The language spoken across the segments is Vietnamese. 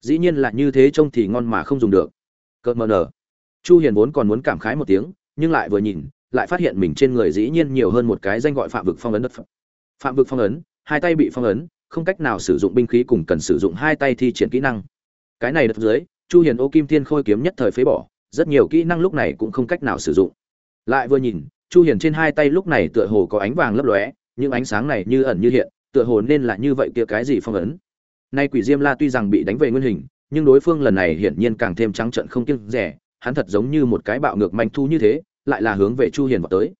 dĩ nhiên là như thế trông thì ngon mà không dùng được. Cợt mờ nở. Chu hiền vốn còn muốn cảm khái một tiếng, nhưng lại vừa nhìn, lại phát hiện mình trên người dĩ nhiên nhiều hơn một cái danh gọi phạm vực phong ấn đất phạm vực phong ấn, hai tay bị phong ấn, không cách nào sử dụng binh khí cùng cần sử dụng hai tay thi triển kỹ năng. Cái này đất dưới, chu hiền ô kim thiên khôi kiếm nhất thời phế bỏ, rất nhiều kỹ năng lúc này cũng không cách nào sử dụng. Lại vừa nhìn, chu hiền trên hai tay lúc này tựa hồ có ánh vàng lấp lóe, những ánh sáng này như ẩn như hiện, tựa hồ nên là như vậy kia cái gì phong ấn nay quỷ diêm la tuy rằng bị đánh về nguyên hình, nhưng đối phương lần này hiển nhiên càng thêm trắng trợn không kiêng rẻ, hắn thật giống như một cái bạo ngược manh thu như thế, lại là hướng về chu hiền vào tới.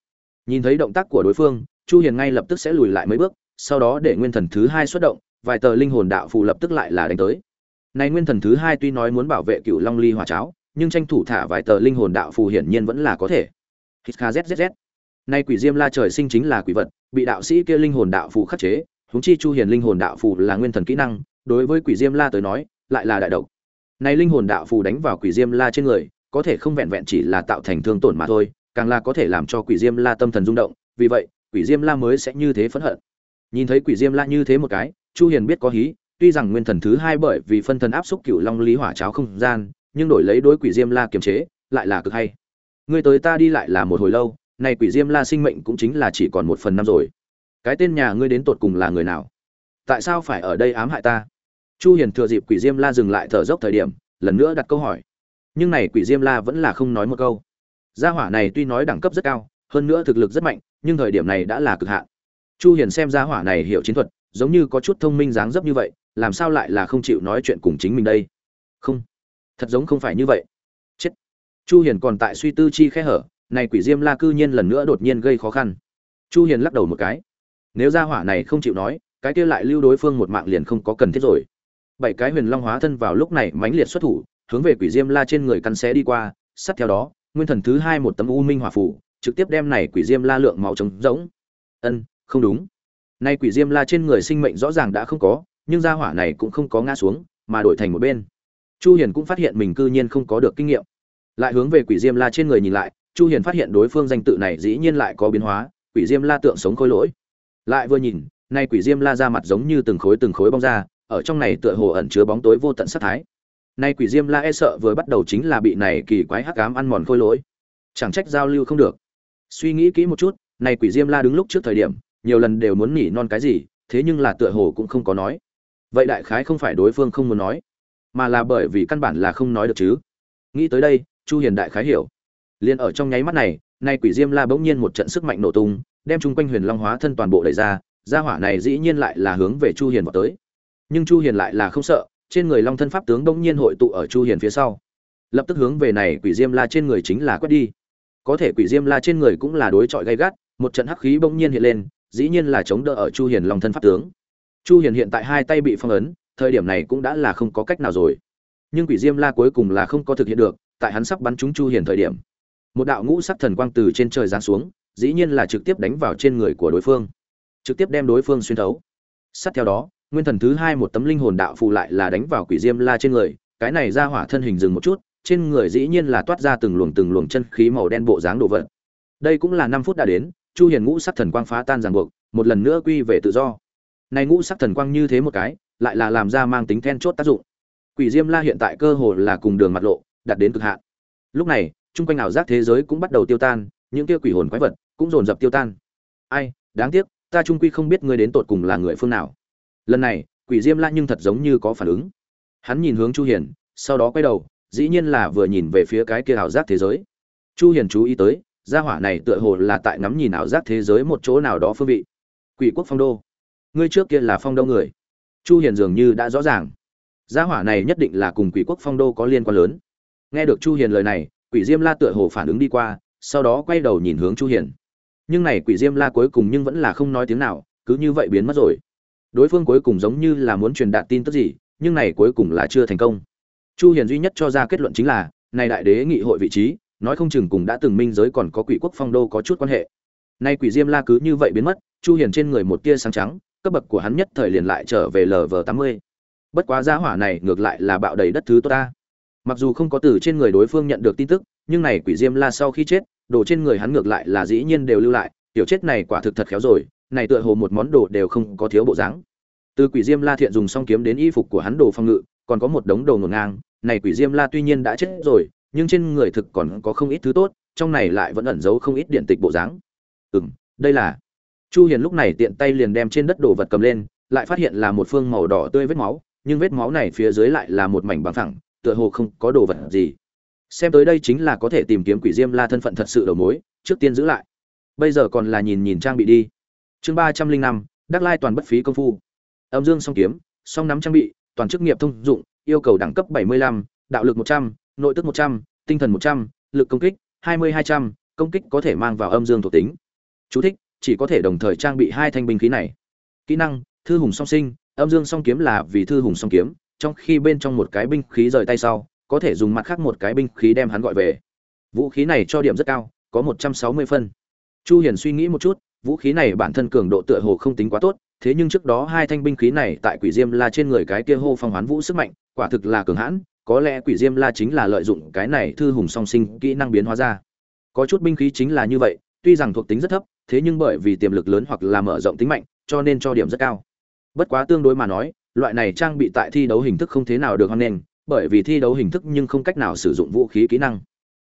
Nhìn thấy động tác của đối phương, chu hiền ngay lập tức sẽ lùi lại mấy bước, sau đó để nguyên thần thứ hai xuất động, vài tờ linh hồn đạo phù lập tức lại là đánh tới. Này nguyên thần thứ hai tuy nói muốn bảo vệ cựu long ly hỏa cháo, nhưng tranh thủ thả vài tờ linh hồn đạo phù hiển nhiên vẫn là có thể. Nay quỷ diêm la trời sinh chính là quỷ vật, bị đạo sĩ kia linh hồn đạo phù khắc chế, huống chi chu hiền linh hồn đạo phù là nguyên thần kỹ năng đối với quỷ diêm la tới nói, lại là đại độc. Này linh hồn đạo phù đánh vào quỷ diêm la trên người, có thể không vẹn vẹn chỉ là tạo thành thương tổn mà thôi, càng là có thể làm cho quỷ diêm la tâm thần rung động, vì vậy, quỷ diêm la mới sẽ như thế phẫn hận. Nhìn thấy quỷ diêm la như thế một cái, chu hiền biết có hí, tuy rằng nguyên thần thứ hai bởi vì phân thần áp xúc cửu long lý hỏa cháo không gian, nhưng đổi lấy đối quỷ diêm la kiềm chế, lại là cực hay. Ngươi tới ta đi lại là một hồi lâu, này quỷ diêm la sinh mệnh cũng chính là chỉ còn một phần năm rồi. Cái tên nhà ngươi đến tột cùng là người nào? Tại sao phải ở đây ám hại ta? Chu hiền thừa dịp quỷ diêm la dừng lại thở dốc thời điểm, lần nữa đặt câu hỏi. Nhưng này quỷ diêm la vẫn là không nói một câu. Gia hỏa này tuy nói đẳng cấp rất cao, hơn nữa thực lực rất mạnh, nhưng thời điểm này đã là cực hạn. Chu hiền xem gia hỏa này hiểu chiến thuật, giống như có chút thông minh dáng dấp như vậy, làm sao lại là không chịu nói chuyện cùng chính mình đây? Không, thật giống không phải như vậy. Chết. Chu hiền còn tại suy tư chi khẽ hở, này quỷ diêm la cư nhiên lần nữa đột nhiên gây khó khăn. Chu hiền lắc đầu một cái. Nếu gia hỏa này không chịu nói cái kia lại lưu đối phương một mạng liền không có cần thiết rồi. Bảy cái huyền long hóa thân vào lúc này mãnh liệt xuất thủ, hướng về quỷ diêm la trên người căn xé đi qua, sát theo đó, nguyên thần thứ hai một tấm u minh hỏa phủ, trực tiếp đem này quỷ diêm la lượng máu trống rỗng. Ân, không đúng. Nay quỷ diêm la trên người sinh mệnh rõ ràng đã không có, nhưng gia hỏa này cũng không có ngã xuống, mà đổi thành một bên. Chu hiền cũng phát hiện mình cư nhiên không có được kinh nghiệm. Lại hướng về quỷ diêm la trên người nhìn lại, chu hiền phát hiện đối phương danh tự này dĩ nhiên lại có biến hóa, quỷ diêm la tượng sống khôi lỗi. Lại vừa nhìn nay quỷ diêm la ra mặt giống như từng khối từng khối bong ra, ở trong này tựa hồ ẩn chứa bóng tối vô tận sát thái. Nay quỷ diêm la e sợ vừa bắt đầu chính là bị này kỳ quái hắc ám ăn mòn khôi lỗi. Chẳng trách giao lưu không được. Suy nghĩ kỹ một chút này quỷ diêm la đứng lúc trước thời điểm, nhiều lần đều muốn nỉ non cái gì, thế nhưng là tựa hồ cũng không có nói. Vậy đại khái không phải đối phương không muốn nói, mà là bởi vì căn bản là không nói được chứ. Nghĩ tới đây, chu hiền đại khái hiểu. Liền ở trong nháy mắt này, nay quỷ diêm la bỗng nhiên một trận sức mạnh nổ tung, đem chung quanh huyền long hóa thân toàn bộ đẩy ra gia hỏa này dĩ nhiên lại là hướng về chu hiền vào tới. Nhưng chu hiền lại là không sợ, trên người long thân pháp tướng bỗng nhiên hội tụ ở chu hiền phía sau. Lập tức hướng về này quỷ diêm la trên người chính là quét đi. Có thể quỷ diêm la trên người cũng là đối chọi gay gắt, một trận hắc khí bỗng nhiên hiện lên, dĩ nhiên là chống đỡ ở chu hiền long thân pháp tướng. Chu hiền hiện tại hai tay bị phong ấn, thời điểm này cũng đã là không có cách nào rồi. Nhưng quỷ diêm la cuối cùng là không có thực hiện được, tại hắn sắp bắn trúng chu hiền thời điểm, một đạo ngũ sắc thần quang từ trên trời giáng xuống, dĩ nhiên là trực tiếp đánh vào trên người của đối phương trực tiếp đem đối phương xuyên thấu. Sát theo đó, nguyên thần thứ hai một tấm linh hồn đạo phù lại là đánh vào quỷ diêm la trên người, cái này ra hỏa thân hình dừng một chút, trên người dĩ nhiên là toát ra từng luồng từng luồng chân khí màu đen bộ dáng đồ vật. Đây cũng là năm phút đã đến, chu hiền ngũ sắc thần quang phá tan ràng buộc, một lần nữa quy về tự do. Này ngũ sắc thần quang như thế một cái, lại là làm ra mang tính then chốt tác dụng. Quỷ diêm la hiện tại cơ hồ là cùng đường mặt lộ, đạt đến cực hạn. Lúc này trung quanh ảo giác thế giới cũng bắt đầu tiêu tan, những kia quỷ hồn quái vật cũng dồn dập tiêu tan. Ai, đáng tiếc ta trung quy không biết ngươi đến tột cùng là người phương nào. Lần này, quỷ diêm la nhưng thật giống như có phản ứng. Hắn nhìn hướng chu hiền, sau đó quay đầu, dĩ nhiên là vừa nhìn về phía cái kia ảo giác thế giới. Chu hiền chú ý tới, gia hỏa này tựa hồ là tại ngắm nhìn ảo giác thế giới một chỗ nào đó phương vị. Quỷ quốc phong đô. Ngươi trước kia là phong đô người. Chu hiền dường như đã rõ ràng. Gia hỏa này nhất định là cùng quỷ quốc phong đô có liên quan lớn. Nghe được chu hiền lời này, quỷ diêm la tựa hồ phản ứng đi qua, sau đó quay đầu nhìn hướng chu hiền nhưng này quỷ diêm la cuối cùng nhưng vẫn là không nói tiếng nào, cứ như vậy biến mất rồi. Đối phương cuối cùng giống như là muốn truyền đạt tin tức gì, nhưng này cuối cùng là chưa thành công. Chu hiền duy nhất cho ra kết luận chính là, này đại đế nghị hội vị trí, nói không chừng cùng đã từng minh giới còn có quỷ quốc phong đô có chút quan hệ. Nay quỷ diêm la cứ như vậy biến mất, chu hiền trên người một tia sáng trắng, cấp bậc của hắn nhất thời liền lại trở về lv 80 bất quá giá hỏa này ngược lại là bạo đầy đất thứ tốt ta. Mặc dù không có từ trên người đối phương nhận được tin tức, nhưng này quỷ diêm la sau khi chết đồ trên người hắn ngược lại là dĩ nhiên đều lưu lại, tiểu chết này quả thực thật khéo rồi, này tựa hồ một món đồ đều không có thiếu bộ dáng. Từ quỷ diêm la thiện dùng song kiếm đến y phục của hắn đồ phòng ngự, còn có một đống đồ ngổn ngang, này quỷ diêm la tuy nhiên đã chết rồi, nhưng trên người thực còn có không ít thứ tốt, trong này lại vẫn ẩn giấu không ít điện tịch bộ dáng. Ừm, đây là. Chu hiền lúc này tiện tay liền đem trên đất đồ vật cầm lên, lại phát hiện là một phương màu đỏ tươi vết máu, nhưng vết máu này phía dưới lại là một mảnh bằng phẳng, tựa hồ không có đồ vật gì xem tới đây chính là có thể tìm kiếm quỷ diêm la thân phận thật sự đầu mối trước tiên giữ lại. Bây giờ còn là nhìn nhìn trang bị đi. Chương ba trăm linh năm đắc lai toàn bất phí công phu. Âm dương song kiếm song nắm trang bị toàn chức nghiệp thông dụng yêu cầu đẳng cấp bảy mươi lăm đạo lực một trăm nội tức một trăm tinh thần một trăm lực công kích hai mươi hai trăm công kích có thể mang vào âm dương thuộc tính. Chú thích, chỉ có thể đồng thời trang bị hai thanh binh khí này. Kỹ năng thư hùng song sinh âm dương song kiếm là vì thư hùng song kiếm trong khi bên trong một cái binh khí rời tay sau có thể dùng mặt khác một cái binh khí đem hắn gọi về. Vũ khí này cho điểm rất cao, có một trăm sáu mươi phân. Chu hiền suy nghĩ một chút, vũ khí này bản thân cường độ tựa hồ không tính quá tốt, thế nhưng trước đó hai thanh binh khí này tại quỷ diêm la trên người cái kia hô phong hoán vũ sức mạnh, quả thực là cường hãn, có lẽ quỷ diêm la chính là lợi dụng cái này thư hùng song sinh kỹ năng biến hóa ra. Có chút binh khí chính là như vậy, tuy rằng thuộc tính rất thấp, thế nhưng bởi vì tiềm lực lớn hoặc là mở rộng tính mạnh, cho nên cho điểm rất cao. Bất quá tương đối mà nói, loại này trang bị tại thi đấu hình thức không thế nào được hoan nghênh bởi vì thi đấu hình thức nhưng không cách nào sử dụng vũ khí kỹ năng.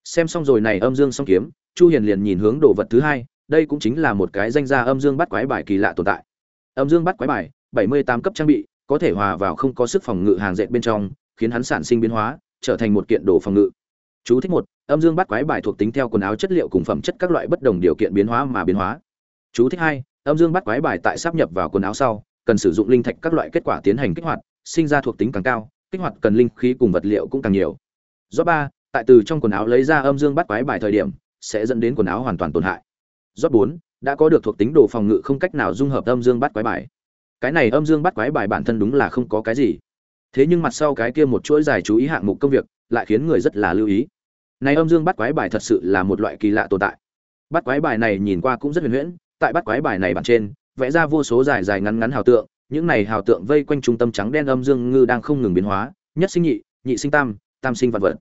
Xem xong rồi này âm dương song kiếm, chu hiền liền nhìn hướng đồ vật thứ hai, đây cũng chính là một cái danh gia âm dương bắt quái bài kỳ lạ tồn tại. Âm dương bắt quái bài 78 cấp trang bị, có thể hòa vào không có sức phòng ngự hàng dệt bên trong, khiến hắn sản sinh biến hóa, trở thành một kiện đồ phòng ngự. Chú thích một, âm dương bắt quái bài thuộc tính theo quần áo chất liệu cùng phẩm chất các loại bất đồng điều kiện biến hóa mà biến hóa. Chú thích hai, âm dương bắt quái bài tại sắp nhập vào quần áo sau, cần sử dụng linh thạch các loại kết quả tiến hành kích hoạt, sinh ra thuộc tính càng cao kích hoạt cần linh khí cùng vật liệu cũng càng nhiều. Do ba, tại từ trong quần áo lấy ra âm dương bắt quái bài thời điểm, sẽ dẫn đến quần áo hoàn toàn tổn hại. Do bốn, đã có được thuộc tính đồ phòng ngự không cách nào dung hợp âm dương bắt quái bài. Cái này âm dương bắt quái bài bản thân đúng là không có cái gì. Thế nhưng mặt sau cái kia một chuỗi dài chú ý hạng mục công việc, lại khiến người rất là lưu ý. Này âm dương bắt quái bài thật sự là một loại kỳ lạ tồn tại. Bắt quái bài này nhìn qua cũng rất huyền huyễn, tại bắt quái bài này bản trên, vẽ ra vô số dài dài ngắn ngắn hào tượng những này hào tượng vây quanh trung tâm trắng đen âm dương ngư đang không ngừng biến hóa, nhất sinh nhị nhị sinh tam tam sinh vạn vật.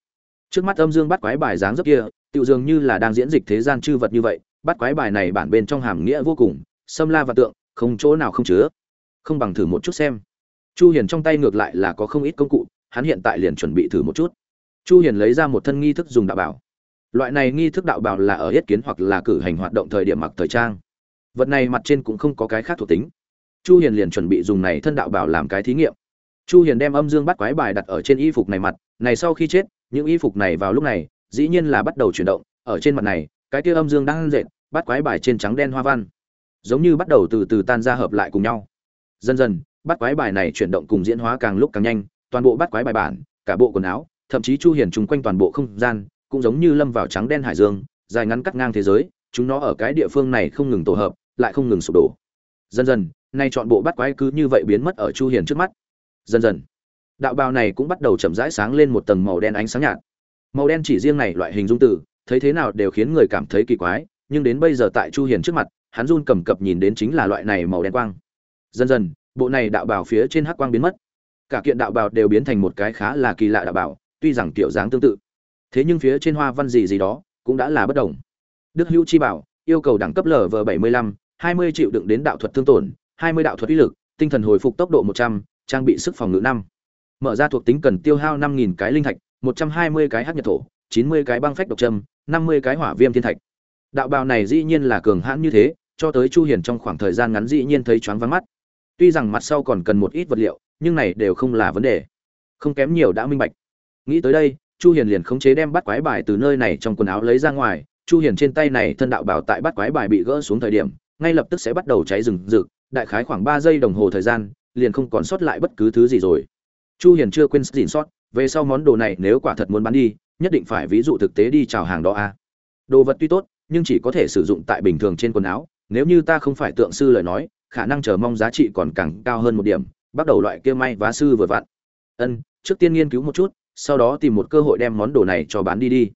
Trước mắt âm dương bắt quái bài dáng dấp kia, tựu dường như là đang diễn dịch thế gian chư vật như vậy, bắt quái bài này bản bên trong hàm nghĩa vô cùng, xâm la và tượng, không chỗ nào không chứa. Không bằng thử một chút xem. Chu hiền trong tay ngược lại là có không ít công cụ, hắn hiện tại liền chuẩn bị thử một chút. Chu hiền lấy ra một thân nghi thức dùng đạo bảo. Loại này nghi thức đạo bảo là ở yết kiến hoặc là cử hành hoạt động thời điểm mặc thời trang. Vật này mặt trên cũng không có cái khác thuộc tính chu hiền liền chuẩn bị dùng này thân đạo bảo làm cái thí nghiệm. Chu hiền đem âm dương bắt quái bài đặt ở trên y phục này mặt, này sau khi chết, những y phục này vào lúc này, dĩ nhiên là bắt đầu chuyển động, ở trên mặt này, cái kia âm dương đang dệt bắt quái bài trên trắng đen hoa văn. Giống như bắt đầu từ từ tan ra hợp lại cùng nhau. Dần dần bắt quái bài này chuyển động cùng diễn hóa càng lúc càng nhanh, toàn bộ bắt quái bài bản, cả bộ quần áo, thậm chí chu hiền chung quanh toàn bộ không gian, cũng giống như lâm vào trắng đen hải dương, dài ngắn cắt ngang thế giới, chúng nó ở cái địa phương này không ngừng tổ hợp, lại không ngừng sụp đổ. Dần dần nay chọn bộ bắt quái cứ như vậy biến mất ở chu hiền trước mắt. Dần dần đạo bào này cũng bắt đầu chậm rãi sáng lên một tầng màu đen ánh sáng nhạt. Màu đen chỉ riêng này loại hình dung tử thấy thế nào đều khiến người cảm thấy kỳ quái nhưng đến bây giờ tại chu hiền trước mặt hắn run cầm cập nhìn đến chính là loại này màu đen quang. Dần dần bộ này đạo bào phía trên hắc quang biến mất. Cả kiện đạo bào đều biến thành một cái khá là kỳ lạ đạo bào tuy rằng kiểu dáng tương tự thế nhưng phía trên hoa văn gì gì đó cũng đã là bất đồng. Đức hữu chi bảo yêu cầu đẳng cấp lv 75, 20 triệu đựng đến đạo thuật thương tổn 20 đạo thuật uy lực tinh thần hồi phục tốc độ 100, trang bị sức phòng ngự 5. mở ra thuộc tính cần tiêu hao 5.000 cái linh thạch 120 cái hắc nhật thổ 90 cái băng phách độc châm 50 cái hỏa viêm thiên thạch. Đạo bào này dĩ nhiên là cường hãn như thế cho tới chu hiền trong khoảng thời gian ngắn dĩ nhiên thấy choáng váng mắt. Tuy rằng mặt sau còn cần một ít vật liệu nhưng này đều không là vấn đề. Không kém nhiều đã minh bạch. Nghĩ tới đây chu hiền liền khống chế đem bắt quái bài từ nơi này trong quần áo lấy ra ngoài. Chu hiền trên tay này thân đạo bảo tại bắt quái bài bị gỡ xuống thời điểm ngay lập tức sẽ bắt đầu cháy rừng rực đại khái khoảng 3 giây đồng hồ thời gian, liền không còn sót lại bất cứ thứ gì rồi. Chu hiền chưa quên gìn sót, về sau món đồ này nếu quả thật muốn bán đi, nhất định phải ví dụ thực tế đi chào hàng đó a. Đồ vật tuy tốt, nhưng chỉ có thể sử dụng tại bình thường trên quần áo, nếu như ta không phải tượng sư lời nói, khả năng chờ mong giá trị còn càng cao hơn một điểm, bắt đầu loại kia may vá sư vừa vặn. Ân, trước tiên nghiên cứu một chút, sau đó tìm một cơ hội đem món đồ này cho bán đi đi.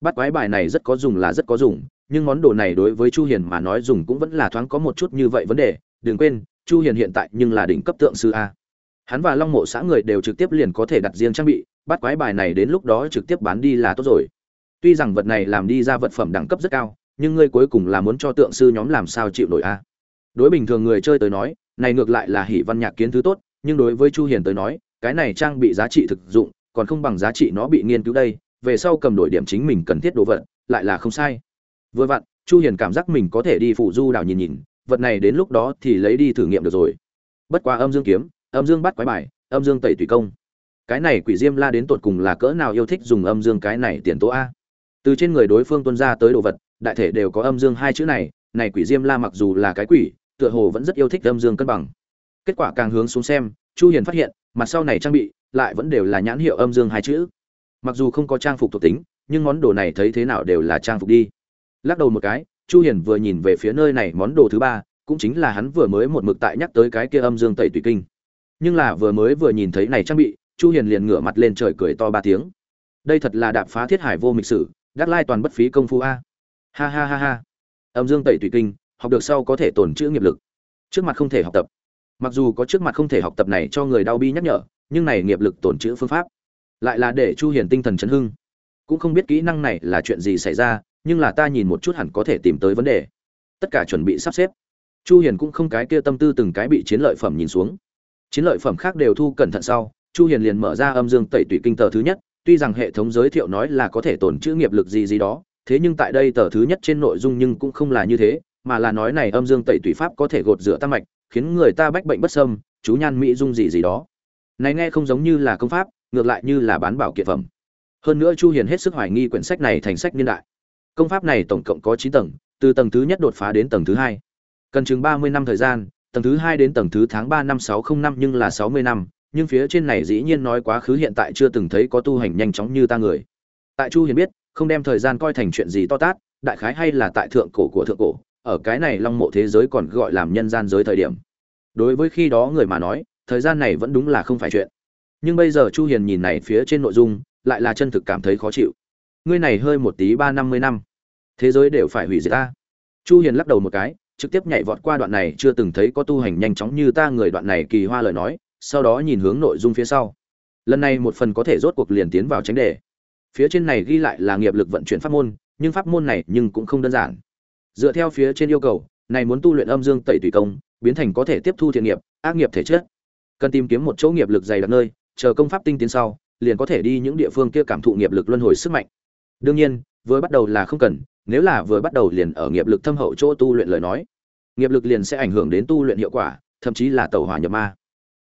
Bắt quái bài này rất có dùng là rất có dùng, nhưng món đồ này đối với chu hiền mà nói dùng cũng vẫn là thoáng có một chút như vậy vấn đề đừng quên, chu hiền hiện tại nhưng là đỉnh cấp tượng sư a. Hắn và long mộ xã người đều trực tiếp liền có thể đặt riêng trang bị, bắt quái bài này đến lúc đó trực tiếp bán đi là tốt rồi. Tuy rằng vật này làm đi ra vật phẩm đẳng cấp rất cao, nhưng ngươi cuối cùng là muốn cho tượng sư nhóm làm sao chịu nổi a. Đối bình thường người chơi tới nói, này ngược lại là hỷ văn nhạc kiến thứ tốt, nhưng đối với chu hiền tới nói, cái này trang bị giá trị thực dụng, còn không bằng giá trị nó bị nghiên cứu đây, về sau cầm đổi điểm chính mình cần thiết đồ vật, lại là không sai. Vừa vặn, chu hiền cảm giác mình có thể đi phụ du đảo nhìn nhìn vật này đến lúc đó thì lấy đi thử nghiệm được rồi. Bất quá âm dương kiếm, âm dương bắt quái bài, âm dương tẩy tùy công. Cái này quỷ diêm la đến tột cùng là cỡ nào yêu thích dùng âm dương cái này tiền tố a? Từ trên người đối phương tuân ra tới đồ vật, đại thể đều có âm dương hai chữ này này quỷ diêm la mặc dù là cái quỷ, tựa hồ vẫn rất yêu thích âm dương cân bằng. Kết quả càng hướng xuống xem, chu hiền phát hiện, mặt sau này trang bị, lại vẫn đều là nhãn hiệu âm dương hai chữ. Mặc dù không có trang phục thuộc tính, nhưng món đồ này thấy thế nào đều là trang phục đi. Lắc đầu một cái chu hiền vừa nhìn về phía nơi này món đồ thứ ba, cũng chính là hắn vừa mới một mực tại nhắc tới cái kia âm dương tẩy tùy kinh. Nhưng là vừa mới vừa nhìn thấy này trang bị, chu hiền liền ngửa mặt lên trời cười to ba tiếng. Đây thật là đạp phá thiết hải vô mịch sử, đắc lai toàn bất phí công phu a. Ha ha ha ha. Âm dương tẩy tùy kinh, học được sau có thể tổn chữ nghiệp lực. Trước mặt không thể học tập. Mặc dù có trước mặt không thể học tập này cho người đau bi nhắc nhở, nhưng này nghiệp lực tổn chữ phương pháp. Lại là để chu hiền tinh thần chấn hưng. Cũng không biết kỹ năng này là chuyện gì xảy ra nhưng là ta nhìn một chút hẳn có thể tìm tới vấn đề. Tất cả chuẩn bị sắp xếp. Chu hiền cũng không cái kia tâm tư từng cái bị chiến lợi phẩm nhìn xuống. Chiến lợi phẩm khác đều thu cẩn thận sau, chu hiền liền mở ra âm dương tẩy tùy kinh tờ thứ nhất, tuy rằng hệ thống giới thiệu nói là có thể tổn chữ nghiệp lực gì gì đó, thế nhưng tại đây tờ thứ nhất trên nội dung nhưng cũng không là như thế, mà là nói này âm dương tẩy tùy pháp có thể gột rửa tam mạch, khiến người ta bách bệnh bất sâm chú nhan mỹ dung gì gì đó. Này nghe không giống như là công pháp, ngược lại như là bán bảo kiện phẩm. Hơn nữa chu hiền hết sức hoài nghi quyển sách này thành sách niên đại công pháp này tổng cộng có 9 tầng, từ tầng thứ nhất đột phá đến tầng thứ hai. Cần chừng 30 năm thời gian, tầng thứ hai đến tầng thứ tháng 3 năm 605 nhưng là 60 năm, nhưng phía trên này dĩ nhiên nói quá khứ hiện tại chưa từng thấy có tu hành nhanh chóng như ta người. Tại chu hiền biết, không đem thời gian coi thành chuyện gì to tát, đại khái hay là tại thượng cổ của thượng cổ, ở cái này long mộ thế giới còn gọi làm nhân gian giới thời điểm. Đối với khi đó người mà nói, thời gian này vẫn đúng là không phải chuyện. Nhưng bây giờ chu hiền nhìn này phía trên nội dung, lại là chân thực cảm thấy khó chịu ngươi này hơi một tí ba năm mươi năm. Thế giới đều phải hủy diệt ta. Chu hiền lắc đầu một cái, trực tiếp nhảy vọt qua đoạn này, chưa từng thấy có tu hành nhanh chóng như ta người đoạn này kỳ hoa lời nói, sau đó nhìn hướng nội dung phía sau. Lần này một phần có thể rốt cuộc liền tiến vào tránh đề. Phía trên này ghi lại là nghiệp lực vận chuyển pháp môn, nhưng pháp môn này nhưng cũng không đơn giản. Dựa theo phía trên yêu cầu, này muốn tu luyện âm dương tẩy tùy công, biến thành có thể tiếp thu thiện nghiệp, ác nghiệp thể chất. Cần tìm kiếm một chỗ nghiệp lực dày đặc nơi, chờ công pháp tinh tiến sau, liền có thể đi những địa phương kia cảm thụ nghiệp lực luân hồi sức mạnh đương nhiên, vừa bắt đầu là không cần, nếu là vừa bắt đầu liền ở nghiệp lực thâm hậu chỗ tu luyện lời nói. Nghiệp lực liền sẽ ảnh hưởng đến tu luyện hiệu quả, thậm chí là tẩu hỏa nhập ma.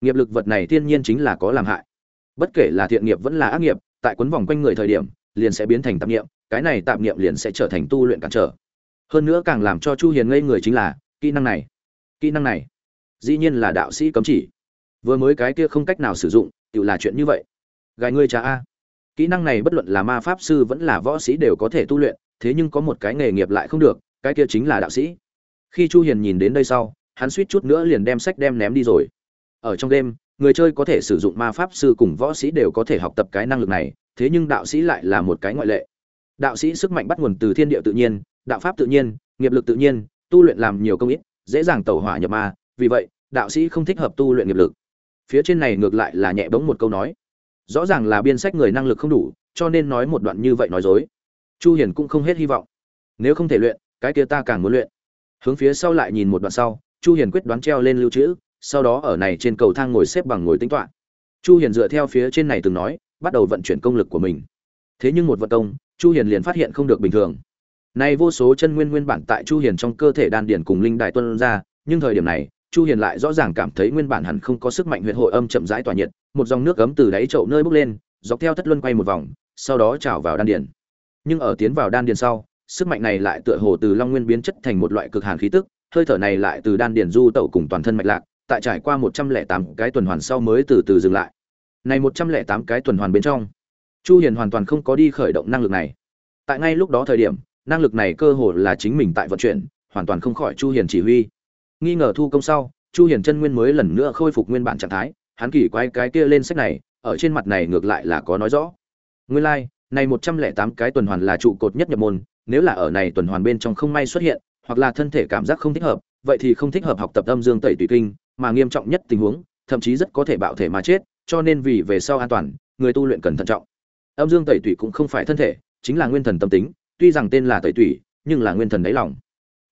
Nghiệp lực vật này thiên nhiên chính là có làm hại. Bất kể là thiện nghiệp vẫn là ác nghiệp, tại quấn vòng quanh người thời điểm, liền sẽ biến thành tạp niệm, cái này tạp niệm liền sẽ trở thành tu luyện cản trở. Hơn nữa càng làm cho chu hiền ngây người chính là, kỹ năng này, kỹ năng này, dĩ nhiên là đạo sĩ cấm chỉ. Vừa mới cái kia không cách nào sử dụng, tự là chuyện như vậy. Gài ngươi cha a kỹ năng này bất luận là ma pháp sư vẫn là võ sĩ đều có thể tu luyện, thế nhưng có một cái nghề nghiệp lại không được, cái kia chính là đạo sĩ. Khi chu hiền nhìn đến đây sau, hắn suýt chút nữa liền đem sách đem ném đi rồi. Ở trong game người chơi có thể sử dụng ma pháp sư cùng võ sĩ đều có thể học tập cái năng lực này, thế nhưng đạo sĩ lại là một cái ngoại lệ. Đạo sĩ sức mạnh bắt nguồn từ thiên địa tự nhiên, đạo pháp tự nhiên, nghiệp lực tự nhiên, tu luyện làm nhiều công ít, dễ dàng tẩu hỏa nhập ma, vì vậy, đạo sĩ không thích hợp tu luyện nghiệp lực. Phía trên này ngược lại là nhẹ bóng một câu nói rõ ràng là biên sách người năng lực không đủ, cho nên nói một đoạn như vậy nói dối. Chu hiền cũng không hết hy vọng. Nếu không thể luyện, cái kia ta càng muốn luyện. Hướng phía sau lại nhìn một đoạn sau, chu hiền quyết đoán treo lên lưu trữ, sau đó ở này trên cầu thang ngồi xếp bằng ngồi tính toán. Chu hiền dựa theo phía trên này từng nói, bắt đầu vận chuyển công lực của mình. Thế nhưng một vận công, chu hiền liền phát hiện không được bình thường. Này vô số chân nguyên nguyên bản tại chu hiền trong cơ thể đan điển cùng linh đại tuân ra, nhưng thời điểm này chu hiền lại rõ ràng cảm thấy nguyên bản hẳn không có sức mạnh huyệt hội âm chậm rãi tỏa nhiệt, một dòng nước ấm từ đáy chậu nơi bốc lên, dọc theo thất luân quay một vòng, sau đó trào vào đan điền. nhưng ở tiến vào đan điền sau, sức mạnh này lại tựa hồ từ long nguyên biến chất thành một loại cực hàn khí tức, hơi thở này lại từ đan điền du tẩu cùng toàn thân mạch lạc, tại trải qua 108 cái tuần hoàn sau mới từ từ dừng lại. Này 108 cái tuần hoàn bên trong, chu hiền hoàn toàn không có đi khởi động năng lực này. Tại ngay lúc đó thời điểm, năng lực này cơ hồ là chính mình tại vận chuyển, hoàn toàn không khỏi chu hiền chỉ huy nghi ngờ thu công sau chu hiền chân nguyên mới lần nữa khôi phục nguyên bản trạng thái hắn kỳ quái cái kia lên sách này ở trên mặt này ngược lại là có nói rõ. Nguyên lai like, này 108 cái tuần hoàn là trụ cột nhất nhập môn nếu là ở này tuần hoàn bên trong không may xuất hiện hoặc là thân thể cảm giác không thích hợp vậy thì không thích hợp học tập âm dương tẩy tùy kinh mà nghiêm trọng nhất tình huống thậm chí rất có thể bạo thể mà chết cho nên vì về sau an toàn người tu luyện cần thận trọng. Âm dương tẩy tủy cũng không phải thân thể chính là nguyên thần tâm tính tuy rằng tên là tẩy tủy nhưng là nguyên thần đáy lòng.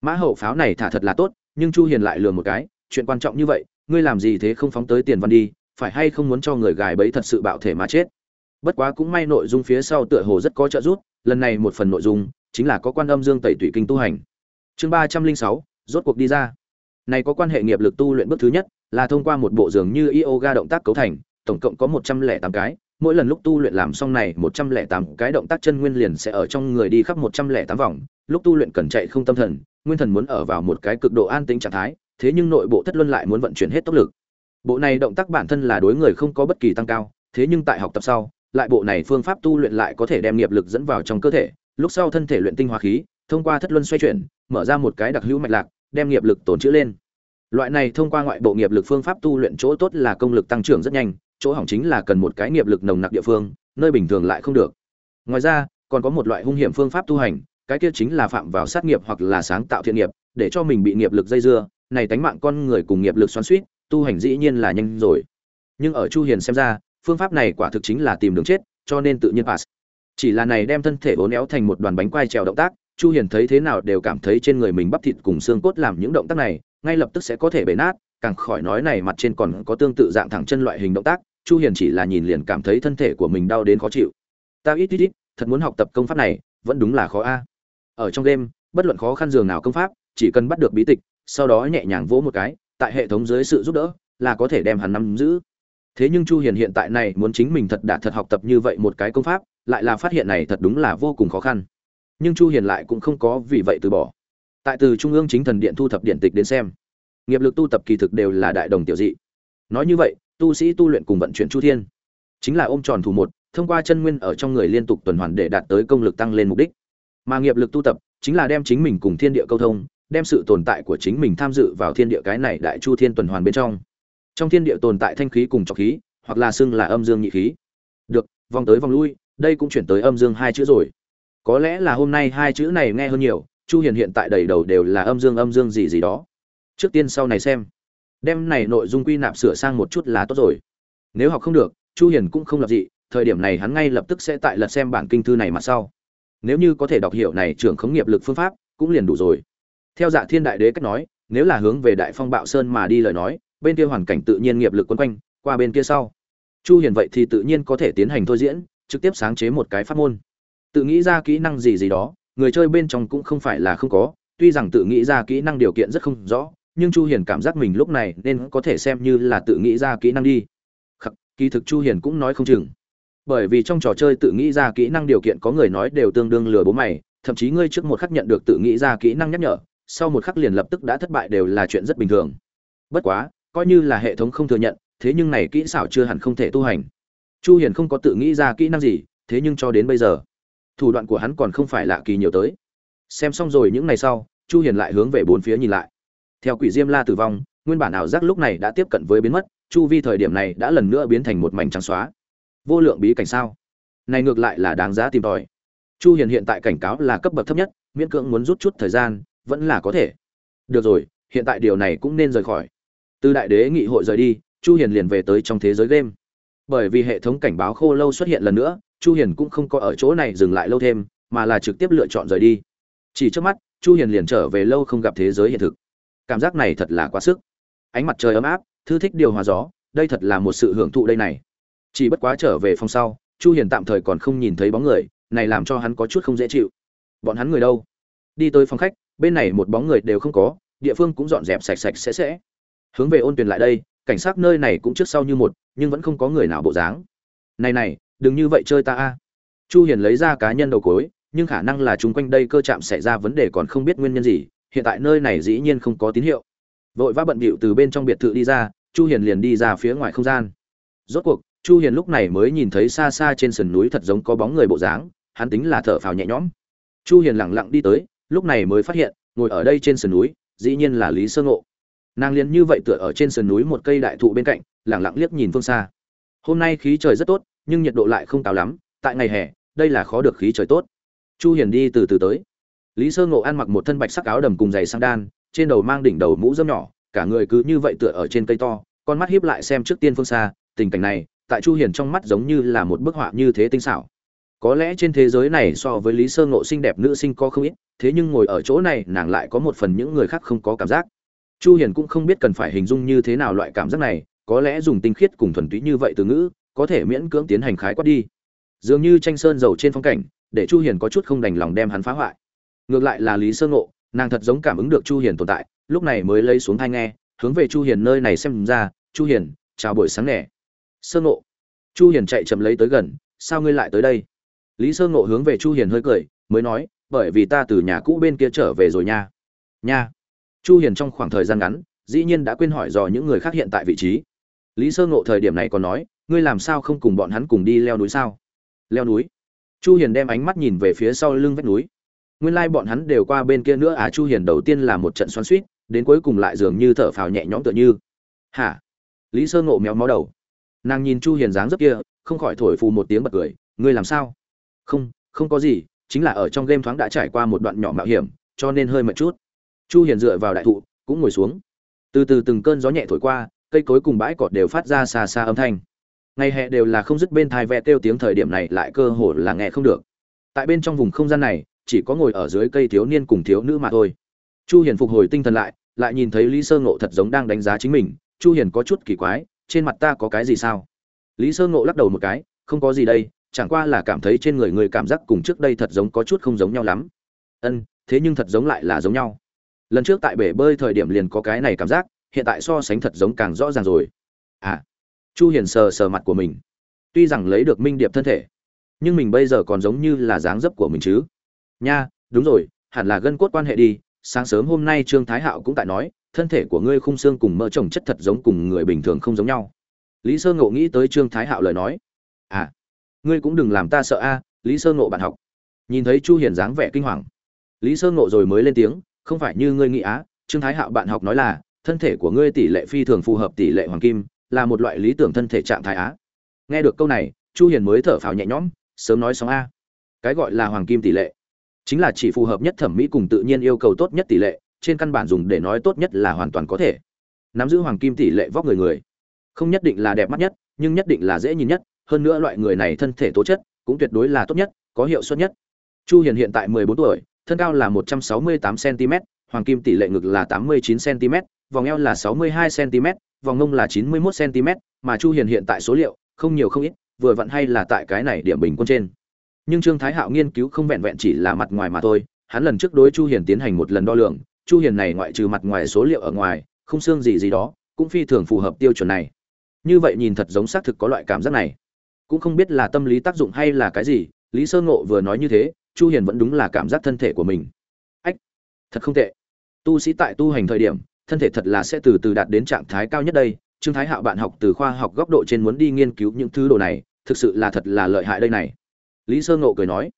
Mã hậu pháo này thả thật là tốt nhưng chu hiền lại lừa một cái, chuyện quan trọng như vậy, ngươi làm gì thế không phóng tới tiền văn đi, phải hay không muốn cho người gài bẫy thật sự bạo thể mà chết. Bất quá cũng may nội dung phía sau tựa hồ rất có trợ giúp, lần này một phần nội dung chính là có quan âm dương tẩy tủy kinh tu hành. Chương ba trăm linh sáu, rốt cuộc đi ra. Này có quan hệ nghiệp lực tu luyện bước thứ nhất, là thông qua một bộ dường như yoga động tác cấu thành, tổng cộng có một trăm lẻ tám cái. Mỗi lần lúc tu luyện làm xong này một trăm lẻ tám cái động tác chân nguyên liền sẽ ở trong người đi khắp một trăm lẻ tám vòng. Lúc tu luyện cần chạy không tâm thần nguyên thần muốn ở vào một cái cực độ an tĩnh trạng thái, thế nhưng nội bộ thất luân lại muốn vận chuyển hết tốc lực. Bộ này động tác bản thân là đối người không có bất kỳ tăng cao, thế nhưng tại học tập sau, lại bộ này phương pháp tu luyện lại có thể đem nghiệp lực dẫn vào trong cơ thể, lúc sau thân thể luyện tinh hóa khí, thông qua thất luân xoay chuyển, mở ra một cái đặc hữu mạch lạc, đem nghiệp lực tổn chữ lên. Loại này thông qua ngoại bộ nghiệp lực phương pháp tu luyện chỗ tốt là công lực tăng trưởng rất nhanh, chỗ hỏng chính là cần một cái nghiệp lực nồng nặc địa phương, nơi bình thường lại không được. Ngoài ra, còn có một loại hung hiểm phương pháp tu hành cái kia chính là phạm vào sát nghiệp hoặc là sáng tạo thiện nghiệp để cho mình bị nghiệp lực dây dưa này tánh mạng con người cùng nghiệp lực xoắn xuýt, tu hành dĩ nhiên là nhanh rồi. Nhưng ở chu hiền xem ra phương pháp này quả thực chính là tìm đường chết cho nên tự nhiên pass. Chỉ là này đem thân thể bốn éo thành một đoàn bánh quai trèo động tác chu hiền thấy thế nào đều cảm thấy trên người mình bắp thịt cùng xương cốt làm những động tác này ngay lập tức sẽ có thể bể nát càng khỏi nói này mặt trên còn có tương tự dạng thẳng chân loại hình động tác chu hiền chỉ là nhìn liền cảm thấy thân thể của mình đau đến khó chịu. Ta ít ít ít thật muốn học tập công pháp này vẫn đúng là khó a ở trong đêm, bất luận khó khăn dường nào công pháp, chỉ cần bắt được bí tịch, sau đó nhẹ nhàng vỗ một cái, tại hệ thống dưới sự giúp đỡ, là có thể đem hắn nắm giữ. Thế nhưng chu hiền hiện tại này muốn chính mình thật đã thật học tập như vậy một cái công pháp, lại là phát hiện này thật đúng là vô cùng khó khăn. Nhưng chu hiền lại cũng không có vì vậy từ bỏ. Tại từ trung ương chính thần điện thu thập điện tịch đến xem, nghiệp lực tu tập kỳ thực đều là đại đồng tiểu dị. Nói như vậy, tu sĩ tu luyện cùng vận chuyển chu thiên, chính là ôm tròn thủ một, thông qua chân nguyên ở trong người liên tục tuần hoàn để đạt tới công lực tăng lên mục đích mà nghiệp lực tu tập chính là đem chính mình cùng thiên địa câu thông, đem sự tồn tại của chính mình tham dự vào thiên địa cái này đại chu thiên tuần hoàn bên trong. Trong thiên địa tồn tại thanh khí cùng trọc khí, hoặc là xưng là âm dương nhị khí. Được, vòng tới vòng lui, đây cũng chuyển tới âm dương hai chữ rồi. Có lẽ là hôm nay hai chữ này nghe hơn nhiều, chu hiền hiện tại đầy đầu đều là âm dương âm dương gì gì đó. Trước tiên sau này xem. Đem này nội dung quy nạp sửa sang một chút là tốt rồi. Nếu học không được, chu hiền cũng không lập dị, thời điểm này hắn ngay lập tức sẽ tại lật xem bản kinh thư này mà sau nếu như có thể đọc hiểu này trưởng khống nghiệp lực phương pháp cũng liền đủ rồi. Theo dạ thiên đại đế cách nói nếu là hướng về đại phong bạo sơn mà đi lời nói bên kia hoàn cảnh tự nhiên nghiệp lực quấn quanh qua bên kia sau. Chu hiền vậy thì tự nhiên có thể tiến hành thôi diễn trực tiếp sáng chế một cái pháp môn. Tự nghĩ ra kỹ năng gì gì đó người chơi bên trong cũng không phải là không có tuy rằng tự nghĩ ra kỹ năng điều kiện rất không rõ nhưng chu hiền cảm giác mình lúc này nên có thể xem như là tự nghĩ ra kỹ năng đi. Khắc, kỳ thực chu hiền cũng nói không chừng bởi vì trong trò chơi tự nghĩ ra kỹ năng điều kiện có người nói đều tương đương lừa bố mày, thậm chí ngươi trước một khắc nhận được tự nghĩ ra kỹ năng nhắc nhở, sau một khắc liền lập tức đã thất bại đều là chuyện rất bình thường. Bất quá, coi như là hệ thống không thừa nhận, thế nhưng này kỹ xảo chưa hẳn không thể tu hành. Chu hiền không có tự nghĩ ra kỹ năng gì, thế nhưng cho đến bây giờ, thủ đoạn của hắn còn không phải lạ kỳ nhiều tới. Xem xong rồi những ngày sau, chu hiền lại hướng về bốn phía nhìn lại. Theo quỷ diêm la tử vong, nguyên bản ảo giác lúc này đã tiếp cận với biến mất, chu vi thời điểm này đã lần nữa biến thành một mảnh trắng xóa vô lượng bí cảnh sao? Này ngược lại là đáng giá tìm tòi. Chu hiền hiện tại cảnh cáo là cấp bậc thấp nhất, miễn cưỡng muốn rút chút thời gian, vẫn là có thể. Được rồi, hiện tại điều này cũng nên rời khỏi. Từ đại đế nghị hội rời đi, chu hiền liền về tới trong thế giới game. Bởi vì hệ thống cảnh báo khô lâu xuất hiện lần nữa, chu hiền cũng không có ở chỗ này dừng lại lâu thêm, mà là trực tiếp lựa chọn rời đi. Chỉ trước mắt, chu hiền liền trở về lâu không gặp thế giới hiện thực. Cảm giác này thật là quá sức. Ánh mặt trời ấm áp, thư thích điều hòa gió, đây thật là một sự hưởng thụ đây này chỉ bất quá trở về phòng sau, chu hiền tạm thời còn không nhìn thấy bóng người, này làm cho hắn có chút không dễ chịu. Bọn hắn người đâu? Đi tới phòng khách, bên này một bóng người đều không có, địa phương cũng dọn dẹp sạch sạch sẽ sẽ. Hướng về ôn tuyển lại đây, cảnh sát nơi này cũng trước sau như một, nhưng vẫn không có người nào bộ dáng. Này này, đừng như vậy chơi ta a. À. Chu hiền lấy ra cá nhân đầu cối, nhưng khả năng là chúng quanh đây cơ chạm xảy ra vấn đề còn không biết nguyên nhân gì, hiện tại nơi này dĩ nhiên không có tín hiệu. Vội vã bận bịu từ bên trong biệt thự đi ra, chu hiền liền đi ra phía ngoài không gian. Rốt cuộc chu hiền lúc này mới nhìn thấy xa xa trên sườn núi thật giống có bóng người bộ dáng, hắn tính là thở phào nhẹ nhõm. Chu hiền lặng lặng đi tới, lúc này mới phát hiện, ngồi ở đây trên sườn núi, dĩ nhiên là lý sơ ngộ. Nàng liền như vậy tựa ở trên sườn núi một cây đại thụ bên cạnh, lặng lặng liếc nhìn phương xa. Hôm nay khí trời rất tốt, nhưng nhiệt độ lại không cao lắm, tại ngày hè, đây là khó được khí trời tốt. Chu hiền đi từ từ tới. Lý sơ ngộ ăn mặc một thân bạch sắc áo đầm cùng giày sang đan, trên đầu mang đỉnh đầu mũ dâm nhỏ, cả người cứ như vậy tựa ở trên cây to, con mắt hiếp lại xem trước tiên phương xa, tình cảnh này tại chu hiền trong mắt giống như là một bức họa như thế tinh xảo. Có lẽ trên thế giới này so với lý sơ ngộ xinh đẹp nữ sinh có không ít, thế nhưng ngồi ở chỗ này, nàng lại có một phần những người khác không có cảm giác. Chu hiền cũng không biết cần phải hình dung như thế nào loại cảm giác này, có lẽ dùng tinh khiết cùng thuần túy như vậy từ ngữ, có thể miễn cưỡng tiến hành khái quát đi. Dường như tranh sơn dầu trên phong cảnh, để chu hiền có chút không đành lòng đem hắn phá hoại. Ngược lại là lý sơ ngộ, nàng thật giống cảm ứng được chu hiền tồn tại, lúc này mới lấy xuống thai nghe, hướng về chu hiền nơi này xem ra, chu hiền, chào buổi sáng nè sơ ngộ. Chu hiền chạy chậm lấy tới gần, sao ngươi lại tới đây? Lý sơ ngộ hướng về chu hiền hơi cười, mới nói, bởi vì ta từ nhà cũ bên kia trở về rồi nha. Nha. Chu hiền trong khoảng thời gian ngắn, dĩ nhiên đã quên hỏi dò những người khác hiện tại vị trí. Lý sơ ngộ thời điểm này còn nói, ngươi làm sao không cùng bọn hắn cùng đi leo núi sao? Leo núi? Chu hiền đem ánh mắt nhìn về phía sau lưng vách núi. Nguyên lai like bọn hắn đều qua bên kia nữa à chu hiền đầu tiên là một trận xoắn xuýt, đến cuối cùng lại dường như thở phào nhẹ nhõm tựa như. Hả? Lý sơ ngộ méo máu đầu nàng nhìn chu hiền dáng dấp kia, không khỏi thổi phù một tiếng bật cười, ngươi làm sao? Không không có gì, chính là ở trong game thoáng đã trải qua một đoạn nhỏ mạo hiểm, cho nên hơi mệt chút. Chu hiền dựa vào đại thụ, cũng ngồi xuống. Từ từ từng cơn gió nhẹ thổi qua, cây cối cùng bãi cọt đều phát ra xa xa âm thanh. Ngày hè đều là không dứt bên thai vẽ kêu tiếng thời điểm này lại cơ hồ là nghe không được. Tại bên trong vùng không gian này, chỉ có ngồi ở dưới cây thiếu niên cùng thiếu nữ mà thôi. Chu hiền phục hồi tinh thần lại lại nhìn thấy lý sơ ngộ thật giống đang đánh giá chính mình. Chu hiền có chút kỳ quái trên mặt ta có cái gì sao? Lý sơ ngộ lắc đầu một cái, không có gì đây, chẳng qua là cảm thấy trên người người cảm giác cùng trước đây thật giống có chút không giống nhau lắm. Ân, thế nhưng thật giống lại là giống nhau. Lần trước tại bể bơi thời điểm liền có cái này cảm giác, hiện tại so sánh thật giống càng rõ ràng rồi. À chu hiền sờ sờ mặt của mình. Tuy rằng lấy được minh điệp thân thể, nhưng mình bây giờ còn giống như là dáng dấp của mình chứ. Nha, đúng rồi, hẳn là gân cốt quan hệ đi, sáng sớm hôm nay trương thái hạo cũng tại nói thân thể của ngươi khung xương cùng mỡ trồng chất thật giống cùng người bình thường không giống nhau. Lý sơ ngộ nghĩ tới trương thái hạo lời nói. À ngươi cũng đừng làm ta sợ a, lý sơ ngộ bạn học. Nhìn thấy chu hiền dáng vẻ kinh hoàng. Lý sơ ngộ rồi mới lên tiếng, không phải như ngươi nghĩ á, trương thái hạo bạn học nói là, thân thể của ngươi tỷ lệ phi thường phù hợp tỷ lệ hoàng kim, là một loại lý tưởng thân thể trạng thái á. Nghe được câu này, chu hiền mới thở phào nhẹ nhõm, sớm nói xong a. Cái gọi là hoàng kim tỷ lệ, chính là chỉ phù hợp nhất thẩm mỹ cùng tự nhiên yêu cầu tốt nhất tỷ lệ trên căn bản dùng để nói tốt nhất là hoàn toàn có thể. Nắm giữ hoàng kim tỷ lệ vóc người người. Không nhất định là đẹp mắt nhất, nhưng nhất định là dễ nhìn nhất, hơn nữa loại người này thân thể tố chất cũng tuyệt đối là tốt nhất, có hiệu suất nhất. Chu hiền hiện tại 14 tuổi, thân cao là 168 cm hoàng kim tỷ lệ ngực là 89 cm vòng eo là 62 cm vòng ngông là 91 cm mà chu hiền hiện tại số liệu không nhiều không ít, vừa vặn hay là tại cái này điểm bình quân trên. Nhưng trương thái hạo nghiên cứu không vẹn vẹn chỉ là mặt ngoài mà thôi, hắn lần trước đối chu hiền tiến hành một lần đo lường chu hiền này ngoại trừ mặt ngoài số liệu ở ngoài không xương gì gì đó cũng phi thường phù hợp tiêu chuẩn này. Như vậy nhìn thật giống xác thực có loại cảm giác này. Cũng không biết là tâm lý tác dụng hay là cái gì lý sơ ngộ vừa nói như thế chu hiền vẫn đúng là cảm giác thân thể của mình. Ách thật không tệ. Tu sĩ tại tu hành thời điểm thân thể thật là sẽ từ từ đạt đến trạng thái cao nhất đây. Trương thái hạo bạn học từ khoa học góc độ trên muốn đi nghiên cứu những thứ đồ này thực sự là thật là lợi hại đây này. Lý sơ ngộ cười nói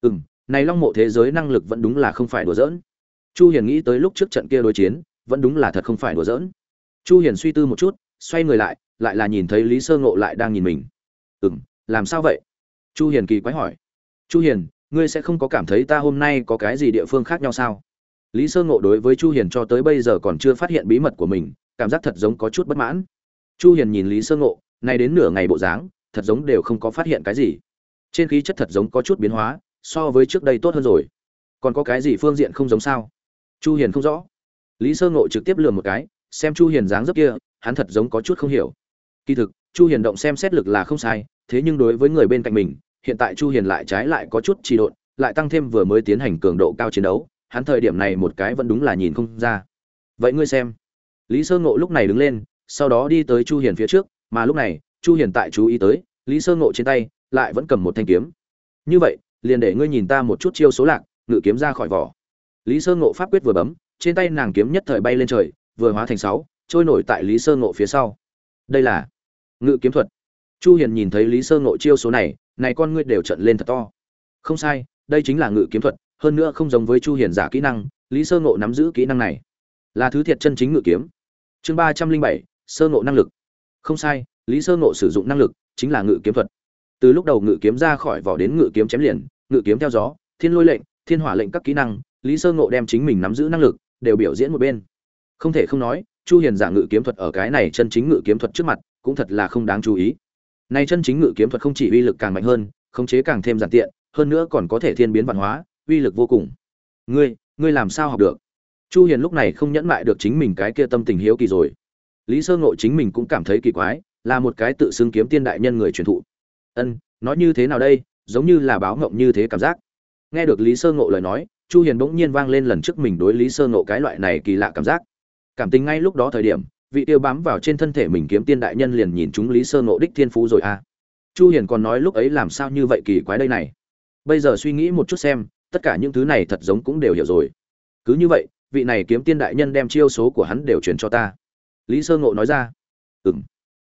ừm, này long mộ thế giới năng lực vẫn đúng là không phải đùa giỡn chu hiền nghĩ tới lúc trước trận kia đối chiến vẫn đúng là thật không phải đùa giỡn. Chu hiền suy tư một chút xoay người lại lại là nhìn thấy lý sơ ngộ lại đang nhìn mình. Ừm, làm sao vậy? Chu hiền kỳ quái hỏi. Chu hiền ngươi sẽ không có cảm thấy ta hôm nay có cái gì địa phương khác nhau sao? Lý sơ ngộ đối với chu hiền cho tới bây giờ còn chưa phát hiện bí mật của mình cảm giác thật giống có chút bất mãn. Chu hiền nhìn lý sơ ngộ nay đến nửa ngày bộ dáng thật giống đều không có phát hiện cái gì. Trên khí chất thật giống có chút biến hóa so với trước đây tốt hơn rồi. Còn có cái gì phương diện không giống sao? Chu hiền không rõ. Lý sơ ngộ trực tiếp lườm một cái, xem chu hiền dáng dấp kia, hắn thật giống có chút không hiểu. Kỳ thực, chu hiền động xem xét lực là không sai, thế nhưng đối với người bên cạnh mình, hiện tại chu hiền lại trái lại có chút trì độn, lại tăng thêm vừa mới tiến hành cường độ cao chiến đấu, hắn thời điểm này một cái vẫn đúng là nhìn không ra. Vậy ngươi xem. Lý sơ ngộ lúc này đứng lên, sau đó đi tới chu hiền phía trước, mà lúc này, chu hiền tại chú ý tới, lý sơ ngộ trên tay lại vẫn cầm một thanh kiếm. Như vậy, liền để ngươi nhìn ta một chút chiêu số lạc, ngự kiếm ra khỏi vỏ lý sơ ngộ pháp quyết vừa bấm, trên tay nàng kiếm nhất thời bay lên trời, vừa hóa thành sáu, trôi nổi tại lý sơ ngộ phía sau. Đây là ngự kiếm thuật. Chu hiền nhìn thấy lý sơ ngộ chiêu số này này con ngươi đều trận lên thật to. Không sai, đây chính là ngự kiếm thuật, hơn nữa không giống với chu hiền giả kỹ năng, lý sơ ngộ nắm giữ kỹ năng này. Là thứ thiệt chân chính ngự kiếm. Chương ba trăm linh bảy, sơ ngộ năng lực. Không sai, lý sơ ngộ sử dụng năng lực chính là ngự kiếm thuật. Từ lúc đầu ngự kiếm ra khỏi vỏ đến ngự kiếm chém liền, ngự kiếm theo gió, thiên lôi lệnh, thiên hỏa lệnh các kỹ năng lý sơ ngộ đem chính mình nắm giữ năng lực, đều biểu diễn một bên. Không thể không nói, chu hiền giả ngự kiếm thuật ở cái này chân chính ngự kiếm thuật trước mặt, cũng thật là không đáng chú ý. Này chân chính ngự kiếm thuật không chỉ uy lực càng mạnh hơn, khống chế càng thêm giản tiện, hơn nữa còn có thể thiên biến văn hóa, uy lực vô cùng. Ngươi ngươi làm sao học được? Chu hiền lúc này không nhẫn mại được chính mình cái kia tâm tình hiếu kỳ rồi. Lý sơ ngộ chính mình cũng cảm thấy kỳ quái, là một cái tự xưng kiếm tiên đại nhân người truyền thụ. Ân, nói như thế nào đây? Giống như là báo ngộng như thế cảm giác. Nghe được lý sơ ngộ lời nói chu hiền bỗng nhiên vang lên lần trước mình đối lý sơ ngộ cái loại này kỳ lạ cảm giác. Cảm tình ngay lúc đó thời điểm, vị tiêu bám vào trên thân thể mình kiếm tiên đại nhân liền nhìn chúng lý sơ ngộ đích thiên phú rồi à. Chu hiền còn nói lúc ấy làm sao như vậy kỳ quái đây này. Bây giờ suy nghĩ một chút xem, tất cả những thứ này thật giống cũng đều hiểu rồi. Cứ như vậy, vị này kiếm tiên đại nhân đem chiêu số của hắn đều truyền cho ta. Lý sơ ngộ nói ra. Ừm.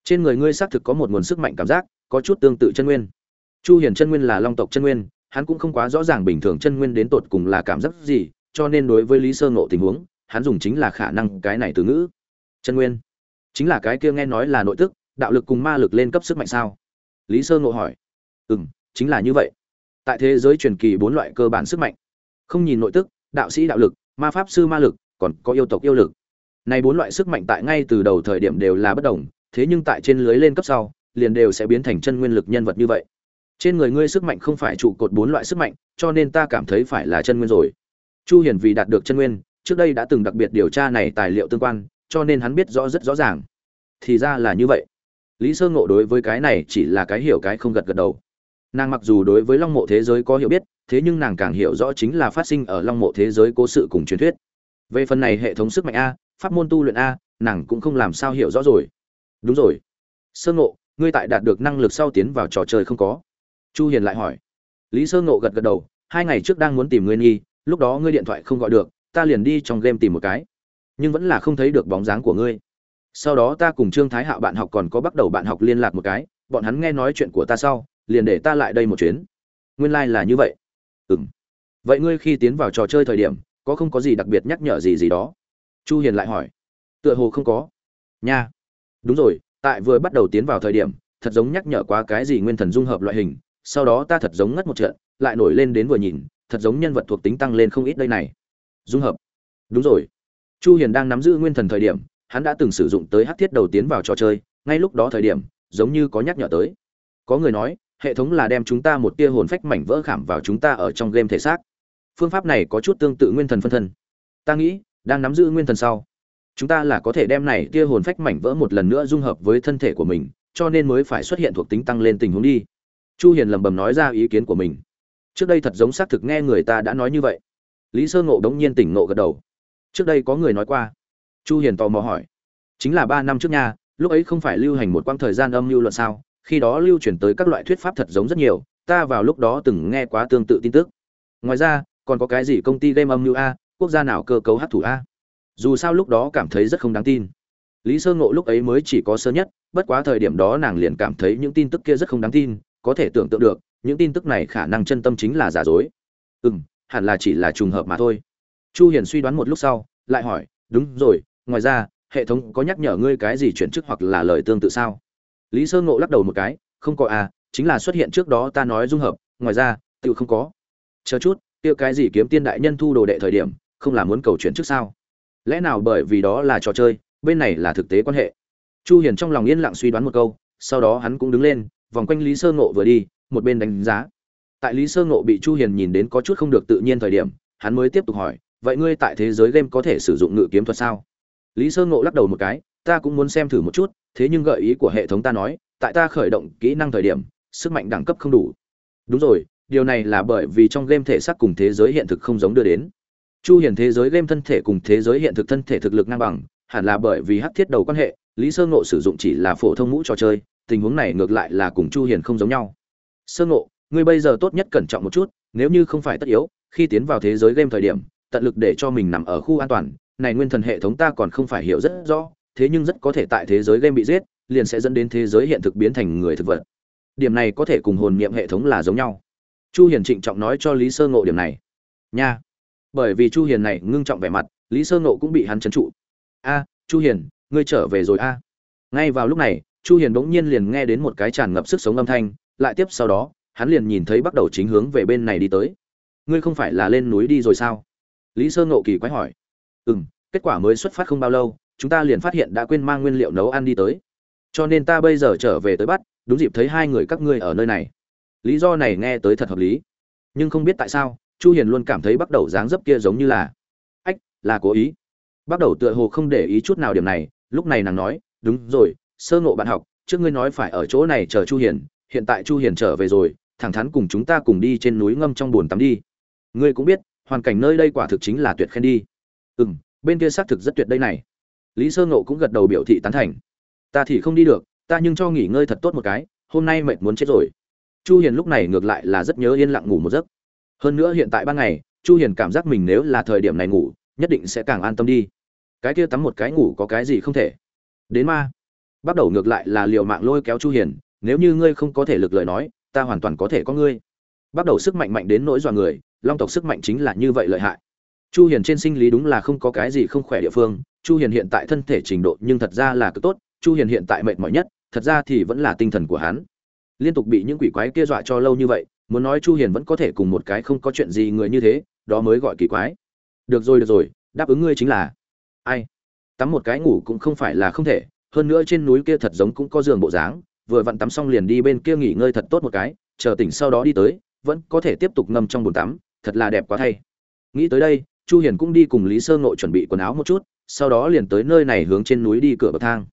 Trên người ngươi xác thực có một nguồn sức mạnh cảm giác, có chút tương tự chân nguyên. Chu hiền chân nguyên là long tộc chân nguyên hắn cũng không quá rõ ràng bình thường chân nguyên đến tột cùng là cảm giác gì, cho nên đối với lý sơ ngộ tình huống, hắn dùng chính là khả năng cái này từ ngữ. Chân nguyên. Chính là cái kia nghe nói là nội tức, đạo lực cùng ma lực lên cấp sức mạnh sao? Lý sơ ngộ hỏi. Ừm, chính là như vậy. Tại thế giới truyền kỳ bốn loại cơ bản sức mạnh. Không nhìn nội tức, đạo sĩ đạo lực, ma pháp sư ma lực, còn có yêu tộc yêu lực. Này bốn loại sức mạnh tại ngay từ đầu thời điểm đều là bất đồng, thế nhưng tại trên lưới lên cấp sau, liền đều sẽ biến thành chân nguyên lực nhân vật như vậy trên người ngươi sức mạnh không phải trụ cột bốn loại sức mạnh, cho nên ta cảm thấy phải là chân nguyên rồi. Chu hiền vì đạt được chân nguyên, trước đây đã từng đặc biệt điều tra này tài liệu tương quan, cho nên hắn biết rõ rất rõ ràng. Thì ra là như vậy. Lý sơ ngộ đối với cái này chỉ là cái hiểu cái không gật gật đầu. Nàng mặc dù đối với long mộ thế giới có hiểu biết, thế nhưng nàng càng hiểu rõ chính là phát sinh ở long mộ thế giới cố sự cùng truyền thuyết. Về phần này hệ thống sức mạnh a, pháp môn tu luyện a, nàng cũng không làm sao hiểu rõ rồi. Đúng rồi. Sơ ngộ, ngươi tại đạt được năng lực sau tiến vào trò chơi không có chu hiền lại hỏi. Lý sơ ngộ gật gật đầu, hai ngày trước đang muốn tìm ngươi nghi, lúc đó ngươi điện thoại không gọi được, ta liền đi trong game tìm một cái. Nhưng vẫn là không thấy được bóng dáng của ngươi. Sau đó ta cùng trương thái hạo bạn học còn có bắt đầu bạn học liên lạc một cái, bọn hắn nghe nói chuyện của ta sau, liền để ta lại đây một chuyến. Nguyên lai là như vậy. Ừm. Vậy ngươi khi tiến vào trò chơi thời điểm, có không có gì đặc biệt nhắc nhở gì gì đó? Chu hiền lại hỏi. Tựa hồ không có. Nha. Đúng rồi, tại vừa bắt đầu tiến vào thời điểm, thật giống nhắc nhở quá cái gì nguyên thần dung hợp loại hình sau đó ta thật giống ngất một trận, lại nổi lên đến vừa nhìn, thật giống nhân vật thuộc tính tăng lên không ít đây này. Dung hợp. Đúng rồi. Chu hiền đang nắm giữ nguyên thần thời điểm, hắn đã từng sử dụng tới hắc thiết đầu tiến vào trò chơi, ngay lúc đó thời điểm, giống như có nhắc nhở tới. Có người nói, hệ thống là đem chúng ta một tia hồn phách mảnh vỡ khảm vào chúng ta ở trong game thể xác. Phương pháp này có chút tương tự nguyên thần phân thân. Ta nghĩ, đang nắm giữ nguyên thần sau, chúng ta là có thể đem này tia hồn phách mảnh vỡ một lần nữa dung hợp với thân thể của mình, cho nên mới phải xuất hiện thuộc tính tăng lên tình huống đi chu hiền lẩm bẩm nói ra ý kiến của mình. Trước đây thật giống xác thực nghe người ta đã nói như vậy. Lý sơ ngộ đống nhiên tỉnh ngộ gật đầu. Trước đây có người nói qua. Chu hiền tò mò hỏi. Chính là ba năm trước nha, lúc ấy không phải lưu hành một quãng thời gian âm lưu luận sao? Khi đó lưu truyền tới các loại thuyết pháp thật giống rất nhiều, ta vào lúc đó từng nghe quá tương tự tin tức. Ngoài ra, còn có cái gì công ty game âm lưu a, quốc gia nào cơ cấu hát thủ a? Dù sao lúc đó cảm thấy rất không đáng tin. Lý sơ ngộ lúc ấy mới chỉ có sơ nhất, bất quá thời điểm đó nàng liền cảm thấy những tin tức kia rất không đáng tin có thể tưởng tượng được, những tin tức này khả năng chân tâm chính là giả dối. Ừ m hẳn là chỉ là trùng hợp mà thôi. Chu hiền suy đoán một lúc sau, lại hỏi, đúng rồi, ngoài ra, hệ thống có nhắc nhở ngươi cái gì chuyển chức hoặc là lời tương tự sao? Lý sơ ngộ lắc đầu một cái, không có à chính là xuất hiện trước đó ta nói dung hợp, ngoài ra, tự không có. Chờ chút tiêu cái gì kiếm tiên đại nhân thu đồ đệ thời điểm, không là muốn cầu chuyển trước sao? Lẽ nào bởi vì đó là trò chơi, bên này là thực tế quan hệ? Chu hiền trong lòng yên lặng suy đoán một câu, sau đó hắn cũng đứng lên vòng quanh lý sơ ngộ vừa đi, một bên đánh giá. Tại lý sơ ngộ bị chu hiền nhìn đến có chút không được tự nhiên thời điểm, hắn mới tiếp tục hỏi, vậy ngươi tại thế giới game có thể sử dụng ngự kiếm thuật sao? Lý sơ ngộ lắc đầu một cái, ta cũng muốn xem thử một chút, thế nhưng gợi ý của hệ thống ta nói, tại ta khởi động kỹ năng thời điểm, sức mạnh đẳng cấp không đủ. Đúng rồi, điều này là bởi vì trong game thể xác cùng thế giới hiện thực không giống đưa đến. Chu hiền thế giới game thân thể cùng thế giới hiện thực thân thể thực lực ngang bằng, hẳn là bởi vì hắc thiết đầu quan hệ, lý sơ ngộ sử dụng chỉ là phổ thông mũ trò chơi tình huống này ngược lại là cùng chu hiền không giống nhau. Sơ ngộ, ngươi bây giờ tốt nhất cẩn trọng một chút, nếu như không phải tất yếu, khi tiến vào thế giới game thời điểm, tận lực để cho mình nằm ở khu an toàn, này nguyên thần hệ thống ta còn không phải hiểu rất rõ, thế nhưng rất có thể tại thế giới game bị giết, liền sẽ dẫn đến thế giới hiện thực biến thành người thực vật. Điểm này có thể cùng hồn niệm hệ thống là giống nhau. Chu hiền trịnh trọng nói cho lý sơ ngộ điểm này. Nha. Bởi vì chu hiền này ngưng trọng vẻ mặt, lý sơ ngộ cũng bị hắn chấn trụ. A, chu hiền, ngươi trở về rồi a. Ngay vào lúc này chu hiền bỗng nhiên liền nghe đến một cái tràn ngập sức sống âm thanh, lại tiếp sau đó, hắn liền nhìn thấy bắt đầu chính hướng về bên này đi tới. Ngươi không phải là lên núi đi rồi sao? Lý sơ ngộ kỳ quái hỏi. Ừm, kết quả mới xuất phát không bao lâu, chúng ta liền phát hiện đã quên mang nguyên liệu nấu ăn đi tới. Cho nên ta bây giờ trở về tới bắt, đúng dịp thấy hai người các ngươi ở nơi này. Lý do này nghe tới thật hợp lý. Nhưng không biết tại sao, chu hiền luôn cảm thấy bắt đầu dáng dấp kia giống như là, ách, là cố ý. Bắt đầu tựa hồ không để ý chút nào điểm này, lúc này nàng nói, đúng rồi sơ ngộ bạn học, trước ngươi nói phải ở chỗ này chờ chu hiền, hiện tại chu hiền trở về rồi, thẳng thắn cùng chúng ta cùng đi trên núi ngâm trong buồn tắm đi. Ngươi cũng biết, hoàn cảnh nơi đây quả thực chính là tuyệt khen đi. Ừm, bên kia xác thực rất tuyệt đây này. Lý sơ ngộ cũng gật đầu biểu thị tán thành. Ta thì không đi được, ta nhưng cho nghỉ ngơi thật tốt một cái, hôm nay mệt muốn chết rồi. Chu hiền lúc này ngược lại là rất nhớ yên lặng ngủ một giấc. Hơn nữa hiện tại ban ngày, chu hiền cảm giác mình nếu là thời điểm này ngủ, nhất định sẽ càng an tâm đi. Cái kia tắm một cái ngủ có cái gì không thể. Đến ma bắt đầu ngược lại là liều mạng lôi kéo chu hiền, nếu như ngươi không có thể lực lời nói, ta hoàn toàn có thể có ngươi. Bắt đầu sức mạnh mạnh đến nỗi dọa người, long tộc sức mạnh chính là như vậy lợi hại. Chu hiền trên sinh lý đúng là không có cái gì không khỏe địa phương, chu hiền hiện tại thân thể trình độ nhưng thật ra là cực tốt, chu hiền hiện tại mệt mỏi nhất, thật ra thì vẫn là tinh thần của hắn. Liên tục bị những quỷ quái kia dọa cho lâu như vậy, muốn nói chu hiền vẫn có thể cùng một cái không có chuyện gì người như thế, đó mới gọi kỳ quái. Được rồi được rồi, đáp ứng ngươi chính là ai? Tắm một cái ngủ cũng không phải là không thể hơn nữa trên núi kia thật giống cũng có giường bộ dáng, vừa vặn tắm xong liền đi bên kia nghỉ ngơi thật tốt một cái, chờ tỉnh sau đó đi tới, vẫn có thể tiếp tục ngâm trong bồn tắm, thật là đẹp quá thay. Nghĩ tới đây, chu hiền cũng đi cùng lý sơ ngộ chuẩn bị quần áo một chút, sau đó liền tới nơi này hướng trên núi đi cửa bậc thang.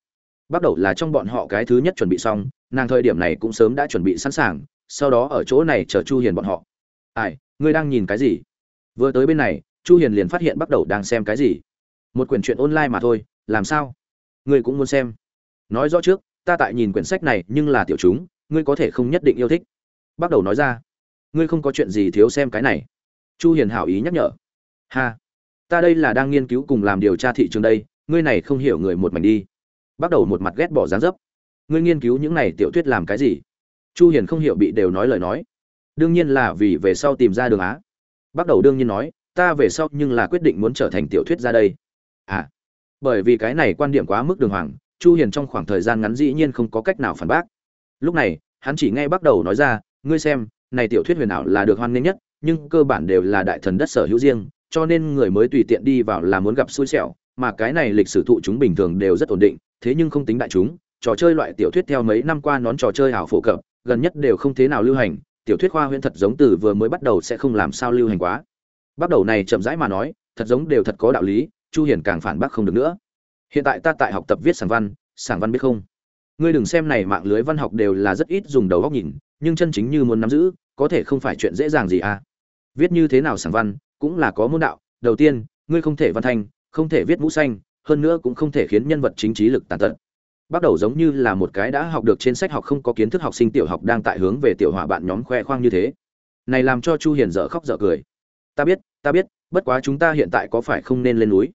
Bắt đầu là trong bọn họ cái thứ nhất chuẩn bị xong, nàng thời điểm này cũng sớm đã chuẩn bị sẵn sàng, sau đó ở chỗ này chờ chu hiền bọn họ. Ai, ngươi đang nhìn cái gì? Vừa tới bên này, chu hiền liền phát hiện bắt đầu đang xem cái gì. Một quyển truyện online mà thôi, làm sao? Ngươi cũng muốn xem. Nói rõ trước, ta tại nhìn quyển sách này nhưng là tiểu chúng, ngươi có thể không nhất định yêu thích. Bắt đầu nói ra. Ngươi không có chuyện gì thiếu xem cái này. Chu hiền hảo ý nhắc nhở. Ha. Ta đây là đang nghiên cứu cùng làm điều tra thị trường đây, ngươi này không hiểu người một mảnh đi. Bắt đầu một mặt ghét bỏ dáng dấp. Ngươi nghiên cứu những này tiểu thuyết làm cái gì? Chu hiền không hiểu bị đều nói lời nói. Đương nhiên là vì về sau tìm ra đường á. Bắt đầu đương nhiên nói, ta về sau nhưng là quyết định muốn trở thành tiểu thuyết ra đây. À bởi vì cái này quan điểm quá mức đường hoàng, chu hiền trong khoảng thời gian ngắn dĩ nhiên không có cách nào phản bác. Lúc này, hắn chỉ nghe bắt đầu nói ra, ngươi xem, này tiểu thuyết huyền ảo là được hoan nghênh nhất, nhưng cơ bản đều là đại thần đất sở hữu riêng, cho nên người mới tùy tiện đi vào là muốn gặp xui xẻo, mà cái này lịch sử thụ chúng bình thường đều rất ổn định, thế nhưng không tính đại chúng, trò chơi loại tiểu thuyết theo mấy năm qua nón trò chơi ảo phổ cập, gần nhất đều không thế nào lưu hành, tiểu thuyết khoa huyễn thật giống từ vừa mới bắt đầu sẽ không làm sao lưu hành quá. Bắt đầu này chậm rãi mà nói, thật giống đều thật có đạo lý chu hiền càng phản bác không được nữa. Hiện tại ta tại học tập viết sảng văn sảng văn biết không? Ngươi đừng xem này mạng lưới văn học đều là rất ít dùng đầu góc nhìn, nhưng chân chính như muốn nắm giữ, có thể không phải chuyện dễ dàng gì à? Viết như thế nào sảng văn cũng là có môn đạo. Đầu tiên, ngươi không thể văn thanh, không thể viết mũ xanh, hơn nữa cũng không thể khiến nhân vật chính trí lực tàn tật. Bắt đầu giống như là một cái đã học được trên sách học không có kiến thức học sinh tiểu học đang tại hướng về tiểu hòa bạn nhóm khoe khoang như thế. Này làm cho chu hiền dở khóc dở cười. Ta biết ta biết, bất quá chúng ta hiện tại có phải không nên lên núi?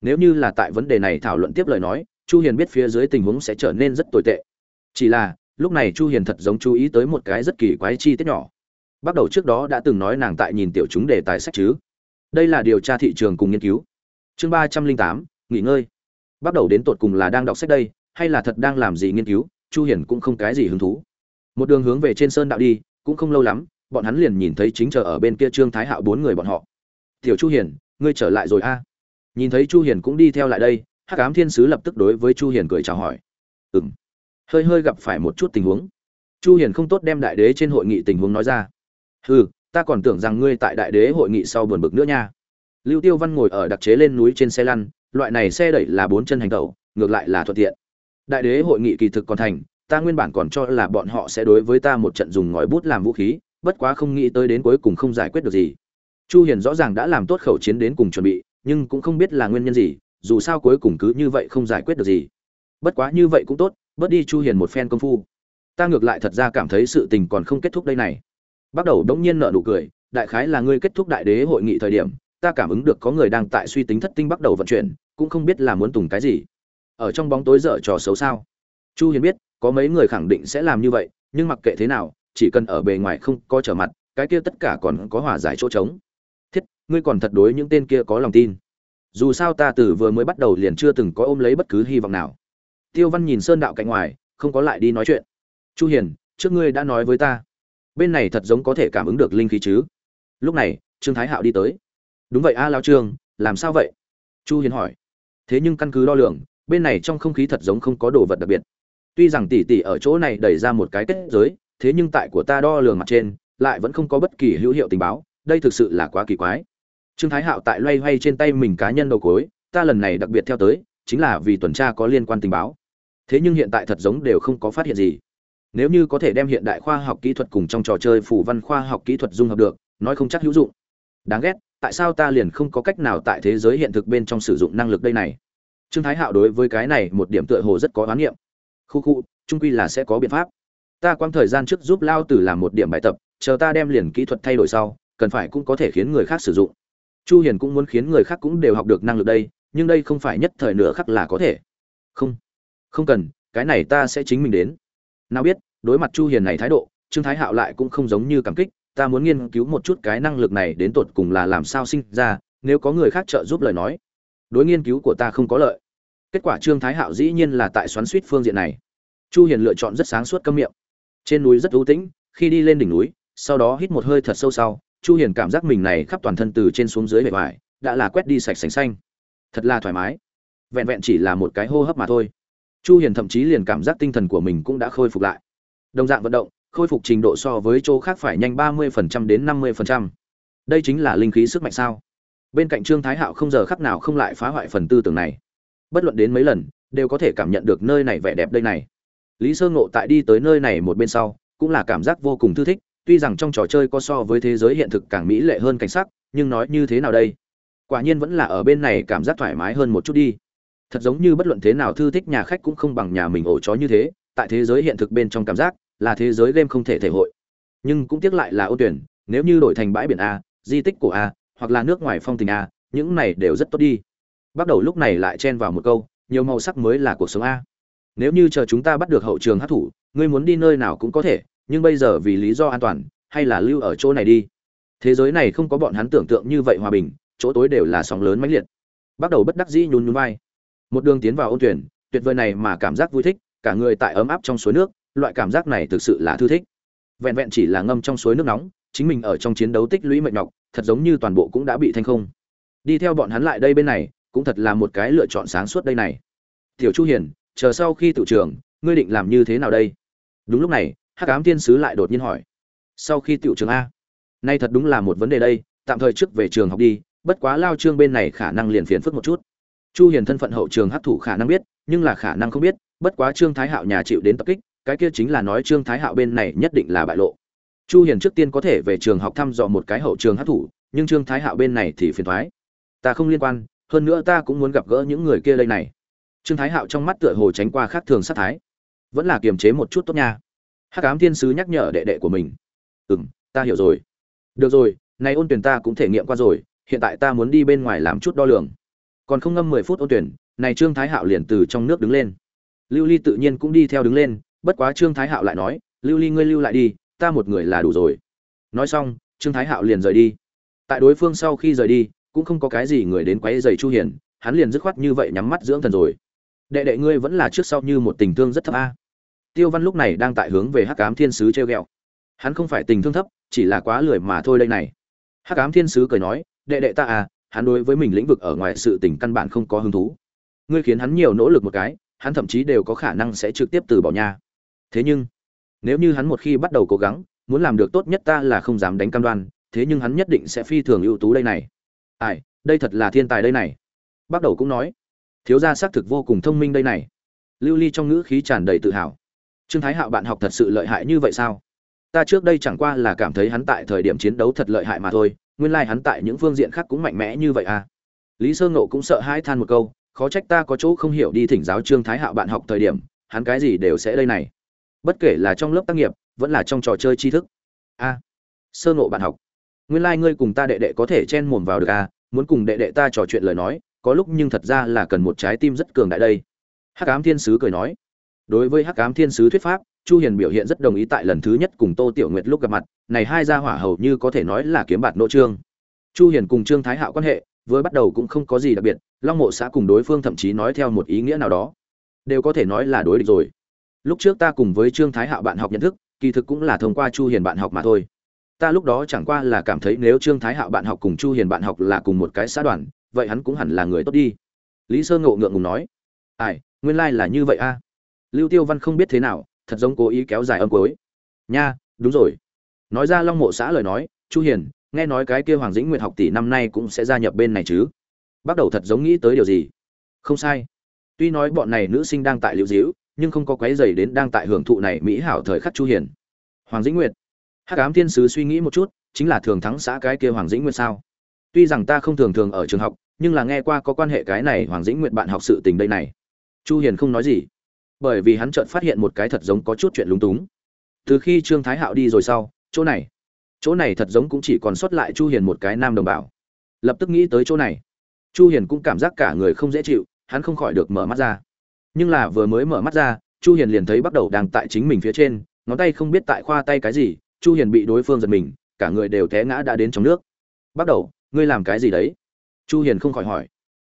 Nếu như là tại vấn đề này thảo luận tiếp lời nói, chu hiền biết phía dưới tình huống sẽ trở nên rất tồi tệ. Chỉ là, lúc này chu hiền thật giống chú ý tới một cái rất kỳ quái chi tiết nhỏ. Bắt đầu trước đó đã từng nói nàng tại nhìn tiểu chúng đề tài sách chứ. Đây là điều tra thị trường cùng nghiên cứu. Chương ba trăm linh tám, nghỉ ngơi. Bắt đầu đến tột cùng là đang đọc sách đây, hay là thật đang làm gì nghiên cứu, chu Hiền cũng không cái gì hứng thú. Một đường hướng về trên sơn đạo đi, cũng không lâu lắm, bọn hắn liền nhìn thấy chính chờ ở bên kia trương thái hạo bốn người bọn họ tiểu chu hiển ngươi trở lại rồi a. Nhìn thấy chu hiển cũng đi theo lại đây hắc ám thiên sứ lập tức đối với chu hiển cười chào hỏi. Ừm, hơi hơi gặp phải một chút tình huống. Chu hiển không tốt đem đại đế trên hội nghị tình huống nói ra. Hừ ta còn tưởng rằng ngươi tại đại đế hội nghị sau buồn bực nữa nha. Lưu tiêu văn ngồi ở đặc chế lên núi trên xe lăn loại này xe đẩy là bốn chân hành tẩu ngược lại là thuận tiện. Đại đế hội nghị kỳ thực còn thành ta nguyên bản còn cho là bọn họ sẽ đối với ta một trận dùng ngòi bút làm vũ khí bất quá không nghĩ tới đến cuối cùng không giải quyết được gì chu hiền rõ ràng đã làm tốt khẩu chiến đến cùng chuẩn bị, nhưng cũng không biết là nguyên nhân gì, dù sao cuối cùng cứ như vậy không giải quyết được gì. Bất quá như vậy cũng tốt, bớt đi chu hiền một phen công phu. Ta ngược lại thật ra cảm thấy sự tình còn không kết thúc đây này. Bắt đầu đống nhiên nở nụ cười, đại khái là ngươi kết thúc đại đế hội nghị thời điểm, ta cảm ứng được có người đang tại suy tính thất tinh bắt đầu vận chuyển, cũng không biết là muốn tùng cái gì. Ở trong bóng tối dở trò xấu sao? Chu hiền biết, có mấy người khẳng định sẽ làm như vậy, nhưng mặc kệ thế nào, chỉ cần ở bề ngoài không có trở mặt, cái kia tất cả còn có hòa giải chỗ trống ngươi còn thật đối những tên kia có lòng tin. Dù sao ta từ vừa mới bắt đầu liền chưa từng có ôm lấy bất cứ hy vọng nào. Tiêu văn nhìn sơn đạo cạnh ngoài, không có lại đi nói chuyện. Chu hiền, trước ngươi đã nói với ta. Bên này thật giống có thể cảm ứng được linh khí chứ? Lúc này, trương thái hạo đi tới. Đúng vậy a, lao trương, làm sao vậy? Chu hiền hỏi. Thế nhưng căn cứ đo lường, bên này trong không khí thật giống không có đồ vật đặc biệt. Tuy rằng tỷ tỷ ở chỗ này đẩy ra một cái kết giới, thế nhưng tại của ta đo lường mặt trên, lại vẫn không có bất kỳ hữu hiệu tình báo, đây thực sự là quá kỳ quái trương thái hạo tại loay hoay trên tay mình cá nhân đầu cối, ta lần này đặc biệt theo tới, chính là vì tuần tra có liên quan tình báo. Thế nhưng hiện tại thật giống đều không có phát hiện gì. Nếu như có thể đem hiện đại khoa học kỹ thuật cùng trong trò chơi phủ văn khoa học kỹ thuật dung hợp được, nói không chắc hữu dụng. Đáng ghét, tại sao ta liền không có cách nào tại thế giới hiện thực bên trong sử dụng năng lực đây này? Trương thái hạo đối với cái này một điểm tựa hồ rất có oán niệm. Khu khu trung quy là sẽ có biện pháp. Ta quang thời gian trước giúp lao tử làm một điểm bài tập, chờ ta đem liền kỹ thuật thay đổi sau, cần phải cũng có thể khiến người khác sử dụng chu hiền cũng muốn khiến người khác cũng đều học được năng lực đây, nhưng đây không phải nhất thời nửa khắc là có thể. Không không cần, cái này ta sẽ chính mình đến. Nào biết, đối mặt chu hiền này thái độ, trương thái hạo lại cũng không giống như cảm kích, ta muốn nghiên cứu một chút cái năng lực này đến tột cùng là làm sao sinh ra, nếu có người khác trợ giúp lời nói. Đối nghiên cứu của ta không có lợi. Kết quả trương thái hạo dĩ nhiên là tại xoắn suýt phương diện này. Chu hiền lựa chọn rất sáng suốt câm miệng. Trên núi rất ưu tĩnh, khi đi lên đỉnh núi, sau đó hít một hơi thật sâu sau chu hiền cảm giác mình này khắp toàn thân từ trên xuống dưới bề ngoài, đã là quét đi sạch sành xanh. Thật là thoải mái. Vẹn vẹn chỉ là một cái hô hấp mà thôi. Chu hiền thậm chí liền cảm giác tinh thần của mình cũng đã khôi phục lại. Đồng dạng vận động, khôi phục trình độ so với chỗ khác phải nhanh 30% đến 50%. đây chính là linh khí sức mạnh sao? Bên cạnh trương thái hạo không giờ khắc nào không lại phá hoại phần tư tưởng này. Bất luận đến mấy lần, đều có thể cảm nhận được nơi này vẻ đẹp đây này. Lý sơ ngộ tại đi tới nơi này một bên sau, cũng là cảm giác vô cùng thư thích tuy rằng trong trò chơi có so với thế giới hiện thực càng mỹ lệ hơn cảnh sắc, nhưng nói như thế nào đây? Quả nhiên vẫn là ở bên này cảm giác thoải mái hơn một chút đi. Thật giống như bất luận thế nào thư thích nhà khách cũng không bằng nhà mình ổ chó như thế, tại thế giới hiện thực bên trong cảm giác là thế giới game không thể thể hội. Nhưng cũng tiếc lại là ô tuyển, nếu như đổi thành bãi biển a, di tích của a, hoặc là nước ngoài phong tình a, những này đều rất tốt đi. Bắt đầu lúc này lại chen vào một câu, nhiều màu sắc mới là cuộc sống a. Nếu như chờ chúng ta bắt được hậu trường hát thủ, ngươi muốn đi nơi nào cũng có thể nhưng bây giờ vì lý do an toàn, hay là lưu ở chỗ này đi. Thế giới này không có bọn hắn tưởng tượng như vậy hòa bình, chỗ tối đều là sóng lớn mãnh liệt. Bắt đầu bất đắc dĩ nhún nhún vai. Một đường tiến vào ôn tuyển, tuyệt vời này mà cảm giác vui thích, cả người tại ấm áp trong suối nước, loại cảm giác này thực sự là thư thích. Vẹn vẹn chỉ là ngâm trong suối nước nóng, chính mình ở trong chiến đấu tích lũy mệt nhọc, thật giống như toàn bộ cũng đã bị thanh không. Đi theo bọn hắn lại đây bên này, cũng thật là một cái lựa chọn sáng suốt đây này. Tiểu chu hiền, chờ sau khi tự trường ngươi định làm như thế nào đây? Đúng lúc này hắc ám thiên sứ lại đột nhiên hỏi, sau khi tiểu trường a, nay thật đúng là một vấn đề đây, tạm thời trước về trường học đi, bất quá lao trương bên này khả năng liền phiền phức một chút. Chu hiền thân phận hậu trường hấp thủ khả năng biết, nhưng là khả năng không biết, bất quá trương thái hạo nhà chịu đến tập kích, cái kia chính là nói trương thái hạo bên này nhất định là bại lộ. Chu hiền trước tiên có thể về trường học thăm dò một cái hậu trường hấp thủ nhưng trương thái hạo bên này thì phiền thoái ta không liên quan, hơn nữa ta cũng muốn gặp gỡ những người kia đây này. Trương thái hạo trong mắt tựa hồ tránh qua khác thường sát thái. Vẫn là kiềm chế một chút tốt nha hắc ám thiên sứ nhắc nhở đệ đệ của mình. Ừ m ta hiểu rồi. Được rồi nay ôn tuyển ta cũng thể nghiệm qua rồi, hiện tại ta muốn đi bên ngoài làm chút đo lường. Còn không ngâm mười phút ôn tuyển, này trương thái hạo liền từ trong nước đứng lên. Lưu ly tự nhiên cũng đi theo đứng lên, bất quá trương thái hạo lại nói, lưu ly ngươi lưu lại đi, ta một người là đủ rồi. Nói xong, trương thái hạo liền rời đi. Tại đối phương sau khi rời đi, cũng không có cái gì người đến quấy giày chu hiền, hắn liền dứt khoát như vậy nhắm mắt dưỡng thần rồi. Đệ đệ ngươi vẫn là trước sau như một tình thương rất thấp a tiêu văn lúc này đang tại hướng về hắc ám thiên sứ treo gẹo, hắn không phải tình thương thấp chỉ là quá lười mà thôi đây này. Hắc ám thiên sứ cười nói đệ đệ ta à hắn đối với mình lĩnh vực ở ngoài sự tình căn bản không có hứng thú. Ngươi khiến hắn nhiều nỗ lực một cái hắn thậm chí đều có khả năng sẽ trực tiếp từ bỏ nhà thế nhưng nếu như hắn một khi bắt đầu cố gắng muốn làm được tốt nhất ta là không dám đánh cam đoan thế nhưng hắn nhất định sẽ phi thường ưu tú đây này. Ai đây thật là thiên tài đây này. Bắt đầu cũng nói. Thiếu gia xác thực vô cùng thông minh đây này. Lưu ly trong ngữ khí tràn đầy tự hào trương thái hạo bạn học thật sự lợi hại như vậy sao? Ta trước đây chẳng qua là cảm thấy hắn tại thời điểm chiến đấu thật lợi hại mà thôi, nguyên lai hắn tại những phương diện khác cũng mạnh mẽ như vậy à? Lý sơ ngộ cũng sợ hãi than một câu, khó trách ta có chỗ không hiểu đi thỉnh giáo trương thái hạo bạn học thời điểm, hắn cái gì đều sẽ đây này. Bất kể là trong lớp tác nghiệp, vẫn là trong trò chơi tri thức. A, sơ ngộ bạn học, nguyên lai、like、ngươi cùng ta đệ đệ có thể chen mồm vào được à? Muốn cùng đệ đệ ta trò chuyện lời nói, có lúc nhưng thật ra là cần một trái tim rất cường đại đây. Hắc ám thiên sứ cười nói đối với hắc ám thiên sứ thuyết pháp, chu hiền biểu hiện rất đồng ý tại lần thứ nhất cùng tô tiểu nguyệt lúc gặp mặt, này hai gia hỏa hầu như có thể nói là kiếm bạt nỗ trương. Chu hiền cùng trương thái hạo quan hệ với bắt đầu cũng không có gì đặc biệt, long mộ xã cùng đối phương thậm chí nói theo một ý nghĩa nào đó. Đều có thể nói là đối địch rồi. Lúc trước ta cùng với trương thái hạo bạn học nhận thức, kỳ thực cũng là thông qua chu hiền bạn học mà thôi. Ta lúc đó chẳng qua là cảm thấy nếu trương thái hạo bạn học cùng chu hiền bạn học là cùng một cái xã đoàn, vậy hắn cũng hẳn là người tốt đi. Lý sơn ngộ ngượng ngùng nói, ai, nguyên lai like là như vậy a lưu tiêu văn không biết thế nào, thật giống cố ý kéo dài âm cuối. Nha, đúng rồi. Nói ra long mộ xã lời nói, chu hiền, nghe nói cái kia hoàng dĩnh nguyệt học tỷ năm nay cũng sẽ gia nhập bên này chứ. Bắt đầu thật giống nghĩ tới điều gì? Không sai. Tuy nói bọn này nữ sinh đang tại liễu diễu, nhưng không có quấy dày đến đang tại hưởng thụ này mỹ hảo thời khắc chu hiền. Hoàng dĩnh nguyệt. Hắc ám thiên sứ suy nghĩ một chút, chính là thường thắng xã cái kia hoàng dĩnh nguyệt sao? Tuy rằng ta không thường thường ở trường học, nhưng là nghe qua có quan hệ cái này hoàng dĩnh nguyệt bạn học sự tình đây này. Chu hiền không nói gì bởi vì hắn chợt phát hiện một cái thật giống có chút chuyện lúng túng. Từ khi trương thái hạo đi rồi sau, chỗ này chỗ này thật giống cũng chỉ còn sót lại chu hiền một cái nam đồng bào. Lập tức nghĩ tới chỗ này. Chu hiền cũng cảm giác cả người không dễ chịu, hắn không khỏi được mở mắt ra. Nhưng là vừa mới mở mắt ra, chu hiền liền thấy bắt đầu đang tại chính mình phía trên, ngón tay không biết tại khoa tay cái gì, chu hiền bị đối phương giật mình, cả người đều té ngã đã đến trong nước. Bắt đầu, ngươi làm cái gì đấy? Chu hiền không khỏi hỏi.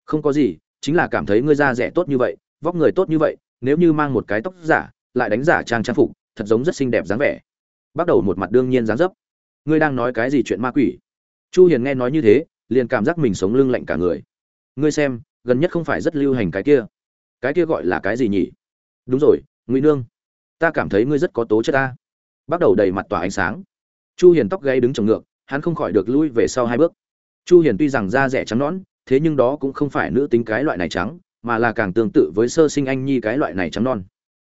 Không có gì, chính là cảm thấy ngươi da rẻ tốt như vậy, vóc người tốt như vậy nếu như mang một cái tóc giả, lại đánh giả trang trang phục, thật giống rất xinh đẹp dáng vẻ. Bắt đầu một mặt đương nhiên dáng dấp. Ngươi đang nói cái gì chuyện ma quỷ? Chu hiền nghe nói như thế, liền cảm giác mình sống lưng lạnh cả người. Ngươi xem, gần nhất không phải rất lưu hành cái kia. Cái kia gọi là cái gì nhỉ? Đúng rồi, ngụy nương. Ta cảm thấy ngươi rất có tố chất ta. Bắt đầu đầy mặt tỏa ánh sáng. Chu hiền tóc gáy đứng trồng ngược, hắn không khỏi được lui về sau hai bước. Chu hiền tuy rằng da rẻ trắng nõn, thế nhưng đó cũng không phải nữ tính cái loại này trắng mà là càng tương tự với sơ sinh anh nhi cái loại này trắng non.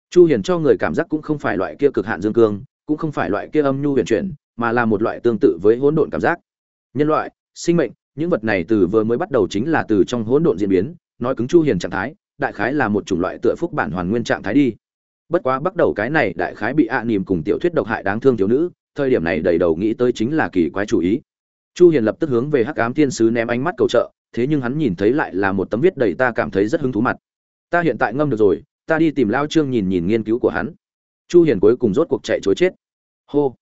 Chu hiền cho người cảm giác cũng không phải loại kia cực hạn dương cương, cũng không phải loại kia âm nhu huyền chuyển, mà là một loại tương tự với hỗn độn cảm giác. Nhân loại, sinh mệnh, những vật này từ vừa mới bắt đầu chính là từ trong hỗn độn diễn biến, nói cứng chu hiền trạng thái, đại khái là một chủng loại tựa phúc bản hoàn nguyên trạng thái đi. Bất quá bắt đầu cái này đại khái bị ạ niềm cùng tiểu thuyết độc hại đáng thương thiếu nữ, thời điểm này đầy đầu nghĩ tới chính là kỳ quái chủ ý. Chu hiền lập tức hướng về hắc ám thiên sứ ném ánh mắt cầu trợ thế nhưng hắn nhìn thấy lại là một tấm viết đầy ta cảm thấy rất hứng thú mặt. Ta hiện tại ngâm được rồi, ta đi tìm lao trương nhìn nhìn nghiên cứu của hắn. Chu hiền cuối cùng rốt cuộc chạy chối chết. Hô.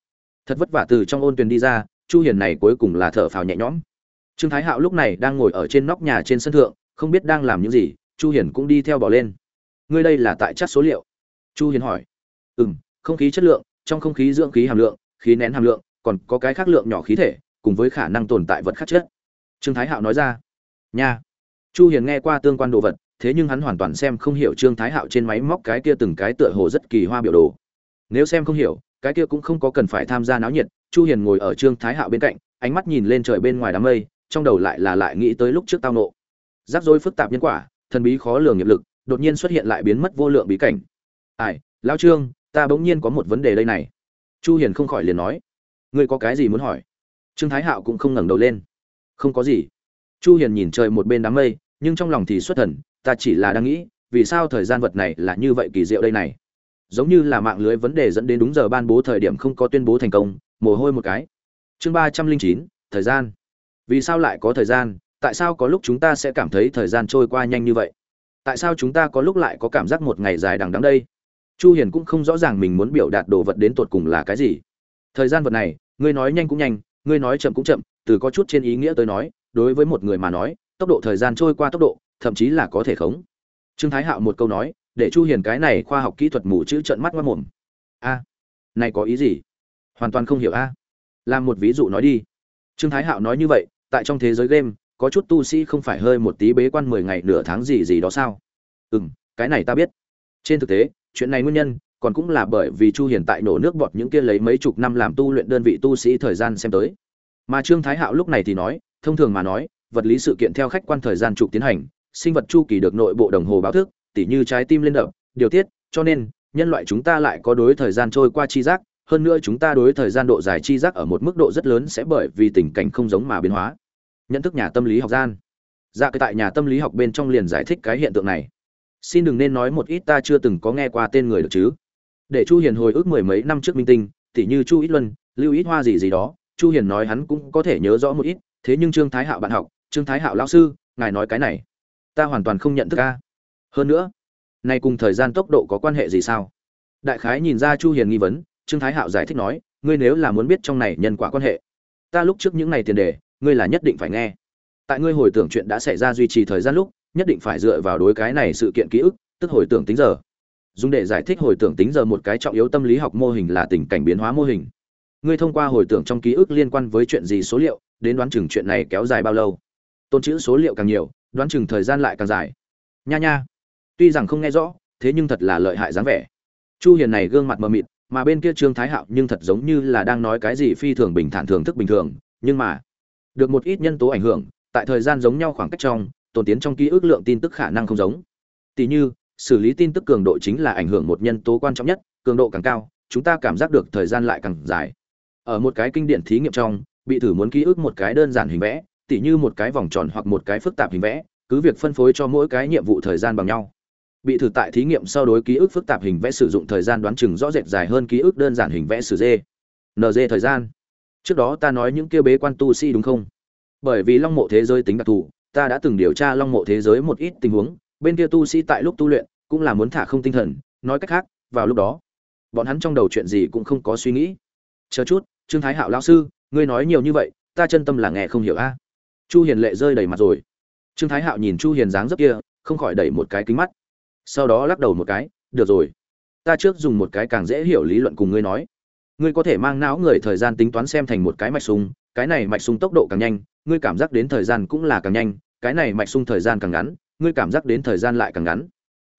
Thật vất vả từ trong ôn tuyền đi ra, chu hiền này cuối cùng là thở phào nhẹ nhõm. Trương thái hạo lúc này đang ngồi ở trên nóc nhà trên sân thượng, không biết đang làm những gì, chu hiền cũng đi theo bỏ lên. Ngươi đây là tại chất số liệu? Chu hiền hỏi. Ừm, không khí chất lượng, trong không khí dưỡng khí hàm lượng, khí nén hàm lượng, còn có cái khác lượng nhỏ khí thể, cùng với khả năng tồn tại vật khác chất trương thái hạo nói ra nha. Chu hiền nghe qua tương quan đồ vật, thế nhưng hắn hoàn toàn xem không hiểu trương thái hạo trên máy móc cái kia từng cái tựa hồ rất kỳ hoa biểu đồ. Nếu xem không hiểu, cái kia cũng không có cần phải tham gia náo nhiệt, chu hiền ngồi ở trương thái hạo bên cạnh, ánh mắt nhìn lên trời bên ngoài đám mây, trong đầu lại là lại nghĩ tới lúc trước tao nộ rắc rối phức tạp nhân quả, thần bí khó lường nghiệp lực, đột nhiên xuất hiện lại biến mất vô lượng bí cảnh. Ai, lão trương, ta bỗng nhiên có một vấn đề đây này. Chu hiền không khỏi liền nói. Ngươi có cái gì muốn hỏi? Trương thái hạo cũng không ngẩng đầu lên. Không có gì chu hiền nhìn trời một bên đám mây, nhưng trong lòng thì xuất thần, ta chỉ là đang nghĩ, vì sao thời gian vật này là như vậy kỳ diệu đây này? Giống như là mạng lưới vấn đề dẫn đến đúng giờ ban bố thời điểm không có tuyên bố thành công, mồ hôi một cái. Chương ba trăm linh chín, thời gian. Vì sao lại có thời gian? Tại sao có lúc chúng ta sẽ cảm thấy thời gian trôi qua nhanh như vậy? Tại sao chúng ta có lúc lại có cảm giác một ngày dài đằng đẵng đây? Chu hiền cũng không rõ ràng mình muốn biểu đạt đồ vật đến tột cùng là cái gì. Thời gian vật này, ngươi nói nhanh cũng nhanh, ngươi nói chậm cũng chậm, từ có chút trên ý nghĩa tới nói đối với một người mà nói, tốc độ thời gian trôi qua tốc độ, thậm chí là có thể khống. Trương thái hạo một câu nói, để chu hiền cái này khoa học kỹ thuật mù chữ trận mắt ngoắt mồm. A, này có ý gì? Hoàn toàn không hiểu a. Làm một ví dụ nói đi. Trương thái hạo nói như vậy, tại trong thế giới game, có chút tu sĩ không phải hơi một tí bế quan 10 ngày nửa tháng gì gì đó sao? Ừm, cái này ta biết. Trên thực tế, chuyện này nguyên nhân, còn cũng là bởi vì chu hiền tại nổ nước bọt những kia lấy mấy chục năm làm tu luyện đơn vị tu sĩ thời gian xem tới. Mà trương thái hạo lúc này thì nói thông thường mà nói, vật lý sự kiện theo khách quan thời gian trục tiến hành, sinh vật chu kỳ được nội bộ đồng hồ báo thức, tỉ như trái tim lên đập điều tiết, cho nên, nhân loại chúng ta lại có đối thời gian trôi qua chi giác, hơn nữa chúng ta đối thời gian độ dài chi giác ở một mức độ rất lớn sẽ bởi vì tình cảnh không giống mà biến hóa. Nhận thức nhà tâm lý học gian. Dạ cái tại nhà tâm lý học bên trong liền giải thích cái hiện tượng này. Xin đừng nên nói một ít ta chưa từng có nghe qua tên người được chứ. Để chu hiền hồi ức mười mấy năm trước minh tinh, tỉ như chu ít luân, lưu ít hoa gì gì đó, chu hiền nói hắn cũng có thể nhớ rõ một ít thế nhưng trương thái hạo bạn học, trương thái hạo lão sư, ngài nói cái này. Ta hoàn toàn không nhận thức a. Hơn nữa, nay cùng thời gian tốc độ có quan hệ gì sao? Đại khái nhìn ra chu hiền nghi vấn, trương thái hạo giải thích nói, ngươi nếu là muốn biết trong này nhân quả quan hệ, ta lúc trước những ngày tiền đề, ngươi là nhất định phải nghe. Tại ngươi hồi tưởng chuyện đã xảy ra duy trì thời gian lúc, nhất định phải dựa vào đối cái này sự kiện ký ức, tức hồi tưởng tính giờ. Dùng để giải thích hồi tưởng tính giờ một cái trọng yếu tâm lý học mô hình là tình cảnh biến hóa mô hình. Ngươi thông qua hồi tưởng trong ký ức liên quan với chuyện gì số liệu đến đoán chừng chuyện này kéo dài bao lâu. Tôn chữ số liệu càng nhiều đoán chừng thời gian lại càng dài. Nha nha. Tuy rằng không nghe rõ thế nhưng thật là lợi hại dáng vẻ. Chu hiền này gương mặt mờ mịt mà bên kia trương thái hạo nhưng thật giống như là đang nói cái gì phi thường bình thản thường thức bình thường nhưng mà được một ít nhân tố ảnh hưởng tại thời gian giống nhau khoảng cách trong tồn tiến trong ký ức lượng tin tức khả năng không giống. Tỷ như, xử lý tin tức cường độ chính là ảnh hưởng một nhân tố quan trọng nhất, cường độ càng cao, chúng ta cảm giác được thời gian lại càng dài. Ở một cái kinh điển thí nghiệm trong, bị thử muốn ký ức một cái đơn giản hình vẽ, tỉ như một cái vòng tròn hoặc một cái phức tạp hình vẽ, cứ việc phân phối cho mỗi cái nhiệm vụ thời gian bằng nhau. Bị thử tại thí nghiệm sau đối ký ức phức tạp hình vẽ sử dụng thời gian đoán chừng rõ rệt dài hơn ký ức đơn giản hình vẽ sử dê. NG thời gian. Trước đó ta nói những kia bế quan tu sĩ si đúng không? Bởi vì long mộ thế giới tính đặc thù, ta đã từng điều tra long mộ thế giới một ít tình huống, bên kia tu sĩ tại lúc tu luyện cũng là muốn thả không tinh thần, nói cách khác, vào lúc đó, bọn hắn trong đầu chuyện gì cũng không có suy nghĩ. Chờ chút, Trương Thái Hạo lão sư, ngươi nói nhiều như vậy, ta chân tâm là nghe không hiểu a. À? Chu Hiền lệ rơi đầy mặt rồi. Trương Thái Hạo nhìn Chu Hiền dáng dấp kia, không khỏi đẩy một cái kính mắt. Sau đó lắc đầu một cái, được rồi, ta trước dùng một cái càng dễ hiểu lý luận cùng ngươi nói. Ngươi có thể mang não người thời gian tính toán xem thành một cái mạch sung, cái này mạch sung tốc độ càng nhanh, ngươi cảm giác đến thời gian cũng là càng nhanh, cái này mạch sung thời gian càng ngắn, ngươi cảm giác đến thời gian lại càng ngắn.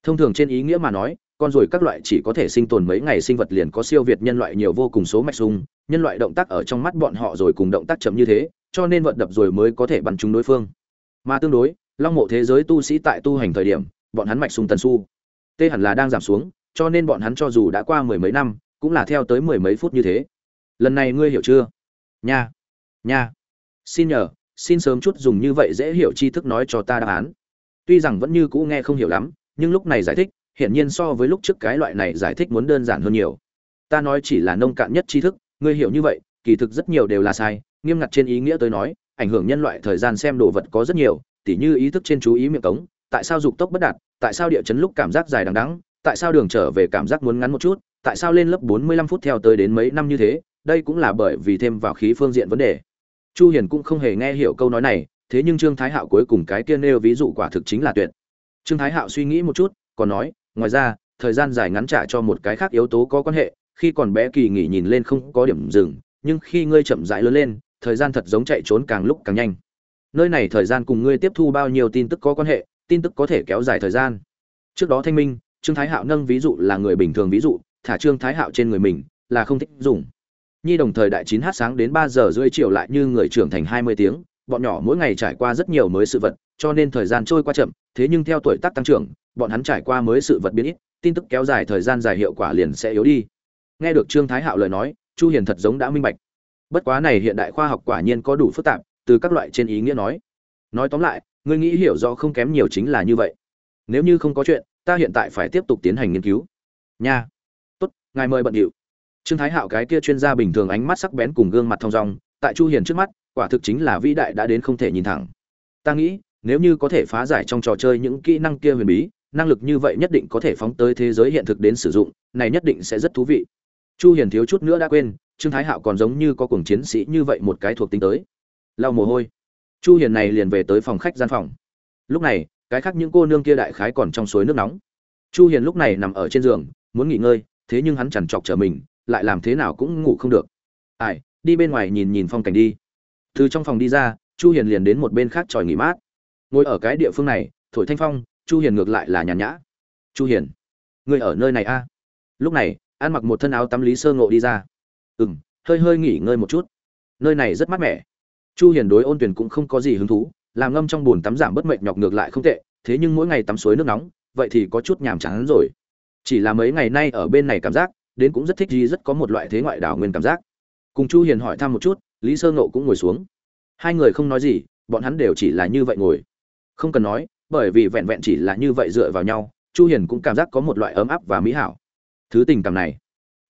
Thông thường trên ý nghĩa mà nói, con rồi các loại chỉ có thể sinh tồn mấy ngày sinh vật liền có siêu việt nhân loại nhiều vô cùng số mạch sung, nhân loại động tác ở trong mắt bọn họ rồi cùng động tác chậm như thế, cho nên vận đập rồi mới có thể bắn trúng đối phương. Mà tương đối, long mộ thế giới tu sĩ tại tu hành thời điểm, bọn hắn mạch sung tần su, tê hẳn là đang giảm xuống, cho nên bọn hắn cho dù đã qua mười mấy năm, cũng là theo tới mười mấy phút như thế. Lần này ngươi hiểu chưa? Nha, nha. Xin nhờ, xin sớm chút dùng như vậy dễ hiểu tri thức nói cho ta đáp án. Tuy rằng vẫn như cũ nghe không hiểu lắm, nhưng lúc này giải thích, hiển nhiên so với lúc trước cái loại này giải thích muốn đơn giản hơn nhiều. Ta nói chỉ là nông cạn nhất tri thức, ngươi hiểu như vậy, kỳ thực rất nhiều đều là sai, nghiêm ngặt trên ý nghĩa tới nói, ảnh hưởng nhân loại thời gian xem đồ vật có rất nhiều, tỉ như ý thức trên chú ý miệng cống, tại sao dục tốc bất đạt, tại sao địa chấn lúc cảm giác dài đằng đẵng, tại sao đường trở về cảm giác muốn ngắn một chút, tại sao lên lớp 45 phút theo tới đến mấy năm như thế, đây cũng là bởi vì thêm vào khí phương diện vấn đề. Chu Hiền cũng không hề nghe hiểu câu nói này, thế nhưng Trương Thái Hạo cuối cùng cái kia nêu ví dụ quả thực chính là tuyệt. Trương Thái Hạo suy nghĩ một chút, còn nói, ngoài ra, thời gian dài ngắn trả cho một cái khác yếu tố có quan hệ, khi còn bé kỳ nghỉ nhìn lên không có điểm dừng, nhưng khi ngươi chậm rãi lớn lên, thời gian thật giống chạy trốn càng lúc càng nhanh. Nơi này thời gian cùng ngươi tiếp thu bao nhiêu tin tức có quan hệ, tin tức có thể kéo dài thời gian. Trước đó Thanh Minh, Trương Thái Hạo nâng ví dụ là người bình thường ví dụ, thả Trương Thái Hạo trên người mình là không thích dùng. Nhi đồng thời đại chín h sáng đến ba giờ rưỡi chiều lại như người trưởng thành 20 tiếng, bọn nhỏ mỗi ngày trải qua rất nhiều mới sự vật, cho nên thời gian trôi qua chậm, thế nhưng theo tuổi tác tăng trưởng, bọn hắn trải qua mới sự vật biến ít, tin tức kéo dài thời gian dài hiệu quả liền sẽ yếu đi. Nghe được Trương Thái Hạo lời nói, Chu Hiền thật giống đã minh bạch. Bất quá này hiện đại khoa học quả nhiên có đủ phức tạp, từ các loại trên ý nghĩa nói. Nói tóm lại, ngươi nghĩ hiểu rõ không kém nhiều chính là như vậy. Nếu như không có chuyện, ta hiện tại phải tiếp tục tiến hành nghiên cứu. Nha. Tốt, ngài mời bận điệu. Trương Thái Hạo cái kia chuyên gia bình thường ánh mắt sắc bén cùng gương mặt thông dong, tại Chu Hiền trước mắt, quả thực chính là vĩ đại đã đến không thể nhìn thẳng. Ta nghĩ, nếu như có thể phá giải trong trò chơi những kỹ năng kia huyền bí, năng lực như vậy nhất định có thể phóng tới thế giới hiện thực đến sử dụng, này nhất định sẽ rất thú vị. Chu Hiền thiếu chút nữa đã quên, Trương Thái Hạo còn giống như có cùng chiến sĩ như vậy một cái thuộc tính tới. Lau mồ hôi. Chu Hiền này liền về tới phòng khách gian phòng. Lúc này, cái khác những cô nương kia đại khái còn trong suối nước nóng. Chu Hiền lúc này nằm ở trên giường, muốn nghỉ ngơi, thế nhưng hắn chằn chọc trở mình, lại làm thế nào cũng ngủ không được. Ai, đi bên ngoài nhìn nhìn phong cảnh đi. Từ trong phòng đi ra, Chu Hiền liền đến một bên khác tròi nghỉ mát. Ngồi ở cái địa phương này, thổi thanh phong, Chu Hiền ngược lại là nhàn nhã. Chu Hiền, ngươi ở nơi này a? À? Lúc này, an mặc một thân áo tắm lý sơ ngộ đi ra. Ừm, hơi hơi nghỉ ngơi một chút. Nơi này rất mát mẻ. Chu Hiền đối ôn tuyển cũng không có gì hứng thú, làm ngâm trong bồn tắm giảm bất mệt nhọc ngược lại không tệ, thế nhưng mỗi ngày tắm suối nước nóng, vậy thì có chút nhàm chán rồi. Chỉ là mấy ngày nay ở bên này cảm giác, đến cũng rất thích gì rất có một loại thế ngoại đảo nguyên cảm giác. Cùng Chu Hiền hỏi thăm một chút, Lý Sơ Ngộ cũng ngồi xuống. Hai người không nói gì, bọn hắn đều chỉ là như vậy ngồi. Không cần nói, bởi vì vẹn vẹn chỉ là như vậy dựa vào nhau, Chu Hiền cũng cảm giác có một loại ấm áp và mỹ hảo. Thứ tình cảm này,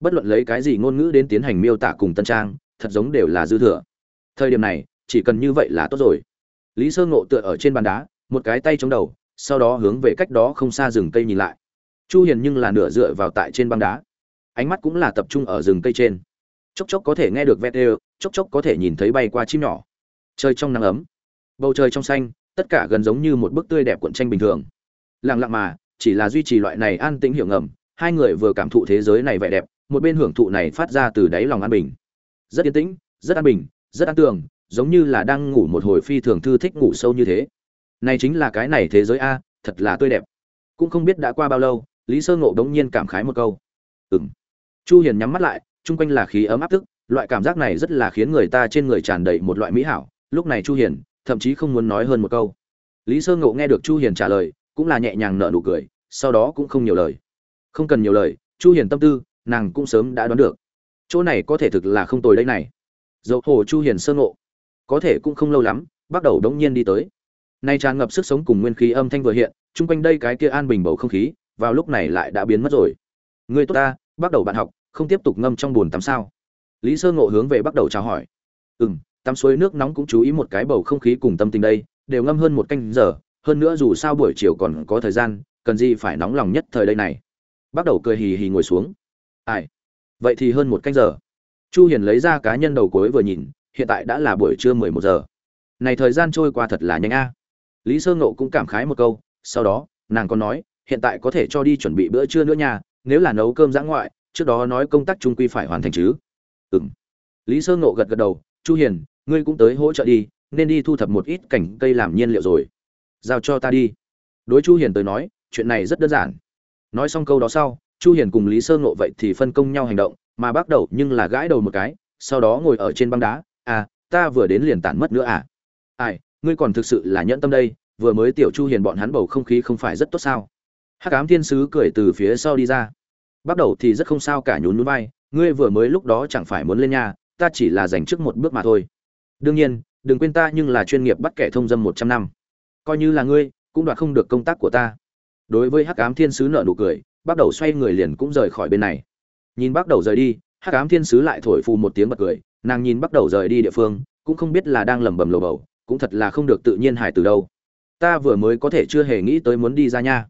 bất luận lấy cái gì ngôn ngữ đến tiến hành miêu tả cùng tân trang, thật giống đều là dư thừa. Thời điểm này, chỉ cần như vậy là tốt rồi. Lý Sơ Ngộ tựa ở trên bàn đá, một cái tay chống đầu, sau đó hướng về cách đó không xa rừng cây nhìn lại. Chu Hiền nhưng là nửa dựa vào tại trên băng đá, ánh mắt cũng là tập trung ở rừng cây trên. Chốc chốc có thể nghe được vẹt đều, chốc chốc có thể nhìn thấy bay qua chim nhỏ. Trời trong nắng ấm, bầu trời trong xanh, tất cả gần giống như một bức tươi đẹp cuộn tranh bình thường. Lặng lặng mà, chỉ là duy trì loại này an tĩnh hiểu ngầm, hai người vừa cảm thụ thế giới này vẻ đẹp, một bên hưởng thụ này phát ra từ đáy lòng an bình. Rất yên tĩnh, rất an bình, rất an tường, giống như là đang ngủ một hồi phi thường thư thích ngủ sâu như thế. Này chính là cái này thế giới a, thật là tươi đẹp. Cũng không biết đã qua bao lâu, Lý Sơ Ngộ đống nhiên cảm khái một câu. Ừm. Chu Hiền nhắm mắt lại, chung quanh là khí ấm áp tức, loại cảm giác này rất là khiến người ta trên người tràn đầy một loại mỹ hảo. Lúc này Chu Hiền thậm chí không muốn nói hơn một câu. Lý Sơ Ngộ nghe được Chu Hiền trả lời, cũng là nhẹ nhàng nở nụ cười, sau đó cũng không nhiều lời. Không cần nhiều lời chu hiền tâm tư nàng cũng sớm đã đoán được. Chỗ này có thể thực là không tồi đây này. Dầu hồ chu hiền sơ ngộ. Có thể cũng không lâu lắm bắt đầu đống nhiên đi tới. Nay tràn ngập sức sống cùng nguyên khí âm thanh vừa hiện chung quanh đây cái kia an bình bầu không khí vào lúc này lại đã biến mất rồi. Người tốt ta bắt đầu bạn học không tiếp tục ngâm trong buồn tắm sao? Lý sơ ngộ hướng về bắt đầu chào hỏi. Ừm tắm suối nước nóng cũng chú ý một cái bầu không khí cùng tâm tình đây, đều ngâm hơn một canh giờ, hơn nữa dù sao buổi chiều còn có thời gian, cần gì phải nóng lòng nhất thời đây này. Bắt đầu cười hì hì ngồi xuống. Ai? Vậy thì hơn một canh giờ. Chu hiền lấy ra cá nhân đầu cuối vừa nhìn, hiện tại đã là buổi trưa 11 giờ. Này thời gian trôi qua thật là nhanh a. Lý sơ ngộ cũng cảm khái một câu, sau đó, nàng còn nói, hiện tại có thể cho đi chuẩn bị bữa trưa nữa nha, nếu là nấu cơm giã ngoại, trước đó nói công tác trung quy phải hoàn thành chứ. Ừm. Lý sơ ngộ gật gật đầu, chu hiền ngươi cũng tới hỗ trợ đi, nên đi thu thập một ít cảnh cây làm nhiên liệu rồi. Giao cho ta đi. Đối chu hiền tới nói, chuyện này rất đơn giản. Nói xong câu đó sau, chu hiền cùng lý sơ ngộ vậy thì phân công nhau hành động, mà bắt đầu nhưng là gãi đầu một cái, sau đó ngồi ở trên băng đá à ta vừa đến liền tản mất nữa à. Ai, ngươi còn thực sự là nhẫn tâm đây, vừa mới tiểu chu hiền bọn hắn bầu không khí không phải rất tốt sao? Hắc ám thiên sứ cười từ phía sau đi ra. Bắt đầu thì rất không sao cả nhún nhún vai, ngươi vừa mới lúc đó chẳng phải muốn lên nhà, ta chỉ là dành trước một bước mà thôi đương nhiên, đừng quên ta nhưng là chuyên nghiệp bắt kẻ thông dâm một trăm năm. Coi như là ngươi, cũng đoạt không được công tác của ta. Đối với hắc ám thiên sứ nợ nụ cười bắt đầu xoay người liền cũng rời khỏi bên này. Nhìn bắt đầu rời đi, hắc ám thiên sứ lại thổi phù một tiếng bật cười, nàng nhìn bắt đầu rời đi địa phương, cũng không biết là đang lẩm bẩm lầu bầu, cũng thật là không được tự nhiên hài từ đâu. Ta vừa mới có thể chưa hề nghĩ tới muốn đi ra nha.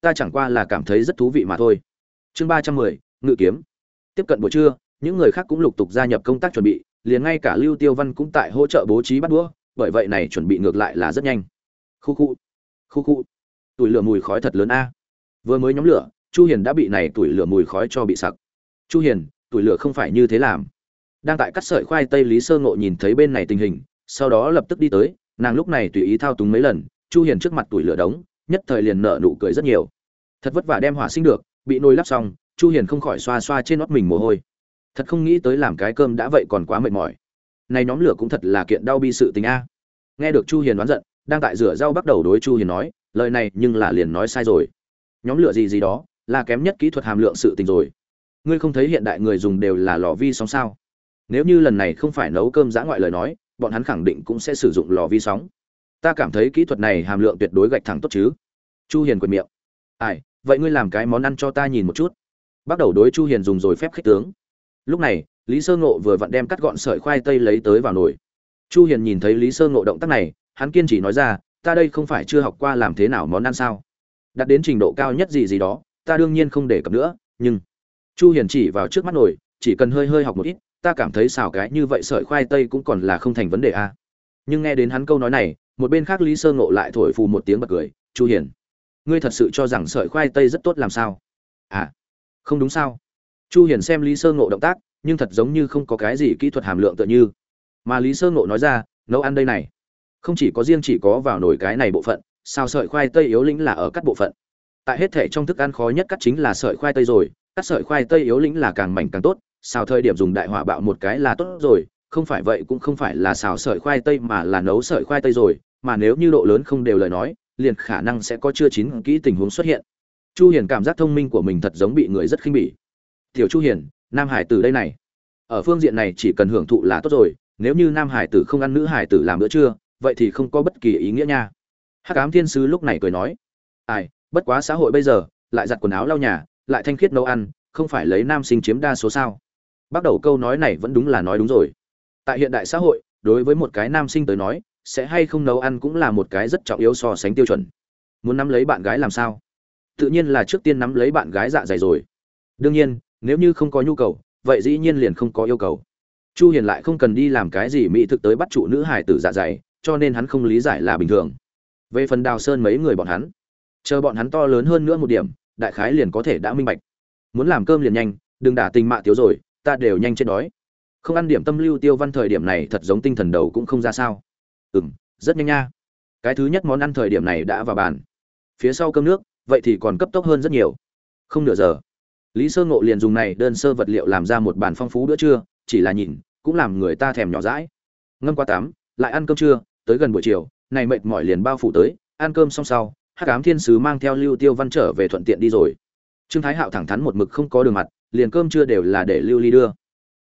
Ta chẳng qua là cảm thấy rất thú vị mà thôi. Chương ba trăm mười, ngự kiếm. Tiếp cận buổi trưa, những người khác cũng lục tục gia nhập công tác chuẩn bị liền ngay cả lưu tiêu văn cũng tại hỗ trợ bố trí bắt đũa, bởi vậy này chuẩn bị ngược lại là rất nhanh. Khu khu khu khu. Tuổi lửa mùi khói thật lớn a. Vừa mới nhóm lửa, chu hiền đã bị này tuổi lửa mùi khói cho bị sặc. Chu hiền, tuổi lửa không phải như thế làm. Đang tại cắt sợi khoai tây lý sơ ngộ nhìn thấy bên này tình hình, sau đó lập tức đi tới, nàng lúc này tùy ý thao túng mấy lần, chu hiền trước mặt tuổi lửa đống nhất thời liền nở nụ cười rất nhiều. Thật vất vả đem hỏa sinh được, bị nồi lắp xong, chu hiền không khỏi xoa xoa trên nót mình mồ hôi thật không nghĩ tới làm cái cơm đã vậy còn quá mệt mỏi. Này nhóm lửa cũng thật là kiện đau bi sự tình a. Nghe được chu hiền đoán giận, đang tại rửa rau bắt đầu đối chu hiền nói, lời này nhưng là liền nói sai rồi. Nhóm lửa gì gì đó, là kém nhất kỹ thuật hàm lượng sự tình rồi. Ngươi không thấy hiện đại người dùng đều là lò vi sóng sao? Nếu như lần này không phải nấu cơm giã ngoại lời nói, bọn hắn khẳng định cũng sẽ sử dụng lò vi sóng. Ta cảm thấy kỹ thuật này hàm lượng tuyệt đối gạch thẳng tốt chứ. Chu hiền quệt miệng. Ai, vậy ngươi làm cái món ăn cho ta nhìn một chút. Bắt đầu đối chu hiền dùng rồi phép khích tướng lúc này, lý sơ ngộ vừa vặn đem cắt gọn sợi khoai tây lấy tới vào nồi. Chu hiền nhìn thấy lý sơ ngộ động tác này, hắn kiên trì nói ra, ta đây không phải chưa học qua làm thế nào món ăn sao? Đạt đến trình độ cao nhất gì gì đó, ta đương nhiên không để cập nữa, nhưng chu hiền chỉ vào trước mắt nồi, chỉ cần hơi hơi học một ít, ta cảm thấy xào cái như vậy sợi khoai tây cũng còn là không thành vấn đề a nhưng nghe đến hắn câu nói này, một bên khác lý sơ ngộ lại thổi phù một tiếng bật cười, chu hiền, ngươi thật sự cho rằng sợi khoai tây rất tốt làm sao? À không đúng sao chu hiền xem lý sơ ngộ động tác, nhưng thật giống như không có cái gì kỹ thuật hàm lượng tựa như. Mà lý sơ ngộ nói ra, nấu ăn đây này, không chỉ có riêng chỉ có vào nồi cái này bộ phận sao sợi khoai tây yếu lĩnh là ở cắt bộ phận. Tại hết thể trong thức ăn khó nhất cắt chính là sợi khoai tây rồi, cắt sợi khoai tây yếu lĩnh là càng mảnh càng tốt, xào thời điểm dùng đại hỏa bạo một cái là tốt rồi, không phải vậy cũng không phải là xào sợi khoai tây mà là nấu sợi khoai tây rồi, mà nếu như độ lớn không đều lời nói, liền khả năng sẽ có chưa chín kỹ tình huống xuất hiện. Chu hiền cảm giác thông minh của mình thật giống bị người rất khinh bỉ tiểu chu hiền, nam hải tử đây này. Ở phương diện này chỉ cần hưởng thụ là tốt rồi, nếu như nam hải tử không ăn nữ hải tử làm bữa trưa, vậy thì không có bất kỳ ý nghĩa nha. Hắc ám thiên sứ lúc này cười nói, ai, bất quá xã hội bây giờ, lại giặt quần áo lau nhà, lại thanh khiết nấu ăn, không phải lấy nam sinh chiếm đa số sao? Bắt đầu câu nói này vẫn đúng là nói đúng rồi. Tại hiện đại xã hội, đối với một cái nam sinh tới nói, sẽ hay không nấu ăn cũng là một cái rất trọng yếu so sánh tiêu chuẩn. Muốn nắm lấy bạn gái làm sao? Tự nhiên là trước tiên nắm lấy bạn gái dạ dày rồi. Đương nhiên nếu như không có nhu cầu, vậy dĩ nhiên liền không có yêu cầu. Chu hiền lại không cần đi làm cái gì mỹ thực tới bắt trụ nữ hải tử dạ dày, cho nên hắn không lý giải là bình thường. Về phần đào sơn mấy người bọn hắn, chờ bọn hắn to lớn hơn nữa một điểm, đại khái liền có thể đã minh bạch. Muốn làm cơm liền nhanh, đừng đả tình mạ thiếu rồi, ta đều nhanh chết đói. Không ăn điểm tâm lưu tiêu văn thời điểm này thật giống tinh thần đầu cũng không ra sao. Ừ m rất nhanh nha. Cái thứ nhất món ăn thời điểm này đã vào bàn. Phía sau cơm nước, vậy thì còn cấp tốc hơn rất nhiều. Không nửa giờ lý sơ ngộ liền dùng này đơn sơ vật liệu làm ra một bàn phong phú bữa trưa, chỉ là nhìn, cũng làm người ta thèm nhỏ rãi ngâm qua tắm, lại ăn cơm trưa, tới gần buổi chiều, này mệt mỏi liền bao phủ tới, ăn cơm xong sau, hắc ám thiên sứ mang theo lưu tiêu văn trở về thuận tiện đi rồi. Trương thái hạo thẳng thắn một mực không có đường mặt, liền cơm trưa đều là để lưu ly đưa.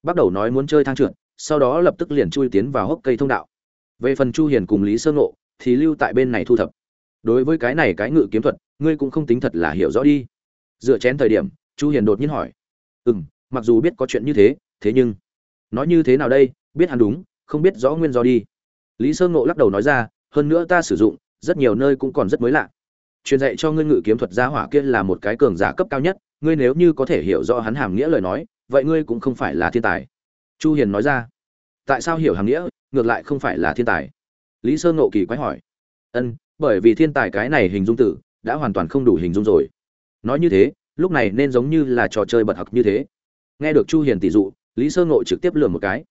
Bắt đầu nói muốn chơi thang trượt, sau đó lập tức liền chui tiến vào hốc cây thông đạo. Về phần chu hiền cùng lý sơ ngộ, thì lưu tại bên này thu thập. Đối với cái này cái ngự kiếm thuật, ngươi cũng không tính thật là hiểu rõ đi. Dựa chén thời điểm chu hiền đột nhiên hỏi. Ừm, mặc dù biết có chuyện như thế thế nhưng nói như thế nào đây? Biết hắn đúng, không biết rõ nguyên do đi. Lý sơ ngộ lắc đầu nói ra, hơn nữa ta sử dụng, rất nhiều nơi cũng còn rất mới lạ. Truyền dạy cho ngươi ngự kiếm thuật gia hỏa kia là một cái cường giả cấp cao nhất, ngươi nếu như có thể hiểu rõ hắn hàm nghĩa lời nói, vậy ngươi cũng không phải là thiên tài. Chu hiền nói ra. Tại sao hiểu hàm nghĩa, ngược lại không phải là thiên tài? Lý sơ ngộ kỳ quái hỏi. Ân, bởi vì thiên tài cái này hình dung tử, đã hoàn toàn không đủ hình dung rồi. Nói như thế lúc này nên giống như là trò chơi bật học như thế. Nghe được chu hiền tỷ dụ, lý sơ ngộ trực tiếp lừa một cái.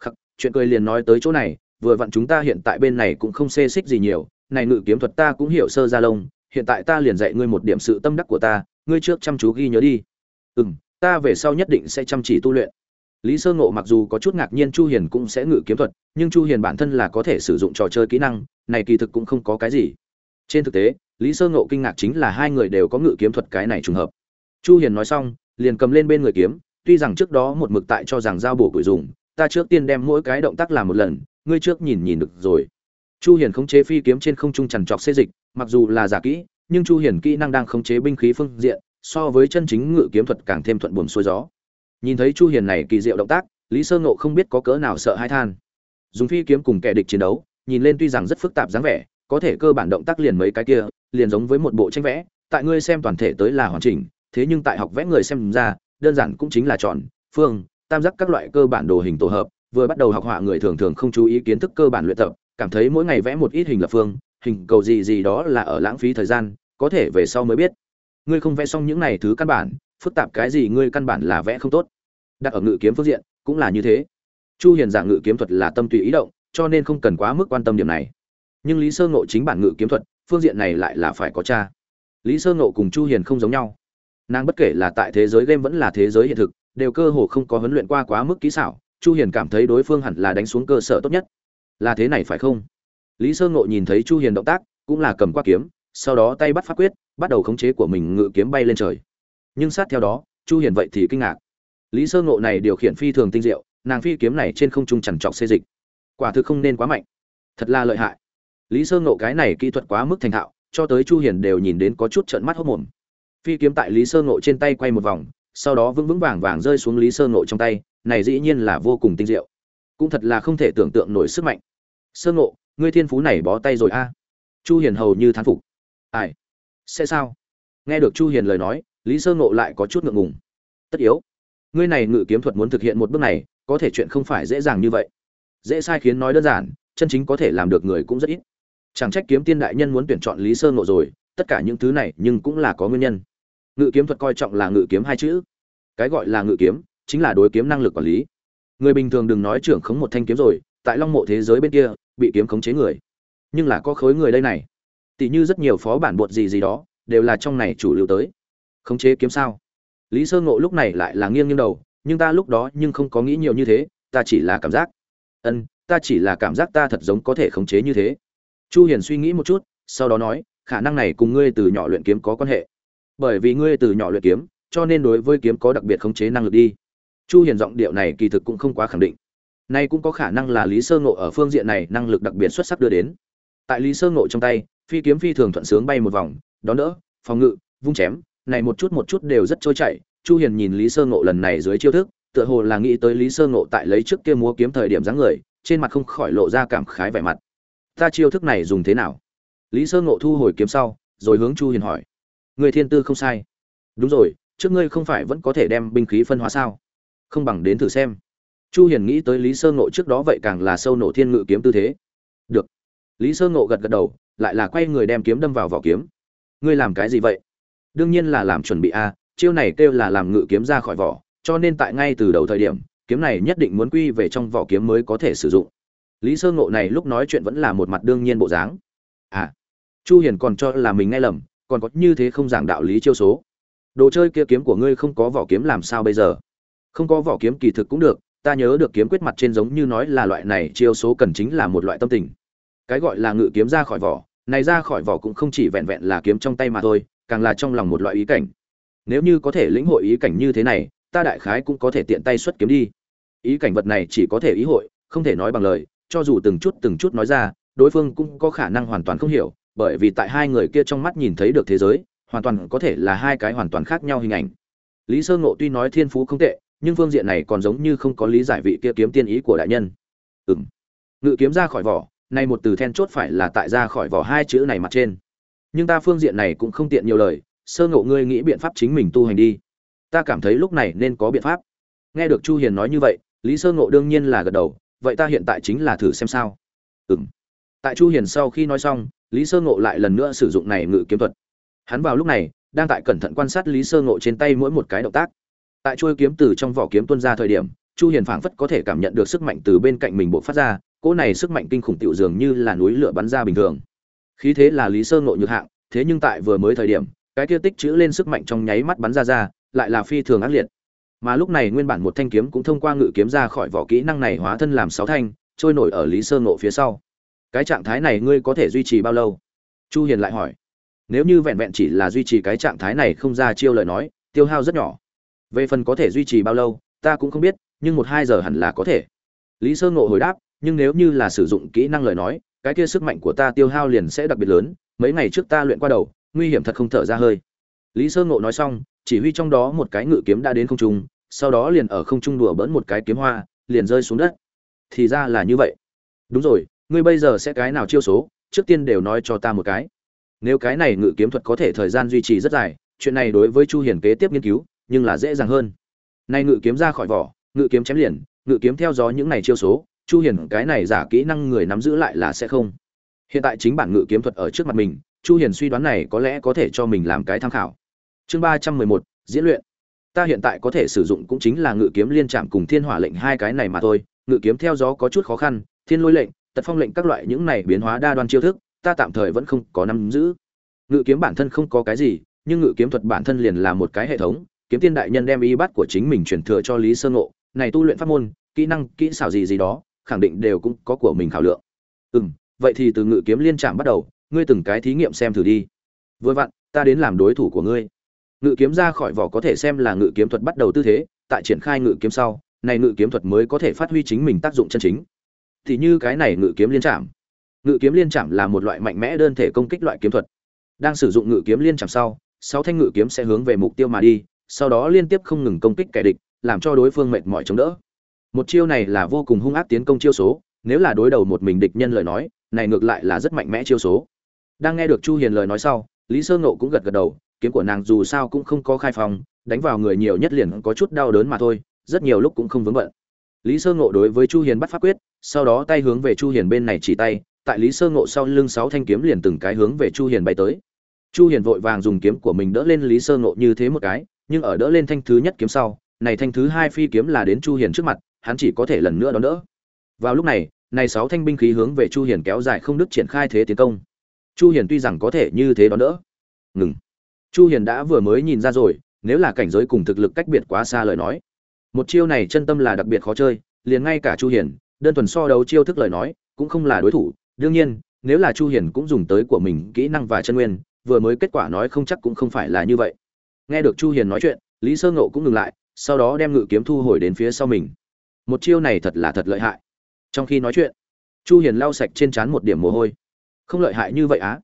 Khắc, chuyện cười liền nói tới chỗ này, vừa vặn chúng ta hiện tại bên này cũng không xê xích gì nhiều, này ngự kiếm thuật ta cũng hiểu sơ ra lông, hiện tại ta liền dạy ngươi một điểm sự tâm đắc của ta, ngươi trước chăm chú ghi nhớ đi. Ừm, ta về sau nhất định sẽ chăm chỉ tu luyện. Lý sơ ngộ mặc dù có chút ngạc nhiên chu hiền cũng sẽ ngự kiếm thuật, nhưng chu hiền bản thân là có thể sử dụng trò chơi kỹ năng, này kỳ thực cũng không có cái gì. Trên thực tế, lý sơ ngộ kinh ngạc chính là hai người đều có ngự kiếm thuật cái này trùng hợp chu hiền nói xong, liền cầm lên bên người kiếm, tuy rằng trước đó một mực tại cho rằng giao bổ củi dùng, ta trước tiên đem mỗi cái động tác làm một lần, ngươi trước nhìn nhìn được rồi. Chu hiền khống chế phi kiếm trên không trung chằn trọc xê dịch, mặc dù là giả kỹ, nhưng chu hiền kỹ năng đang khống chế binh khí phương diện, so với chân chính ngự kiếm thuật càng thêm thuận buồm xuôi gió. Nhìn thấy chu hiền này kỳ diệu động tác, lý sơ ngộ không biết có cỡ nào sợ hai than. Dùng phi kiếm cùng kẻ địch chiến đấu, nhìn lên tuy rằng rất phức tạp dáng vẻ, có thể cơ bản động tác liền mấy cái kia, liền giống với một bộ tranh vẽ, tại ngươi xem toàn thể tới là hoàn chỉnh thế nhưng tại học vẽ người xem ra, đơn giản cũng chính là tròn phương, tam giác các loại cơ bản đồ hình tổ hợp, vừa bắt đầu học họa người thường thường không chú ý kiến thức cơ bản luyện tập, cảm thấy mỗi ngày vẽ một ít hình lập phương, hình cầu gì gì đó là ở lãng phí thời gian, có thể về sau mới biết. Ngươi không vẽ xong những này thứ căn bản, phức tạp cái gì ngươi căn bản là vẽ không tốt. Đặt ở ngự kiếm phương diện, cũng là như thế. Chu hiền giảng ngự kiếm thuật là tâm tùy ý động, cho nên không cần quá mức quan tâm điểm này. Nhưng lý sơ ngộ chính bản ngự kiếm thuật, phương diện này lại là phải có cha. Lý sơ ngộ cùng chu hiền không giống nhau nàng bất kể là tại thế giới game vẫn là thế giới hiện thực, đều cơ hồ không có huấn luyện qua quá mức kỹ xảo, chu hiền cảm thấy đối phương hẳn là đánh xuống cơ sở tốt nhất. Là thế này phải không? Lý sơ ngộ nhìn thấy chu hiền động tác, cũng là cầm qua kiếm, sau đó tay bắt pháp quyết, bắt đầu khống chế của mình ngự kiếm bay lên trời. Nhưng sát theo đó, chu hiền vậy thì kinh ngạc. Lý sơ ngộ này điều khiển phi thường tinh diệu, nàng phi kiếm này trên không trung chằn trọc xê dịch. Quả thực không nên quá mạnh. Thật là lợi hại. Lý sơ ngộ cái này kỹ thuật quá mức thành thạo, cho tới chu hiền đều nhìn đến có chút trợn mắt hốt mồm phi kiếm tại lý sơ ngộ trên tay quay một vòng, sau đó vững vững vàng vàng rơi xuống lý sơ ngộ trong tay, này dĩ nhiên là vô cùng tinh diệu. Cũng thật là không thể tưởng tượng nổi sức mạnh. Sơ ngộ, ngươi thiên phú này bó tay rồi a. Chu hiền hầu như thán phục. Ai? Sẽ sao? Nghe được chu hiền lời nói, lý sơ ngộ lại có chút ngượng ngùng. Tất yếu. Ngươi này ngự kiếm thuật muốn thực hiện một bước này, có thể chuyện không phải dễ dàng như vậy. Dễ sai khiến nói đơn giản, chân chính có thể làm được người cũng rất ít. Chẳng trách kiếm tiên đại nhân muốn tuyển chọn lý sơ ngộ rồi, tất cả những thứ này nhưng cũng là có nguyên nhân ngự kiếm thuật coi trọng là ngự kiếm hai chữ. Cái gọi là ngự kiếm chính là đối kiếm năng lực quản lý. Người bình thường đừng nói trưởng khống một thanh kiếm rồi, tại long mộ thế giới bên kia, bị kiếm khống chế người. Nhưng là có khối người đây này. Tỷ như rất nhiều phó bản bột gì gì đó, đều là trong này chủ lưu tới. Khống chế kiếm sao? Lý sơ ngộ lúc này lại là nghiêng nghiêng đầu, nhưng ta lúc đó nhưng không có nghĩ nhiều như thế, ta chỉ là cảm giác. Ân, ta chỉ là cảm giác ta thật giống có thể khống chế như thế. Chu hiền suy nghĩ một chút, sau đó nói, khả năng này cùng ngươi từ nhỏ luyện kiếm có quan hệ bởi vì ngươi từ nhỏ luyện kiếm, cho nên đối với kiếm có đặc biệt khống chế năng lực đi. Chu hiền giọng điệu này kỳ thực cũng không quá khẳng định. Nay cũng có khả năng là lý sơ ngộ ở phương diện này năng lực đặc biệt xuất sắc đưa đến. Tại lý sơ ngộ trong tay, phi kiếm phi thường thuận sướng bay một vòng, đón đỡ, phòng ngự, vung chém, này một chút một chút đều rất trôi chảy. Chu hiền nhìn lý sơ ngộ lần này dưới chiêu thức, tựa hồ là nghĩ tới lý sơ ngộ tại lấy trước kia múa kiếm thời điểm dáng người, trên mặt không khỏi lộ ra cảm khái vẻ mặt. Ta chiêu thức này dùng thế nào? Lý sơ ngộ thu hồi kiếm sau, rồi hướng chu hiền hỏi người thiên tư không sai. Đúng rồi, trước ngươi không phải vẫn có thể đem binh khí phân hóa sao? Không bằng đến thử xem. Chu hiền nghĩ tới lý sơ ngộ trước đó vậy càng là sâu nổ thiên ngự kiếm tư thế. Được. Lý sơ ngộ gật gật đầu, lại là quay người đem kiếm đâm vào vỏ kiếm. Ngươi làm cái gì vậy? Đương nhiên là làm chuẩn bị a, chiêu này kêu là làm ngự kiếm ra khỏi vỏ, cho nên tại ngay từ đầu thời điểm, kiếm này nhất định muốn quy về trong vỏ kiếm mới có thể sử dụng. Lý sơ ngộ này lúc nói chuyện vẫn là một mặt đương nhiên bộ dáng. À. Chu hiền còn cho là mình nghe lầm còn có như thế không giảng đạo lý chiêu số. Đồ chơi kia kiếm của ngươi không có vỏ kiếm làm sao bây giờ? Không có vỏ kiếm kỳ thực cũng được, ta nhớ được kiếm quyết mặt trên giống như nói là loại này, chiêu số cần chính là một loại tâm tình. Cái gọi là ngự kiếm ra khỏi vỏ, này ra khỏi vỏ cũng không chỉ vẹn vẹn là kiếm trong tay mà thôi, càng là trong lòng một loại ý cảnh. Nếu như có thể lĩnh hội ý cảnh như thế này, ta đại khái cũng có thể tiện tay xuất kiếm đi. Ý cảnh vật này chỉ có thể ý hội, không thể nói bằng lời, cho dù từng chút từng chút nói ra, đối phương cũng có khả năng hoàn toàn không hiểu bởi vì tại hai người kia trong mắt nhìn thấy được thế giới, hoàn toàn có thể là hai cái hoàn toàn khác nhau hình ảnh. Lý sơ ngộ tuy nói thiên phú không tệ, nhưng phương diện này còn giống như không có lý giải vị kia kiếm tiên ý của đại nhân. Ừng ngự kiếm ra khỏi vỏ, nay một từ then chốt phải là tại ra khỏi vỏ hai chữ này mặt trên. Nhưng ta phương diện này cũng không tiện nhiều lời, sơ ngộ ngươi nghĩ biện pháp chính mình tu hành đi. Ta cảm thấy lúc này nên có biện pháp. Nghe được chu hiền nói như vậy, lý sơ ngộ đương nhiên là gật đầu, vậy ta hiện tại chính là thử xem sao. Ừm. Tại chu hiền sau khi nói xong lý sơ ngộ lại lần nữa sử dụng này ngự kiếm thuật. Hắn vào lúc này, đang tại cẩn thận quan sát lý sơ ngộ trên tay mỗi một cái động tác. Tại trôi kiếm từ trong vỏ kiếm tuôn ra thời điểm, chu hiền phảng phất có thể cảm nhận được sức mạnh từ bên cạnh mình bộc phát ra, cỗ này sức mạnh kinh khủng tiểu dường như là núi lửa bắn ra bình thường. Khí thế là lý sơ ngộ nhược hạng, thế nhưng tại vừa mới thời điểm, cái kia tích chữ lên sức mạnh trong nháy mắt bắn ra ra, lại là phi thường ác liệt. Mà lúc này nguyên bản một thanh kiếm cũng thông qua ngự kiếm ra khỏi vỏ kỹ năng này hóa thân làm sáu thanh, trôi nổi ở lý sơ ngộ phía sau cái trạng thái này ngươi có thể duy trì bao lâu? Chu hiền lại hỏi. Nếu như vẹn vẹn chỉ là duy trì cái trạng thái này không ra chiêu lời nói, tiêu hao rất nhỏ. Về phần có thể duy trì bao lâu, ta cũng không biết, nhưng một hai giờ hẳn là có thể. Lý sơ ngộ hồi đáp, nhưng nếu như là sử dụng kỹ năng lời nói, cái kia sức mạnh của ta tiêu hao liền sẽ đặc biệt lớn, mấy ngày trước ta luyện qua đầu, nguy hiểm thật không thở ra hơi. Lý sơ ngộ nói xong, chỉ huy trong đó một cái ngự kiếm đã đến không trung, sau đó liền ở không trung đùa bỡn một cái kiếm hoa, liền rơi xuống đất. Thì ra là như vậy. Đúng rồi ngươi bây giờ sẽ cái nào chiêu số trước tiên đều nói cho ta một cái. Nếu cái này ngự kiếm thuật có thể thời gian duy trì rất dài chuyện này đối với chu hiền kế tiếp nghiên cứu nhưng là dễ dàng hơn. Nay ngự kiếm ra khỏi vỏ ngự kiếm chém liền ngự kiếm theo gió những này chiêu số chu hiền cái này giả kỹ năng người nắm giữ lại là sẽ không. Hiện tại chính bản ngự kiếm thuật ở trước mặt mình chu hiền suy đoán này có lẽ có thể cho mình làm cái tham khảo. Chương 311, diễn luyện. Ta hiện tại có thể sử dụng cũng chính là ngự kiếm liên trạm cùng thiên hỏa lệnh hai cái này mà thôi ngự kiếm theo gió có chút khó khăn thiên lôi lệnh tật phong lệnh các loại những này biến hóa đa đoan chiêu thức, ta tạm thời vẫn không có nắm giữ. Ngự kiếm bản thân không có cái gì, nhưng ngự kiếm thuật bản thân liền là một cái hệ thống, kiếm tiên đại nhân đem y bắt của chính mình truyền thừa cho lý sơn ngộ, này tu luyện pháp môn, kỹ năng, kỹ xảo gì gì đó, khẳng định đều cũng có của mình khảo lượng. Ừ vậy thì từ ngự kiếm liên trạm bắt đầu, ngươi từng cái thí nghiệm xem thử đi. Vừa vặn, ta đến làm đối thủ của ngươi. Ngự kiếm ra khỏi vỏ có thể xem là ngự kiếm thuật bắt đầu tư thế, tại triển khai ngự kiếm sau, này ngự kiếm thuật mới có thể phát huy chính mình tác dụng chân chính thì như cái này ngự kiếm liên trạm ngự kiếm liên trạm là một loại mạnh mẽ đơn thể công kích loại kiếm thuật. Đang sử dụng ngự kiếm liên trạm sau, sáu thanh ngự kiếm sẽ hướng về mục tiêu mà đi, sau đó liên tiếp không ngừng công kích kẻ địch, làm cho đối phương mệt mỏi chống đỡ. Một chiêu này là vô cùng hung ác tiến công chiêu số, nếu là đối đầu một mình địch nhân lời nói, này ngược lại là rất mạnh mẽ chiêu số. Đang nghe được chu hiền lời nói sau, lý sơ ngộ cũng gật gật đầu, kiếm của nàng dù sao cũng không có khai phòng đánh vào người nhiều nhất liền có chút đau đớn mà thôi, rất nhiều lúc cũng không vướng bận. Lý sơ ngộ đối với chu hiền bắt pháp quyết sau đó tay hướng về chu hiền bên này chỉ tay, tại lý sơ ngộ sau lưng sáu thanh kiếm liền từng cái hướng về chu hiền bay tới. Chu hiền vội vàng dùng kiếm của mình đỡ lên lý sơ ngộ như thế một cái, nhưng ở đỡ lên thanh thứ nhất kiếm sau, này thanh thứ hai phi kiếm là đến chu hiền trước mặt, hắn chỉ có thể lần nữa đón đỡ. Vào lúc này này sáu thanh binh khí hướng về chu hiền kéo dài không đứt triển khai thế tiến công. Chu hiền tuy rằng có thể như thế đón đỡ. Ngừng. Chu hiền đã vừa mới nhìn ra rồi, nếu là cảnh giới cùng thực lực cách biệt quá xa lời nói. Một chiêu này chân tâm là đặc biệt khó chơi, liền ngay cả chu hiền đơn thuần so đấu chiêu thức lời nói, cũng không là đối thủ. Đương nhiên, nếu là chu hiền cũng dùng tới của mình kỹ năng và chân nguyên, vừa mới kết quả nói không chắc cũng không phải là như vậy. Nghe được chu hiền nói chuyện, lý sơ ngộ cũng ngừng lại, sau đó đem ngự kiếm thu hồi đến phía sau mình. Một chiêu này thật là thật lợi hại. Trong khi nói chuyện, chu hiền lau sạch trên trán một điểm mồ hôi. Không lợi hại như vậy á?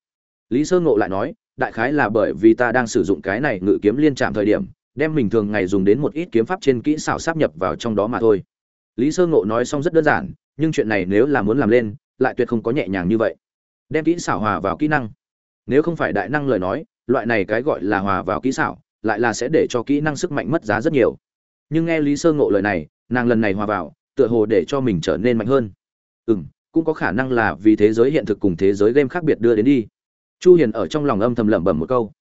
Lý sơ ngộ lại nói, đại khái là bởi vì ta đang sử dụng cái này ngự kiếm liên chạm thời điểm, đem mình thường ngày dùng đến một ít kiếm pháp trên kỹ xảo sáp nhập vào trong đó mà thôi lý sơ ngộ nói xong rất đơn giản, nhưng chuyện này nếu là muốn làm lên, lại tuyệt không có nhẹ nhàng như vậy. Đem kỹ xảo hòa vào kỹ năng. Nếu không phải đại năng lời nói, loại này cái gọi là hòa vào kỹ xảo, lại là sẽ để cho kỹ năng sức mạnh mất giá rất nhiều. Nhưng nghe lý sơ ngộ lời này, nàng lần này hòa vào, tựa hồ để cho mình trở nên mạnh hơn. Ừ m cũng có khả năng là vì thế giới hiện thực cùng thế giới game khác biệt đưa đến đi. Chu hiền ở trong lòng âm thầm lẩm bẩm một câu.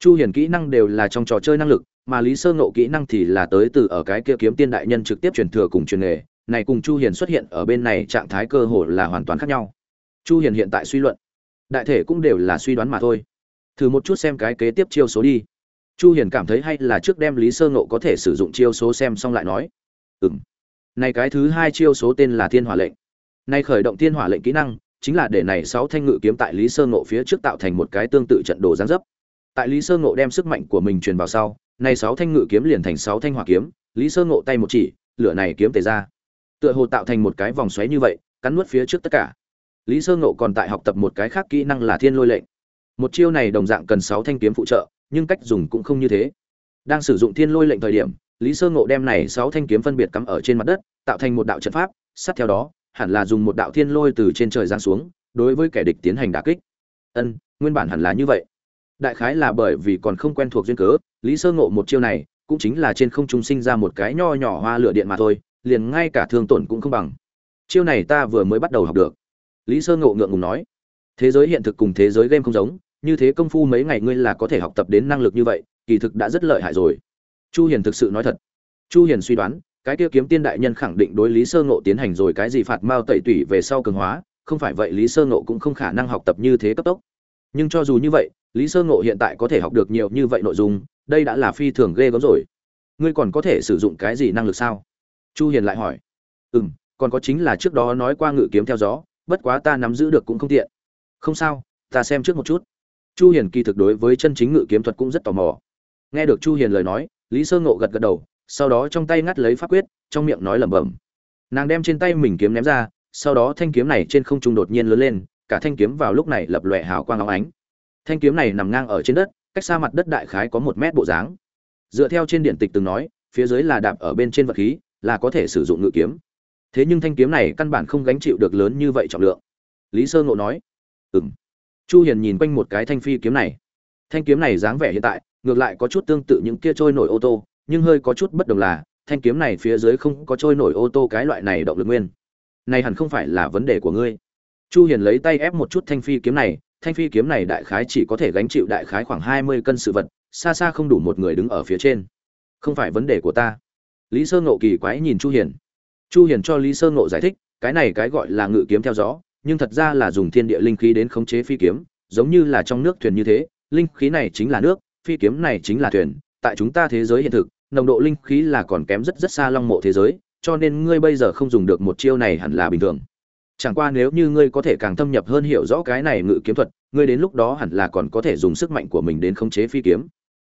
Chu hiền kỹ năng đều là trong trò chơi năng lực mà lý sơ ngộ kỹ năng thì là tới từ ở cái kia kiếm tiên đại nhân trực tiếp truyền thừa cùng truyền nghề. Này cùng chu hiền xuất hiện ở bên này trạng thái cơ hồ là hoàn toàn khác nhau. Chu hiền hiện tại suy luận, đại thể cũng đều là suy đoán mà thôi. Thử một chút xem cái kế tiếp chiêu số đi. Chu hiền cảm thấy hay là trước đem lý sơ ngộ có thể sử dụng chiêu số xem xong lại nói. Ừm. Này cái thứ hai chiêu số tên là thiên hỏa lệnh. Này khởi động thiên hỏa lệnh kỹ năng, chính là để này sáu thanh ngự kiếm tại lý sơ ngộ phía trước tạo thành một cái tương tự trận đồ giáng dấp. Tại lý sơ ngộ đem sức mạnh của mình truyền vào sau này sáu thanh ngự kiếm liền thành sáu thanh hỏa kiếm, lý sơ ngộ tay một chỉ, lửa này kiếm tề ra. Tựa hồ tạo thành một cái vòng xoáy như vậy, cắn nuốt phía trước tất cả. Lý sơ ngộ còn tại học tập một cái khác kỹ năng là thiên lôi lệnh. Một chiêu này đồng dạng cần sáu thanh kiếm phụ trợ, nhưng cách dùng cũng không như thế. Đang sử dụng thiên lôi lệnh thời điểm, lý sơ ngộ đem này sáu thanh kiếm phân biệt cắm ở trên mặt đất, tạo thành một đạo trận pháp, sát theo đó, hẳn là dùng một đạo thiên lôi từ trên trời giáng xuống, đối với kẻ địch tiến hành đả kích. Ân, nguyên bản hẳn là như vậy. Đại khái là bởi vì còn không quen thuộc duyên cớ lý sơ ngộ một chiêu này, cũng chính là trên không trung sinh ra một cái nho nhỏ hoa lửa điện mà thôi, liền ngay cả thương tổn cũng không bằng. Chiêu này ta vừa mới bắt đầu học được. Lý sơ ngộ ngượng ngùng nói. Thế giới hiện thực cùng thế giới game không giống, như thế công phu mấy ngày ngươi là có thể học tập đến năng lực như vậy, kỳ thực đã rất lợi hại rồi. Chu hiền thực sự nói thật. Chu hiền suy đoán, cái kia kiếm tiên đại nhân khẳng định đối lý sơ ngộ tiến hành rồi cái gì phạt mao tẩy tủy về sau cường hóa, không phải vậy lý sơ ngộ cũng không khả năng học tập như thế cấp tốc. Nhưng cho dù như vậy, lý sơ ngộ hiện tại có thể học được nhiều như vậy nội dung đây đã là phi thường ghê gớm rồi. Ngươi còn có thể sử dụng cái gì năng lực sao? Chu hiền lại hỏi. Ừ m còn có chính là trước đó nói qua ngự kiếm theo gió, bất quá ta nắm giữ được cũng không tiện. Không sao, ta xem trước một chút. Chu hiền kỳ thực đối với chân chính ngự kiếm thuật cũng rất tò mò. Nghe được chu hiền lời nói, lý sơ ngộ gật gật đầu, sau đó trong tay ngắt lấy pháp quyết, trong miệng nói lẩm bẩm. Nàng đem trên tay mình kiếm ném ra, sau đó thanh kiếm này trên không trung đột nhiên lớn lên, cả thanh kiếm vào lúc này lập lòe hào quang óng ánh. Thanh kiếm này nằm ngang ở trên đất cách xa mặt đất đại khái có một mét bộ dáng. Dựa theo trên điện tịch từng nói, phía dưới là đạp ở bên trên vật khí, là có thể sử dụng ngự kiếm. Thế nhưng thanh kiếm này căn bản không gánh chịu được lớn như vậy trọng lượng. Lý sơ ngộ nói ừ m chu hiền nhìn quanh một cái thanh phi kiếm này. Thanh kiếm này dáng vẻ hiện tại, ngược lại có chút tương tự những kia trôi nổi ô tô, nhưng hơi có chút bất đồng là, thanh kiếm này phía dưới không có trôi nổi ô tô cái loại này động lực nguyên. Này hẳn không phải là vấn đề của ngươi. Chu hiền lấy tay ép một chút thanh phi kiếm này thanh phi kiếm này đại khái chỉ có thể gánh chịu đại khái khoảng 20 cân sự vật, xa xa không đủ một người đứng ở phía trên. Không phải vấn đề của ta. Lý sơ ngộ kỳ quái nhìn chu hiền. Chu hiền cho lý sơ ngộ giải thích, cái này cái gọi là ngự kiếm theo gió, nhưng thật ra là dùng thiên địa linh khí đến khống chế phi kiếm, giống như là trong nước thuyền như thế, linh khí này chính là nước, phi kiếm này chính là thuyền. Tại chúng ta thế giới hiện thực, nồng độ linh khí là còn kém rất rất xa long mộ thế giới, cho nên ngươi bây giờ không dùng được một chiêu này hẳn là bình thường chẳng qua nếu như ngươi có thể càng thâm nhập hơn hiểu rõ cái này ngự kiếm thuật, ngươi đến lúc đó hẳn là còn có thể dùng sức mạnh của mình đến khống chế phi kiếm.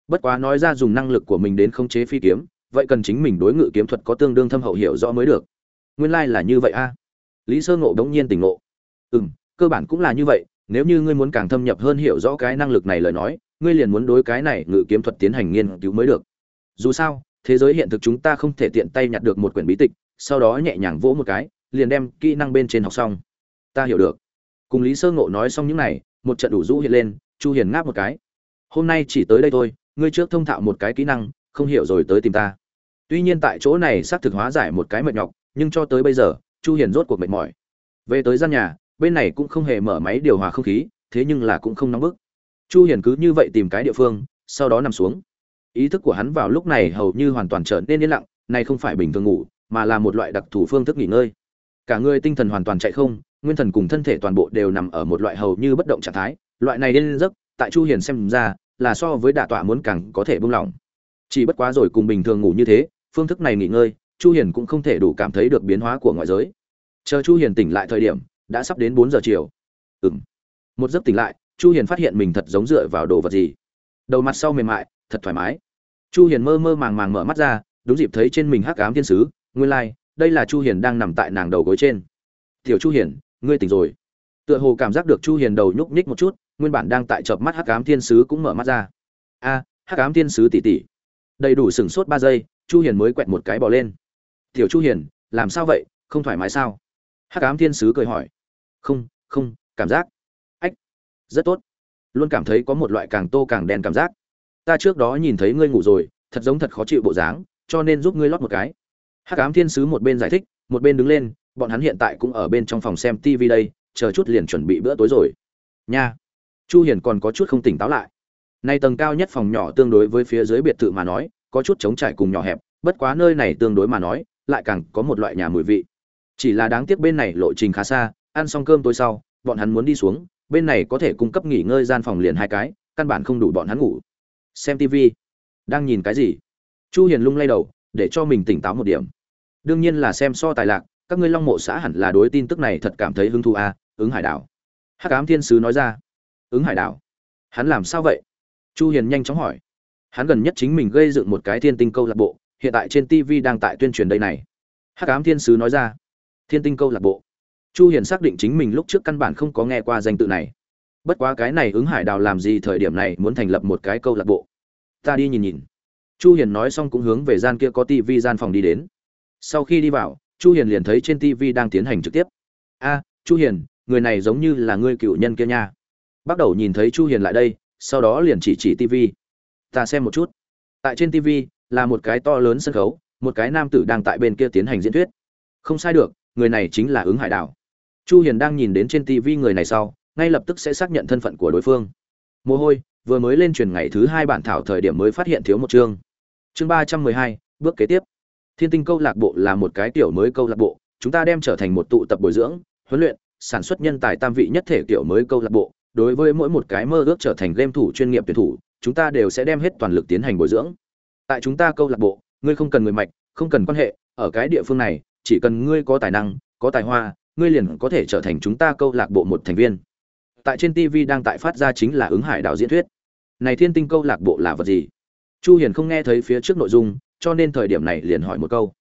Bất quá nói ra dùng năng lực của mình đến khống chế phi kiếm, vậy cần chính mình đối ngự kiếm thuật có tương đương thâm hậu hiểu rõ mới được. Nguyên lai là như vậy a. Lý sơ ngộ đống nhiên tỉnh ngộ. Ừ m cơ bản cũng là như vậy, nếu như ngươi muốn càng thâm nhập hơn hiểu rõ cái năng lực này lời nói, ngươi liền muốn đối cái này ngự kiếm thuật tiến hành nghiên cứu mới được. Dù sao, thế giới hiện thực chúng ta không thể tiện tay nhặt được một quyển bí tịch, sau đó nhẹ nhàng vỗ một cái liền đem kỹ năng bên trên học xong. Ta hiểu được. Cùng lý sơ ngộ nói xong những này, một trận đủ rũ hiện lên, chu hiền ngáp một cái. Hôm nay chỉ tới đây thôi, ngươi trước thông thạo một cái kỹ năng, không hiểu rồi tới tìm ta. Tuy nhiên tại chỗ này xác thực hóa giải một cái mệt nhọc, nhưng cho tới bây giờ, chu hiền rốt cuộc mệt mỏi. Về tới gian nhà, bên này cũng không hề mở máy điều hòa không khí, thế nhưng là cũng không nóng bức. Chu hiền cứ như vậy tìm cái địa phương, sau đó nằm xuống. Ý thức của hắn vào lúc này hầu như hoàn toàn trở nên yên lặng này không phải bình thường ngủ, mà là một loại đặc thù phương thức nghỉ ngơi cả người tinh thần hoàn toàn chạy không nguyên thần cùng thân thể toàn bộ đều nằm ở một loại hầu như bất động trạng thái. Loại này lên giấc tại chu hiền xem ra là so với đả tọa muốn càng có thể buông lỏng. Chỉ bất quá rồi cùng bình thường ngủ như thế phương thức này nghỉ ngơi chu hiền cũng không thể đủ cảm thấy được biến hóa của ngoại giới. Chờ chu hiền tỉnh lại thời điểm đã sắp đến 4 giờ chiều. Ừm. Một giấc tỉnh lại chu hiền phát hiện mình thật giống dựa vào đồ vật gì. Đầu mặt sau mềm mại thật thoải mái. Chu hiền mơ mơ màng màng mở mắt ra đúng dịp thấy trên mình hắc ám thiên sứ nguyên lai like, đây là chu hiền đang nằm tại nàng đầu gối trên. Tiểu chu hiền, ngươi tỉnh rồi. Tựa hồ cảm giác được chu hiền đầu nhúc nhích một chút, nguyên bản đang tại chợp mắt hắc ám thiên sứ cũng mở mắt ra. A, hắc ám thiên sứ tỷ tỷ. Đầy đủ sừng sốt 3 giây, chu hiền mới quẹt một cái bò lên. Tiểu chu hiền, làm sao vậy? Không thoải mái sao? Hắc ám thiên sứ cười hỏi. Không không, cảm giác. Ách, rất tốt. Luôn cảm thấy có một loại càng tô càng đen cảm giác. Ta trước đó nhìn thấy ngươi ngủ rồi, thật giống thật khó chịu bộ dáng, cho nên giúp ngươi lót một cái hắc ám thiên sứ một bên giải thích, một bên đứng lên, bọn hắn hiện tại cũng ở bên trong phòng xem tv đây, chờ chút liền chuẩn bị bữa tối rồi. Nha. Chu hiền còn có chút không tỉnh táo lại. Nay tầng cao nhất phòng nhỏ tương đối với phía dưới biệt thự mà nói, có chút trống trải cùng nhỏ hẹp, bất quá nơi này tương đối mà nói, lại càng có một loại nhà mùi vị. Chỉ là đáng tiếc bên này lộ trình khá xa, ăn xong cơm tối sau, bọn hắn muốn đi xuống, bên này có thể cung cấp nghỉ ngơi gian phòng liền hai cái, căn bản không đủ bọn hắn ngủ. Xem tv đang nhìn cái gì? Chu hiền lung lay đầu để cho mình tỉnh táo một điểm. Đương nhiên là xem so tài lạc, các ngươi long mộ xã hẳn là đối tin tức này thật cảm thấy hứng thú à ứng hải đảo. Hắc ám thiên sứ nói ra. Ứng hải đảo? Hắn làm sao vậy? Chu hiền nhanh chóng hỏi. Hắn gần nhất chính mình gây dựng một cái thiên tinh câu lạc bộ, hiện tại trên tv đang tại tuyên truyền đây này. Hắc ám thiên sứ nói ra. Thiên tinh câu lạc bộ. Chu hiền xác định chính mình lúc trước căn bản không có nghe qua danh tự này. Bất quá cái này ứng hải đào làm gì thời điểm này muốn thành lập một cái câu lạc bộ? Ta đi nhìn nhìn chu hiền nói xong cũng hướng về gian kia có tivi gian phòng đi đến. Sau khi đi vào, chu hiền liền thấy trên tivi đang tiến hành trực tiếp. A, chu hiền, người này giống như là ngươi cựu nhân kia nha. Bắt đầu nhìn thấy chu hiền lại đây, sau đó liền chỉ chỉ tivi ta xem một chút. Tại trên tivi là một cái to lớn sân khấu, một cái nam tử đang tại bên kia tiến hành diễn thuyết. Không sai được, người này chính là ứng hải đảo. Chu hiền đang nhìn đến trên tivi người này sau, ngay lập tức sẽ xác nhận thân phận của đối phương. Mồ hôi vừa mới lên truyền ngày thứ hai bản thảo thời điểm mới phát hiện thiếu một chương. Chương ba trăm mười hai, bước kế tiếp. Thiên tinh câu lạc bộ là một cái tiểu mới câu lạc bộ, chúng ta đem trở thành một tụ tập bồi dưỡng, huấn luyện, sản xuất nhân tài tam vị nhất thể tiểu mới câu lạc bộ. Đối với mỗi một cái mơ ước trở thành game thủ chuyên nghiệp tuyển thủ, chúng ta đều sẽ đem hết toàn lực tiến hành bồi dưỡng. Tại chúng ta câu lạc bộ, ngươi không cần người mạch, không cần quan hệ, ở cái địa phương này, chỉ cần ngươi có tài năng, có tài hoa, ngươi liền có thể trở thành chúng ta câu lạc bộ một thành viên. Tại trên tv đang tại phát ra chính là ứng hải đạo diễn thuyết này thiên tinh câu lạc bộ là vật gì? Chu hiền không nghe thấy phía trước nội dung, cho nên thời điểm này liền hỏi một câu.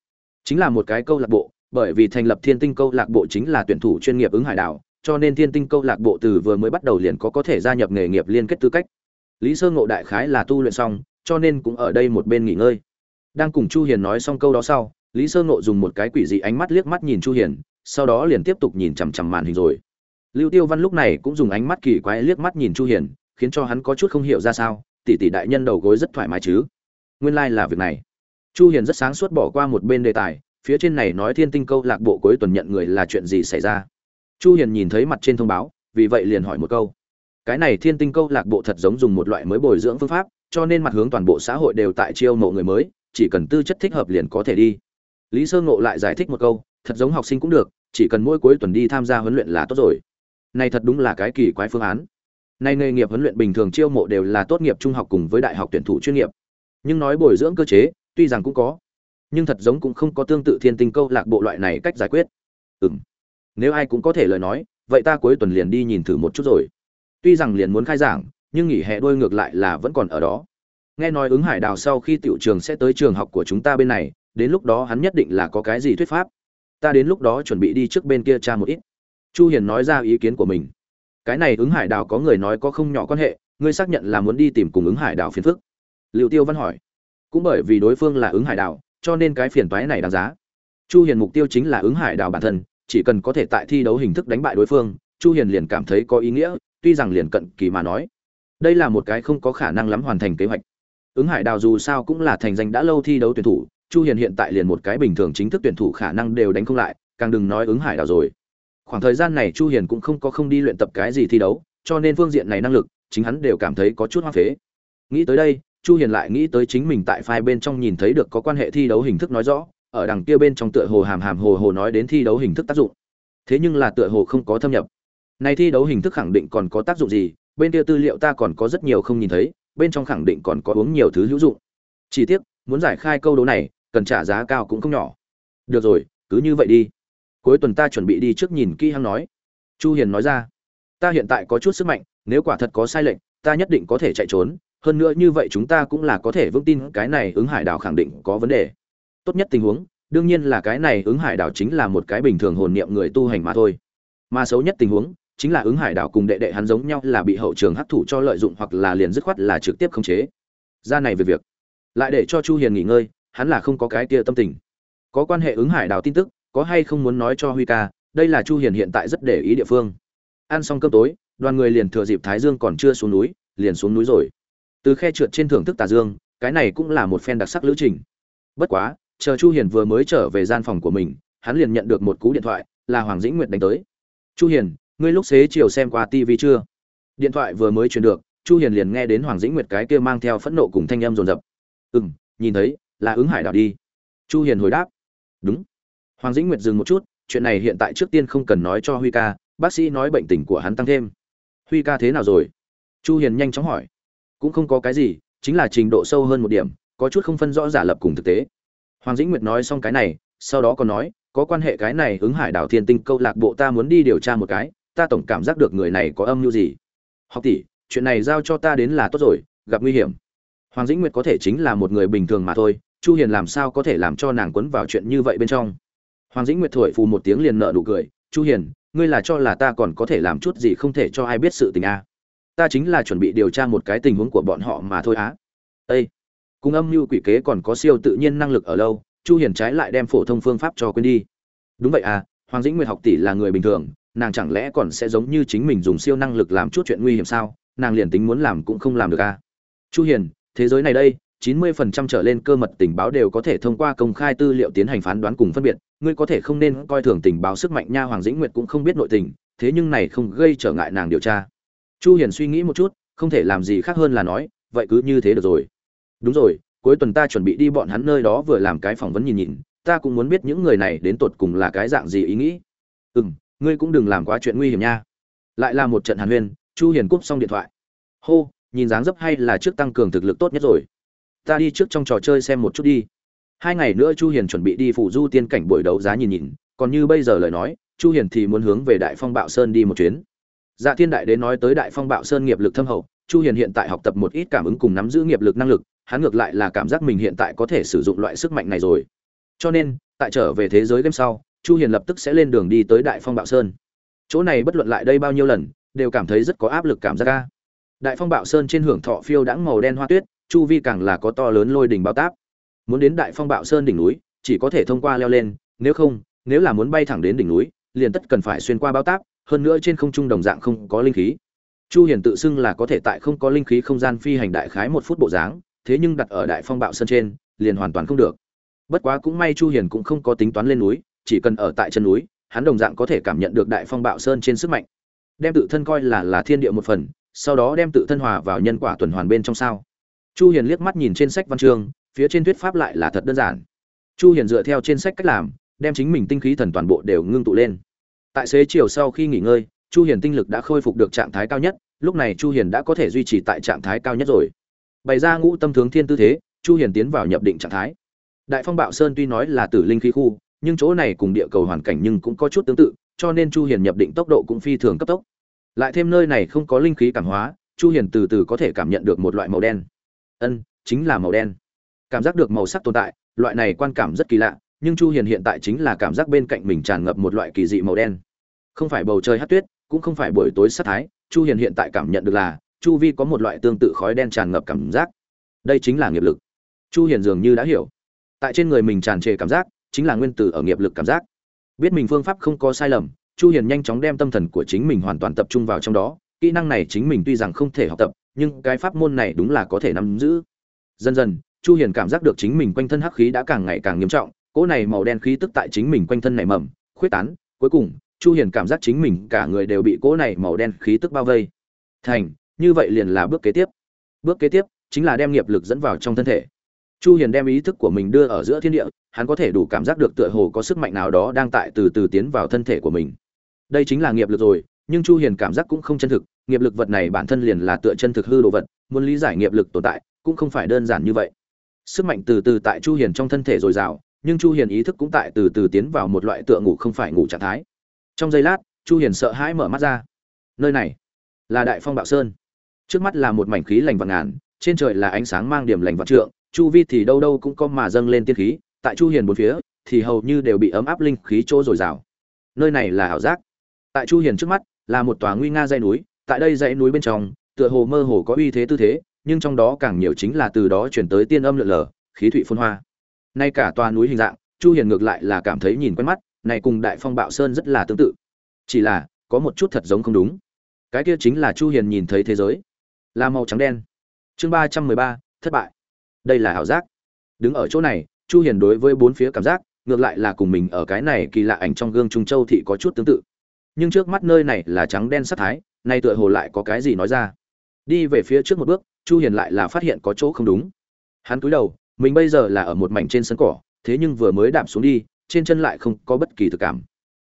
Chính là một cái câu lạc bộ, bởi vì thành lập thiên tinh câu lạc bộ chính là tuyển thủ chuyên nghiệp ứng hải đảo, cho nên thiên tinh câu lạc bộ từ vừa mới bắt đầu liền có có thể gia nhập nghề nghiệp liên kết tư cách. Lý sơ ngộ đại khái là tu luyện xong, cho nên cũng ở đây một bên nghỉ ngơi. Đang cùng chu hiền nói xong câu đó sau, lý sơ ngộ dùng một cái quỷ dị ánh mắt liếc mắt nhìn chu hiền, sau đó liền tiếp tục nhìn chằm chằm màn hình rồi. Lưu tiêu văn lúc này cũng dùng ánh mắt kỳ quái liếc mắt nhìn chu hiền khiến cho hắn có chút không hiểu ra sao, tỷ tỷ đại nhân đầu gối rất thoải mái chứ? Nguyên lai là việc này. Chu hiền rất sáng suốt bỏ qua một bên đề tài, phía trên này nói thiên tinh câu lạc bộ cuối tuần nhận người là chuyện gì xảy ra? Chu hiền nhìn thấy mặt trên thông báo, vì vậy liền hỏi một câu. Cái này thiên tinh câu lạc bộ thật giống dùng một loại mới bồi dưỡng phương pháp, cho nên mặt hướng toàn bộ xã hội đều tại chiêu mộ người mới, chỉ cần tư chất thích hợp liền có thể đi. Lý sơ ngộ lại giải thích một câu, thật giống học sinh cũng được, chỉ cần mỗi cuối tuần đi tham gia huấn luyện là tốt rồi. Này thật đúng là cái kỳ quái phương án nay nghề nghiệp huấn luyện bình thường chiêu mộ đều là tốt nghiệp trung học cùng với đại học tuyển thủ chuyên nghiệp. Nhưng nói bồi dưỡng cơ chế, tuy rằng cũng có, nhưng thật giống cũng không có tương tự thiên tinh câu lạc bộ loại này cách giải quyết. Ừm. Nếu ai cũng có thể lời nói, vậy ta cuối tuần liền đi nhìn thử một chút rồi. Tuy rằng liền muốn khai giảng, nhưng nghỉ hè đôi ngược lại là vẫn còn ở đó. Nghe nói ứng hải đào sau khi tiểu trường sẽ tới trường học của chúng ta bên này, đến lúc đó hắn nhất định là có cái gì thuyết pháp. Ta đến lúc đó chuẩn bị đi trước bên kia tra một ít. Chu hiền nói ra ý kiến của mình cái này ứng hải đào có người nói có không nhỏ quan hệ, ngươi xác nhận là muốn đi tìm cùng ứng hải đào phiền phức. Liệu tiêu văn hỏi. Cũng bởi vì đối phương là ứng hải đào cho nên cái phiền toái này đáng giá. Chu hiền mục tiêu chính là ứng hải đào bản thân, chỉ cần có thể tại thi đấu hình thức đánh bại đối phương, chu hiền liền cảm thấy có ý nghĩa, tuy rằng liền cận kỳ mà nói. Đây là một cái không có khả năng lắm hoàn thành kế hoạch. Ứng hải đào dù sao cũng là thành danh đã lâu thi đấu tuyển thủ, chu hiền hiện tại liền một cái bình thường chính thức tuyển thủ khả năng đều đánh không lại, càng đừng nói ứng hải đào rồi khoảng thời gian này chu hiền cũng không có không đi luyện tập cái gì thi đấu, cho nên phương diện này năng lực, chính hắn đều cảm thấy có chút hoang phế. Nghĩ tới đây, chu hiền lại nghĩ tới chính mình tại file bên trong nhìn thấy được có quan hệ thi đấu hình thức nói rõ, ở đằng kia bên trong tựa hồ hàm hàm hồ hồ nói đến thi đấu hình thức tác dụng. Thế nhưng là tựa hồ không có thâm nhập. Này thi đấu hình thức khẳng định còn có tác dụng gì, bên kia tư liệu ta còn có rất nhiều không nhìn thấy, bên trong khẳng định còn có uống nhiều thứ hữu dụng. Chỉ tiếc, muốn giải khai câu đố này, cần trả giá cao cũng không nhỏ. Được rồi, cứ như vậy đi cuối tuần ta chuẩn bị đi trước nhìn kỹ hăng nói. Chu hiền nói ra, ta hiện tại có chút sức mạnh, nếu quả thật có sai lệch, ta nhất định có thể chạy trốn, hơn nữa như vậy chúng ta cũng là có thể vững tin cái này ứng hải đảo khẳng định có vấn đề. Tốt nhất tình huống, đương nhiên là cái này ứng hải đảo chính là một cái bình thường hồn niệm người tu hành mà thôi. Mà xấu nhất tình huống, chính là ứng hải đảo cùng đệ đệ hắn giống nhau là bị hậu trường hấp thụ cho lợi dụng hoặc là liền dứt khoát là trực tiếp khống chế. Ra này về việc, lại để cho chu hiền nghỉ ngơi, hắn là không có cái kia tâm tình. Có quan hệ ứng hải đảo tin tức có hay không muốn nói cho huy ca, đây là chu hiền hiện tại rất để ý địa phương. Ăn xong cơm tối, đoàn người liền thừa dịp thái dương còn chưa xuống núi, liền xuống núi rồi. Từ khe trượt trên thưởng thức tà dương, cái này cũng là một phen đặc sắc lữ trình. Bất quá, chờ chu hiền vừa mới trở về gian phòng của mình, hắn liền nhận được một cú điện thoại, là hoàng dĩnh nguyệt đánh tới. Chu hiền, ngươi lúc xế chiều xem qua tivi chưa? Điện thoại vừa mới truyền được, chu hiền liền nghe đến hoàng dĩnh nguyệt cái kia mang theo phẫn nộ cùng thanh âm rồn rập ừm, nhìn thấy, là ứng hải đảo đi. Chu hiền hồi đáp. Đúng hoàng dĩnh nguyệt dừng một chút, chuyện này hiện tại trước tiên không cần nói cho huy ca, bác sĩ nói bệnh tình của hắn tăng thêm. Huy ca thế nào rồi? Chu hiền nhanh chóng hỏi. Cũng không có cái gì, chính là trình độ sâu hơn một điểm, có chút không phân rõ giả lập cùng thực tế. Hoàng dĩnh nguyệt nói xong cái này, sau đó còn nói, có quan hệ cái này ứng hải đảo thiên tinh câu lạc bộ ta muốn đi điều tra một cái, ta tổng cảm giác được người này có âm mưu gì. Học tỷ, chuyện này giao cho ta đến là tốt rồi, gặp nguy hiểm. Hoàng dĩnh nguyệt có thể chính là một người bình thường mà thôi, chu hiền làm sao có thể làm cho nàng quấn vào chuyện như vậy bên trong? Hoàng dĩnh nguyệt thổi phù một tiếng liền nợ nụ cười, chu hiền, ngươi là cho là ta còn có thể làm chút gì không thể cho ai biết sự tình a à. ta chính là chuẩn bị điều tra một cái tình huống của bọn họ mà thôi á Ê! cùng âm mưu quỷ kế còn có siêu tự nhiên năng lực ở lâu, chu hiền trái lại đem phổ thông phương pháp cho quên đi đúng vậy à hoàng dĩnh nguyệt học tỷ là người bình thường, nàng chẳng lẽ còn sẽ giống như chính mình dùng siêu năng lực làm chút chuyện nguy hiểm sao nàng liền tính muốn làm cũng không làm được à chu hiền, thế giới này đây 90% trở lên cơ mật tình báo đều có thể thông qua công khai tư liệu tiến hành phán đoán cùng phân biệt, ngươi có thể không nên coi thường tình báo sức mạnh nha Hoàng Dĩnh Nguyệt cũng không biết nội tình, thế nhưng này không gây trở ngại nàng điều tra. Chu Hiền suy nghĩ một chút, không thể làm gì khác hơn là nói, vậy cứ như thế được rồi. Đúng rồi, cuối tuần ta chuẩn bị đi bọn hắn nơi đó vừa làm cái phỏng vấn nhìn nhìn, ta cũng muốn biết những người này đến tột cùng là cái dạng gì ý nghĩ. Ừm, ngươi cũng đừng làm quá chuyện nguy hiểm nha. Lại là một trận hàn huyên, Chu Hiền cúp xong điện thoại. Hô, nhìn dáng dấp hay là trước tăng cường thực lực tốt nhất rồi ta đi trước trong trò chơi xem một chút đi. Hai ngày nữa chu hiền chuẩn bị đi phụ du tiên cảnh buổi đấu giá nhìn nhìn, còn như bây giờ lời nói, chu hiền thì muốn hướng về đại phong bạo sơn đi một chuyến. Dạ thiên đại đến nói tới đại phong bạo sơn nghiệp lực thâm hậu, chu hiền hiện tại học tập một ít cảm ứng cùng nắm giữ nghiệp lực năng lực, hắn ngược lại là cảm giác mình hiện tại có thể sử dụng loại sức mạnh này rồi. Cho nên, tại trở về thế giới game sau, chu hiền lập tức sẽ lên đường đi tới đại phong bạo sơn. Chỗ này bất luận lại đây bao nhiêu lần, đều cảm thấy rất có áp lực cảm giác ca đại phong bạo sơn trên hưởng thọ phiêu đãng màu đen hoa tuyết chu vi càng là có to lớn lôi đỉnh bao táp. Muốn đến đại phong bạo sơn đỉnh núi, chỉ có thể thông qua leo lên, nếu không, nếu là muốn bay thẳng đến đỉnh núi, liền tất cần phải xuyên qua bao táp, hơn nữa trên không trung đồng dạng không có linh khí. Chu hiền tự xưng là có thể tại không có linh khí không gian phi hành đại khái một phút bộ dáng, thế nhưng đặt ở đại phong bạo sơn trên, liền hoàn toàn không được. Bất quá cũng may chu hiền cũng không có tính toán lên núi, chỉ cần ở tại chân núi, hắn đồng dạng có thể cảm nhận được đại phong bạo sơn trên sức mạnh. Đem tự thân coi là là thiên địa một phần, sau đó đem tự thân hòa vào nhân quả tuần hoàn bên trong sao chu hiền liếc mắt nhìn trên sách văn chương, phía trên thuyết pháp lại là thật đơn giản. Chu hiền dựa theo trên sách cách làm, đem chính mình tinh khí thần toàn bộ đều ngưng tụ lên. Tại xế chiều sau khi nghỉ ngơi, chu hiền tinh lực đã khôi phục được trạng thái cao nhất, lúc này chu hiền đã có thể duy trì tại trạng thái cao nhất rồi. Bày ra ngũ tâm tướng thiên tư thế, chu hiền tiến vào nhập định trạng thái. Đại phong bạo sơn tuy nói là tử linh khí khu, nhưng chỗ này cùng địa cầu hoàn cảnh nhưng cũng có chút tương tự, cho nên chu hiền nhập định tốc độ cũng phi thường cấp tốc. Lại thêm nơi này không có linh khí cảm hóa, chu hiền từ từ có thể cảm nhận được một loại màu đen ân, chính là màu đen. Cảm giác được màu sắc tồn tại, loại này quan cảm rất kỳ lạ, nhưng chu hiền hiện tại chính là cảm giác bên cạnh mình tràn ngập một loại kỳ dị màu đen. Không phải bầu trời hát tuyết, cũng không phải buổi tối sát thái, chu hiền hiện tại cảm nhận được là, chu vi có một loại tương tự khói đen tràn ngập cảm giác. Đây chính là nghiệp lực. Chu hiền dường như đã hiểu. Tại trên người mình tràn trề cảm giác, chính là nguyên tử ở nghiệp lực cảm giác. Biết mình phương pháp không có sai lầm, chu hiền nhanh chóng đem tâm thần của chính mình hoàn toàn tập trung vào trong đó, kỹ năng này chính mình tuy rằng không thể học tập nhưng cái pháp môn này đúng là có thể nắm giữ. Dần dần, chu hiền cảm giác được chính mình quanh thân hắc khí đã càng ngày càng nghiêm trọng, cỗ này màu đen khí tức tại chính mình quanh thân này mầm, khuyết tán. Cuối cùng, chu hiền cảm giác chính mình cả người đều bị cỗ này màu đen khí tức bao vây. Thành, như vậy liền là bước kế tiếp. Bước kế tiếp chính là đem nghiệp lực dẫn vào trong thân thể. Chu hiền đem ý thức của mình đưa ở giữa thiên địa, hắn có thể đủ cảm giác được tựa hồ có sức mạnh nào đó đang tại từ từ tiến vào thân thể của mình. Đây chính là nghiệp lực rồi, nhưng chu hiền cảm giác cũng không chân thực nghiệp lực vật này bản thân liền là tựa chân thực hư đồ vật, muốn lý giải nghiệp lực tồn tại, cũng không phải đơn giản như vậy. Sức mạnh từ từ tại chu hiền trong thân thể dồi dào, nhưng chu hiền ý thức cũng tại từ từ tiến vào một loại tựa ngủ không phải ngủ trạng thái. Trong giây lát, chu hiền sợ hãi mở mắt ra. Nơi này là đại phong bạo sơn. Trước mắt là một mảnh khí lành vạn ngàn, trên trời là ánh sáng mang điểm lành vạn trượng, chu vi thì đâu đâu cũng có mà dâng lên tiên khí, tại chu hiền bốn phía thì hầu như đều bị ấm áp linh khí chỗ dồi dào. Nơi này là ảo giác. Tại chu hiền trước mắt là một tòa nguy nga dãy núi tại đây dãy núi bên trong tựa hồ mơ hồ có uy thế tư thế nhưng trong đó càng nhiều chính là từ đó chuyển tới tiên âm lượn lờ khí thụy phun hoa. Nay cả tòa núi hình dạng chu hiền ngược lại là cảm thấy nhìn quen mắt này cùng đại phong bạo sơn rất là tương tự. Chỉ là có một chút thật giống không đúng. Cái kia chính là chu hiền nhìn thấy thế giới. Là màu trắng đen. Chương 313, thất bại. Đây là ảo giác. Đứng ở chỗ này chu hiền đối với bốn phía cảm giác ngược lại là cùng mình ở cái này kỳ lạ ảnh trong gương trung châu thị có chút tương tự. Nhưng trước mắt nơi này là trắng đen sát thái nay tựa hồ lại có cái gì nói ra. Đi về phía trước một bước, chu hiền lại là phát hiện có chỗ không đúng. Hắn cúi đầu, mình bây giờ là ở một mảnh trên sân cỏ, thế nhưng vừa mới đạp xuống đi, trên chân lại không có bất kỳ thực cảm.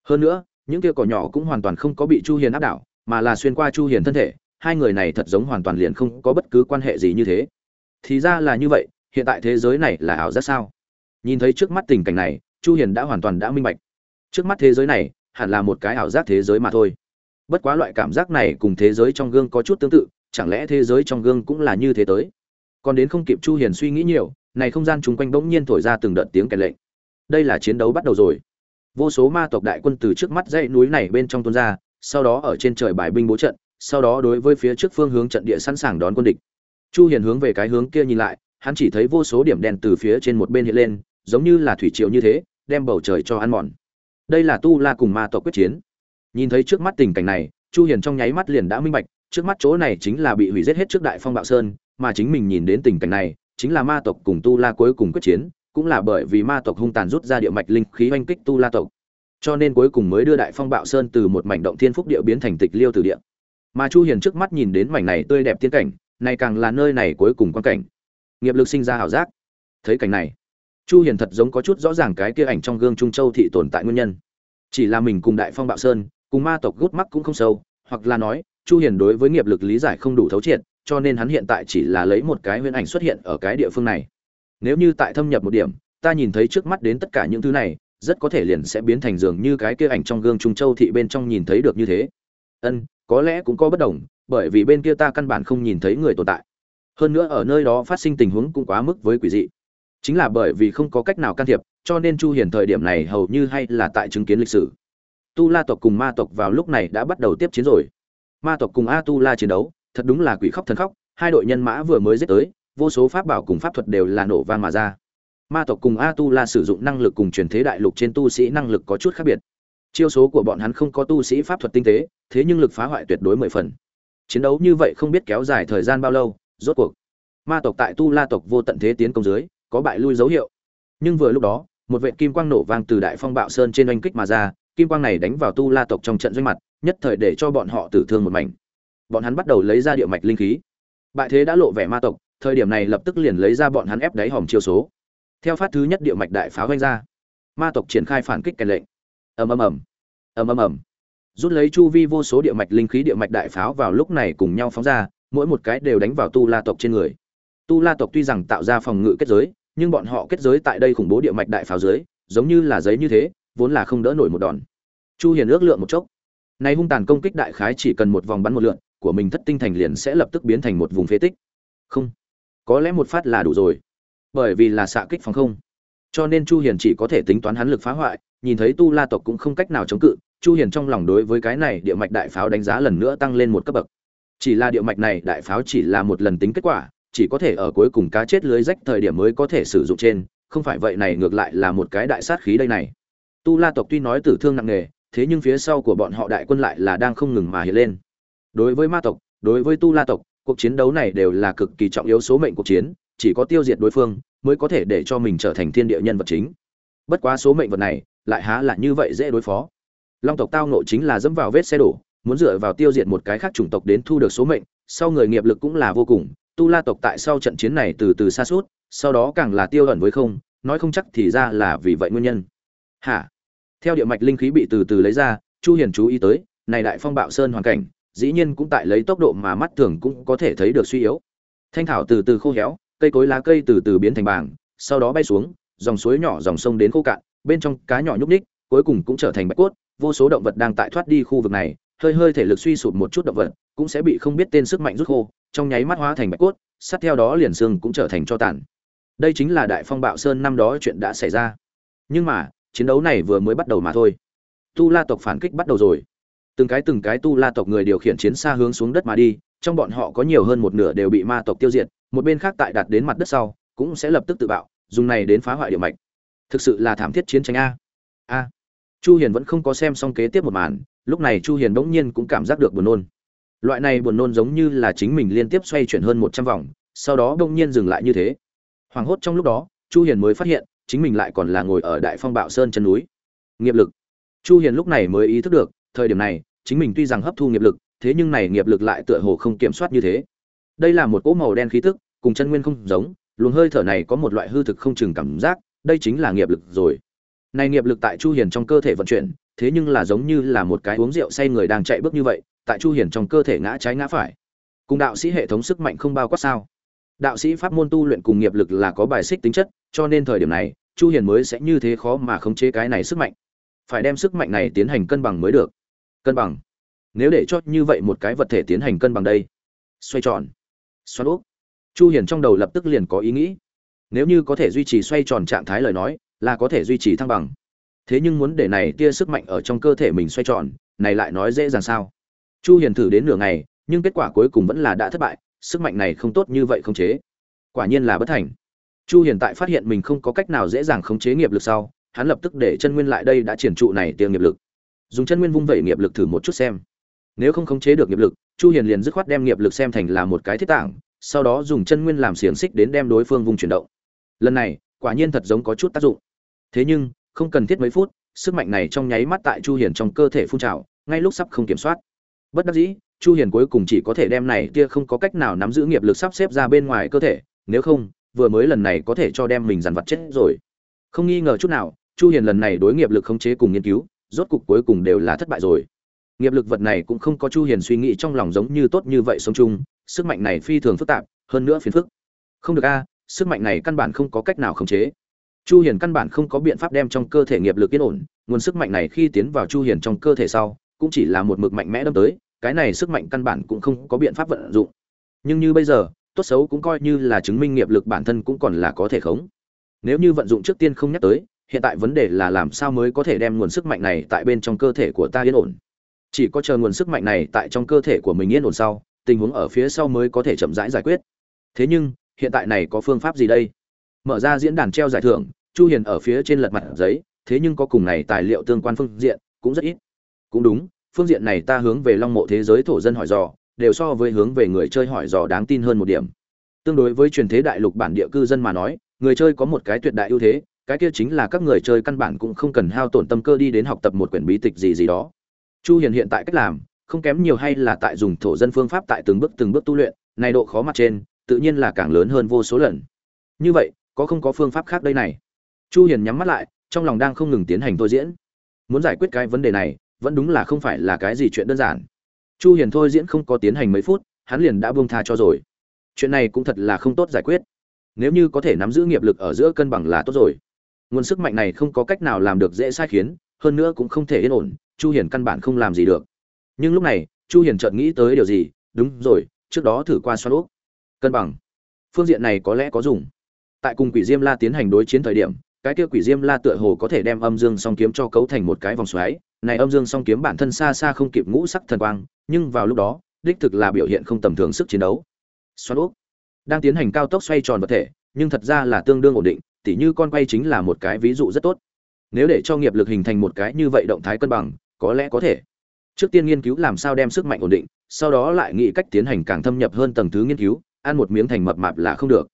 Hơn nữa, những kia cỏ nhỏ cũng hoàn toàn không có bị chu hiền áp đảo, mà là xuyên qua chu hiền thân thể, hai người này thật giống hoàn toàn liền không có bất cứ quan hệ gì như thế. Thì ra là như vậy, hiện tại thế giới này là ảo giác sao? Nhìn thấy trước mắt tình cảnh này, chu hiền đã hoàn toàn đã minh bạch. Trước mắt thế giới này, hẳn là một cái ảo giác thế giới mà thôi bất quá loại cảm giác này cùng thế giới trong gương có chút tương tự, chẳng lẽ thế giới trong gương cũng là như thế tới? Còn đến không kịp chu hiền suy nghĩ nhiều, này không gian chung quanh bỗng nhiên thổi ra từng đợt tiếng kèn lệnh. Đây là chiến đấu bắt đầu rồi. Vô số ma tộc đại quân từ trước mắt dãy núi này bên trong tuôn ra, sau đó ở trên trời bài binh bố trận, sau đó đối với phía trước phương hướng trận địa sẵn sàng đón quân địch. Chu hiền hướng về cái hướng kia nhìn lại, hắn chỉ thấy vô số điểm đèn từ phía trên một bên hiện lên, giống như là thủy triều như thế, đem bầu trời cho ăn mòn. Đây là tu la cùng ma tộc quyết chiến nhìn thấy trước mắt tình cảnh này, chu hiền trong nháy mắt liền đã minh bạch, trước mắt chỗ này chính là bị hủy giết hết trước đại phong bạo sơn, mà chính mình nhìn đến tình cảnh này, chính là ma tộc cùng tu la cuối cùng quyết chiến, cũng là bởi vì ma tộc hung tàn rút ra địa mạch linh khí oanh kích tu la tộc. Cho nên cuối cùng mới đưa đại phong bạo sơn từ một mảnh động thiên phúc địa biến thành tịch liêu từ địa. Mà chu hiền trước mắt nhìn đến mảnh này tươi đẹp tiên cảnh, này càng là nơi này cuối cùng quan cảnh. Nghiệp lực sinh ra hảo giác. Thấy cảnh này, chu hiền thật giống có chút rõ ràng cái kia ảnh trong gương trung châu thị tồn tại nguyên nhân. Chỉ là mình cùng đại phong bạo sơn cùng ma tộc gút mắc cũng không sâu, hoặc là nói, chu hiền đối với nghiệp lực lý giải không đủ thấu triệt, cho nên hắn hiện tại chỉ là lấy một cái nguyên ảnh xuất hiện ở cái địa phương này. Nếu như tại thâm nhập một điểm, ta nhìn thấy trước mắt đến tất cả những thứ này, rất có thể liền sẽ biến thành dường như cái kia ảnh trong gương trung châu thị bên trong nhìn thấy được như thế. Ân, có lẽ cũng có bất đồng, bởi vì bên kia ta căn bản không nhìn thấy người tồn tại. Hơn nữa ở nơi đó phát sinh tình huống cũng quá mức với quỷ dị. Chính là bởi vì không có cách nào can thiệp, cho nên chu hiền thời điểm này hầu như hay là tại chứng kiến lịch sử tu la tộc cùng ma tộc vào lúc này đã bắt đầu tiếp chiến rồi. Ma tộc cùng a tu la chiến đấu, thật đúng là quỷ khóc thần khóc, hai đội nhân mã vừa mới giết tới, vô số pháp bảo cùng pháp thuật đều là nổ vang mà ra. Ma tộc cùng a tu la sử dụng năng lực cùng truyền thế đại lục trên tu sĩ năng lực có chút khác biệt. Chiêu số của bọn hắn không có tu sĩ pháp thuật tinh tế, thế nhưng lực phá hoại tuyệt đối mười phần. Chiến đấu như vậy không biết kéo dài thời gian bao lâu, rốt cuộc, ma tộc tại tu la tộc vô tận thế tiến công dưới, có bại lui dấu hiệu. Nhưng vừa lúc đó, một vệ kim quang nổ vang từ đại phong bạo sơn trên oanh kích mà ra kim quang này đánh vào tu la tộc trong trận doanh mặt, nhất thời để cho bọn họ tử thương một mảnh. Bọn hắn bắt đầu lấy ra địa mạch linh khí. Bại thế đã lộ vẻ ma tộc, thời điểm này lập tức liền lấy ra bọn hắn ép đáy hòm chiêu số. Theo phát thứ nhất địa mạch đại pháo vanh ra, ma tộc triển khai phản kích kèn lệnh. Ầm ầm ầm. Ầm ầm ầm. Rút lấy chu vi vô số địa mạch linh khí địa mạch đại pháo vào lúc này cùng nhau phóng ra, mỗi một cái đều đánh vào tu la tộc trên người. Tu la tộc tuy rằng tạo ra phòng ngự kết giới, nhưng bọn họ kết giới tại đây khủng bố địa mạch đại pháo dưới, giống như là giấy như thế, vốn là không đỡ nổi một đòn chu hiền ước lượng một chốc. Này hung tàn công kích đại khái chỉ cần một vòng bắn một lượn, của mình thất tinh thành liền sẽ lập tức biến thành một vùng phế tích. Không. Có lẽ một phát là đủ rồi. Bởi vì là xạ kích phòng không. Cho nên chu hiền chỉ có thể tính toán hắn lực phá hoại, nhìn thấy tu la tộc cũng không cách nào chống cự, chu hiền trong lòng đối với cái này địa mạch đại pháo đánh giá lần nữa tăng lên một cấp bậc. Chỉ là địa mạch này đại pháo chỉ là một lần tính kết quả, chỉ có thể ở cuối cùng cá chết lưới rách thời điểm mới có thể sử dụng trên, không phải vậy này ngược lại là một cái đại sát khí đây này. Tu la tộc tuy nói tử thương nặng nề thế nhưng phía sau của bọn họ đại quân lại là đang không ngừng mà hiện lên. Đối với ma tộc, đối với tu la tộc, cuộc chiến đấu này đều là cực kỳ trọng yếu số mệnh cuộc chiến, chỉ có tiêu diệt đối phương mới có thể để cho mình trở thành thiên địa nhân vật chính. Bất quá số mệnh vật này lại há là như vậy dễ đối phó. Long tộc tao nội chính là dẫm vào vết xe đổ, muốn dựa vào tiêu diệt một cái khác chủng tộc đến thu được số mệnh, sau người nghiệp lực cũng là vô cùng, tu la tộc tại sau trận chiến này từ từ xa suốt sau đó càng là tiêu ẩn với không, nói không chắc thì ra là vì vậy nguyên nhân. Hả? Theo địa mạch linh khí bị từ từ lấy ra, chu hiền chú ý tới, này đại phong bạo sơn hoàn cảnh, dĩ nhiên cũng tại lấy tốc độ mà mắt thường cũng có thể thấy được suy yếu. Thanh thảo từ từ khô héo, cây cối lá cây từ từ biến thành bảng sau đó bay xuống, dòng suối nhỏ dòng sông đến khô cạn, bên trong cá nhỏ nhúc ních cuối cùng cũng trở thành bạch cốt, vô số động vật đang tại thoát đi khu vực này, hơi hơi thể lực suy sụp một chút động vật, cũng sẽ bị không biết tên sức mạnh rút khô, trong nháy mắt hóa thành bạch cốt, sát theo đó liền xương cũng trở thành cho tàn. Đây chính là đại phong bạo sơn năm đó chuyện đã xảy ra. Nhưng mà chiến đấu này vừa mới bắt đầu mà thôi. Tu la tộc phản kích bắt đầu rồi. Từng cái từng cái tu la tộc người điều khiển chiến xa hướng xuống đất mà đi, trong bọn họ có nhiều hơn một nửa đều bị ma tộc tiêu diệt, một bên khác tại đạt đến mặt đất sau, cũng sẽ lập tức tự bạo, dùng này đến phá hoại địa mạch. Thực sự là thảm thiết chiến tranh a. A. Chu hiền vẫn không có xem xong kế tiếp một màn, lúc này chu hiền bỗng nhiên cũng cảm giác được buồn nôn. Loại này buồn nôn giống như là chính mình liên tiếp xoay chuyển hơn 100 vòng, sau đó bỗng nhiên dừng lại như thế. Hoàng hốt trong lúc đó, chu hiền mới phát hiện chính mình lại còn là ngồi ở đại phong bạo sơn chân núi. Nghiệp lực. Chu hiền lúc này mới ý thức được, thời điểm này, chính mình tuy rằng hấp thu nghiệp lực, thế nhưng này nghiệp lực lại tựa hồ không kiểm soát như thế. Đây là một cỗ màu đen khí tức, cùng chân nguyên không giống, luồng hơi thở này có một loại hư thực không chừng cảm giác, đây chính là nghiệp lực rồi. Này nghiệp lực tại chu hiền trong cơ thể vận chuyển, thế nhưng là giống như là một cái uống rượu say người đang chạy bước như vậy, tại chu hiền trong cơ thể ngã trái ngã phải. Cùng đạo sĩ hệ thống sức mạnh không bao quát sao? Đạo sĩ pháp môn tu luyện cùng nghiệp lực là có bài xích tính chất, cho nên thời điểm này chu hiền mới sẽ như thế khó mà khống chế cái này sức mạnh. Phải đem sức mạnh này tiến hành cân bằng mới được. Cân bằng. Nếu để cho như vậy một cái vật thể tiến hành cân bằng đây. Xoay tròn. Xoắn úp. Chu hiền trong đầu lập tức liền có ý nghĩ. Nếu như có thể duy trì xoay tròn trạng thái lời nói, là có thể duy trì thăng bằng. Thế nhưng muốn để này tia sức mạnh ở trong cơ thể mình xoay tròn, này lại nói dễ dàng sao? Chu hiền thử đến nửa ngày, nhưng kết quả cuối cùng vẫn là đã thất bại, sức mạnh này không tốt như vậy không chế. Quả nhiên là bất thành chu hiền tại phát hiện mình không có cách nào dễ dàng khống chế nghiệp lực sau, hắn lập tức để chân nguyên lại đây đã triển trụ này tiêu nghiệp lực. Dùng chân nguyên vung vẩy nghiệp lực thử một chút xem. Nếu không khống chế được nghiệp lực, chu hiền liền dứt khoát đem nghiệp lực xem thành là một cái thiết tảng, sau đó dùng chân nguyên làm xiềng xích đến đem đối phương vung chuyển động. Lần này, quả nhiên thật giống có chút tác dụng. Thế nhưng, không cần thiết mấy phút, sức mạnh này trong nháy mắt tại chu hiền trong cơ thể phun trào, ngay lúc sắp không kiểm soát. Bất đắc dĩ, chu hiền cuối cùng chỉ có thể đem này kia không có cách nào nắm giữ nghiệp lực sắp xếp ra bên ngoài cơ thể, nếu không vừa mới lần này có thể cho đem mình dằn vặt chết rồi. Không nghi ngờ chút nào, chu hiền lần này đối nghiệp lực khống chế cùng nghiên cứu, rốt cục cuối cùng đều là thất bại rồi. Nghiệp lực vật này cũng không có chu hiền suy nghĩ trong lòng giống như tốt như vậy sống chung, sức mạnh này phi thường phức tạp, hơn nữa phiền phức. Không được a, sức mạnh này căn bản không có cách nào khống chế. Chu hiền căn bản không có biện pháp đem trong cơ thể nghiệp lực yên ổn, nguồn sức mạnh này khi tiến vào chu hiền trong cơ thể sau, cũng chỉ là một mực mạnh mẽ đâm tới, cái này sức mạnh căn bản cũng không có biện pháp vận dụng. Nhưng như bây giờ tốt xấu cũng coi như là chứng minh nghiệp lực bản thân cũng còn là có thể khống. Nếu như vận dụng trước tiên không nhắc tới, hiện tại vấn đề là làm sao mới có thể đem nguồn sức mạnh này tại bên trong cơ thể của ta yên ổn. Chỉ có chờ nguồn sức mạnh này tại trong cơ thể của mình yên ổn sau, tình huống ở phía sau mới có thể chậm rãi giải quyết. Thế nhưng, hiện tại này có phương pháp gì đây? Mở ra diễn đàn treo giải thưởng, chu hiền ở phía trên lật mặt giấy, thế nhưng có cùng này tài liệu tương quan phương diện, cũng rất ít. Cũng đúng, phương diện này ta hướng về long mộ thế giới thổ dân hỏi dò đều so với hướng về người chơi hỏi dò đáng tin hơn một điểm. Tương đối với truyền thế đại lục bản địa cư dân mà nói, người chơi có một cái tuyệt đại ưu thế, cái kia chính là các người chơi căn bản cũng không cần hao tổn tâm cơ đi đến học tập một quyển bí tịch gì gì đó. Chu hiền hiện tại cách làm, không kém nhiều hay là tại dùng thổ dân phương pháp tại từng bước từng bước tu luyện, này độ khó mặt trên, tự nhiên là càng lớn hơn vô số lần. Như vậy, có không có phương pháp khác đây này? Chu hiền nhắm mắt lại, trong lòng đang không ngừng tiến hành thôi diễn. Muốn giải quyết cái vấn đề này, vẫn đúng là không phải là cái gì chuyện đơn giản chu hiền thôi diễn không có tiến hành mấy phút, hắn liền đã buông tha cho rồi. Chuyện này cũng thật là không tốt giải quyết. Nếu như có thể nắm giữ nghiệp lực ở giữa cân bằng là tốt rồi. Nguồn sức mạnh này không có cách nào làm được dễ sai khiến, hơn nữa cũng không thể yên ổn, chu hiền căn bản không làm gì được. Nhưng lúc này, chu hiền chợt nghĩ tới điều gì? Đúng rồi, trước đó thử qua xoắn ốc. Cân bằng. Phương diện này có lẽ có dùng. Tại cùng quỷ diêm la tiến hành đối chiến thời điểm, cái kia quỷ diêm la tựa hồ có thể đem âm dương song kiếm cho cấu thành một cái vòng xoáy này âm dương song kiếm bản thân xa xa không kịp ngũ sắc thần quang, nhưng vào lúc đó, đích thực là biểu hiện không tầm thường sức chiến đấu. Xoắn úp đang tiến hành cao tốc xoay tròn vật thể, nhưng thật ra là tương đương ổn định, tỉ như con quay chính là một cái ví dụ rất tốt. Nếu để cho nghiệp lực hình thành một cái như vậy động thái cân bằng, có lẽ có thể. Trước tiên nghiên cứu làm sao đem sức mạnh ổn định, sau đó lại nghĩ cách tiến hành càng thâm nhập hơn tầng thứ nghiên cứu, ăn một miếng thành mập mạp là không được.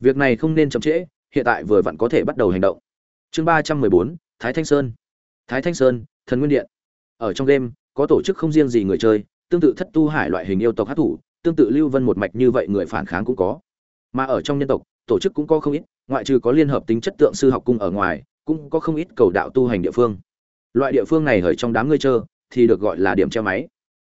Việc này không nên chậm trễ, hiện tại vừa vặn có thể bắt đầu hành động. Chương ba trăm mười bốn, thái thanh sơn. Thái thanh sơn thần nguyên điện. Ở trong đêm, có tổ chức không riêng gì người chơi, tương tự thất tu hải loại hình yêu tộc hát thủ, tương tự lưu vân một mạch như vậy người phản kháng cũng có. Mà ở trong nhân tộc, tổ chức cũng có không ít, ngoại trừ có liên hợp tính chất tượng sư học cung ở ngoài, cũng có không ít cầu đạo tu hành địa phương. Loại địa phương này ở trong đám ngươi chơi, thì được gọi là điểm treo máy.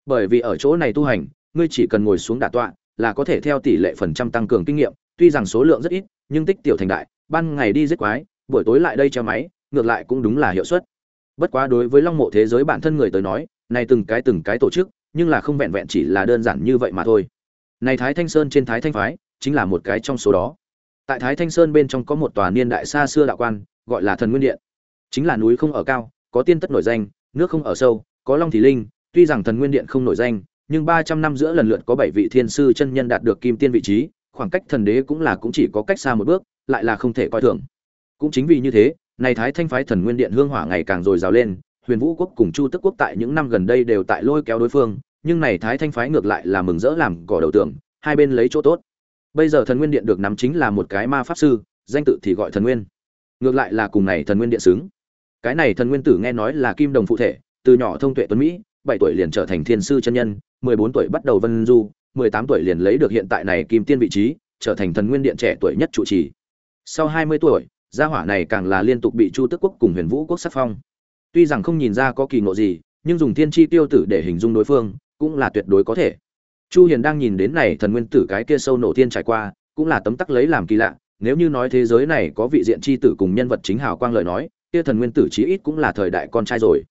Bởi vì ở chỗ này tu hành, ngươi chỉ cần ngồi xuống đả tọa, là có thể theo tỷ lệ phần trăm tăng cường kinh nghiệm, tuy rằng số lượng rất ít, nhưng tích tiểu thành đại, ban ngày đi giết quái, buổi tối lại đây treo máy, ngược lại cũng đúng là hiệu suất bất quá đối với long mộ thế giới bản thân người tới nói, này từng cái từng cái tổ chức, nhưng là không vẹn vẹn chỉ là đơn giản như vậy mà thôi. Này thái thanh sơn trên thái thanh phái, chính là một cái trong số đó. Tại thái thanh sơn bên trong có một tòa niên đại xa xưa đạo quan, gọi là thần nguyên điện. Chính là núi không ở cao, có tiên tất nổi danh, nước không ở sâu, có long thì linh, tuy rằng thần nguyên điện không nổi danh, nhưng ba trăm năm giữa lần lượt có bảy vị thiên sư chân nhân đạt được kim tiên vị trí, khoảng cách thần đế cũng là cũng chỉ có cách xa một bước, lại là không thể coi thường. Cũng chính vì như thế này thái thanh phái thần nguyên điện hương hỏa ngày càng dồi dào lên, huyền vũ quốc cùng chu tức quốc tại những năm gần đây đều tại lôi kéo đối phương, nhưng này thái thanh phái ngược lại là mừng rỡ làm cỏ đầu tường, hai bên lấy chỗ tốt. Bây giờ thần nguyên điện được nắm chính là một cái ma pháp sư, danh tự thì gọi thần nguyên. Ngược lại là cùng này thần nguyên điện xứng. Cái này thần nguyên tử nghe nói là kim đồng phụ thể, từ nhỏ thông tuệ tuấn mỹ, bảy tuổi liền trở thành thiên sư chân nhân, mười bốn tuổi bắt đầu vân du, mười tám tuổi liền lấy được hiện tại này kim tiên vị trí, trở thành thần nguyên điện trẻ tuổi nhất trụ trì. Sau hai mươi tuổi gia hỏa này càng là liên tục bị chu tước quốc cùng huyền vũ quốc sắc phong. Tuy rằng không nhìn ra có kỳ ngộ gì, nhưng dùng thiên chi tiêu tử để hình dung đối phương, cũng là tuyệt đối có thể. Chu hiền đang nhìn đến này thần nguyên tử cái kia sâu nổ thiên trải qua, cũng là tấm tắc lấy làm kỳ lạ. Nếu như nói thế giới này có vị diện chi tử cùng nhân vật chính hào quang lời nói, kia thần nguyên tử chí ít cũng là thời đại con trai rồi.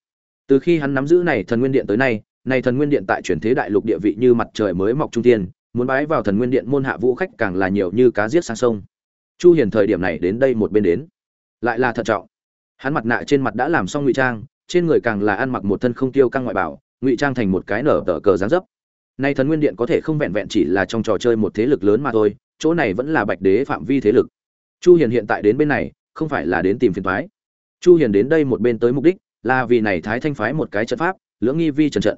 Từ khi hắn nắm giữ này thần nguyên điện tới nay, này thần nguyên điện tại chuyển thế đại lục địa vị như mặt trời mới mọc trung tiên muốn bái vào thần nguyên điện môn hạ vũ khách càng là nhiều như cá giết sang sông chu hiền thời điểm này đến đây một bên đến, lại là thận trọng. Hắn mặt nạ trên mặt đã làm xong ngụy trang, trên người càng là ăn mặc một thân không tiêu căng ngoại bảo, ngụy trang thành một cái nở tờ cờ dáng dấp. Nay thần nguyên điện có thể không vẹn vẹn chỉ là trong trò chơi một thế lực lớn mà thôi, chỗ này vẫn là bạch đế phạm vi thế lực. Chu hiền hiện tại đến bên này, không phải là đến tìm phiền toái. Chu hiền đến đây một bên tới mục đích là vì này thái thanh phái một cái trận pháp, lưỡng nghi vi trần trận.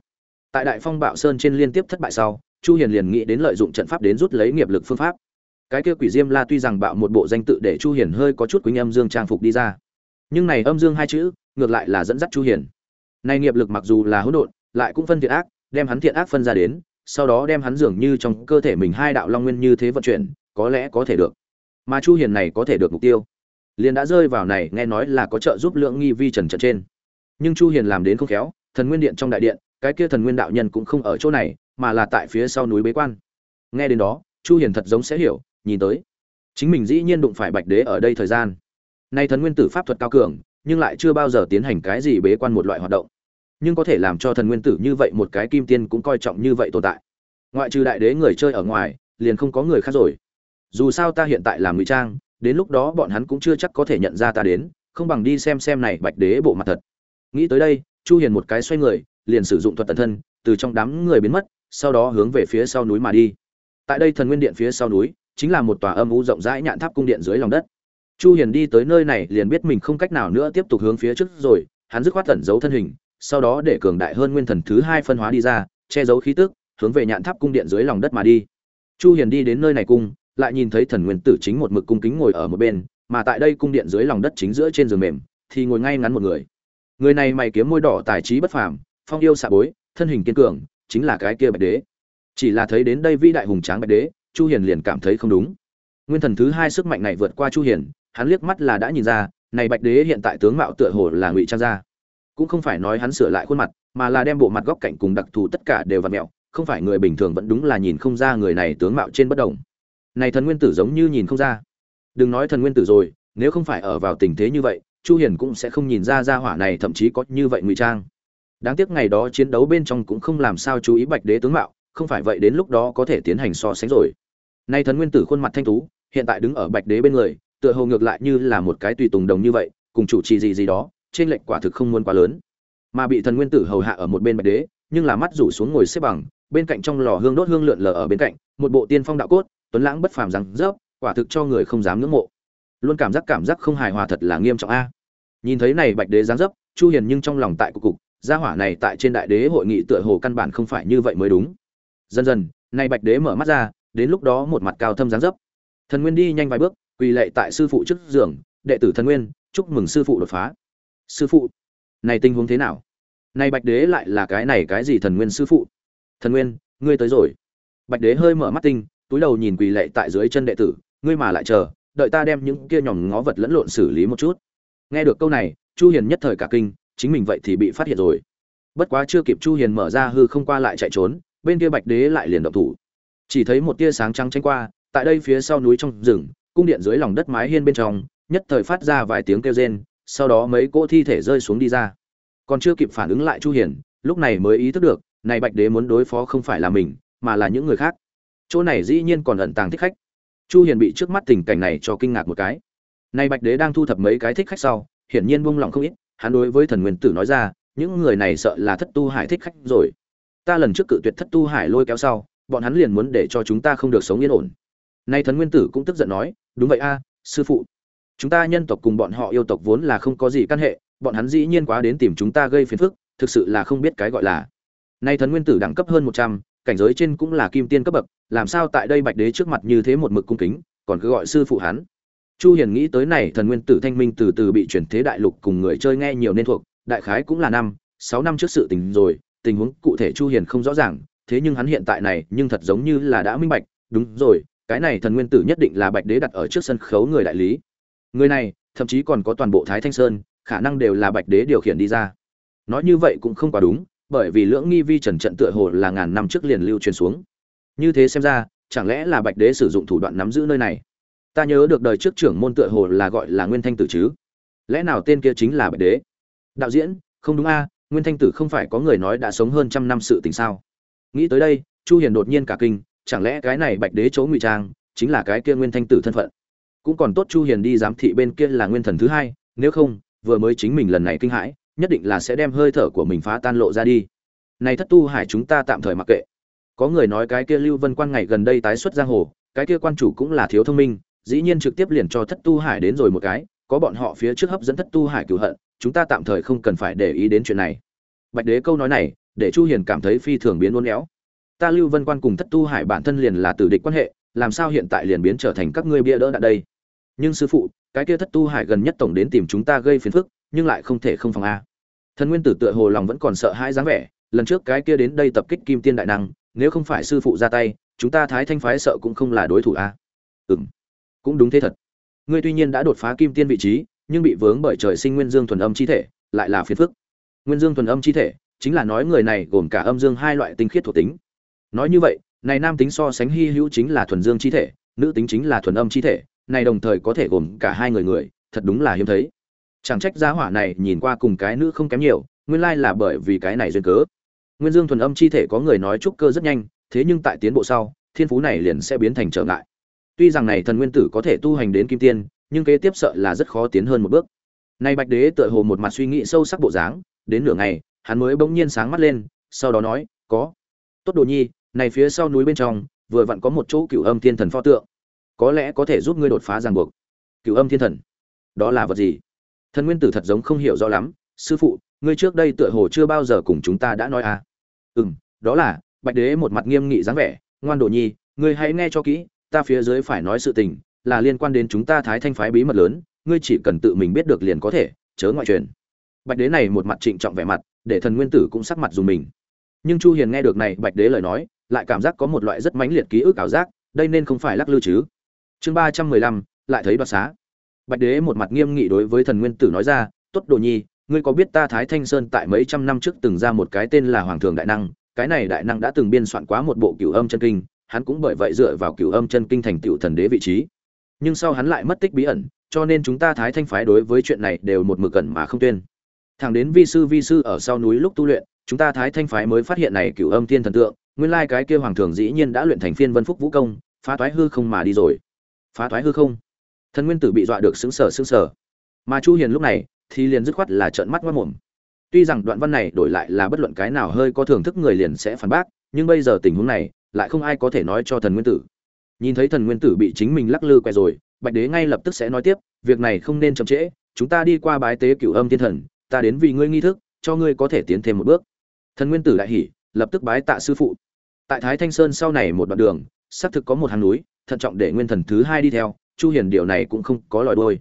Tại đại phong bạo sơn trên liên tiếp thất bại sau, chu hiền liền nghĩ đến lợi dụng trận pháp đến rút lấy nghiệp lực phương pháp cái kia quỷ diêm la tuy rằng bạo một bộ danh tự để chu hiền hơi có chút quýnh âm dương trang phục đi ra, nhưng này âm dương hai chữ, ngược lại là dẫn dắt chu hiền. Này nghiệp lực mặc dù là hỗn độn, lại cũng phân thiện ác, đem hắn thiện ác phân ra đến, sau đó đem hắn dường như trong cơ thể mình hai đạo long nguyên như thế vận chuyển, có lẽ có thể được. Mà chu hiền này có thể được mục tiêu. Liền đã rơi vào này, nghe nói là có trợ giúp lượng nghi vi trần trận trên. Nhưng chu hiền làm đến không khéo, thần nguyên điện trong đại điện, cái kia thần nguyên đạo nhân cũng không ở chỗ này, mà là tại phía sau núi bế quan. Nghe đến đó, chu hiền thật giống sẽ hiểu nhìn tới. Chính mình dĩ nhiên đụng phải bạch đế ở đây thời gian. Nay thần nguyên tử pháp thuật cao cường, nhưng lại chưa bao giờ tiến hành cái gì bế quan một loại hoạt động. Nhưng có thể làm cho thần nguyên tử như vậy một cái kim tiên cũng coi trọng như vậy tồn tại. Ngoại trừ đại đế người chơi ở ngoài, liền không có người khác rồi. Dù sao ta hiện tại làm ngụy trang, đến lúc đó bọn hắn cũng chưa chắc có thể nhận ra ta đến, không bằng đi xem xem này bạch đế bộ mặt thật. Nghĩ tới đây, chu hiền một cái xoay người, liền sử dụng thuật tận thân, từ trong đám người biến mất, sau đó hướng về phía sau núi mà đi. Tại đây thần nguyên điện phía sau núi chính là một tòa âm u rộng rãi nhạn tháp cung điện dưới lòng đất. Chu hiền đi tới nơi này liền biết mình không cách nào nữa tiếp tục hướng phía trước rồi, hắn dứt khoát tẩn giấu thân hình, sau đó để cường đại hơn nguyên thần thứ hai phân hóa đi ra, che giấu khí tức, hướng về nhạn tháp cung điện dưới lòng đất mà đi. Chu hiền đi đến nơi này cung, lại nhìn thấy thần nguyên tử chính một mực cung kính ngồi ở một bên, mà tại đây cung điện dưới lòng đất chính giữa trên giường mềm, thì ngồi ngay ngắn một người. Người này mày kiếm môi đỏ, tài trí bất phàm, phong yêu xạ bối, thân hình kiên cường, chính là cái kia bạch đế. Chỉ là thấy đến đây vĩ đại hùng tráng bạch đế chu hiền liền cảm thấy không đúng. Nguyên thần thứ hai sức mạnh này vượt qua chu hiền, hắn liếc mắt là đã nhìn ra, này bạch đế hiện tại tướng mạo tựa hồ là ngụy trang ra. Cũng không phải nói hắn sửa lại khuôn mặt, mà là đem bộ mặt góc cạnh cùng đặc thù tất cả đều vặn mẹo, không phải người bình thường vẫn đúng là nhìn không ra người này tướng mạo trên bất đồng. Này thần nguyên tử giống như nhìn không ra. Đừng nói thần nguyên tử rồi, nếu không phải ở vào tình thế như vậy, chu hiền cũng sẽ không nhìn ra ra hỏa này thậm chí có như vậy ngụy trang. Đáng tiếc ngày đó chiến đấu bên trong cũng không làm sao chú ý bạch đế tướng mạo, không phải vậy đến lúc đó có thể tiến hành so sánh rồi nay thần nguyên tử khuôn mặt thanh tú, hiện tại đứng ở bạch đế bên người, tựa hồ ngược lại như là một cái tùy tùng đồng như vậy, cùng chủ trì gì gì đó, trên lệnh quả thực không muốn quá lớn. Mà bị thần nguyên tử hầu hạ ở một bên bạch đế, nhưng là mắt rủ xuống ngồi xếp bằng, bên cạnh trong lò hương đốt hương lượn lờ ở bên cạnh, một bộ tiên phong đạo cốt, tuấn lãng bất phàm rằng rớp quả thực cho người không dám ngưỡng mộ. Luôn cảm giác cảm giác không hài hòa thật là nghiêm trọng a. Nhìn thấy này bạch đế dáng dấp, chu hiền nhưng trong lòng tại cục cục, gia hỏa này tại trên đại đế hội nghị tựa hồ căn bản không phải như vậy mới đúng. Dần dần nay bạch đế mở mắt ra đến lúc đó một mặt cao thâm dáng dấp. Thần nguyên đi nhanh vài bước, quỳ lệ tại sư phụ trước giường, đệ tử thần nguyên, chúc mừng sư phụ đột phá. Sư phụ, này tình huống thế nào? Này bạch đế lại là cái này cái gì thần nguyên sư phụ? Thần nguyên, ngươi tới rồi. Bạch đế hơi mở mắt tinh, túi đầu nhìn quỳ lệ tại dưới chân đệ tử, ngươi mà lại chờ, đợi ta đem những kia nhòm ngó vật lẫn lộn xử lý một chút. Nghe được câu này, chu hiền nhất thời cả kinh, chính mình vậy thì bị phát hiện rồi. Bất quá chưa kịp chu hiền mở ra hư không qua lại chạy trốn, bên kia bạch đế lại liền động thủ chỉ thấy một tia sáng trắng tranh qua, tại đây phía sau núi trong rừng, cung điện dưới lòng đất mái hiên bên trong, nhất thời phát ra vài tiếng kêu rên, sau đó mấy cỗ thi thể rơi xuống đi ra. Còn chưa kịp phản ứng lại chu hiền, lúc này mới ý thức được, này bạch đế muốn đối phó không phải là mình, mà là những người khác. Chỗ này dĩ nhiên còn ẩn tàng thích khách. Chu hiền bị trước mắt tình cảnh này cho kinh ngạc một cái. Này bạch đế đang thu thập mấy cái thích khách sau, hiển nhiên buông lòng không ít, hắn đối với thần nguyên tử nói ra, những người này sợ là thất tu hải thích khách rồi. Ta lần trước cự tuyệt thất tu hải lôi kéo sau bọn hắn liền muốn để cho chúng ta không được sống yên ổn. Nay thần nguyên tử cũng tức giận nói, đúng vậy a, sư phụ. Chúng ta nhân tộc cùng bọn họ yêu tộc vốn là không có gì căn hệ, bọn hắn dĩ nhiên quá đến tìm chúng ta gây phiền phức, thực sự là không biết cái gọi là. Nay thần nguyên tử đẳng cấp hơn một trăm, cảnh giới trên cũng là kim tiên cấp bậc, làm sao tại đây bạch đế trước mặt như thế một mực cung kính, còn cứ gọi sư phụ hắn. Chu hiền nghĩ tới này, thần nguyên tử thanh minh từ từ bị chuyển thế đại lục cùng người chơi nghe nhiều nên thuộc, đại khái cũng là năm, sáu năm trước sự tình rồi, tình huống cụ thể chu hiền không rõ ràng thế nhưng hắn hiện tại này nhưng thật giống như là đã minh bạch, đúng rồi, cái này thần nguyên tử nhất định là bạch đế đặt ở trước sân khấu người đại lý. Người này, thậm chí còn có toàn bộ thái thanh sơn, khả năng đều là bạch đế điều khiển đi ra. Nói như vậy cũng không quá đúng, bởi vì lưỡng nghi vi trần trận tựa hồ là ngàn năm trước liền lưu truyền xuống. Như thế xem ra, chẳng lẽ là bạch đế sử dụng thủ đoạn nắm giữ nơi này? Ta nhớ được đời trước trưởng môn tựa hồ là gọi là nguyên thanh tử chứ. Lẽ nào tên kia chính là bạch đế? Đạo diễn, không đúng a, nguyên thanh tử không phải có người nói đã sống hơn trăm năm sự tình sao? Nghĩ tới đây, chu hiền đột nhiên cả kinh, chẳng lẽ cái này bạch đế chỗ ngụy trang chính là cái kia nguyên thanh tử thân phận? Cũng còn tốt chu hiền đi giám thị bên kia là nguyên thần thứ hai, nếu không, vừa mới chính mình lần này kinh hãi, nhất định là sẽ đem hơi thở của mình phá tan lộ ra đi. Này thất tu hải chúng ta tạm thời mặc kệ. Có người nói cái kia lưu vân quan ngày gần đây tái xuất giang hồ, cái kia quan chủ cũng là thiếu thông minh, dĩ nhiên trực tiếp liền cho thất tu hải đến rồi một cái, có bọn họ phía trước hấp dẫn thất tu hải cửu hận, chúng ta tạm thời không cần phải để ý đến chuyện này. Bạch đế câu nói này để chu hiền cảm thấy phi thường biến uốn éo. Ta lưu vân quan cùng thất tu hải bản thân liền là tử địch quan hệ, làm sao hiện tại liền biến trở thành các ngươi bia đỡ đạn đây? Nhưng sư phụ, cái kia thất tu hải gần nhất tổng đến tìm chúng ta gây phiền phức, nhưng lại không thể không phòng a. Thần nguyên tử tựa hồ lòng vẫn còn sợ hãi dáng vẻ, lần trước cái kia đến đây tập kích kim tiên đại năng, nếu không phải sư phụ ra tay, chúng ta thái thanh phái sợ cũng không là đối thủ a. Ừm, cũng đúng thế thật. Ngươi tuy nhiên đã đột phá kim tiên vị trí, nhưng bị vướng bởi trời sinh nguyên dương thuần âm chi thể, lại là phiền phức. Nguyên dương thuần âm chi thể chính là nói người này gồm cả âm dương hai loại tinh khiết thuộc tính. Nói như vậy, này nam tính so sánh hy hữu chính là thuần dương chi thể, nữ tính chính là thuần âm chi thể, này đồng thời có thể gồm cả hai người người, thật đúng là hiếm thấy. Chẳng trách giá hỏa này nhìn qua cùng cái nữ không kém nhiều, nguyên lai là bởi vì cái này duyên cớ. Nguyên dương thuần âm chi thể có người nói trúc cơ rất nhanh, thế nhưng tại tiến bộ sau, thiên phú này liền sẽ biến thành trở ngại. Tuy rằng này thần nguyên tử có thể tu hành đến kim tiên, nhưng kế tiếp sợ là rất khó tiến hơn một bước. Nay bạch đế tựa hồ một mặt suy nghĩ sâu sắc bộ dáng, đến nửa ngày hắn mới bỗng nhiên sáng mắt lên, sau đó nói, có. Tốt đồ nhi, này phía sau núi bên trong, vừa vặn có một chỗ cựu âm thiên thần pho tượng. Có lẽ có thể giúp ngươi đột phá ràng buộc. Cựu âm thiên thần? Đó là vật gì? Thần nguyên tử thật giống không hiểu rõ lắm. Sư phụ, ngươi trước đây tựa hồ chưa bao giờ cùng chúng ta đã nói à? Ừ m đó là. Bạch đế một mặt nghiêm nghị dáng vẻ. Ngoan đồ nhi, ngươi hãy nghe cho kỹ. Ta phía dưới phải nói sự tình là liên quan đến chúng ta thái thanh phái bí mật lớn. Ngươi chỉ cần tự mình biết được liền có thể, chớ ngoại truyền. Bạch đế này một mặt trịnh trọng vẻ mặt để thần nguyên tử cũng sắc mặt dùng mình. Nhưng chu hiền nghe được này bạch đế lời nói, lại cảm giác có một loại rất mãnh liệt ký ức ảo giác, đây nên không phải lắc lư chứ. Chương ba trăm mười lăm, lại thấy đoạt xá. Bạch đế một mặt nghiêm nghị đối với thần nguyên tử nói ra, tốt đồ nhi, ngươi có biết ta thái thanh sơn tại mấy trăm năm trước từng ra một cái tên là hoàng thường đại năng, cái này đại năng đã từng biên soạn quá một bộ cửu âm chân kinh, hắn cũng bởi vậy dựa vào cửu âm chân kinh thành tựu thần đế vị trí. Nhưng sau hắn lại mất tích bí ẩn, cho nên chúng ta thái thanh phái đối với chuyện này đều một mực gần mà không tuyên thẳng đến vi sư vi sư ở sau núi lúc tu luyện, chúng ta thái thanh phái mới phát hiện này cựu âm thiên thần tượng, nguyên lai cái kia hoàng thường dĩ nhiên đã luyện thành phiên vân phúc vũ công, phá toái hư không mà đi rồi. Phá toái hư không? Thần nguyên tử bị dọa được xứng sở xứng sở mà chu hiền lúc này thì liền dứt khoát là trợn mắt ngoạm mồm. Tuy rằng đoạn văn này đổi lại là bất luận cái nào hơi có thưởng thức người liền sẽ phản bác, nhưng bây giờ tình huống này lại không ai có thể nói cho thần nguyên tử. Nhìn thấy thần nguyên tử bị chính mình lắc lư quẹ rồi, bạch đế ngay lập tức sẽ nói tiếp, việc này không nên chậm trễ, chúng ta đi qua bái tế cửu âm thiên thần ta đến vì ngươi nghi thức, cho ngươi có thể tiến thêm một bước. Thần nguyên tử đại hỉ, lập tức bái tạ sư phụ. Tại thái thanh sơn sau này một đoạn đường, xác thực có một hàng núi, thận trọng để nguyên thần thứ hai đi theo, chu hiền điều này cũng không có lòi đôi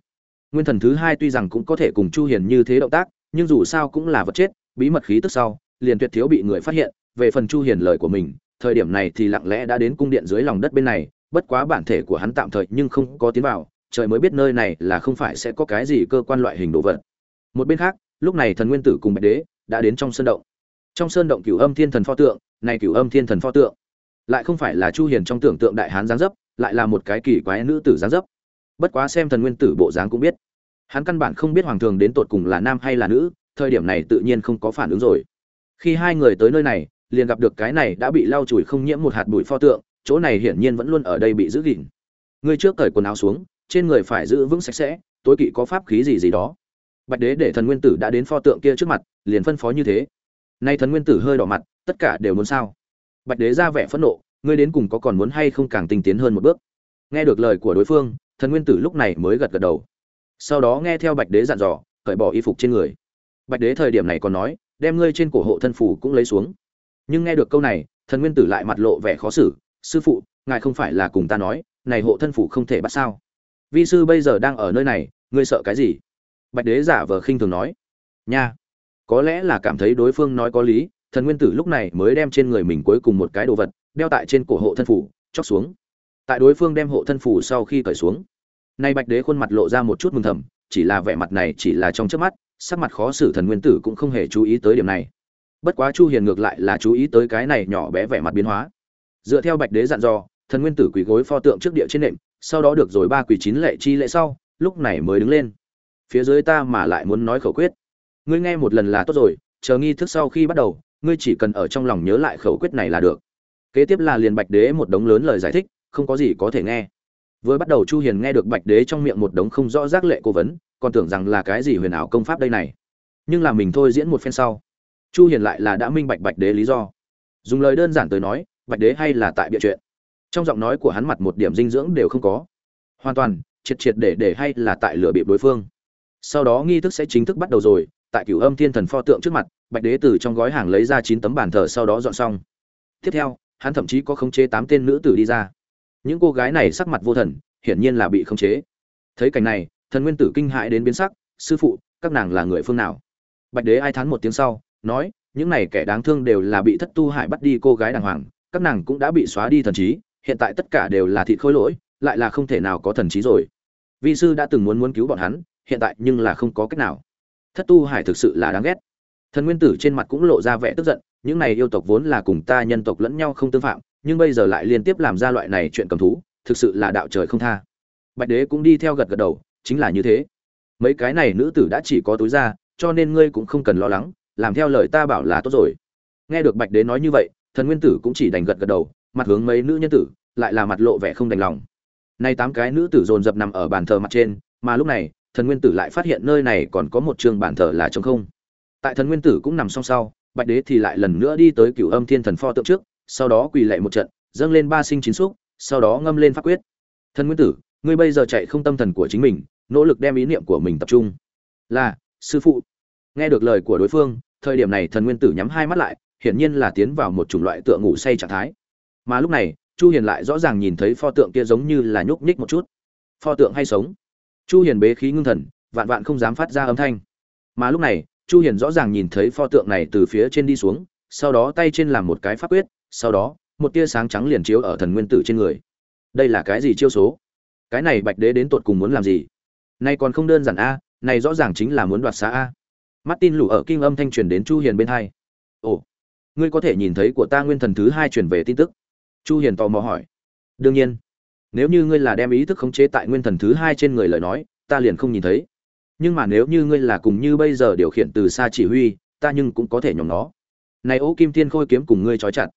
nguyên thần thứ hai tuy rằng cũng có thể cùng chu hiền như thế động tác, nhưng dù sao cũng là vật chết, bí mật khí tức sau, liền tuyệt thiếu bị người phát hiện, về phần chu hiền lời của mình, thời điểm này thì lặng lẽ đã đến cung điện dưới lòng đất bên này, bất quá bản thể của hắn tạm thời nhưng không có tiến vào, trời mới biết nơi này là không phải sẽ có cái gì cơ quan loại hình đồ vật. Một bên khác lúc này thần nguyên tử cùng bạch đế đã đến trong sơn động. Trong sơn động cửu âm thiên thần pho tượng, này cửu âm thiên thần pho tượng lại không phải là chu hiền trong tưởng tượng đại hán giáng dấp, lại là một cái kỳ quái nữ tử giáng dấp. Bất quá xem thần nguyên tử bộ dáng cũng biết, hắn căn bản không biết hoàng thường đến tột cùng là nam hay là nữ, thời điểm này tự nhiên không có phản ứng rồi. Khi hai người tới nơi này, liền gặp được cái này đã bị lau chùi không nhiễm một hạt bụi pho tượng, chỗ này hiển nhiên vẫn luôn ở đây bị giữ gìn. Người trước cởi quần áo xuống, trên người phải giữ vững sạch sẽ, tối kỵ có pháp khí gì gì đó bạch đế để thần nguyên tử đã đến pho tượng kia trước mặt, liền phân phó như thế. Nay thần nguyên tử hơi đỏ mặt, tất cả đều muốn sao? Bạch đế ra vẻ phẫn nộ, ngươi đến cùng có còn muốn hay không càng tinh tiến hơn một bước? Nghe được lời của đối phương, thần nguyên tử lúc này mới gật gật đầu. Sau đó nghe theo bạch đế dặn dò, cởi bỏ y phục trên người. Bạch đế thời điểm này còn nói, đem ngươi trên cổ hộ thân phủ cũng lấy xuống. Nhưng nghe được câu này, thần nguyên tử lại mặt lộ vẻ khó xử. Sư phụ, ngài không phải là cùng ta nói, này hộ thân phủ không thể bắt sao? Vi sư bây giờ đang ở nơi này, ngươi sợ cái gì? Bạch đế giả vờ khinh thường nói, nha, có lẽ là cảm thấy đối phương nói có lý, thần nguyên tử lúc này mới đem trên người mình cuối cùng một cái đồ vật đeo tại trên cổ hộ thân phủ, chóc xuống. Tại đối phương đem hộ thân phủ sau khi cởi xuống. Nay bạch đế khuôn mặt lộ ra một chút mừng thầm, chỉ là vẻ mặt này chỉ là trong trước mắt, sắc mặt khó xử thần nguyên tử cũng không hề chú ý tới điểm này. Bất quá chu hiền ngược lại là chú ý tới cái này nhỏ bé vẻ mặt biến hóa. Dựa theo bạch đế dặn dò, thần nguyên tử quỳ gối pho tượng trước địa trên nệm, sau đó được rồi ba quỳ chín lệ chi lệ sau, lúc này mới đứng lên phía dưới ta mà lại muốn nói khẩu quyết. Ngươi nghe một lần là tốt rồi, chờ nghi thức sau khi bắt đầu, ngươi chỉ cần ở trong lòng nhớ lại khẩu quyết này là được. Kế tiếp là liền bạch đế một đống lớn lời giải thích, không có gì có thể nghe. Vừa bắt đầu chu hiền nghe được bạch đế trong miệng một đống không rõ rác lệ cố vấn, còn tưởng rằng là cái gì huyền ảo công pháp đây này. Nhưng là mình thôi diễn một phen sau. Chu hiền lại là đã minh bạch bạch đế lý do. Dùng lời đơn giản tới nói, bạch đế hay là tại bịa chuyện. Trong giọng nói của hắn mặt một điểm dinh dưỡng đều không có. Hoàn toàn, triệt triệt để để hay là tại lửa bịp đối phương sau đó nghi thức sẽ chính thức bắt đầu rồi, tại cửu âm thiên thần pho tượng trước mặt, bạch đế từ trong gói hàng lấy ra chín tấm bàn thờ sau đó dọn xong. Tiếp theo, hắn thậm chí có khống chế tám tên nữ tử đi ra. Những cô gái này sắc mặt vô thần, hiển nhiên là bị khống chế. Thấy cảnh này, thần nguyên tử kinh hãi đến biến sắc, sư phụ, các nàng là người phương nào? Bạch đế ai thán một tiếng sau, nói, những này kẻ đáng thương đều là bị thất tu hải bắt đi cô gái đàng hoàng, các nàng cũng đã bị xóa đi thần trí, hiện tại tất cả đều là thịt khối lỗi, lại là không thể nào có thần trí rồi. Vi sư đã từng muốn muốn cứu bọn hắn hiện tại nhưng là không có cách nào. Thất tu hải thực sự là đáng ghét. Thần nguyên tử trên mặt cũng lộ ra vẻ tức giận, những này yêu tộc vốn là cùng ta nhân tộc lẫn nhau không tương phạm, nhưng bây giờ lại liên tiếp làm ra loại này chuyện cầm thú, thực sự là đạo trời không tha. Bạch đế cũng đi theo gật gật đầu, chính là như thế. Mấy cái này nữ tử đã chỉ có túi ra, cho nên ngươi cũng không cần lo lắng, làm theo lời ta bảo là tốt rồi. Nghe được bạch đế nói như vậy, thần nguyên tử cũng chỉ đành gật gật đầu, mặt hướng mấy nữ nhân tử, lại là mặt lộ vẻ không đành lòng. Nay tám cái nữ tử dồn dập nằm ở bàn thờ mặt trên, mà lúc này thần nguyên tử lại phát hiện nơi này còn có một trường bản thờ là trống không. Tại thần nguyên tử cũng nằm song sau, bạch đế thì lại lần nữa đi tới cửu âm thiên thần pho tượng trước, sau đó quỳ lạy một trận, dâng lên ba sinh chín xúc, sau đó ngâm lên pháp quyết. Thần nguyên tử, ngươi bây giờ chạy không tâm thần của chính mình, nỗ lực đem ý niệm của mình tập trung. Là, sư phụ. Nghe được lời của đối phương, thời điểm này thần nguyên tử nhắm hai mắt lại, hiển nhiên là tiến vào một chủng loại tựa ngủ say trạng thái. Mà lúc này, chu hiền lại rõ ràng nhìn thấy pho tượng kia giống như là nhúc nhích một chút. Pho tượng hay sống chu hiền bế khí ngưng thần, vạn vạn không dám phát ra âm thanh. Mà lúc này, chu hiền rõ ràng nhìn thấy pho tượng này từ phía trên đi xuống, sau đó tay trên làm một cái pháp quyết, sau đó, một tia sáng trắng liền chiếu ở thần nguyên tử trên người. Đây là cái gì chiêu số? Cái này bạch đế đến tột cùng muốn làm gì? Nay còn không đơn giản a, này rõ ràng chính là muốn đoạt xá a. Martin lù ở kinh âm thanh truyền đến chu hiền bên hai. Ồ, ngươi có thể nhìn thấy của ta nguyên thần thứ hai truyền về tin tức. Chu hiền tò mò hỏi. Đương nhiên nếu như ngươi là đem ý thức khống chế tại nguyên thần thứ hai trên người lời nói, ta liền không nhìn thấy. Nhưng mà nếu như ngươi là cùng như bây giờ điều khiển từ xa chỉ huy, ta nhưng cũng có thể nhóm nó. Này ô kim thiên khôi kiếm cùng ngươi trói chặt.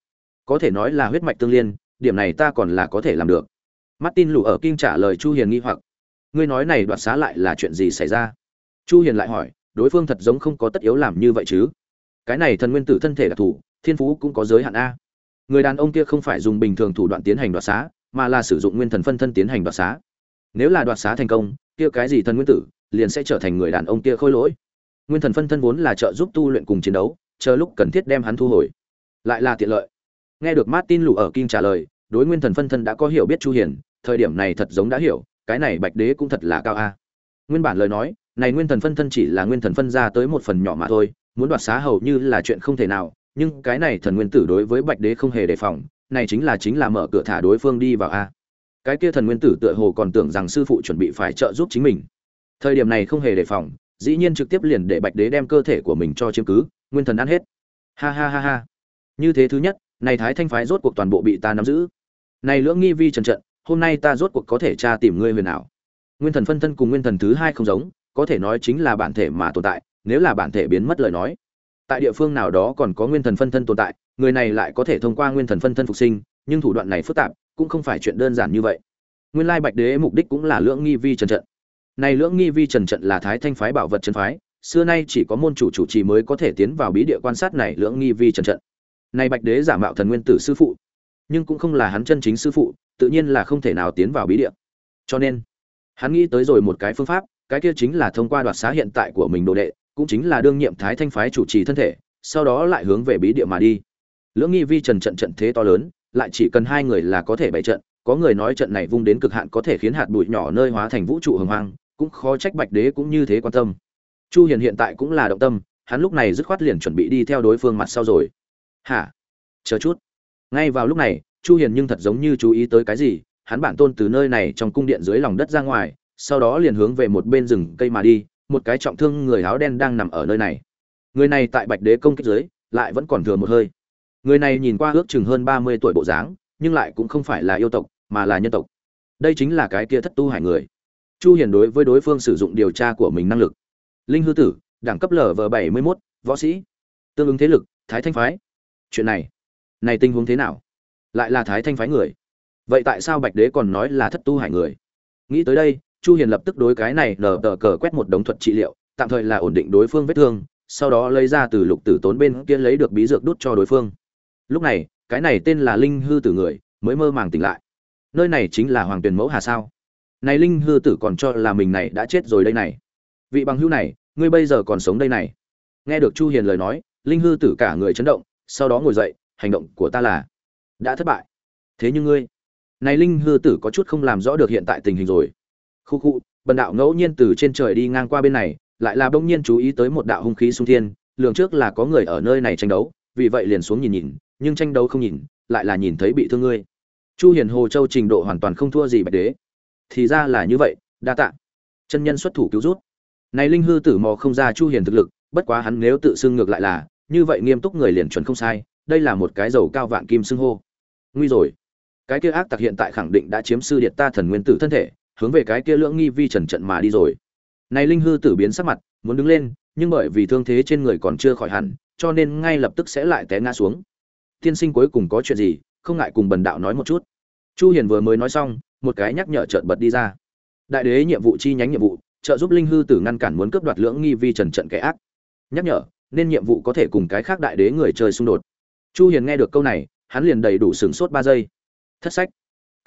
Có thể nói là huyết mạch tương liên, điểm này ta còn là có thể làm được. Martin lù ở kim trả lời chu hiền nghi hoặc. Ngươi nói này đoạt xá lại là chuyện gì xảy ra? Chu hiền lại hỏi, đối phương thật giống không có tất yếu làm như vậy chứ? Cái này thần nguyên tử thân thể đặc thù, thiên phú cũng có giới hạn a. Người đàn ông kia không phải dùng bình thường thủ đoạn tiến hành đoạt xá mà là sử dụng nguyên thần phân thân tiến hành đoạt xá. Nếu là đoạt xá thành công, kia cái gì thần nguyên tử liền sẽ trở thành người đàn ông kia khôi lỗi. Nguyên thần phân thân vốn là trợ giúp tu luyện cùng chiến đấu, chờ lúc cần thiết đem hắn thu hồi. Lại là tiện lợi. Nghe được martin lù ở kinh trả lời, đối nguyên thần phân thân đã có hiểu biết chu hiền, thời điểm này thật giống đã hiểu, cái này bạch đế cũng thật là cao a. Nguyên bản lời nói, này nguyên thần phân thân chỉ là nguyên thần phân ra tới một phần nhỏ mà thôi, muốn đoạt xá hầu như là chuyện không thể nào, nhưng cái này thần nguyên tử đối với bạch đế không hề đề phòng này chính là chính là mở cửa thả đối phương đi vào a. Cái kia thần nguyên tử tựa hồ còn tưởng rằng sư phụ chuẩn bị phải trợ giúp chính mình. Thời điểm này không hề đề phòng, dĩ nhiên trực tiếp liền để bạch đế đem cơ thể của mình cho chiếm cứ, nguyên thần ăn hết. Ha ha ha ha. Như thế thứ nhất, này thái thanh phái rốt cuộc toàn bộ bị ta nắm giữ. Này lưỡng nghi vi trần trận, hôm nay ta rốt cuộc có thể tra tìm ngươi huyền ảo. Nguyên thần phân thân cùng nguyên thần thứ hai không giống, có thể nói chính là bản thể mà tồn tại, nếu là bản thể biến mất lời nói tại địa phương nào đó còn có nguyên thần phân thân tồn tại, người này lại có thể thông qua nguyên thần phân thân phục sinh, nhưng thủ đoạn này phức tạp, cũng không phải chuyện đơn giản như vậy. Nguyên lai bạch đế mục đích cũng là lưỡng nghi vi trần trận. Này lưỡng nghi vi trần trận là thái thanh phái bảo vật trần phái, xưa nay chỉ có môn chủ chủ trì mới có thể tiến vào bí địa quan sát này lưỡng nghi vi trần trận. Này bạch đế giả mạo thần nguyên tử sư phụ, nhưng cũng không là hắn chân chính sư phụ, tự nhiên là không thể nào tiến vào bí địa. Cho nên, hắn nghĩ tới rồi một cái phương pháp, cái kia chính là thông qua đoạt xá hiện tại của mình đồ đệ cũng chính là đương nhiệm thái thanh phái chủ trì thân thể, sau đó lại hướng về bí địa mà đi. Lưỡng nghi vi trần trận trận thế to lớn, lại chỉ cần hai người là có thể bày trận, có người nói trận này vung đến cực hạn có thể khiến hạt bụi nhỏ nơi hóa thành vũ trụ hồng hoang, cũng khó trách bạch đế cũng như thế quan tâm. Chu hiền hiện tại cũng là động tâm, hắn lúc này dứt khoát liền chuẩn bị đi theo đối phương mặt sau rồi. Hả? Chờ chút. Ngay vào lúc này, chu hiền nhưng thật giống như chú ý tới cái gì, hắn bản tôn từ nơi này trong cung điện dưới lòng đất ra ngoài, sau đó liền hướng về một bên rừng cây mà đi một cái trọng thương người áo đen đang nằm ở nơi này. Người này tại bạch đế công kích dưới lại vẫn còn thừa một hơi. Người này nhìn qua ước chừng hơn 30 tuổi bộ dáng nhưng lại cũng không phải là yêu tộc mà là nhân tộc. Đây chính là cái kia thất tu hải người. Chu hiền đối với đối phương sử dụng điều tra của mình năng lực. Linh hư tử đẳng cấp lv 71, võ sĩ. Tương ứng thế lực thái thanh phái. Chuyện này này tình huống thế nào? Lại là thái thanh phái người. Vậy tại sao bạch đế còn nói là thất tu hải người? Nghĩ tới đây chu hiền lập tức đối cái này nở tờ cờ quét một đống thuật trị liệu, tạm thời là ổn định đối phương vết thương, sau đó lấy ra từ lục tử tốn bên kia lấy được bí dược đút cho đối phương. Lúc này, cái này tên là linh hư tử người, mới mơ màng tỉnh lại. Nơi này chính là hoàng tuyền mẫu hà sao? Này linh hư tử còn cho là mình này đã chết rồi đây này. Vị bằng hữu này, ngươi bây giờ còn sống đây này. Nghe được chu hiền lời nói, linh hư tử cả người chấn động, sau đó ngồi dậy, hành động của ta là, đã thất bại. Thế nhưng ngươi, này linh hư tử có chút không làm rõ được hiện tại tình hình rồi khu khu, bần đạo ngẫu nhiên từ trên trời đi ngang qua bên này, lại là bỗng nhiên chú ý tới một đạo hung khí xung thiên, lường trước là có người ở nơi này tranh đấu, vì vậy liền xuống nhìn nhìn, nhưng tranh đấu không nhìn, lại là nhìn thấy bị thương ngươi. Chu hiền hồ châu trình độ hoàn toàn không thua gì bạch đế. Thì ra là như vậy, đa tạ. Chân nhân xuất thủ cứu rút. Này linh hư tử mò không ra chu hiền thực lực, bất quá hắn nếu tự xưng ngược lại là, như vậy nghiêm túc người liền chuẩn không sai, đây là một cái dầu cao vạn kim xưng hô. Nguy rồi. Cái kia ác tặc hiện tại khẳng định đã chiếm sư điệt ta thần nguyên tử thân thể hướng về cái kia lưỡng nghi vi trần trận mà đi rồi. Này linh hư tử biến sắc mặt, muốn đứng lên, nhưng bởi vì thương thế trên người còn chưa khỏi hẳn, cho nên ngay lập tức sẽ lại té ngã xuống. Tiên sinh cuối cùng có chuyện gì, không ngại cùng bần đạo nói một chút. Chu hiền vừa mới nói xong, một cái nhắc nhở chợt bật đi ra. Đại đế nhiệm vụ chi nhánh nhiệm vụ, trợ giúp linh hư tử ngăn cản muốn cướp đoạt lưỡng nghi vi trần trận kẻ ác. Nhắc nhở, nên nhiệm vụ có thể cùng cái khác đại đế người chơi xung đột. Chu hiền nghe được câu này, hắn liền đầy đủ sửng sốt 3 giây. Thất sách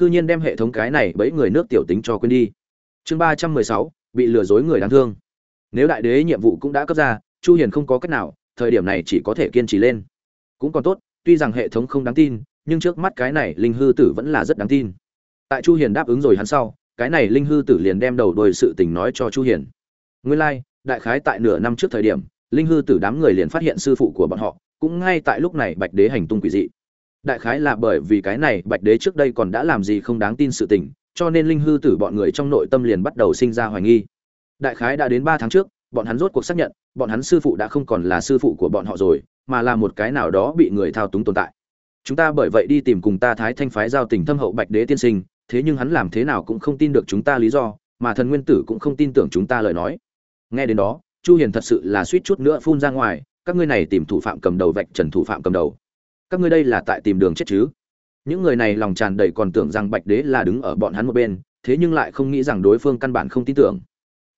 cư nhiên đem hệ thống cái này bẫy người nước tiểu tính cho quên đi. Chương 316, bị lừa dối người đáng thương. Nếu đại đế nhiệm vụ cũng đã cấp ra chu hiền không có cách nào thời điểm này chỉ có thể kiên trì lên. Cũng còn tốt tuy rằng hệ thống không đáng tin nhưng trước mắt cái này linh hư tử vẫn là rất đáng tin. Tại chu hiền đáp ứng rồi hắn sau cái này linh hư tử liền đem đầu đuôi sự tình nói cho chu hiền. Nguyên lai like, đại khái tại nửa năm trước thời điểm linh hư tử đám người liền phát hiện sư phụ của bọn họ cũng ngay tại lúc này bạch đế hành tung quỷ dị đại khái là bởi vì cái này, bạch đế trước đây còn đã làm gì không đáng tin sự tình, cho nên linh hư tử bọn người trong nội tâm liền bắt đầu sinh ra hoài nghi. Đại khái đã đến ba tháng trước, bọn hắn rốt cuộc xác nhận, bọn hắn sư phụ đã không còn là sư phụ của bọn họ rồi, mà là một cái nào đó bị người thao túng tồn tại. Chúng ta bởi vậy đi tìm cùng ta thái thanh phái giao tình thâm hậu bạch đế tiên sinh, thế nhưng hắn làm thế nào cũng không tin được chúng ta lý do, mà thần nguyên tử cũng không tin tưởng chúng ta lời nói. Nghe đến đó, chu hiền thật sự là suýt chút nữa phun ra ngoài, các ngươi này tìm thủ phạm cầm đầu vạch trần thủ phạm cầm đầu các ngươi đây là tại tìm đường chết chứ? Những người này lòng tràn đầy còn tưởng rằng bạch đế là đứng ở bọn hắn một bên, thế nhưng lại không nghĩ rằng đối phương căn bản không tin tưởng.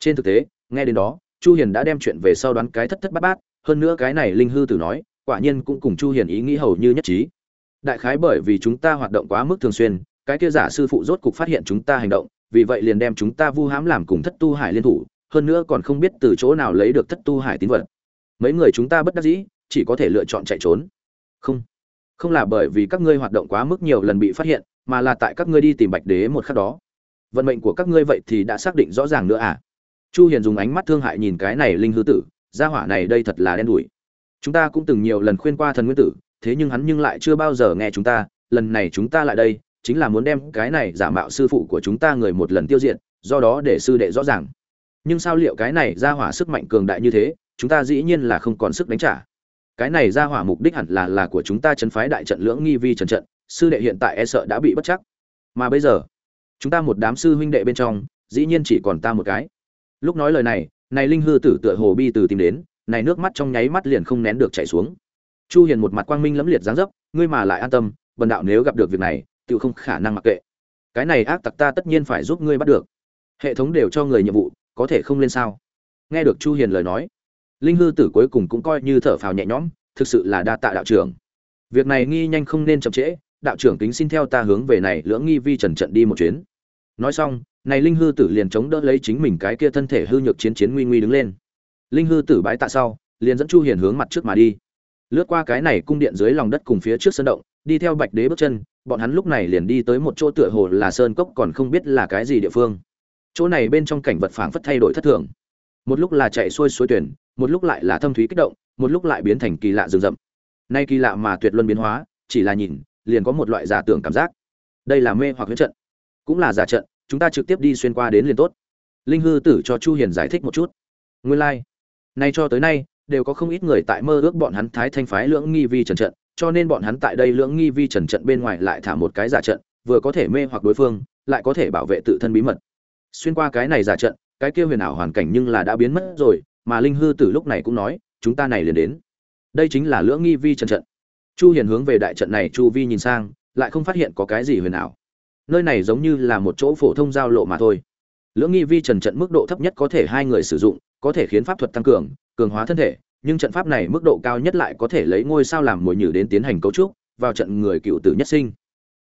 Trên thực tế, nghe đến đó, chu hiền đã đem chuyện về sau đoán cái thất thất bát bát, hơn nữa cái này linh hư tử nói, quả nhiên cũng cùng chu hiền ý nghĩ hầu như nhất trí. Đại khái bởi vì chúng ta hoạt động quá mức thường xuyên, cái kia giả sư phụ rốt cục phát hiện chúng ta hành động, vì vậy liền đem chúng ta vu hãm làm cùng thất tu hải liên thủ, hơn nữa còn không biết từ chỗ nào lấy được thất tu hải tín vật. Mấy người chúng ta bất đắc dĩ, chỉ có thể lựa chọn chạy trốn. Không không là bởi vì các ngươi hoạt động quá mức nhiều lần bị phát hiện, mà là tại các ngươi đi tìm bạch đế một khắc đó. Vận mệnh của các ngươi vậy thì đã xác định rõ ràng nữa à? Chu hiền dùng ánh mắt thương hại nhìn cái này linh hư tử, gia hỏa này đây thật là đen đủi. Chúng ta cũng từng nhiều lần khuyên qua thần nguyên tử, thế nhưng hắn nhưng lại chưa bao giờ nghe chúng ta, lần này chúng ta lại đây, chính là muốn đem cái này giả mạo sư phụ của chúng ta người một lần tiêu diệt, do đó để sư đệ rõ ràng. Nhưng sao liệu cái này gia hỏa sức mạnh cường đại như thế, chúng ta dĩ nhiên là không còn sức đánh trả cái này ra hỏa mục đích hẳn là là của chúng ta chấn phái đại trận lưỡng nghi vi trần trận, sư đệ hiện tại e sợ đã bị bất chắc. Mà bây giờ, chúng ta một đám sư huynh đệ bên trong, dĩ nhiên chỉ còn ta một cái. Lúc nói lời này này linh hư tử tựa hồ bi từ tìm đến, này nước mắt trong nháy mắt liền không nén được chảy xuống. Chu hiền một mặt quang minh lẫm liệt dáng dấp, ngươi mà lại an tâm, bần đạo nếu gặp được việc này tự không khả năng mặc kệ. Cái này ác tặc ta tất nhiên phải giúp ngươi bắt được. Hệ thống đều cho người nhiệm vụ, có thể không lên sao? Nghe được chu hiền lời nói linh hư tử cuối cùng cũng coi như thở phào nhẹ nhõm, thực sự là đa tạ đạo trưởng. Việc này nghi nhanh không nên chậm trễ, đạo trưởng kính xin theo ta hướng về này lưỡng nghi vi trần trận đi một chuyến. Nói xong, này linh hư tử liền chống đỡ lấy chính mình cái kia thân thể hư nhược chiến chiến nguy nguy đứng lên. Linh hư tử bái tạ sau, liền dẫn chu hiền hướng mặt trước mà đi. Lướt qua cái này cung điện dưới lòng đất cùng phía trước sân động, đi theo bạch đế bước chân, bọn hắn lúc này liền đi tới một chỗ tựa hồ là sơn cốc còn không biết là cái gì địa phương. Chỗ này bên trong cảnh vật phảng phất thay đổi thất thường. Một lúc là chạy xuôi suối tuyển một lúc lại là thâm thúy kích động, một lúc lại biến thành kỳ lạ rừng rậm. Nay kỳ lạ mà tuyệt luân biến hóa, chỉ là nhìn, liền có một loại giả tưởng cảm giác. Đây là mê hoặc huyễn trận. Cũng là giả trận, chúng ta trực tiếp đi xuyên qua đến liền tốt. Linh hư tử cho chu hiền giải thích một chút. Nguyên lai like. nay cho tới nay, đều có không ít người tại mơ ước bọn hắn thái thanh phái lưỡng nghi vi trần trận, cho nên bọn hắn tại đây lưỡng nghi vi trần trận bên ngoài lại thả một cái giả trận, vừa có thể mê hoặc đối phương, lại có thể bảo vệ tự thân bí mật. Xuyên qua cái này giả trận, cái kia huyền ảo hoàn cảnh nhưng là đã biến mất rồi mà linh hư tử lúc này cũng nói, chúng ta này liền đến. Đây chính là lưỡng nghi vi trận trận. Chu hiền hướng về đại trận này chu vi nhìn sang, lại không phát hiện có cái gì huyền ảo. Nơi này giống như là một chỗ phổ thông giao lộ mà thôi. Lưỡng nghi vi trần trận mức độ thấp nhất có thể hai người sử dụng, có thể khiến pháp thuật tăng cường cường hóa thân thể, nhưng trận pháp này mức độ cao nhất lại có thể lấy ngôi sao làm mồi nhử đến tiến hành cấu trúc, vào trận người cựu tử nhất sinh.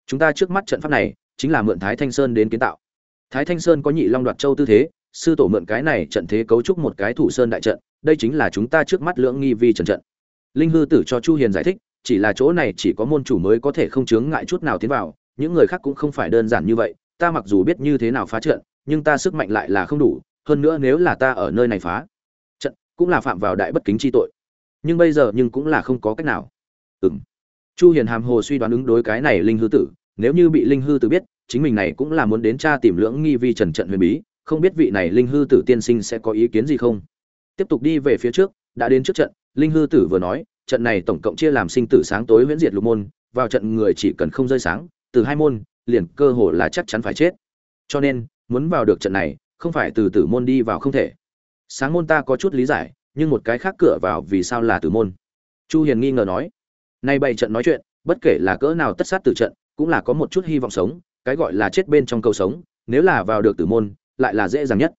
Chúng ta trước mắt trận pháp này, chính là mượn thái thanh sơn đến kiến tạo. Thái thanh sơn có nhị long đoạt châu tư thế sư tổ mượn cái này trận thế cấu trúc một cái thủ sơn đại trận, đây chính là chúng ta trước mắt lưỡng nghi vi trận trận. Linh hư tử cho chu hiền giải thích, chỉ là chỗ này chỉ có môn chủ mới có thể không chướng ngại chút nào tiến vào, những người khác cũng không phải đơn giản như vậy, ta mặc dù biết như thế nào phá trận, nhưng ta sức mạnh lại là không đủ, hơn nữa nếu là ta ở nơi này phá trận, cũng là phạm vào đại bất kính chi tội. Nhưng bây giờ nhưng cũng là không có cách nào. Ừm. Chu hiền hàm hồ suy đoán ứng đối cái này linh hư tử, nếu như bị linh hư tử biết, chính mình này cũng là muốn đến tra tìm lưỡng nghi vi trần trận huyền bí không biết vị này linh hư tử tiên sinh sẽ có ý kiến gì không. Tiếp tục đi về phía trước, đã đến trước trận, linh hư tử vừa nói, trận này tổng cộng chia làm sinh tử sáng tối huyễn diệt lục môn, vào trận người chỉ cần không rơi sáng, từ hai môn, liền cơ hồ là chắc chắn phải chết. Cho nên, muốn vào được trận này, không phải từ tử môn đi vào không thể. Sáng môn ta có chút lý giải, nhưng một cái khác cửa vào vì sao là tử môn? Chu hiền nghi ngờ nói. Nay bày trận nói chuyện, bất kể là cỡ nào tất sát tử trận, cũng là có một chút hy vọng sống, cái gọi là chết bên trong cầu sống, nếu là vào được tử môn lại là dễ dàng nhất.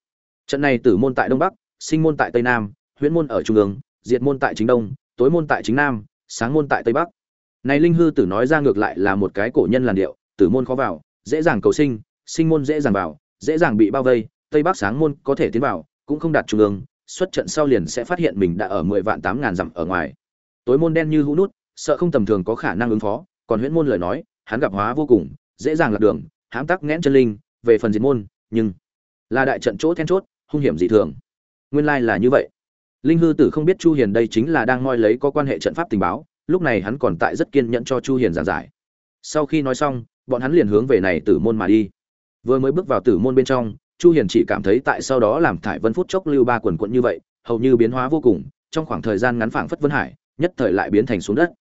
Trận này tử môn tại đông bắc, sinh môn tại tây nam, huyễn môn ở trung ương, diệt môn tại chính đông, tối môn tại chính nam, sáng môn tại tây bắc. Này linh hư tử nói ra ngược lại là một cái cổ nhân làn điệu, tử môn khó vào, dễ dàng cầu sinh sinh môn dễ dàng vào, dễ dàng bị bao vây, tây bắc sáng môn có thể tiến vào, cũng không đạt trung ương, xuất trận sau liền sẽ phát hiện mình đã ở mười vạn tám ngàn dặm ở ngoài. Tối môn đen như hũ nút, sợ không tầm thường có khả năng ứng phó, còn huyễn môn lời nói, hắn gặp hóa vô cùng, dễ dàng lạc đường, hãm tắc nghẽn chân linh, về phần diệt môn, nhưng là đại trận chỗ then chốt, hung hiểm dị thường. Nguyên lai là như vậy. Linh hư tử không biết chu hiền đây chính là đang ngoi lấy có quan hệ trận pháp tình báo, lúc này hắn còn tại rất kiên nhẫn cho chu hiền giảng giải. Sau khi nói xong, bọn hắn liền hướng về này tử môn mà đi. Vừa mới bước vào tử môn bên trong, chu hiền chỉ cảm thấy tại sau đó làm thải vân phút chốc lưu ba quần quận như vậy, hầu như biến hóa vô cùng, trong khoảng thời gian ngắn phảng phất vân hải, nhất thời lại biến thành xuống đất.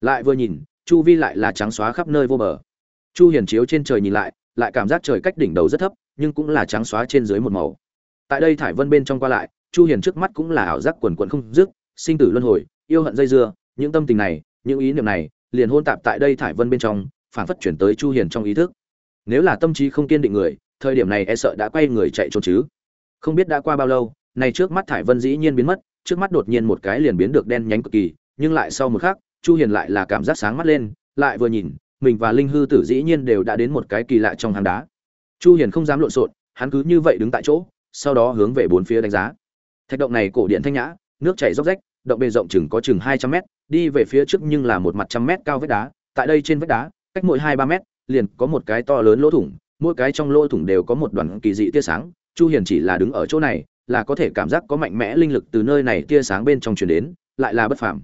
Lại vừa nhìn, chu vi lại là trắng xóa khắp nơi vô bờ. Chu hiền chiếu trên trời nhìn lại lại cảm giác trời cách đỉnh đầu rất thấp nhưng cũng là trắng xóa trên dưới một màu. Tại đây thải vân bên trong qua lại, chu hiền trước mắt cũng là ảo giác quần quần không dứt, sinh tử luân hồi, yêu hận dây dưa, những tâm tình này, những ý niệm này, liền hôn tạp tại đây thải vân bên trong phản phất chuyển tới chu hiền trong ý thức. Nếu là tâm trí không kiên định người, thời điểm này e sợ đã quay người chạy trốn chứ. Không biết đã qua bao lâu, này trước mắt thải vân dĩ nhiên biến mất, trước mắt đột nhiên một cái liền biến được đen nhánh cực kỳ, nhưng lại sau một khắc, chu hiền lại là cảm giác sáng mắt lên, lại vừa nhìn, mình và linh hư tử dĩ nhiên đều đã đến một cái kỳ lạ trong hang đá chu hiền không dám lộn xộn, hắn cứ như vậy đứng tại chỗ, sau đó hướng về bốn phía đánh giá. Thạch động này cổ điện thanh nhã, nước chảy róc rách, động bề rộng chừng có chừng 200 mét, đi về phía trước nhưng là một mặt trăm mét cao vách đá, tại đây trên vách đá, cách mỗi hai ba mét, liền có một cái to lớn lỗ thủng, mỗi cái trong lỗ thủng đều có một đoàn kỳ dị tia sáng, chu hiền chỉ là đứng ở chỗ này, là có thể cảm giác có mạnh mẽ linh lực từ nơi này tia sáng bên trong truyền đến, lại là bất phàm.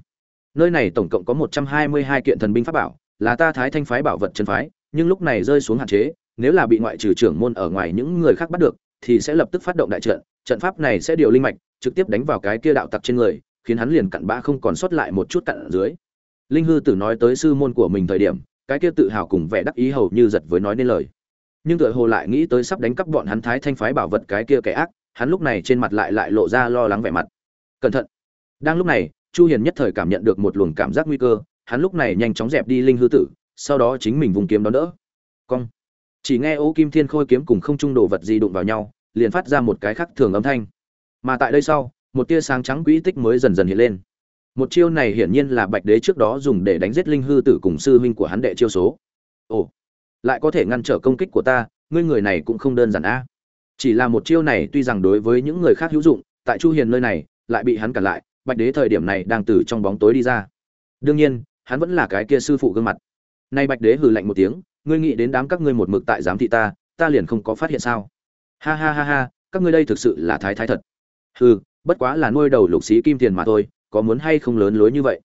Nơi này tổng cộng có 122 kiện thần binh pháp bảo, là ta thái thanh phái bảo vật chân phái, nhưng lúc này rơi xuống hạn chế nếu là bị ngoại trừ trưởng môn ở ngoài những người khác bắt được, thì sẽ lập tức phát động đại trận trận pháp này sẽ điều linh mạch, trực tiếp đánh vào cái kia đạo tặc trên người, khiến hắn liền cặn bã không còn sót lại một chút cặn dưới. Linh hư tử nói tới sư môn của mình thời điểm, cái kia tự hào cùng vẻ đắc ý hầu như giật với nói nên lời. Nhưng tựa hồ lại nghĩ tới sắp đánh cắp bọn hắn thái thanh phái bảo vật cái kia kẻ ác, hắn lúc này trên mặt lại lại lộ ra lo lắng vẻ mặt. Cẩn thận! Đang lúc này, chu hiền nhất thời cảm nhận được một luồng cảm giác nguy cơ, hắn lúc này nhanh chóng dẹp đi linh hư tử, sau đó chính mình vùng kiếm đón đỡ. Cong! Chỉ nghe ô kim thiên khôi kiếm cùng không trung đồ vật gì đụng vào nhau, liền phát ra một cái khắc thường âm thanh. Mà tại đây sau, một tia sáng trắng quỹ tích mới dần dần hiện lên. Một chiêu này hiển nhiên là bạch đế trước đó dùng để đánh giết linh hư tử cùng sư huynh của hắn đệ chiêu số. Ồ, lại có thể ngăn trở công kích của ta, ngươi người này cũng không đơn giản a. Chỉ là một chiêu này tuy rằng đối với những người khác hữu dụng, tại chu hiền nơi này, lại bị hắn cản lại, bạch đế thời điểm này đang từ trong bóng tối đi ra. Đương nhiên, hắn vẫn là cái kia sư phụ gương mặt. Nay bạch đế hừ lạnh một tiếng ngươi nghĩ đến đám các ngươi một mực tại giám thị ta ta liền không có phát hiện sao? Ha ha ha ha, các ngươi đây thực sự là thái thái thật. Hừ, bất quá là nuôi đầu lục sĩ kim tiền mà thôi, có muốn hay không lớn lối như vậy?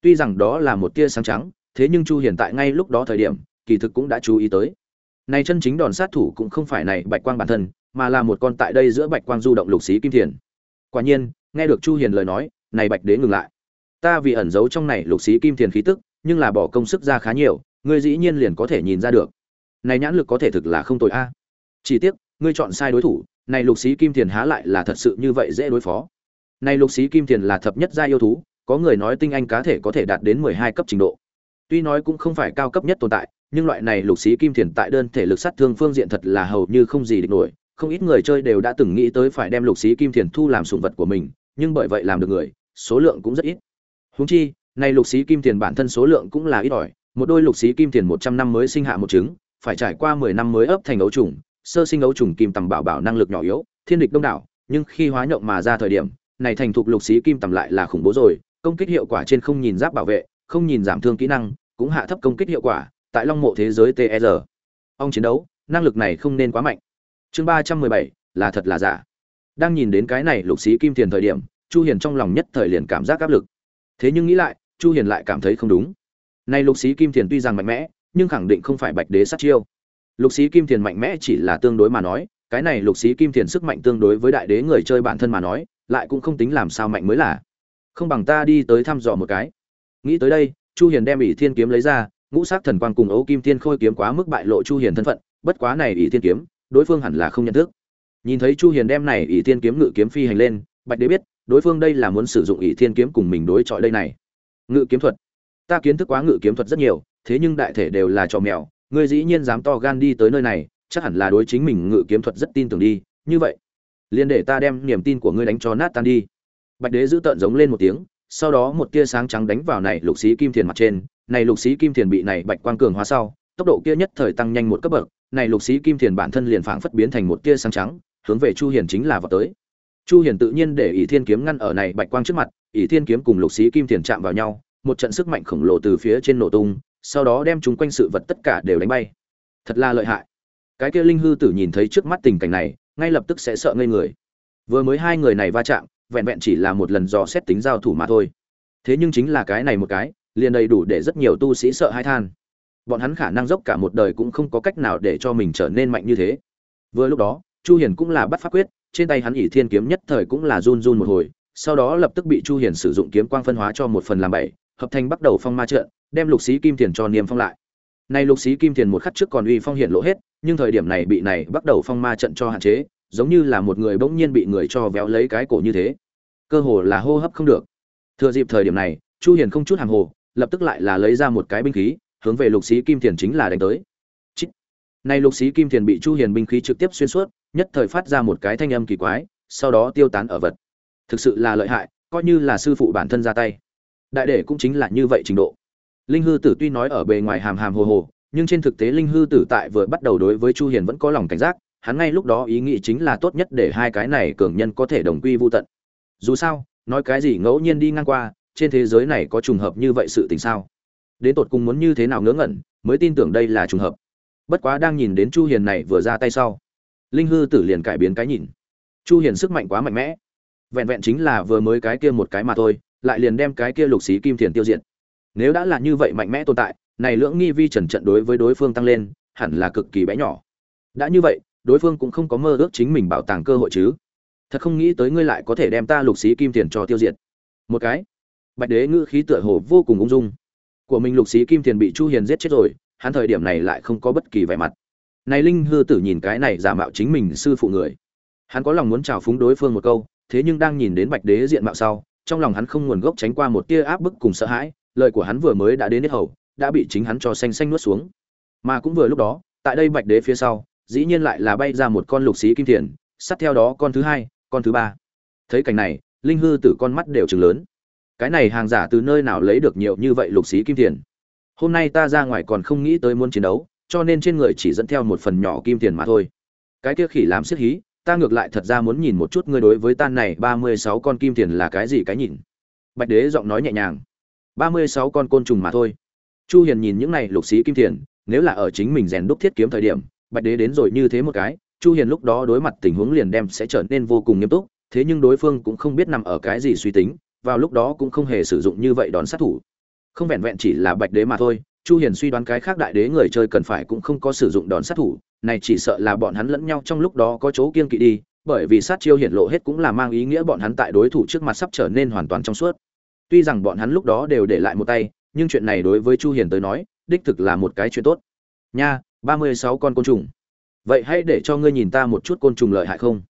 Tuy rằng đó là một tia sáng trắng, thế nhưng chu hiền tại ngay lúc đó thời điểm, kỳ thực cũng đã chú ý tới. Này chân chính đòn sát thủ cũng không phải này bạch quang bản thân, mà là một con tại đây giữa bạch quang du động lục sĩ kim tiền. Quả nhiên, nghe được chu hiền lời nói, này bạch đế ngừng lại. Ta vì ẩn giấu trong này lục sĩ kim tiền khí tức, nhưng là bỏ công sức ra khá nhiều ngươi dĩ nhiên liền có thể nhìn ra được. Này nhãn lực có thể thực là không tồi a. À. Chỉ tiếc, ngươi chọn sai đối thủ, này lục sĩ kim tiền há lại là thật sự như vậy dễ đối phó. Này lục sĩ kim tiền là thập nhất gia yêu thú, có người nói tinh anh cá thể có thể đạt đến mười hai cấp trình độ. Tuy nói cũng không phải cao cấp nhất tồn tại, nhưng loại này lục xí kim tiền tại đơn thể lực sát thương phương diện thật là hầu như không gì địch nổi. Không ít người chơi đều đã từng nghĩ tới phải đem lục xí kim tiền thu làm sủng vật của mình, nhưng bởi vậy làm được người, số lượng cũng rất ít. Huống chi, này lục xí kim tiền bản thân số lượng cũng là ít ỏi một đôi lục xí kim tiền một trăm năm mới sinh hạ một trứng, phải trải qua mười năm mới ấp thành ấu trùng, sơ sinh ấu trùng kim tầm bảo bảo năng lực nhỏ yếu, thiên địch đông đảo, nhưng khi hóa nhộng mà ra thời điểm, này thành thục lục xí kim tầm lại là khủng bố rồi, công kích hiệu quả trên không nhìn giáp bảo vệ, không nhìn giảm thương kỹ năng, cũng hạ thấp công kích hiệu quả, tại long mộ thế giới tr ông chiến đấu, năng lực này không nên quá mạnh. Chương ba trăm mười bảy, là thật là giả. Đang nhìn đến cái này lục xí kim tiền thời điểm, chu hiền trong lòng nhất thời liền cảm giác áp lực. Thế nhưng nghĩ lại, chu hiền lại cảm thấy không đúng nay lục xí kim tiền tuy rằng mạnh mẽ, nhưng khẳng định không phải bạch đế sát chiêu. Lục xí kim tiền mạnh mẽ chỉ là tương đối mà nói, cái này lục xí kim tiền sức mạnh tương đối với đại đế người chơi bản thân mà nói, lại cũng không tính làm sao mạnh mới là. Không bằng ta đi tới thăm dò một cái. Nghĩ tới đây, chu hiền đem ỷ thiên kiếm lấy ra, ngũ sắc thần quang cùng ấu kim tiên khôi kiếm quá mức bại lộ chu hiền thân phận, bất quá này ỷ thiên kiếm, đối phương hẳn là không nhận thức. Nhìn thấy chu hiền đem này ỷ thiên kiếm ngự kiếm phi hành lên, bạch đế biết, đối phương đây là muốn sử dụng ỷ thiên kiếm cùng mình đối chọi đây này. Ngự kiếm thuật ta kiến thức quá ngự kiếm thuật rất nhiều, thế nhưng đại thể đều là trò mèo, ngươi dĩ nhiên dám to gan đi tới nơi này, chắc hẳn là đối chính mình ngự kiếm thuật rất tin tưởng đi, như vậy, liền để ta đem niềm tin của ngươi đánh cho nát tan đi. Bạch đế giữ tợn giống lên một tiếng, sau đó một tia sáng trắng đánh vào này lục sĩ kim thiền mặt trên, này lục sĩ kim thiền bị này bạch quang cường hóa sau, tốc độ kia nhất thời tăng nhanh một cấp bậc, này lục sĩ kim thiền bản thân liền phảng phất biến thành một tia sáng trắng, hướng về chu hiền chính là vào tới. Chu hiền tự nhiên để ỷ thiên kiếm ngăn ở này bạch quang trước mặt, ỷ thiên kiếm cùng lục sĩ kim thiền chạm vào nhau một trận sức mạnh khổng lồ từ phía trên nổ tung, sau đó đem chúng quanh sự vật tất cả đều đánh bay. Thật là lợi hại. Cái kia linh hư tử nhìn thấy trước mắt tình cảnh này, ngay lập tức sẽ sợ ngây người. Vừa mới hai người này va chạm, vẹn vẹn chỉ là một lần dò xét tính giao thủ mà thôi. Thế nhưng chính là cái này một cái, liền đầy đủ để rất nhiều tu sĩ sợ hãi than. Bọn hắn khả năng dốc cả một đời cũng không có cách nào để cho mình trở nên mạnh như thế. Vừa lúc đó, chu hiền cũng là bắt pháp quyết, trên tay hắn ỷ thiên kiếm nhất thời cũng là run run một hồi, sau đó lập tức bị chu hiền sử dụng kiếm quang phân hóa cho một phần làm bảy hợp thành bắt đầu phong ma trận, đem lục xí kim tiền cho niêm phong lại. Nay lục xí kim tiền một khắc trước còn uy phong hiện lộ hết, nhưng thời điểm này bị này bắt đầu phong ma trận cho hạn chế, giống như là một người bỗng nhiên bị người cho véo lấy cái cổ như thế. Cơ hồ là hô hấp không được. Thừa dịp thời điểm này, chu hiền không chút hàng hồ, lập tức lại là lấy ra một cái binh khí, hướng về lục xí kim tiền chính là đánh tới. Chích. này lục xí kim tiền bị chu hiền binh khí trực tiếp xuyên suốt, nhất thời phát ra một cái thanh âm kỳ quái, sau đó tiêu tán ở vật. Thực sự là lợi hại, coi như là sư phụ bản thân ra tay đại đệ cũng chính là như vậy trình độ. Linh hư tử tuy nói ở bề ngoài hàm hàm hồ hồ, nhưng trên thực tế linh hư tử tại vừa bắt đầu đối với chu hiền vẫn có lòng cảnh giác, hắn ngay lúc đó ý nghĩ chính là tốt nhất để hai cái này cường nhân có thể đồng quy vu tận. Dù sao, nói cái gì ngẫu nhiên đi ngang qua, trên thế giới này có trùng hợp như vậy sự tình sao? Đến tột cùng muốn như thế nào ngớ ngẩn, mới tin tưởng đây là trùng hợp. Bất quá đang nhìn đến chu hiền này vừa ra tay sau, linh hư tử liền cải biến cái nhìn. Chu hiền sức mạnh quá mạnh mẽ. Vẹn vẹn chính là vừa mới cái kia một cái mà thôi lại liền đem cái kia lục xí kim thiền tiêu diệt. Nếu đã là như vậy mạnh mẽ tồn tại, này lưỡng nghi vi trần trận đối với đối phương tăng lên, hẳn là cực kỳ bé nhỏ. Đã như vậy, đối phương cũng không có mơ ước chính mình bảo tàng cơ hội chứ. Thật không nghĩ tới ngươi lại có thể đem ta lục xí kim tiền cho tiêu diệt. Một cái. Bạch đế ngữ khí tựa hồ vô cùng ung dung. Của mình lục xí kim tiền bị chu hiền giết chết rồi, hắn thời điểm này lại không có bất kỳ vẻ mặt. Này linh hư tử nhìn cái này giả mạo chính mình sư phụ người. Hắn có lòng muốn chào phúng đối phương một câu, thế nhưng đang nhìn đến bạch đế diện mạo sau trong lòng hắn không nguồn gốc tránh qua một tia áp bức cùng sợ hãi, lời của hắn vừa mới đã đến hết hầu, đã bị chính hắn cho xanh xanh nuốt xuống. Mà cũng vừa lúc đó, tại đây bạch đế phía sau, dĩ nhiên lại là bay ra một con lục xí kim thiền, sát theo đó con thứ hai, con thứ ba. Thấy cảnh này, linh hư tử con mắt đều chừng lớn. Cái này hàng giả từ nơi nào lấy được nhiều như vậy lục xí kim tiền hôm nay ta ra ngoài còn không nghĩ tới muốn chiến đấu, cho nên trên người chỉ dẫn theo một phần nhỏ kim tiền mà thôi. Cái kia khỉ làm siết hí ta ngược lại thật ra muốn nhìn một chút ngươi đối với tan này ba mươi sáu con kim tiền là cái gì cái nhìn. Bạch đế giọng nói nhẹ nhàng. ba mươi sáu con côn trùng mà thôi. Chu hiền nhìn những này lục xí kim tiền, nếu là ở chính mình rèn đúc thiết kiếm thời điểm, bạch đế đến rồi như thế một cái, chu hiền lúc đó đối mặt tình huống liền đem sẽ trở nên vô cùng nghiêm túc, thế nhưng đối phương cũng không biết nằm ở cái gì suy tính, vào lúc đó cũng không hề sử dụng như vậy đón sát thủ. Không vẹn vẹn chỉ là bạch đế mà thôi chu hiền suy đoán cái khác đại đế người chơi cần phải cũng không có sử dụng đòn sát thủ, này chỉ sợ là bọn hắn lẫn nhau trong lúc đó có chỗ kiên kỵ đi, bởi vì sát chiêu hiển lộ hết cũng là mang ý nghĩa bọn hắn tại đối thủ trước mặt sắp trở nên hoàn toàn trong suốt. Tuy rằng bọn hắn lúc đó đều để lại một tay, nhưng chuyện này đối với chu hiền tới nói, đích thực là một cái chuyện tốt. Nha 36 con côn trùng. Vậy hãy để cho ngươi nhìn ta một chút côn trùng lợi hại không?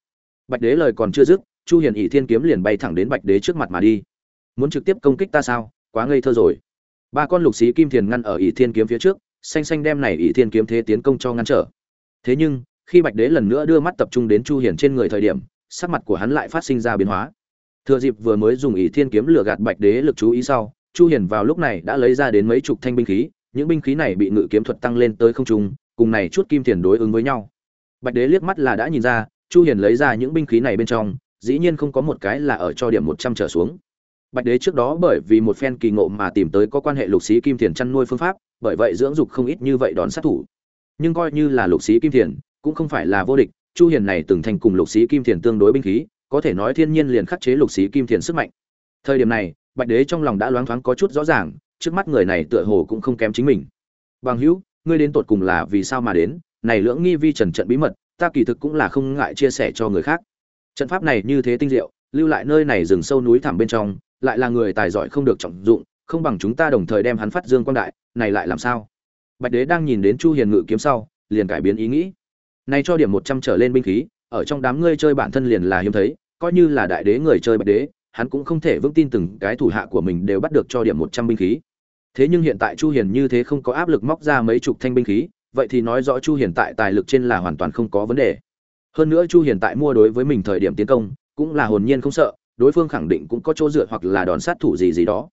Bạch đế lời còn chưa dứt, chu hiền ỷ thiên kiếm liền bay thẳng đến bạch đế trước mặt mà đi. Muốn trực tiếp công kích ta sao? Quá ngây thơ rồi ba con lục xí kim thiền ngăn ở ỷ thiên kiếm phía trước, xanh xanh đem này ỷ thiên kiếm thế tiến công cho ngăn trở. Thế nhưng, khi bạch đế lần nữa đưa mắt tập trung đến chu hiền trên người thời điểm, sắc mặt của hắn lại phát sinh ra biến hóa. Thừa dịp vừa mới dùng ỷ thiên kiếm lừa gạt bạch đế lực chú ý sau, chu hiền vào lúc này đã lấy ra đến mấy chục thanh binh khí, những binh khí này bị ngự kiếm thuật tăng lên tới không trung, cùng này chút kim tiền đối ứng với nhau. Bạch đế liếc mắt là đã nhìn ra, chu hiền lấy ra những binh khí này bên trong, dĩ nhiên không có một cái là ở cho điểm 100 trở xuống bạch đế trước đó bởi vì một phen kỳ ngộ mà tìm tới có quan hệ lục sĩ kim tiền chăn nuôi phương pháp, bởi vậy dưỡng dục không ít như vậy đón sát thủ. Nhưng coi như là lục sĩ kim tiền cũng không phải là vô địch, chu hiền này từng thành cùng lục sĩ kim tiền tương đối binh khí, có thể nói thiên nhiên liền khắc chế lục sĩ kim tiền sức mạnh. Thời điểm này, bạch đế trong lòng đã loáng thoáng có chút rõ ràng, trước mắt người này tựa hồ cũng không kém chính mình. Bằng hữu, ngươi đến tột cùng là vì sao mà đến? Này lưỡng nghi vi trần trận bí mật, ta kỳ thực cũng là không ngại chia sẻ cho người khác. Trận pháp này như thế tinh diệu, lưu lại nơi này rừng sâu núi thẳm bên trong lại là người tài giỏi không được trọng dụng, không bằng chúng ta đồng thời đem hắn phát dương quang đại, này lại làm sao? Bạch đế đang nhìn đến chu hiền ngự kiếm sau, liền cải biến ý nghĩ. Nay cho điểm 100 trở lên binh khí, ở trong đám ngươi chơi bản thân liền là hiếm thấy, coi như là đại đế người chơi bạch đế, hắn cũng không thể vững tin từng cái thủ hạ của mình đều bắt được cho điểm 100 binh khí. Thế nhưng hiện tại chu hiền như thế không có áp lực móc ra mấy chục thanh binh khí, vậy thì nói rõ chu hiền tại tài lực trên là hoàn toàn không có vấn đề. Hơn nữa chu hiền tại mua đối với mình thời điểm tiến công, cũng là hồn nhiên không sợ đối phương khẳng định cũng có chỗ dựa hoặc là đòn sát thủ gì gì đó.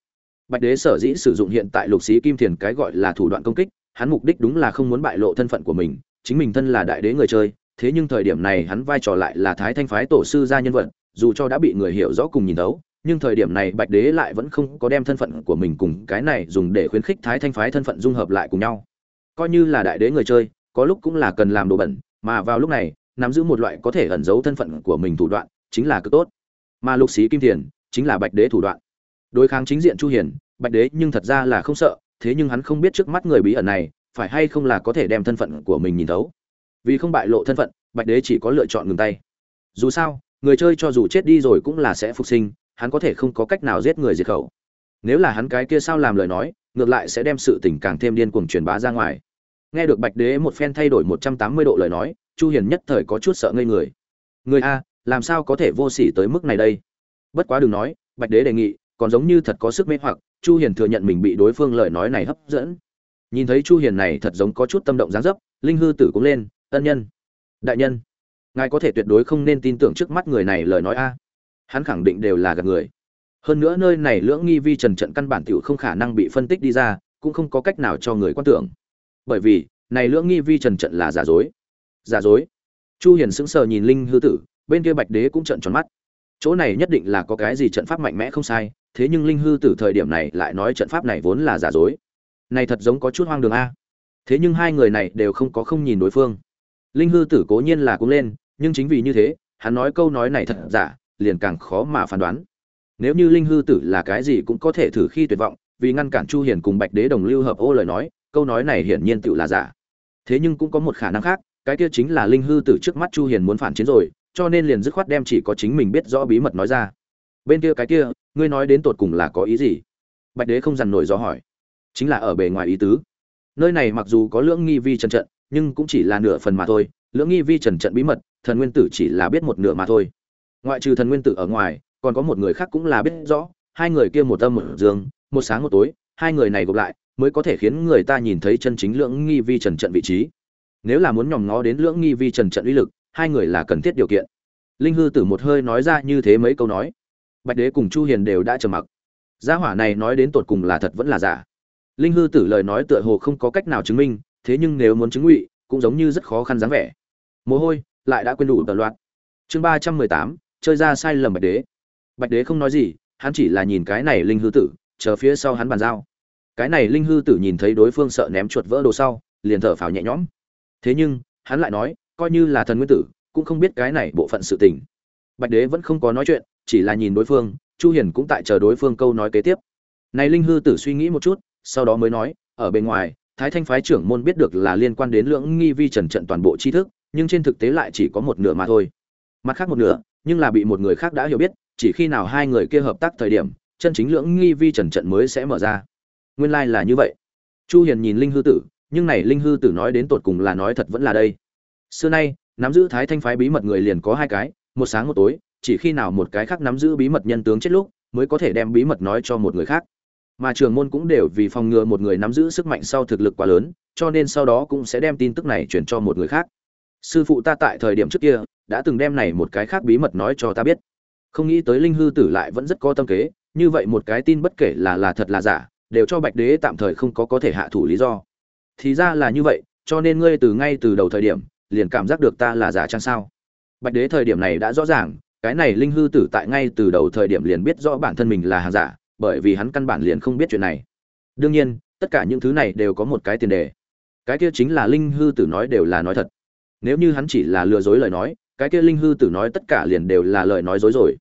Bạch đế sở dĩ sử dụng hiện tại lục sĩ kim thiền cái gọi là thủ đoạn công kích, hắn mục đích đúng là không muốn bại lộ thân phận của mình, chính mình thân là đại đế người chơi, thế nhưng thời điểm này hắn vai trò lại là thái thanh phái tổ sư gia nhân vật, dù cho đã bị người hiểu rõ cùng nhìn thấu, nhưng thời điểm này bạch đế lại vẫn không có đem thân phận của mình cùng cái này dùng để khuyến khích thái thanh phái thân phận dung hợp lại cùng nhau. Coi như là đại đế người chơi, có lúc cũng là cần làm đồ bẩn, mà vào lúc này, nắm giữ một loại có thể ẩn giấu thân phận của mình thủ đoạn, chính là cực tốt mà lục xí kim thiền chính là bạch đế thủ đoạn. Đối kháng chính diện chu hiền, bạch đế nhưng thật ra là không sợ, thế nhưng hắn không biết trước mắt người bí ẩn này phải hay không là có thể đem thân phận của mình nhìn thấu. Vì không bại lộ thân phận, bạch đế chỉ có lựa chọn ngừng tay. Dù sao, người chơi cho dù chết đi rồi cũng là sẽ phục sinh, hắn có thể không có cách nào giết người diệt khẩu. Nếu là hắn cái kia sao làm lời nói, ngược lại sẽ đem sự tình càng thêm điên cuồng truyền bá ra ngoài. Nghe được bạch đế một phen thay đổi 180 độ lời nói, chu hiền nhất thời có chút sợ ngây người. Người a làm sao có thể vô sỉ tới mức này đây? Bất quá đừng nói, bạch đế đề nghị, còn giống như thật có sức mê hoặc, chu hiền thừa nhận mình bị đối phương lời nói này hấp dẫn. Nhìn thấy chu hiền này thật giống có chút tâm động dáng dấp, linh hư tử cũng lên, ân nhân, đại nhân, ngài có thể tuyệt đối không nên tin tưởng trước mắt người này lời nói a. Hắn khẳng định đều là gạt người. Hơn nữa nơi này lưỡng nghi vi trần trận căn bản tiểu không khả năng bị phân tích đi ra, cũng không có cách nào cho người quan tưởng. Bởi vì, này lưỡng nghi vi trần trận là giả dối. Giả dối. Chu hiền sững sờ nhìn linh hư tử bên kia bạch đế cũng trợn tròn mắt. Chỗ này nhất định là có cái gì trận pháp mạnh mẽ không sai, thế nhưng linh hư tử thời điểm này lại nói trận pháp này vốn là giả dối. Này thật giống có chút hoang đường a. Thế nhưng hai người này đều không có không nhìn đối phương. Linh hư tử cố nhiên là cũng lên, nhưng chính vì như thế, hắn nói câu nói này thật giả, liền càng khó mà phán đoán. Nếu như linh hư tử là cái gì cũng có thể thử khi tuyệt vọng, vì ngăn cản chu hiền cùng bạch đế đồng lưu hợp ô lời nói, câu nói này hiển nhiên tự là giả. Thế nhưng cũng có một khả năng khác, cái kia chính là linh hư tử trước mắt chu hiền muốn phản chiến rồi cho nên liền dứt khoát đem chỉ có chính mình biết rõ bí mật nói ra. Bên kia cái kia, ngươi nói đến tột cùng là có ý gì? Bạch đế không dằn nổi do hỏi. Chính là ở bề ngoài ý tứ. Nơi này mặc dù có lưỡng nghi vi trần trận, nhưng cũng chỉ là nửa phần mà thôi. Lưỡng nghi vi trần trận bí mật, thần nguyên tử chỉ là biết một nửa mà thôi. Ngoại trừ thần nguyên tử ở ngoài, còn có một người khác cũng là biết rõ. Hai người kia một âm một dương, một sáng một tối, hai người này gộp lại, mới có thể khiến người ta nhìn thấy chân chính lưỡng nghi vi trần trận vị trí. Nếu là muốn nhòm ngó đến lưỡng nghi vi trần trận uy lực hai người là cần thiết điều kiện. Linh hư tử một hơi nói ra như thế mấy câu nói. Bạch đế cùng chu hiền đều đã trầm mặc. Gia hỏa này nói đến tột cùng là thật vẫn là giả. Linh hư tử lời nói tựa hồ không có cách nào chứng minh, thế nhưng nếu muốn chứng ngụy, cũng giống như rất khó khăn dáng vẻ. Mồ hôi, lại đã quên đủ tờ loạt chương ba trăm mười tám, chơi ra sai lầm bạch đế. Bạch đế không nói gì, hắn chỉ là nhìn cái này linh hư tử, chờ phía sau hắn bàn giao. Cái này linh hư tử nhìn thấy đối phương sợ ném chuột vỡ đồ sau, liền thở phào nhẹ nhõm. Thế nhưng, hắn lại nói coi như là thần nguyên tử, cũng không biết cái này bộ phận sự tình. Bạch đế vẫn không có nói chuyện, chỉ là nhìn đối phương, chu hiền cũng tại chờ đối phương câu nói kế tiếp. Này linh hư tử suy nghĩ một chút, sau đó mới nói, ở bên ngoài, thái thanh phái trưởng môn biết được là liên quan đến lưỡng nghi vi trần trận toàn bộ tri thức, nhưng trên thực tế lại chỉ có một nửa mà thôi. Mặt khác một nửa, nhưng là bị một người khác đã hiểu biết, chỉ khi nào hai người kia hợp tác thời điểm, chân chính lưỡng nghi vi trần trận mới sẽ mở ra. Nguyên lai like là như vậy. Chu hiền nhìn linh hư tử, nhưng này linh hư tử nói đến tột cùng là nói thật vẫn là đây? Xưa nay, nắm giữ thái thanh phái bí mật người liền có hai cái, một sáng một tối, chỉ khi nào một cái khác nắm giữ bí mật nhân tướng chết lúc, mới có thể đem bí mật nói cho một người khác. Mà trường môn cũng đều vì phòng ngừa một người nắm giữ sức mạnh sau thực lực quá lớn, cho nên sau đó cũng sẽ đem tin tức này chuyển cho một người khác. Sư phụ ta tại thời điểm trước kia, đã từng đem này một cái khác bí mật nói cho ta biết. Không nghĩ tới linh hư tử lại vẫn rất có tâm kế, như vậy một cái tin bất kể là là thật là giả, đều cho bạch đế tạm thời không có có thể hạ thủ lý do. Thì ra là như vậy, cho nên ngươi từ ngay từ đầu thời điểm liền cảm giác được ta là giả trang sao? Bạch đế thời điểm này đã rõ ràng, cái này linh hư tử tại ngay từ đầu thời điểm liền biết rõ bản thân mình là hàng giả, bởi vì hắn căn bản liền không biết chuyện này. Đương nhiên, tất cả những thứ này đều có một cái tiền đề. Cái kia chính là linh hư tử nói đều là nói thật. Nếu như hắn chỉ là lừa dối lời nói, cái kia linh hư tử nói tất cả liền đều là lời nói dối rồi.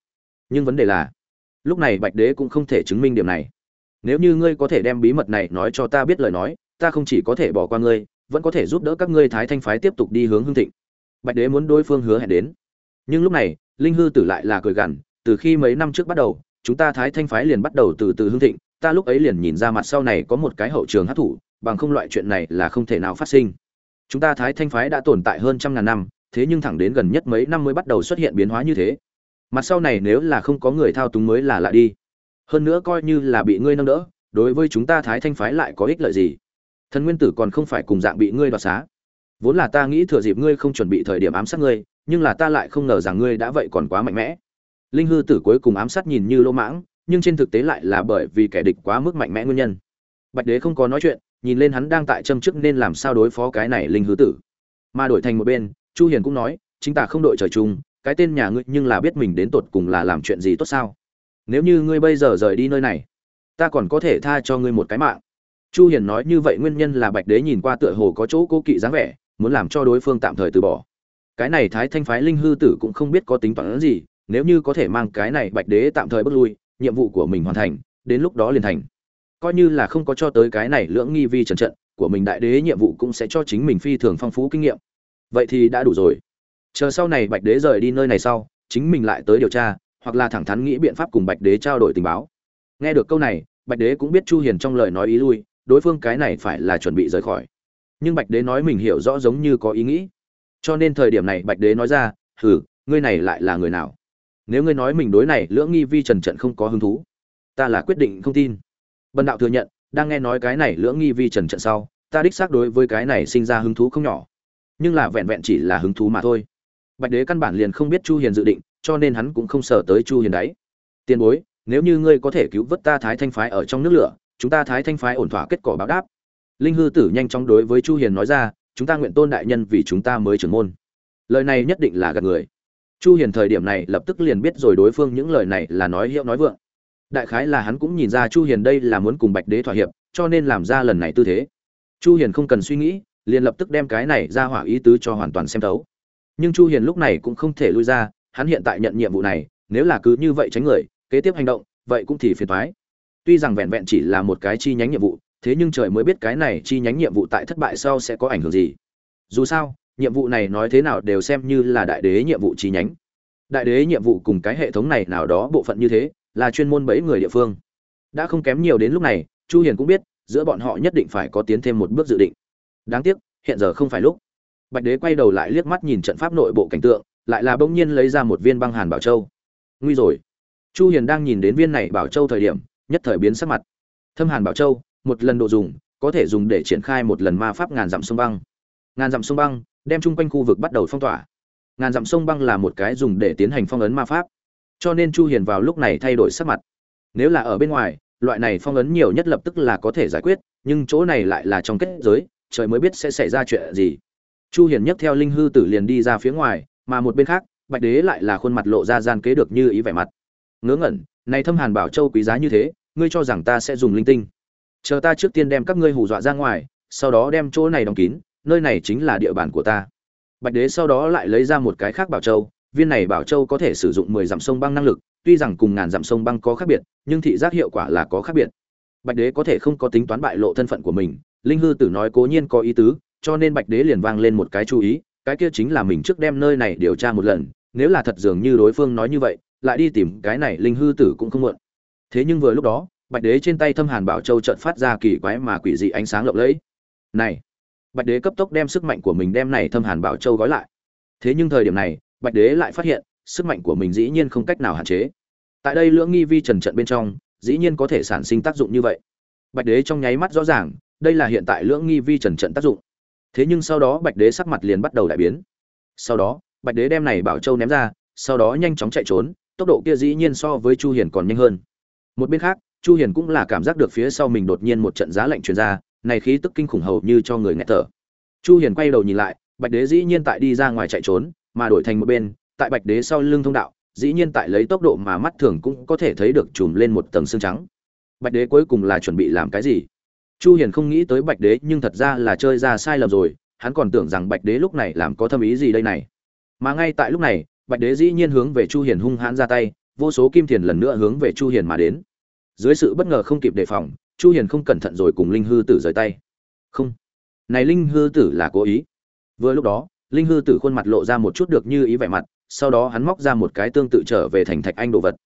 Nhưng vấn đề là, lúc này bạch đế cũng không thể chứng minh điểm này. Nếu như ngươi có thể đem bí mật này nói cho ta biết lời nói, ta không chỉ có thể bỏ qua ngươi vẫn có thể giúp đỡ các ngươi thái thanh phái tiếp tục đi hướng hương thịnh. Bạch đế muốn đối phương hứa hẹn đến. Nhưng lúc này, linh hư tử lại là cười gằn, từ khi mấy năm trước bắt đầu, chúng ta thái thanh phái liền bắt đầu từ từ hương thịnh, ta lúc ấy liền nhìn ra mặt sau này có một cái hậu trường hát thủ bằng không loại chuyện này là không thể nào phát sinh. Chúng ta thái thanh phái đã tồn tại hơn trăm ngàn năm, thế nhưng thẳng đến gần nhất mấy năm mới bắt đầu xuất hiện biến hóa như thế. Mặt sau này nếu là không có người thao túng mới là lạ đi. Hơn nữa coi như là bị ngươi nâng đỡ, đối với chúng ta thái thanh phái lại có ích lợi gì? Thần nguyên tử còn không phải cùng dạng bị ngươi đoạt xá. Vốn là ta nghĩ thừa dịp ngươi không chuẩn bị thời điểm ám sát ngươi, nhưng là ta lại không ngờ rằng ngươi đã vậy còn quá mạnh mẽ. Linh hư tử cuối cùng ám sát nhìn như lô mãng, nhưng trên thực tế lại là bởi vì kẻ địch quá mức mạnh mẽ nguyên nhân. Bạch đế không có nói chuyện, nhìn lên hắn đang tại châm chức nên làm sao đối phó cái này linh hư tử. Mà đổi thành một bên, chu hiền cũng nói, chính ta không đội trời chung, cái tên nhà ngươi nhưng là biết mình đến tột cùng là làm chuyện gì tốt sao? Nếu như ngươi bây giờ rời đi nơi này, ta còn có thể tha cho ngươi một cái mạng chu hiền nói như vậy nguyên nhân là bạch đế nhìn qua tựa hồ có chỗ cố kỵ dáng vẻ, muốn làm cho đối phương tạm thời từ bỏ. Cái này thái thanh phái linh hư tử cũng không biết có tính toán gì, nếu như có thể mang cái này bạch đế tạm thời bước lui, nhiệm vụ của mình hoàn thành, đến lúc đó liền thành. Coi như là không có cho tới cái này lưỡng nghi vi trần trận, của mình đại đế nhiệm vụ cũng sẽ cho chính mình phi thường phong phú kinh nghiệm. Vậy thì đã đủ rồi. Chờ sau này bạch đế rời đi nơi này sau, chính mình lại tới điều tra, hoặc là thẳng thắn nghĩ biện pháp cùng bạch đế trao đổi tình báo. Nghe được câu này, bạch đế cũng biết chu hiền trong lời nói ý lui đối phương cái này phải là chuẩn bị rời khỏi. Nhưng bạch đế nói mình hiểu rõ giống như có ý nghĩ. Cho nên thời điểm này bạch đế nói ra, hừ, ngươi này lại là người nào? Nếu ngươi nói mình đối này, lưỡng nghi vi trần trận không có hứng thú. Ta là quyết định không tin. Bần đạo thừa nhận, đang nghe nói cái này lưỡng nghi vi trần trận sau, ta đích xác đối với cái này sinh ra hứng thú không nhỏ. Nhưng là vẹn vẹn chỉ là hứng thú mà thôi. Bạch đế căn bản liền không biết chu hiền dự định, cho nên hắn cũng không sợ tới chu hiền đấy. Tiền bối, nếu như ngươi có thể cứu vớt ta thái thanh phái ở trong nước lửa chúng ta thái thanh phái ổn thỏa kết quả báo đáp. Linh hư tử nhanh chóng đối với chu hiền nói ra, chúng ta nguyện tôn đại nhân vì chúng ta mới trưởng môn. Lời này nhất định là gạt người. Chu hiền thời điểm này lập tức liền biết rồi đối phương những lời này là nói hiệu nói vượng. Đại khái là hắn cũng nhìn ra chu hiền đây là muốn cùng bạch đế thỏa hiệp, cho nên làm ra lần này tư thế. Chu hiền không cần suy nghĩ, liền lập tức đem cái này ra hỏa ý tứ cho hoàn toàn xem thấu. Nhưng chu hiền lúc này cũng không thể lui ra, hắn hiện tại nhận nhiệm vụ này, nếu là cứ như vậy tránh người, kế tiếp hành động, vậy cũng thì phiền toái tuy rằng vẹn vẹn chỉ là một cái chi nhánh nhiệm vụ, thế nhưng trời mới biết cái này chi nhánh nhiệm vụ tại thất bại sau sẽ có ảnh hưởng gì. Dù sao, nhiệm vụ này nói thế nào đều xem như là đại đế nhiệm vụ chi nhánh. Đại đế nhiệm vụ cùng cái hệ thống này nào đó bộ phận như thế, là chuyên môn bẫy người địa phương. Đã không kém nhiều đến lúc này, chu hiền cũng biết, giữa bọn họ nhất định phải có tiến thêm một bước dự định. Đáng tiếc, hiện giờ không phải lúc. Bạch đế quay đầu lại liếc mắt nhìn trận pháp nội bộ cảnh tượng, lại là bỗng nhiên lấy ra một viên băng hàn bảo châu. Nguy rồi. Chu hiền đang nhìn đến viên này bảo châu thời điểm nhất thời biến sắc mặt. Thâm hàn bảo châu, một lần độ dùng, có thể dùng để triển khai một lần ma pháp ngàn dặm sông băng. Ngàn dặm sông băng, đem chung quanh khu vực bắt đầu phong tỏa. Ngàn dặm sông băng là một cái dùng để tiến hành phong ấn ma pháp. Cho nên chu hiền vào lúc này thay đổi sắc mặt. Nếu là ở bên ngoài, loại này phong ấn nhiều nhất lập tức là có thể giải quyết, nhưng chỗ này lại là trong kết giới, trời mới biết sẽ xảy ra chuyện gì. Chu hiền nhấc theo linh hư tử liền đi ra phía ngoài, mà một bên khác, bạch đế lại là khuôn mặt lộ ra gian kế được như ý vẻ mặt. Ngớ ngẩn này thâm hàn bảo châu quý giá như thế, ngươi cho rằng ta sẽ dùng linh tinh. Chờ ta trước tiên đem các ngươi hù dọa ra ngoài, sau đó đem chỗ này đóng kín, nơi này chính là địa bàn của ta. Bạch đế sau đó lại lấy ra một cái khác bảo châu, viên này bảo châu có thể sử dụng mười dặm sông băng năng lực, tuy rằng cùng ngàn dặm sông băng có khác biệt, nhưng thị giác hiệu quả là có khác biệt. Bạch đế có thể không có tính toán bại lộ thân phận của mình, linh hư tử nói cố nhiên có ý tứ, cho nên bạch đế liền vang lên một cái chú ý, cái kia chính là mình trước đem nơi này điều tra một lần, nếu là thật dường như đối phương nói như vậy lại đi tìm cái này linh hư tử cũng không muộn. Thế nhưng vừa lúc đó, bạch đế trên tay thâm hàn bảo châu trận phát ra kỳ quái mà quỷ dị ánh sáng lộng lẫy. Này, bạch đế cấp tốc đem sức mạnh của mình đem này thâm hàn bảo châu gói lại. Thế nhưng thời điểm này, bạch đế lại phát hiện, sức mạnh của mình dĩ nhiên không cách nào hạn chế. Tại đây lưỡng nghi vi trần trận bên trong, dĩ nhiên có thể sản sinh tác dụng như vậy. Bạch đế trong nháy mắt rõ ràng, đây là hiện tại lưỡng nghi vi trần trận tác dụng. Thế nhưng sau đó bạch đế sắc mặt liền bắt đầu đại biến. Sau đó, bạch đế đem này bảo châu ném ra, sau đó nhanh chóng chạy trốn tốc độ kia dĩ nhiên so với chu hiền còn nhanh hơn. Một bên khác, chu hiền cũng là cảm giác được phía sau mình đột nhiên một trận giá lạnh truyền ra, này khí tức kinh khủng hầu như cho người nghẹt thở. Chu hiền quay đầu nhìn lại, bạch đế dĩ nhiên tại đi ra ngoài chạy trốn, mà đổi thành một bên, tại bạch đế sau lưng thông đạo, dĩ nhiên tại lấy tốc độ mà mắt thường cũng có thể thấy được trùm lên một tầng xương trắng. Bạch đế cuối cùng là chuẩn bị làm cái gì? Chu hiền không nghĩ tới bạch đế, nhưng thật ra là chơi ra sai lầm rồi, hắn còn tưởng rằng bạch đế lúc này làm có thâm ý gì đây này. Mà ngay tại lúc này bạch đế dĩ nhiên hướng về chu hiền hung hãn ra tay, vô số kim thiền lần nữa hướng về chu hiền mà đến. Dưới sự bất ngờ không kịp đề phòng, chu hiền không cẩn thận rồi cùng linh hư tử rời tay. Không. Này linh hư tử là cố ý. Vừa lúc đó, linh hư tử khuôn mặt lộ ra một chút được như ý vẻ mặt, sau đó hắn móc ra một cái tương tự trở về thành thạch anh đồ vật.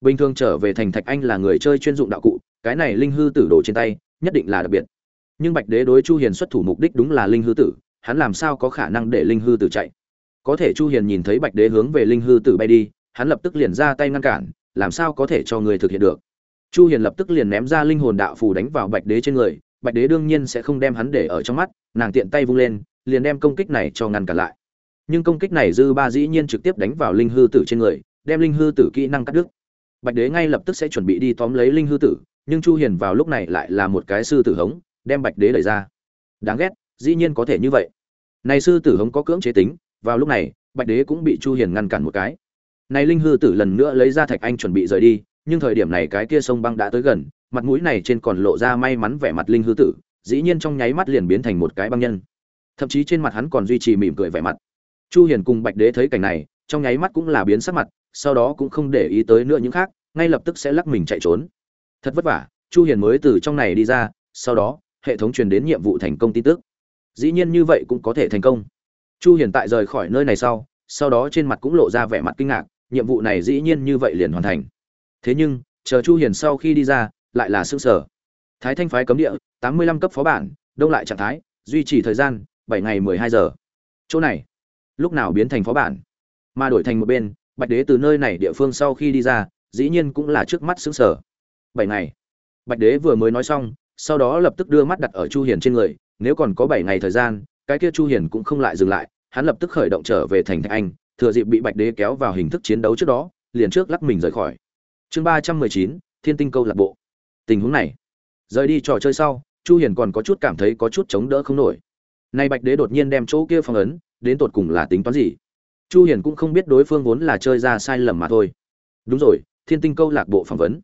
Bình thường trở về thành thạch anh là người chơi chuyên dụng đạo cụ, cái này linh hư tử đồ trên tay, nhất định là đặc biệt. Nhưng bạch đế đối chu hiền xuất thủ mục đích đúng là linh hư tử, hắn làm sao có khả năng để linh hư tử chạy? Có thể chu hiền nhìn thấy bạch đế hướng về linh hư tử bay đi, hắn lập tức liền ra tay ngăn cản, làm sao có thể cho người thực hiện được? Chu hiền lập tức liền ném ra linh hồn đạo phù đánh vào bạch đế trên người, bạch đế đương nhiên sẽ không đem hắn để ở trong mắt, nàng tiện tay vung lên, liền đem công kích này cho ngăn cản lại. Nhưng công kích này dư ba dĩ nhiên trực tiếp đánh vào linh hư tử trên người, đem linh hư tử kỹ năng cắt đứt. Bạch đế ngay lập tức sẽ chuẩn bị đi tóm lấy linh hư tử, nhưng chu hiền vào lúc này lại là một cái sư tử hống, đem bạch đế đẩy ra. Đáng ghét, dĩ nhiên có thể như vậy. Này sư tử hống có cưỡng chế tính vào lúc này, bạch đế cũng bị chu hiền ngăn cản một cái. Này linh hư tử lần nữa lấy ra thạch anh chuẩn bị rời đi, nhưng thời điểm này cái kia sông băng đã tới gần, mặt mũi này trên còn lộ ra may mắn vẻ mặt linh hư tử, dĩ nhiên trong nháy mắt liền biến thành một cái băng nhân. Thậm chí trên mặt hắn còn duy trì mỉm cười vẻ mặt. Chu hiền cùng bạch đế thấy cảnh này, trong nháy mắt cũng là biến sắc mặt, sau đó cũng không để ý tới nữa những khác, ngay lập tức sẽ lắc mình chạy trốn. Thật vất vả, chu hiền mới từ trong này đi ra, sau đó, hệ thống truyền đến nhiệm vụ thành công tin tức. Dĩ nhiên như vậy cũng có thể thành công chu hiền tại rời khỏi nơi này sau sau đó trên mặt cũng lộ ra vẻ mặt kinh ngạc, nhiệm vụ này dĩ nhiên như vậy liền hoàn thành. Thế nhưng, chờ chu hiền sau khi đi ra, lại là sương sở thái thanh phái cấm địa 85 cấp phó bản, đông lại trạng thái, duy trì thời gian 7 ngày 12 giờ. Chỗ này, lúc nào biến thành phó bản? Mà đổi thành một bên, bạch đế từ nơi này địa phương sau khi đi ra, dĩ nhiên cũng là trước mắt sững sờ. Bảy ngày. Bạch đế vừa mới nói xong, sau đó lập tức đưa mắt đặt ở chu hiền trên người, nếu còn có bảy ngày thời gian cái kia chu hiền cũng không lại dừng lại, hắn lập tức khởi động trở về thành thạch anh, thừa dịp bị bạch đế kéo vào hình thức chiến đấu trước đó, liền trước lắc mình rời khỏi. Chương ba trăm mười chín, thiên tinh câu lạc bộ. Tình huống này. Rời đi trò chơi sau, chu hiền còn có chút cảm thấy có chút chống đỡ không nổi. Nay bạch đế đột nhiên đem chỗ kia phong ấn, đến tột cùng là tính toán gì? Chu hiền cũng không biết đối phương vốn là chơi ra sai lầm mà thôi. Đúng rồi, thiên tinh câu lạc bộ phỏng vấn.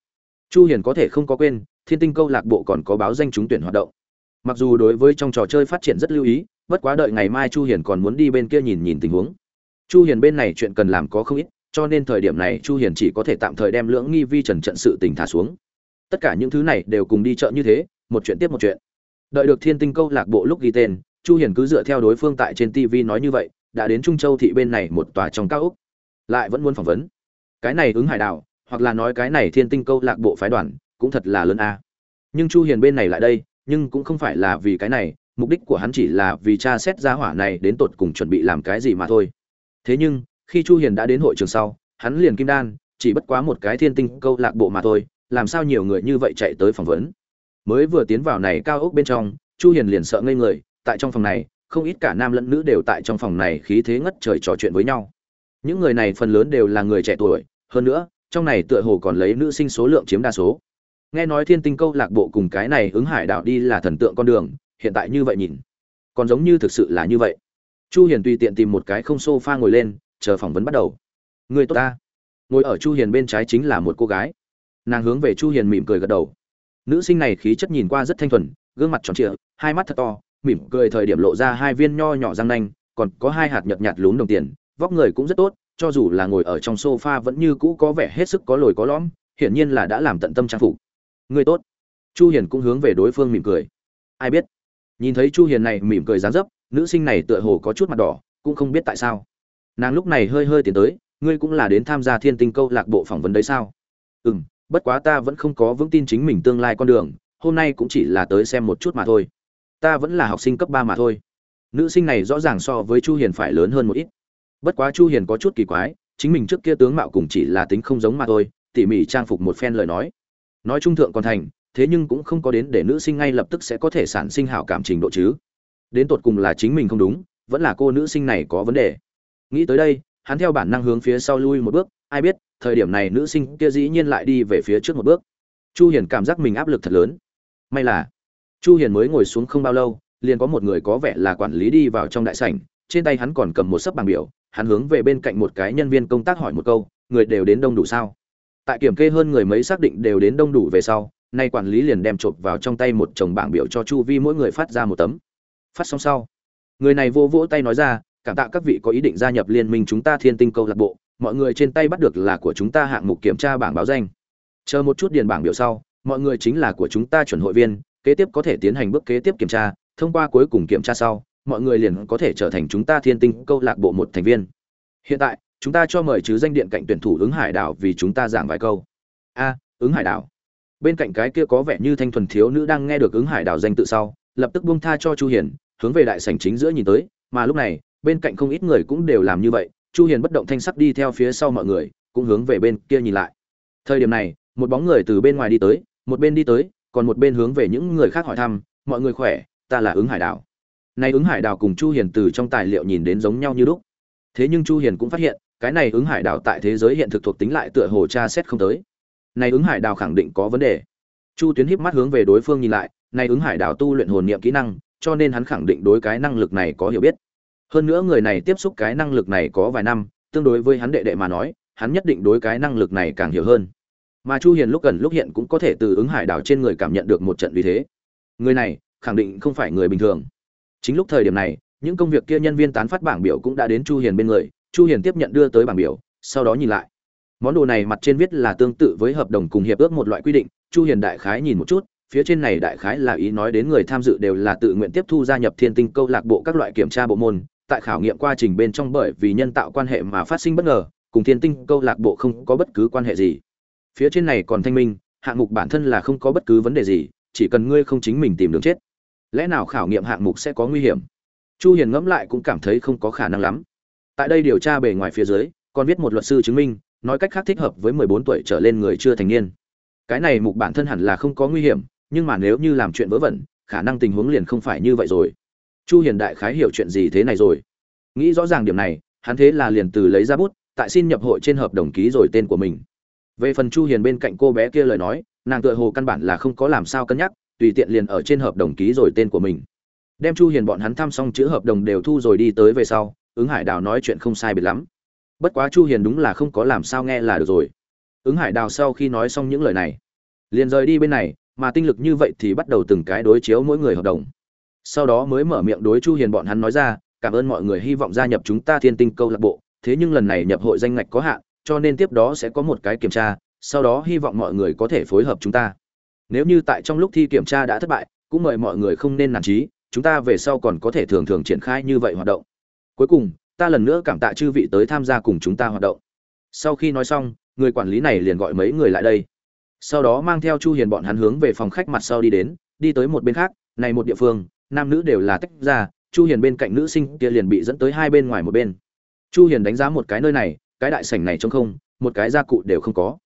Chu hiền có thể không có quên, thiên tinh câu lạc bộ còn có báo danh trúng tuyển hoạt động. Mặc dù đối với trong trò chơi phát triển rất lưu ý bất quá đợi ngày mai chu hiền còn muốn đi bên kia nhìn nhìn tình huống. Chu hiền bên này chuyện cần làm có không ít, cho nên thời điểm này chu hiền chỉ có thể tạm thời đem lưỡng nghi vi trần trận sự tình thả xuống. Tất cả những thứ này đều cùng đi chợ như thế, một chuyện tiếp một chuyện. Đợi được thiên tinh câu lạc bộ lúc ghi tên, chu hiền cứ dựa theo đối phương tại trên tv nói như vậy, đã đến trung châu thị bên này một tòa trong cao ốc. Lại vẫn muốn phỏng vấn. Cái này ứng hải đảo, hoặc là nói cái này thiên tinh câu lạc bộ phái đoàn, cũng thật là lớn a. Nhưng chu hiền bên này lại đây, nhưng cũng không phải là vì cái này mục đích của hắn chỉ là vì tra xét ra hỏa này đến tột cùng chuẩn bị làm cái gì mà thôi. Thế nhưng, khi chu hiền đã đến hội trường sau, hắn liền kim đan, chỉ bất quá một cái thiên tinh câu lạc bộ mà thôi, làm sao nhiều người như vậy chạy tới phỏng vấn. Mới vừa tiến vào này cao ốc bên trong, chu hiền liền sợ ngây người, tại trong phòng này, không ít cả nam lẫn nữ đều tại trong phòng này khí thế ngất trời trò chuyện với nhau. Những người này phần lớn đều là người trẻ tuổi, hơn nữa, trong này tựa hồ còn lấy nữ sinh số lượng chiếm đa số. Nghe nói thiên tinh câu lạc bộ cùng cái này ứng hải đảo đi là thần tượng con đường hiện tại như vậy nhìn. Còn giống như thực sự là như vậy. Chu hiền tùy tiện tìm một cái không sofa ngồi lên, chờ phỏng vấn bắt đầu. Người tốt ta. Ngồi ở chu hiền bên trái chính là một cô gái. Nàng hướng về chu hiền mỉm cười gật đầu. Nữ sinh này khí chất nhìn qua rất thanh thuần, gương mặt tròn trịa, hai mắt thật to, mỉm cười thời điểm lộ ra hai viên nho nhỏ răng nanh, còn có hai hạt nhợt nhạt lún đồng tiền, vóc người cũng rất tốt, cho dù là ngồi ở trong sofa vẫn như cũ có vẻ hết sức có lồi có lõm, hiển nhiên là đã làm tận tâm trang phục. Người tốt. Chu hiền cũng hướng về đối phương mỉm cười. Ai biết? Nhìn thấy chu hiền này mỉm cười dáng dấp, nữ sinh này tựa hồ có chút mặt đỏ, cũng không biết tại sao. Nàng lúc này hơi hơi tiến tới, ngươi cũng là đến tham gia thiên tinh câu lạc bộ phỏng vấn đấy sao? Ừm, bất quá ta vẫn không có vững tin chính mình tương lai con đường, hôm nay cũng chỉ là tới xem một chút mà thôi. Ta vẫn là học sinh cấp ba mà thôi. Nữ sinh này rõ ràng so với chu hiền phải lớn hơn một ít. Bất quá chu hiền có chút kỳ quái, chính mình trước kia tướng mạo cùng chỉ là tính không giống mà thôi, tỉ mỉ trang phục một phen lời nói. Nói trung thượng còn thành thế nhưng cũng không có đến để nữ sinh ngay lập tức sẽ có thể sản sinh hảo cảm trình độ chứ. Đến tột cùng là chính mình không đúng, vẫn là cô nữ sinh này có vấn đề. Nghĩ tới đây, hắn theo bản năng hướng phía sau lui một bước, ai biết, thời điểm này nữ sinh kia dĩ nhiên lại đi về phía trước một bước. Chu hiền cảm giác mình áp lực thật lớn. May là, chu hiền mới ngồi xuống không bao lâu, liền có một người có vẻ là quản lý đi vào trong đại sảnh, trên tay hắn còn cầm một sấp bảng biểu, hắn hướng về bên cạnh một cái nhân viên công tác hỏi một câu, người đều đến đông đủ sao? Tại kiểm kê hơn người mấy xác định đều đến đông đủ về sau nay quản lý liền đem chộp vào trong tay một chồng bảng biểu cho chu vi mỗi người phát ra một tấm. Phát xong sau, người này vô vỗ tay nói ra, cảm tạ các vị có ý định gia nhập liên minh chúng ta thiên tinh câu lạc bộ, mọi người trên tay bắt được là của chúng ta hạng mục kiểm tra bảng báo danh. Chờ một chút điền bảng biểu sau, mọi người chính là của chúng ta chuẩn hội viên, kế tiếp có thể tiến hành bước kế tiếp kiểm tra, thông qua cuối cùng kiểm tra sau, mọi người liền có thể trở thành chúng ta thiên tinh câu lạc bộ một thành viên. Hiện tại, chúng ta cho mời chứ danh điện cạnh tuyển thủ ứng hải đảo vì chúng ta giảng vài câu. A, ứng hải đảo bên cạnh cái kia có vẻ như thanh thuần thiếu nữ đang nghe được ứng hải đảo danh tự sau, lập tức buông tha cho chu hiền, hướng về đại sảnh chính giữa nhìn tới, mà lúc này, bên cạnh không ít người cũng đều làm như vậy, chu hiền bất động thanh sắc đi theo phía sau mọi người, cũng hướng về bên kia nhìn lại. Thời điểm này, một bóng người từ bên ngoài đi tới, một bên đi tới, còn một bên hướng về những người khác hỏi thăm, mọi người khỏe? Ta là ứng hải đảo. Này ứng hải đảo cùng chu hiền từ trong tài liệu nhìn đến giống nhau như lúc. Thế nhưng chu hiền cũng phát hiện, cái này ứng hải đảo tại thế giới hiện thực thuộc tính lại tựa hồ tra xét không tới này ứng hải đảo khẳng định có vấn đề. Chu tuyến híp mắt hướng về đối phương nhìn lại, này ứng hải đảo tu luyện hồn niệm kỹ năng, cho nên hắn khẳng định đối cái năng lực này có hiểu biết. Hơn nữa người này tiếp xúc cái năng lực này có vài năm, tương đối với hắn đệ đệ mà nói, hắn nhất định đối cái năng lực này càng hiểu hơn. Mà chu hiền lúc gần lúc hiện cũng có thể từ ứng hải đảo trên người cảm nhận được một trận vì thế. Người này, khẳng định không phải người bình thường. Chính lúc thời điểm này, những công việc kia nhân viên tán phát bảng biểu cũng đã đến chu hiền bên người, chu hiền tiếp nhận đưa tới bảng biểu, sau đó nhìn lại món đồ này mặt trên viết là tương tự với hợp đồng cùng hiệp ước một loại quy định, chu hiền đại khái nhìn một chút, phía trên này đại khái là ý nói đến người tham dự đều là tự nguyện tiếp thu gia nhập thiên tinh câu lạc bộ các loại kiểm tra bộ môn, tại khảo nghiệm quá trình bên trong bởi vì nhân tạo quan hệ mà phát sinh bất ngờ, cùng thiên tinh câu lạc bộ không có bất cứ quan hệ gì. Phía trên này còn thanh minh, hạng mục bản thân là không có bất cứ vấn đề gì, chỉ cần ngươi không chính mình tìm đường chết. Lẽ nào khảo nghiệm hạng mục sẽ có nguy hiểm? Chu hiền ngẫm lại cũng cảm thấy không có khả năng lắm. Tại đây điều tra bề ngoài phía dưới, còn viết một luật sư chứng minh nói cách khác thích hợp với 14 tuổi trở lên người chưa thành niên. Cái này mục bản thân hẳn là không có nguy hiểm, nhưng mà nếu như làm chuyện vớ vẩn, khả năng tình huống liền không phải như vậy rồi. Chu hiền đại khái hiểu chuyện gì thế này rồi? Nghĩ rõ ràng điểm này, hắn thế là liền từ lấy ra bút, tại xin nhập hội trên hợp đồng ký rồi tên của mình. Về phần chu hiền bên cạnh cô bé kia lời nói, nàng tựa hồ căn bản là không có làm sao cân nhắc, tùy tiện liền ở trên hợp đồng ký rồi tên của mình. Đem chu hiền bọn hắn thăm xong chữ hợp đồng đều thu rồi đi tới về sau, ứng hải đào nói chuyện không sai biệt lắm bất quá chu hiền đúng là không có làm sao nghe là được rồi. Ứng hải đào sau khi nói xong những lời này, liền rời đi bên này, mà tinh lực như vậy thì bắt đầu từng cái đối chiếu mỗi người hợp đồng. Sau đó mới mở miệng đối chu hiền bọn hắn nói ra, cảm ơn mọi người, hy vọng gia nhập chúng ta thiên tinh câu lạc bộ, thế nhưng lần này nhập hội danh ngạch có hạn, cho nên tiếp đó sẽ có một cái kiểm tra, sau đó hy vọng mọi người có thể phối hợp chúng ta. Nếu như tại trong lúc thi kiểm tra đã thất bại, cũng mời mọi người không nên nản trí chúng ta về sau còn có thể thường thường triển khai như vậy hoạt động. Cuối cùng ta lần nữa cảm tạ chư vị tới tham gia cùng chúng ta hoạt động. Sau khi nói xong, người quản lý này liền gọi mấy người lại đây. Sau đó mang theo chu hiền bọn hắn hướng về phòng khách mặt sau đi đến, đi tới một bên khác, này một địa phương, nam nữ đều là tách ra, chu hiền bên cạnh nữ sinh kia liền bị dẫn tới hai bên ngoài một bên. Chu hiền đánh giá một cái nơi này, cái đại sảnh này trống không, một cái gia cụ đều không có.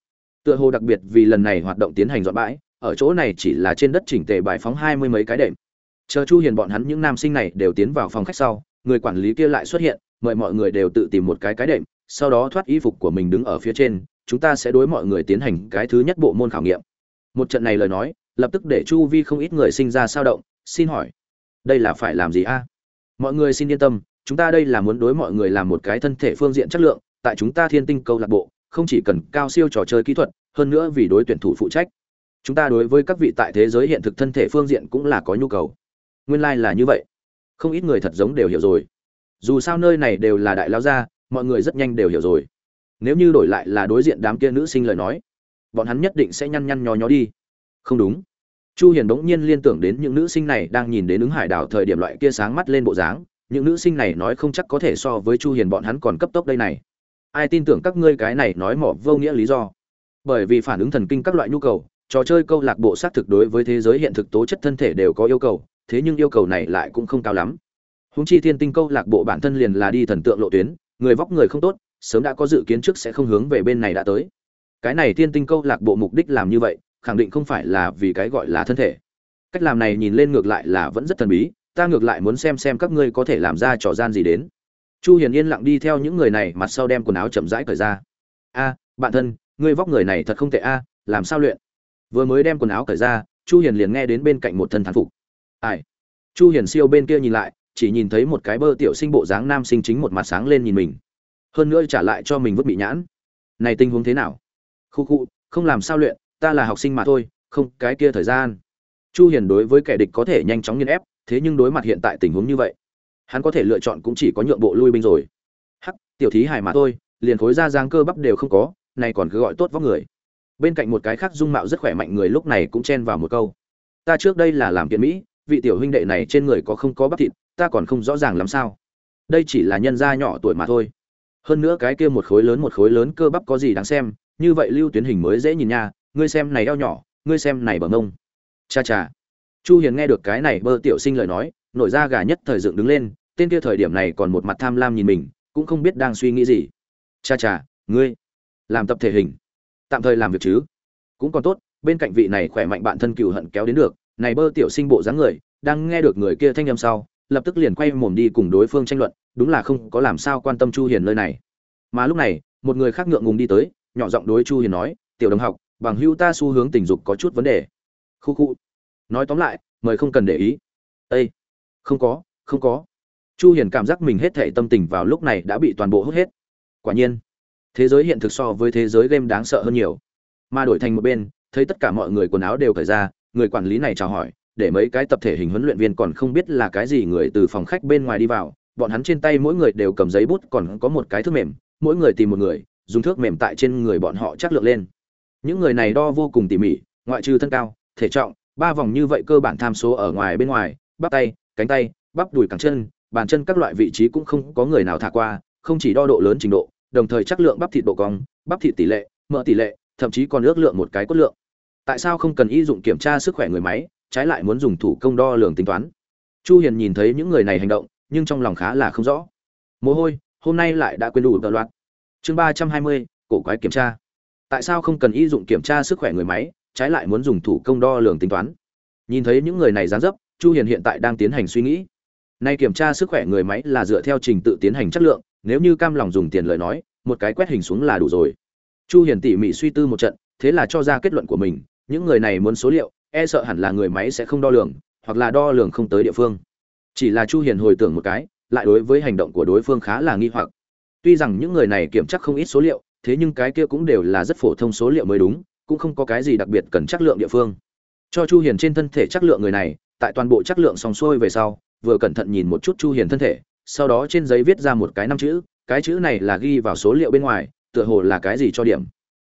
Tựa hồ đặc biệt vì lần này hoạt động tiến hành dọn bãi, ở chỗ này chỉ là trên đất chỉnh tề bài phóng hai mươi mấy cái đệm. Chờ chu hiền bọn hắn những nam sinh này đều tiến vào phòng khách sau, người quản lý kia lại xuất hiện mời mọi người đều tự tìm một cái cái đệm, sau đó thoát y phục của mình đứng ở phía trên, chúng ta sẽ đối mọi người tiến hành cái thứ nhất bộ môn khảo nghiệm. Một trận này lời nói, lập tức để chu vi không ít người sinh ra sao động, xin hỏi, đây là phải làm gì a? Mọi người xin yên tâm, chúng ta đây là muốn đối mọi người làm một cái thân thể phương diện chất lượng, tại chúng ta thiên tinh câu lạc bộ, không chỉ cần cao siêu trò chơi kỹ thuật, hơn nữa vì đối tuyển thủ phụ trách. Chúng ta đối với các vị tại thế giới hiện thực thân thể phương diện cũng là có nhu cầu. Nguyên lai là như vậy. Không ít người thật giống đều hiểu rồi dù sao nơi này đều là đại lao gia, mọi người rất nhanh đều hiểu rồi. Nếu như đổi lại là đối diện đám kia nữ sinh lời nói, bọn hắn nhất định sẽ nhăn nhăn nhó nhó đi. Không đúng. Chu hiền bỗng nhiên liên tưởng đến những nữ sinh này đang nhìn đến ứng hải đảo thời điểm loại kia sáng mắt lên bộ dáng. Những nữ sinh này nói không chắc có thể so với chu hiền bọn hắn còn cấp tốc đây này. Ai tin tưởng các ngươi cái này nói mỏ vô nghĩa lý do? Bởi vì phản ứng thần kinh các loại nhu cầu, trò chơi câu lạc bộ xác thực đối với thế giới hiện thực tố chất thân thể đều có yêu cầu, thế nhưng yêu cầu này lại cũng không cao lắm húng chi thiên tinh câu lạc bộ bản thân liền là đi thần tượng lộ tuyến, người vóc người không tốt, sớm đã có dự kiến trước sẽ không hướng về bên này đã tới. Cái này Thiên tinh câu lạc bộ mục đích làm như vậy, khẳng định không phải là vì cái gọi là thân thể. Cách làm này nhìn lên ngược lại là vẫn rất thần bí, ta ngược lại muốn xem xem các ngươi có thể làm ra trò gian gì đến. Chu hiền yên lặng đi theo những người này, mặt sau đem quần áo chậm rãi cởi ra. A, bạn thân, ngươi vóc người này thật không tệ a, làm sao luyện? Vừa mới đem quần áo cởi ra, chu hiền liền nghe đến bên cạnh một thân thán phục. Ai? Chu hiền siêu bên kia nhìn lại chỉ nhìn thấy một cái bơ tiểu sinh bộ dáng nam sinh chính một mặt sáng lên nhìn mình. Hơn nữa trả lại cho mình vứt bị nhãn. Này tình huống thế nào? Khu khu, không làm sao luyện, ta là học sinh mà thôi, không, cái kia thời gian. Chu hiền đối với kẻ địch có thể nhanh chóng nghiền ép, thế nhưng đối mặt hiện tại tình huống như vậy, hắn có thể lựa chọn cũng chỉ có nhượng bộ lui binh rồi. Hắc, tiểu thí hài mà thôi, liền khối ra giang cơ bắp đều không có, này còn cứ gọi tốt vóc người. Bên cạnh một cái khác dung mạo rất khỏe mạnh người lúc này cũng chen vào một câu. Ta trước đây là làm kiện mỹ, vị tiểu huynh đệ này trên người có không có bắp thịt ta còn không rõ ràng lắm sao. Đây chỉ là nhân gia nhỏ tuổi mà thôi. Hơn nữa cái kia một khối lớn một khối lớn cơ bắp có gì đáng xem, như vậy lưu tuyến hình mới dễ nhìn nha, ngươi xem này eo nhỏ, ngươi xem này bờ mông. Cha cha. Chu hiền nghe được cái này bơ tiểu sinh lời nói, nổi ra gà nhất thời dựng đứng lên, tên kia thời điểm này còn một mặt tham lam nhìn mình, cũng không biết đang suy nghĩ gì. Cha cha, ngươi làm tập thể hình. Tạm thời làm việc chứ. Cũng còn tốt, bên cạnh vị này khỏe mạnh bạn thân cừu hận kéo đến được, này bơ tiểu sinh bộ dáng người, đang nghe được người kia thanh âm sau lập tức liền quay mồm đi cùng đối phương tranh luận, đúng là không có làm sao quan tâm chu hiền nơi này. Mà lúc này, một người khác ngượng ngùng đi tới, nhỏ giọng đối chu hiền nói, tiểu đồng học, bằng hữu ta xu hướng tình dục có chút vấn đề. Khu khu. Nói tóm lại, mời không cần để ý. Ê! không có không có. Chu hiền cảm giác mình hết thảy tâm tình vào lúc này đã bị toàn bộ hút hết. Quả nhiên, thế giới hiện thực so với thế giới game đáng sợ hơn nhiều. Mà đổi thành một bên, thấy tất cả mọi người quần áo đều cởi ra, người quản lý này chào hỏi để mấy cái tập thể hình huấn luyện viên còn không biết là cái gì người từ phòng khách bên ngoài đi vào, bọn hắn trên tay mỗi người đều cầm giấy bút, còn có một cái thước mềm, mỗi người tìm một người, dùng thước mềm tại trên người bọn họ chắc lượng lên. Những người này đo vô cùng tỉ mỉ, ngoại trừ thân cao, thể trọng, ba vòng như vậy cơ bản tham số ở ngoài bên ngoài, bắp tay, cánh tay, bắp đùi cẳng chân, bàn chân các loại vị trí cũng không có người nào thả qua, không chỉ đo độ lớn trình độ, đồng thời chắc lượng bắp thịt độ cong, bắp thịt tỷ lệ, mỡ tỷ lệ, thậm chí còn ước lượng một cái cốt lượng. Tại sao không cần y dụng kiểm tra sức khỏe người máy trái lại muốn dùng thủ công đo lường tính toán. Chu hiền nhìn thấy những người này hành động nhưng trong lòng khá là không rõ. Mồ hôi hôm nay lại đã quên đủ tờ loạt. Chương 320, cổ quái kiểm tra. Tại sao không cần y dụng kiểm tra sức khỏe người máy trái lại muốn dùng thủ công đo lường tính toán? Nhìn thấy những người này dán dấp chu hiền hiện tại đang tiến hành suy nghĩ. Nay kiểm tra sức khỏe người máy là dựa theo trình tự tiến hành chất lượng nếu như cam lòng dùng tiền lời nói một cái quét hình xuống là đủ rồi. Chu hiền tỉ mỉ suy tư một trận thế là cho ra kết luận của mình những người này muốn số liệu e sợ hẳn là người máy sẽ không đo lường, hoặc là đo lường không tới địa phương. Chỉ là chu hiền hồi tưởng một cái, lại đối với hành động của đối phương khá là nghi hoặc. Tuy rằng những người này kiểm tra không ít số liệu, thế nhưng cái kia cũng đều là rất phổ thông số liệu mới đúng, cũng không có cái gì đặc biệt cần chắc lượng địa phương. Cho chu hiền trên thân thể chắc lượng người này, tại toàn bộ chắc lượng xong xuôi về sau, vừa cẩn thận nhìn một chút chu hiền thân thể, sau đó trên giấy viết ra một cái năm chữ, cái chữ này là ghi vào số liệu bên ngoài, tựa hồ là cái gì cho điểm.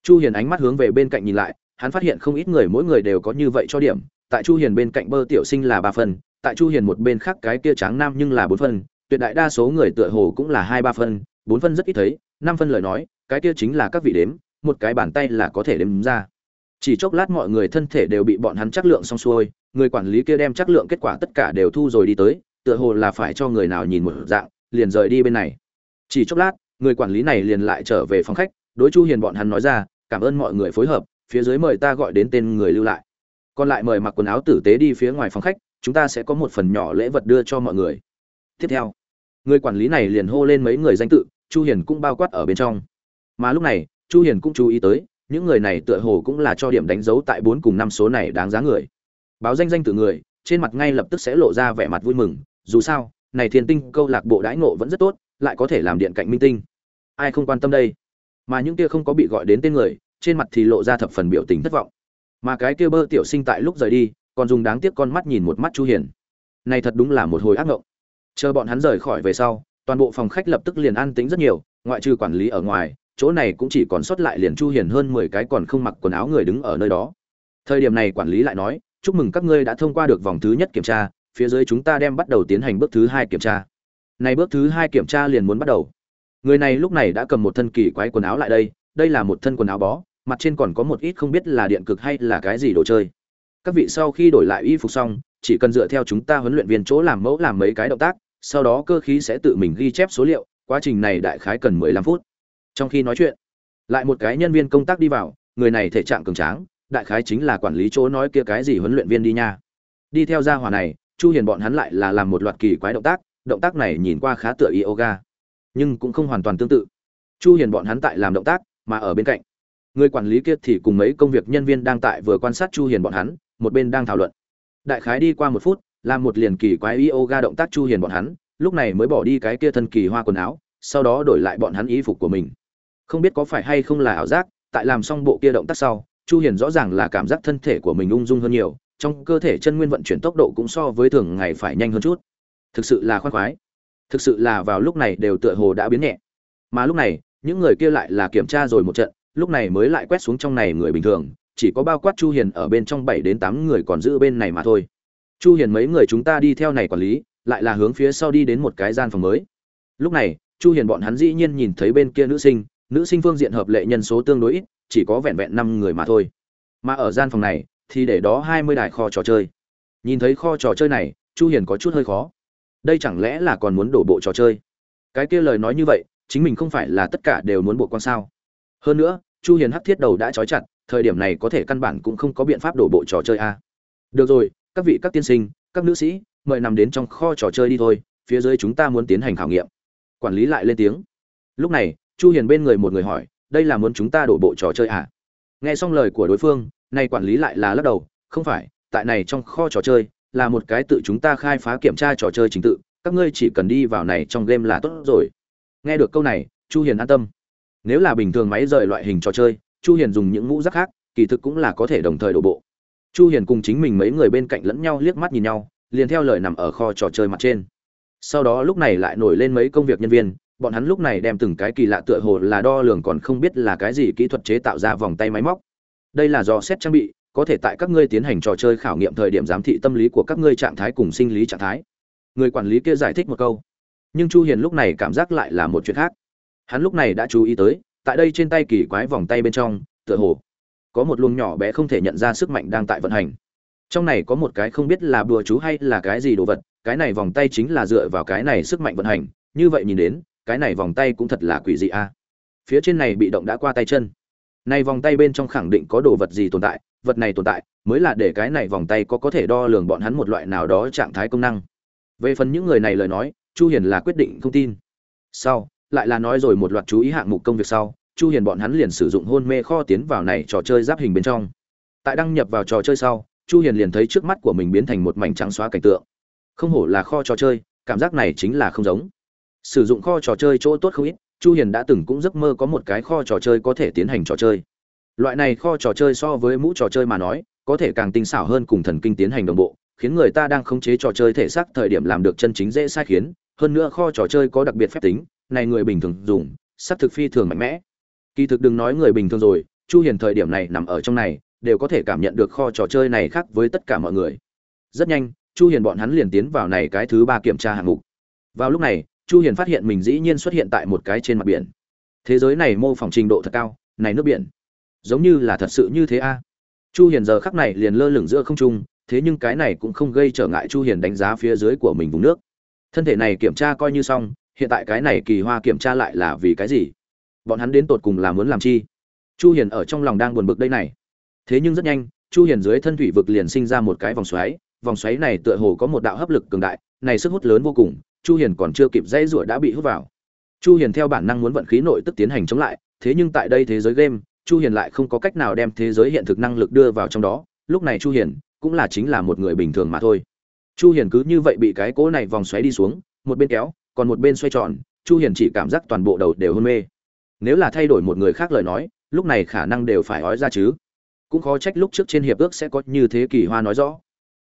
Chu hiền ánh mắt hướng về bên cạnh nhìn lại hắn phát hiện không ít người mỗi người đều có như vậy cho điểm, tại chu hiền bên cạnh bơ tiểu sinh là ba phần, tại chu hiền một bên khác cái kia trắng nam nhưng là bốn phần, tuyệt đại đa số người tựa hồ cũng là hai ba phân bốn phân rất ít thấy, năm phân lời nói, cái kia chính là các vị đếm, một cái bàn tay là có thể đếm ra. Chỉ chốc lát mọi người thân thể đều bị bọn hắn chắc lượng xong xuôi, người quản lý kia đem chắc lượng kết quả tất cả đều thu rồi đi tới, tựa hồ là phải cho người nào nhìn một dạng, liền rời đi bên này. Chỉ chốc lát, người quản lý này liền lại trở về phòng khách, đối chu hiền bọn hắn nói ra, cảm ơn mọi người phối hợp phía dưới mời ta gọi đến tên người lưu lại. Còn lại mời mặc quần áo tử tế đi phía ngoài phòng khách, chúng ta sẽ có một phần nhỏ lễ vật đưa cho mọi người. Tiếp theo, người quản lý này liền hô lên mấy người danh tự, chu hiền cũng bao quát ở bên trong. Mà lúc này, chu hiền cũng chú ý tới, những người này tựa hồ cũng là cho điểm đánh dấu tại bốn cùng năm số này đáng giá người. Báo danh danh từ người, trên mặt ngay lập tức sẽ lộ ra vẻ mặt vui mừng, dù sao, này thiên tinh câu lạc bộ đãi ngộ vẫn rất tốt, lại có thể làm điện cạnh minh tinh. Ai không quan tâm đây? Mà những kia không có bị gọi đến tên người trên mặt thì lộ ra thập phần biểu tình thất vọng. Mà cái kia bơ tiểu sinh tại lúc rời đi, còn dùng đáng tiếc con mắt nhìn một mắt chu hiền. Này thật đúng là một hồi ác ngộng. Chờ bọn hắn rời khỏi về sau, toàn bộ phòng khách lập tức liền an tĩnh rất nhiều, ngoại trừ quản lý ở ngoài, chỗ này cũng chỉ còn sót lại liền chu hiền hơn 10 cái còn không mặc quần áo người đứng ở nơi đó. Thời điểm này quản lý lại nói, chúc mừng các ngươi đã thông qua được vòng thứ nhất kiểm tra, phía dưới chúng ta đem bắt đầu tiến hành bước thứ hai kiểm tra. Này bước thứ hai kiểm tra liền muốn bắt đầu. Người này lúc này đã cầm một thân kỳ quái quần áo lại đây đây là một thân quần áo bó mặt trên còn có một ít không biết là điện cực hay là cái gì đồ chơi. Các vị sau khi đổi lại y phục xong, chỉ cần dựa theo chúng ta huấn luyện viên chỗ làm mẫu làm mấy cái động tác, sau đó cơ khí sẽ tự mình ghi chép số liệu, quá trình này đại khái cần 15 phút. Trong khi nói chuyện, lại một cái nhân viên công tác đi vào, người này thể trạng cường tráng, đại khái chính là quản lý chỗ nói kia cái gì huấn luyện viên đi nha. Đi theo gia hỏa này, chu hiền bọn hắn lại là làm một loạt kỳ quái động tác động tác này nhìn qua khá tựa yoga, nhưng cũng không hoàn toàn tương tự. Chu hiền bọn hắn tại làm động tác, mà ở bên cạnh người quản lý kia thì cùng mấy công việc nhân viên đang tại vừa quan sát chu hiền bọn hắn, một bên đang thảo luận. Đại khái đi qua một phút, làm một liền kỳ quái yoga động tác chu hiền bọn hắn, lúc này mới bỏ đi cái kia thân kỳ hoa quần áo, sau đó đổi lại bọn hắn y phục của mình. Không biết có phải hay không là ảo giác, tại làm xong bộ kia động tác sau, chu hiền rõ ràng là cảm giác thân thể của mình ung dung hơn nhiều, trong cơ thể chân nguyên vận chuyển tốc độ cũng so với thường ngày phải nhanh hơn chút. Thực sự là khoan khoái. Thực sự là vào lúc này đều tựa hồ đã biến nhẹ. Mà lúc này, những người kia lại là kiểm tra rồi một trận lúc này mới lại quét xuống trong này người bình thường, chỉ có bao quát chu hiền ở bên trong 7 đến 8 người còn giữ bên này mà thôi. Chu hiền mấy người chúng ta đi theo này quản lý, lại là hướng phía sau đi đến một cái gian phòng mới. Lúc này, chu hiền bọn hắn dĩ nhiên nhìn thấy bên kia nữ sinh nữ sinh phương diện hợp lệ nhân số tương đối ít, chỉ có vẹn vẹn 5 người mà thôi. Mà ở gian phòng này, thì để đó 20 đài kho trò chơi. Nhìn thấy kho trò chơi này, chu hiền có chút hơi khó. Đây chẳng lẽ là còn muốn đổ bộ trò chơi? Cái kia lời nói như vậy, chính mình không phải là tất cả đều muốn bộ quan sao. Hơn nữa chu hiền hắc thiết đầu đã trói chặt, thời điểm này có thể căn bản cũng không có biện pháp đổ bộ trò chơi a. Được rồi, các vị các tiên sinh, các nữ sĩ, mời nằm đến trong kho trò chơi đi thôi, phía dưới chúng ta muốn tiến hành khảo nghiệm. Quản lý lại lên tiếng. Lúc này, chu hiền bên người một người hỏi, đây là muốn chúng ta đổ bộ trò chơi à? Nghe xong lời của đối phương, nay quản lý lại là lắc đầu, không phải, tại này trong kho trò chơi, là một cái tự chúng ta khai phá kiểm tra trò chơi chính tự, các ngươi chỉ cần đi vào này trong game là tốt rồi. Nghe được câu này, chu hiền an tâm nếu là bình thường máy rời loại hình trò chơi, chu hiền dùng những mũ rắc khác, kỳ thực cũng là có thể đồng thời đổ bộ. Chu hiền cùng chính mình mấy người bên cạnh lẫn nhau liếc mắt nhìn nhau, liền theo lời nằm ở kho trò chơi mặt trên. Sau đó lúc này lại nổi lên mấy công việc nhân viên, bọn hắn lúc này đem từng cái kỳ lạ tựa hồ là đo lường còn không biết là cái gì kỹ thuật chế tạo ra vòng tay máy móc. Đây là do xét trang bị, có thể tại các ngươi tiến hành trò chơi khảo nghiệm thời điểm giám thị tâm lý của các ngươi trạng thái cùng sinh lý trạng thái. Người quản lý kia giải thích một câu. Nhưng chu hiền lúc này cảm giác lại là một chuyện khác hắn lúc này đã chú ý tới, tại đây trên tay kỳ quái vòng tay bên trong, tựa hồ có một luồng nhỏ bé không thể nhận ra sức mạnh đang tại vận hành. Trong này có một cái không biết là bùa chú hay là cái gì đồ vật, cái này vòng tay chính là dựa vào cái này sức mạnh vận hành, như vậy nhìn đến, cái này vòng tay cũng thật là quỷ dị a. Phía trên này bị động đã qua tay chân. Này vòng tay bên trong khẳng định có đồ vật gì tồn tại, vật này tồn tại, mới là để cái này vòng tay có có thể đo lường bọn hắn một loại nào đó trạng thái công năng. Về phần những người này lời nói, chu hiền là quyết định không tin. Sau lại là nói rồi một loạt chú ý hạng mục công việc sau, chu hiền bọn hắn liền sử dụng hôn mê kho tiến vào này trò chơi giáp hình bên trong. Tại đăng nhập vào trò chơi sau, chu hiền liền thấy trước mắt của mình biến thành một mảnh trắng xóa cảnh tượng. Không hổ là kho trò chơi, cảm giác này chính là không giống. Sử dụng kho trò chơi chỗ tốt không ít, chu hiền đã từng cũng giấc mơ có một cái kho trò chơi có thể tiến hành trò chơi. Loại này kho trò chơi so với mũ trò chơi mà nói, có thể càng tinh xảo hơn cùng thần kinh tiến hành đồng bộ, khiến người ta đang khống chế trò chơi thể xác thời điểm làm được chân chính dễ sai khiến. Hơn nữa kho trò chơi có đặc biệt phép tính này người bình thường dùng sắc thực phi thường mạnh mẽ. Kỳ thực đừng nói người bình thường rồi, chu hiền thời điểm này nằm ở trong này, đều có thể cảm nhận được kho trò chơi này khác với tất cả mọi người. Rất nhanh, chu hiền bọn hắn liền tiến vào này cái thứ ba kiểm tra hạng mục. Vào lúc này, chu hiền phát hiện mình dĩ nhiên xuất hiện tại một cái trên mặt biển. Thế giới này mô phỏng trình độ thật cao, này nước biển, giống như là thật sự như thế a. Chu hiền giờ khắc này liền lơ lửng giữa không trung, thế nhưng cái này cũng không gây trở ngại chu hiền đánh giá phía dưới của mình vùng nước. Thân thể này kiểm tra coi như xong hiện tại cái này kỳ hoa kiểm tra lại là vì cái gì? Bọn hắn đến tột cùng là muốn làm chi? Chu hiền ở trong lòng đang buồn bực đây này. Thế nhưng rất nhanh, chu hiền dưới thân thủy vực liền sinh ra một cái vòng xoáy. Vòng xoáy này tựa hồ có một đạo hấp lực cường đại, này sức hút lớn vô cùng, chu hiền còn chưa kịp dây rủa đã bị hút vào. Chu hiền theo bản năng muốn vận khí nội tức tiến hành chống lại, thế nhưng tại đây thế giới game, chu hiền lại không có cách nào đem thế giới hiện thực năng lực đưa vào trong đó. Lúc này chu hiền cũng là chính là một người bình thường mà thôi. Chu hiền cứ như vậy bị cái cỗ này vòng xoáy đi xuống, một bên kéo còn một bên xoay tròn, chu hiền chỉ cảm giác toàn bộ đầu đều hôn mê. Nếu là thay đổi một người khác lời nói, lúc này khả năng đều phải ói ra chứ. Cũng khó trách lúc trước trên hiệp ước sẽ có như thế kỳ hoa nói rõ.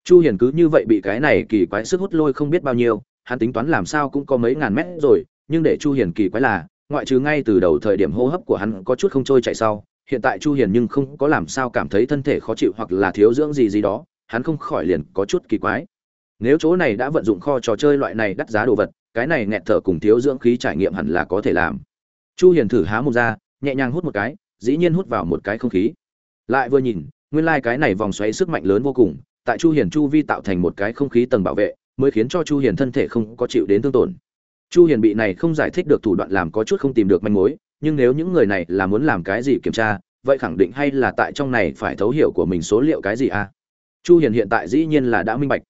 Chu hiền cứ như vậy bị cái này kỳ quái sức hút lôi không biết bao nhiêu, hắn tính toán làm sao cũng có mấy ngàn mét rồi, nhưng để chu hiền kỳ quái là, ngoại trừ ngay từ đầu thời điểm hô hấp của hắn có chút không trôi chạy sau, hiện tại chu hiền nhưng không có làm sao cảm thấy thân thể khó chịu hoặc là thiếu dưỡng gì gì đó, hắn không khỏi liền có chút kỳ quái. Nếu chỗ này đã vận dụng kho trò chơi loại này đắt giá đồ vật cái này nghẹt thở cùng thiếu dưỡng khí trải nghiệm hẳn là có thể làm. Chu hiền thử há một ra, nhẹ nhàng hút một cái, dĩ nhiên hút vào một cái không khí. Lại vừa nhìn, nguyên lai like cái này vòng xoáy sức mạnh lớn vô cùng, tại chu hiền chu vi tạo thành một cái không khí tầng bảo vệ, mới khiến cho chu hiền thân thể không có chịu đến thương tổn. Chu hiền bị này không giải thích được thủ đoạn làm có chút không tìm được manh mối, nhưng nếu những người này là muốn làm cái gì kiểm tra, vậy khẳng định hay là tại trong này phải thấu hiểu của mình số liệu cái gì à? Chu hiền hiện tại dĩ nhiên là đã minh bạch.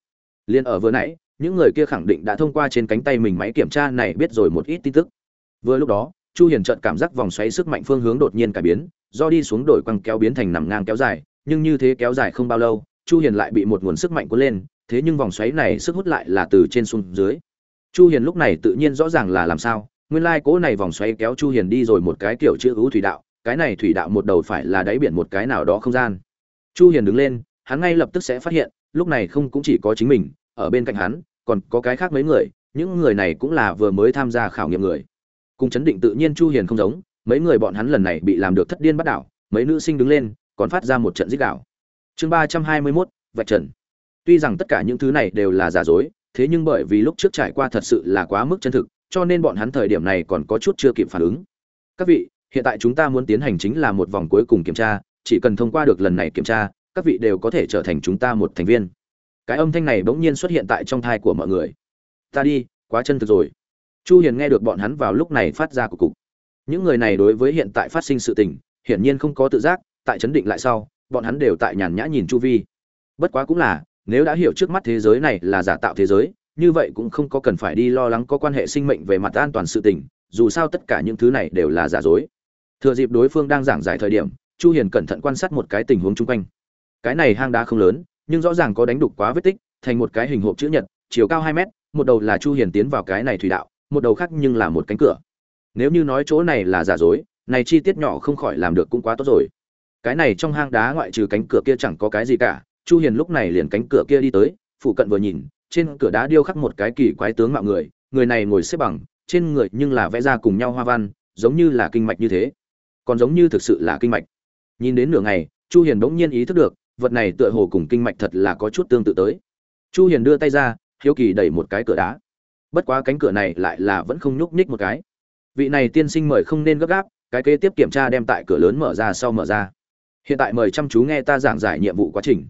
Liên ở vừa nãy những người kia khẳng định đã thông qua trên cánh tay mình máy kiểm tra này biết rồi một ít tin tức. Vừa lúc đó, chu hiền chợt cảm giác vòng xoáy sức mạnh phương hướng đột nhiên cải biến, do đi xuống đổi quăng kéo biến thành nằm ngang kéo dài, nhưng như thế kéo dài không bao lâu, chu hiền lại bị một nguồn sức mạnh cuốn lên, thế nhưng vòng xoáy này sức hút lại là từ trên xuống dưới. Chu hiền lúc này tự nhiên rõ ràng là làm sao, nguyên lai like cố này vòng xoáy kéo chu hiền đi rồi một cái kiểu chữ ưu thủy đạo, cái này thủy đạo một đầu phải là đáy biển một cái nào đó không gian. Chu hiền đứng lên, hắn ngay lập tức sẽ phát hiện, lúc này không cũng chỉ có chính mình, ở bên cạnh hắn còn có cái khác mấy người những người này cũng là vừa mới tham gia khảo nghiệm người. Cùng chấn định tự nhiên chu hiền không giống mấy người bọn hắn lần này bị làm được thất điên bắt đảo mấy nữ sinh đứng lên còn phát ra một trận giết đảo chương 321, vạch trần. Tuy rằng tất cả những thứ này đều là giả dối thế nhưng bởi vì lúc trước trải qua thật sự là quá mức chân thực cho nên bọn hắn thời điểm này còn có chút chưa kịp phản ứng. Các vị hiện tại chúng ta muốn tiến hành chính là một vòng cuối cùng kiểm tra chỉ cần thông qua được lần này kiểm tra các vị đều có thể trở thành chúng ta một thành viên cái âm thanh này bỗng nhiên xuất hiện tại trong thai của mọi người. Ta đi, quá chân thực rồi. Chu hiền nghe được bọn hắn vào lúc này phát ra của cục. Những người này đối với hiện tại phát sinh sự tình, hiển nhiên không có tự giác, tại chấn định lại sau, bọn hắn đều tại nhàn nhã nhìn chu vi. Bất quá cũng là, nếu đã hiểu trước mắt thế giới này là giả tạo thế giới, như vậy cũng không có cần phải đi lo lắng có quan hệ sinh mệnh về mặt an toàn sự tình, dù sao tất cả những thứ này đều là giả dối. Thừa dịp đối phương đang giảng giải thời điểm, chu hiền cẩn thận quan sát một cái tình huống chung quanh. Cái này hang đá không lớn nhưng rõ ràng có đánh đục quá vết tích, thành một cái hình hộp chữ nhật, chiều cao hai mét, một đầu là chu hiền tiến vào cái này thủy đạo, một đầu khác nhưng là một cánh cửa. Nếu như nói chỗ này là giả dối, này chi tiết nhỏ không khỏi làm được cũng quá tốt rồi. Cái này trong hang đá ngoại trừ cánh cửa kia chẳng có cái gì cả, chu hiền lúc này liền cánh cửa kia đi tới, phụ cận vừa nhìn, trên cửa đá điêu khắc một cái kỳ quái tướng mạo người người này ngồi xếp bằng, trên người nhưng là vẽ ra cùng nhau hoa văn, giống như là kinh mạch như thế. Còn giống như thực sự là kinh mạch. Nhìn đến nửa ngày, chu hiền bỗng nhiên ý thức được vật này tựa hồ cùng kinh mạch thật là có chút tương tự tới. Chu hiền đưa tay ra, hiếu kỳ đẩy một cái cửa đá. Bất quá cánh cửa này lại là vẫn không nhúc nhích một cái. Vị này tiên sinh mời không nên gấp gáp, cái kế tiếp kiểm tra đem tại cửa lớn mở ra sau mở ra. Hiện tại mời chăm chú nghe ta giảng giải nhiệm vụ quá trình.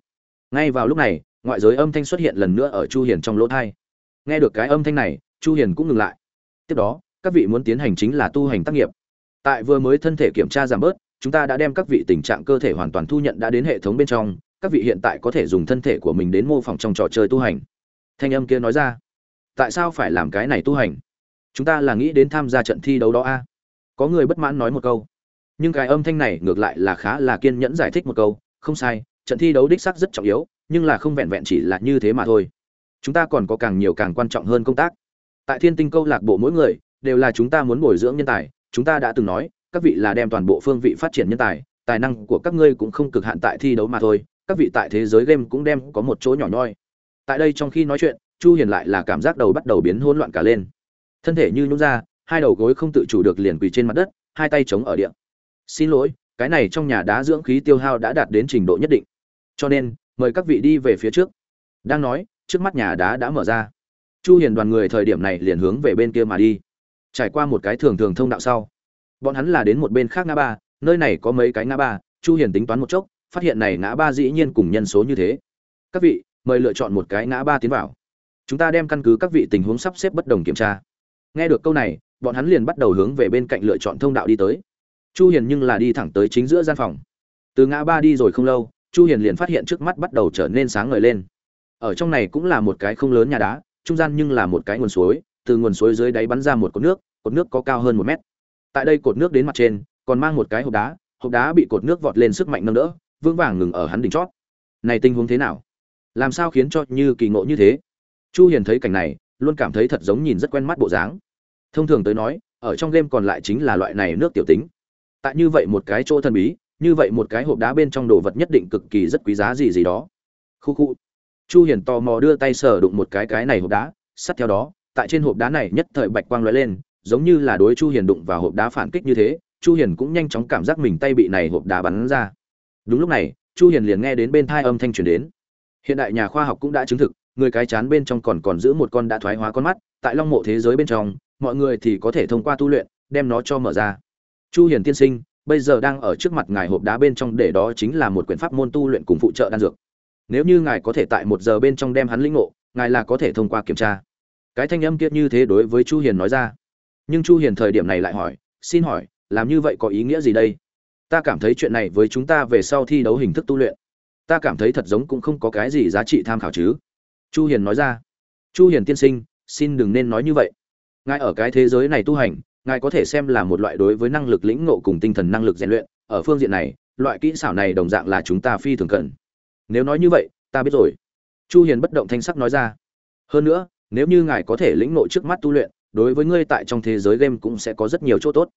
Ngay vào lúc này, ngoại giới âm thanh xuất hiện lần nữa ở chu hiền trong lỗ thai. Nghe được cái âm thanh này, chu hiền cũng ngừng lại. Tiếp đó, các vị muốn tiến hành chính là tu hành tác nghiệp. Tại vừa mới thân thể kiểm tra giảm bớt chúng ta đã đem các vị tình trạng cơ thể hoàn toàn thu nhận đã đến hệ thống bên trong, các vị hiện tại có thể dùng thân thể của mình đến mô phỏng trong trò chơi tu hành. Thanh âm kia nói ra. Tại sao phải làm cái này tu hành? Chúng ta là nghĩ đến tham gia trận thi đấu đó a. Có người bất mãn nói một câu. Nhưng cái âm thanh này ngược lại là khá là kiên nhẫn giải thích một câu. Không sai, trận thi đấu đích xác rất trọng yếu, nhưng là không vẹn vẹn chỉ là như thế mà thôi. Chúng ta còn có càng nhiều càng quan trọng hơn công tác. Tại thiên tinh câu lạc bộ mỗi người, đều là chúng ta muốn bồi dưỡng nhân tài, chúng ta đã từng nói các vị là đem toàn bộ phương vị phát triển nhân tài tài năng của các ngươi cũng không cực hạn tại thi đấu mà thôi, các vị tại thế giới game cũng đem có một chỗ nhỏ nhoi. Tại đây trong khi nói chuyện, chu hiền lại là cảm giác đầu bắt đầu biến hỗn loạn cả lên. Thân thể như nhún ra, hai đầu gối không tự chủ được liền quỳ trên mặt đất, hai tay chống ở địa. Xin lỗi, cái này trong nhà đá dưỡng khí tiêu hao đã đạt đến trình độ nhất định. Cho nên, mời các vị đi về phía trước. Đang nói, trước mắt nhà đá đã mở ra. Chu hiền đoàn người thời điểm này liền hướng về bên kia mà đi. Trải qua một cái thường thường thông đạo sau bọn hắn là đến một bên khác ngã ba, nơi này có mấy cái ngã ba, chu hiền tính toán một chốc, phát hiện này ngã ba dĩ nhiên cùng nhân số như thế. Các vị, mời lựa chọn một cái ngã ba tiến vào. Chúng ta đem căn cứ các vị tình huống sắp xếp bất đồng kiểm tra. Nghe được câu này, bọn hắn liền bắt đầu hướng về bên cạnh lựa chọn thông đạo đi tới. Chu hiền nhưng là đi thẳng tới chính giữa gian phòng. Từ ngã ba đi rồi không lâu, chu hiền liền phát hiện trước mắt bắt đầu trở nên sáng ngời lên. Ở trong này cũng là một cái không lớn nhà đá, trung gian nhưng là một cái nguồn suối, từ nguồn suối dưới đáy bắn ra một cột nước cột nước có cao hơn một mét tại đây cột nước đến mặt trên, còn mang một cái hộp đá hộp đá bị cột nước vọt lên sức mạnh nâng đỡ, vững vàng ngừng ở hắn đỉnh chót. Này tình huống thế nào? Làm sao khiến cho như kỳ ngộ như thế? Chu hiền thấy cảnh này, luôn cảm thấy thật giống nhìn rất quen mắt bộ dáng. Thông thường tới nói, ở trong game còn lại chính là loại này nước tiểu tính. Tại như vậy một cái chỗ thần bí, như vậy một cái hộp đá bên trong đồ vật nhất định cực kỳ rất quý giá gì gì đó. Khu khu. Chu hiền tò mò đưa tay sờ đụng một cái cái này hộp đá sát theo đó, tại trên hộp đá này nhất thời bạch quang lóe lên giống như là đối chu hiền đụng vào hộp đá phản kích như thế, chu hiền cũng nhanh chóng cảm giác mình tay bị này hộp đá bắn ra. Đúng lúc này, chu hiền liền nghe đến bên thai âm thanh truyền đến. Hiện đại nhà khoa học cũng đã chứng thực, người cái chán bên trong còn còn giữ một con đã thoái hóa con mắt, tại long mộ thế giới bên trong, mọi người thì có thể thông qua tu luyện, đem nó cho mở ra. Chu hiền tiên sinh, bây giờ đang ở trước mặt ngài hộp đá bên trong để đó chính là một quyển pháp môn tu luyện cùng phụ trợ đan dược. Nếu như ngài có thể tại một giờ bên trong đem hắn lĩnh ngộ, ngài là có thể thông qua kiểm tra. Cái thanh âm kia như thế đối với chu hiền nói ra nhưng chu hiền thời điểm này lại hỏi, xin hỏi, làm như vậy có ý nghĩa gì đây? Ta cảm thấy chuyện này với chúng ta về sau thi đấu hình thức tu luyện, ta cảm thấy thật giống cũng không có cái gì giá trị tham khảo chứ. Chu hiền nói ra, chu hiền tiên sinh, xin đừng nên nói như vậy. Ngài ở cái thế giới này tu hành, ngài có thể xem là một loại đối với năng lực lĩnh ngộ cùng tinh thần năng lực rèn luyện. Ở phương diện này, loại kỹ xảo này đồng dạng là chúng ta phi thường cần. Nếu nói như vậy, ta biết rồi. Chu hiền bất động thanh sắc nói ra, hơn nữa, nếu như ngài có thể lĩnh ngộ trước mắt tu luyện đối với ngươi tại trong thế giới game cũng sẽ có rất nhiều chỗ tốt.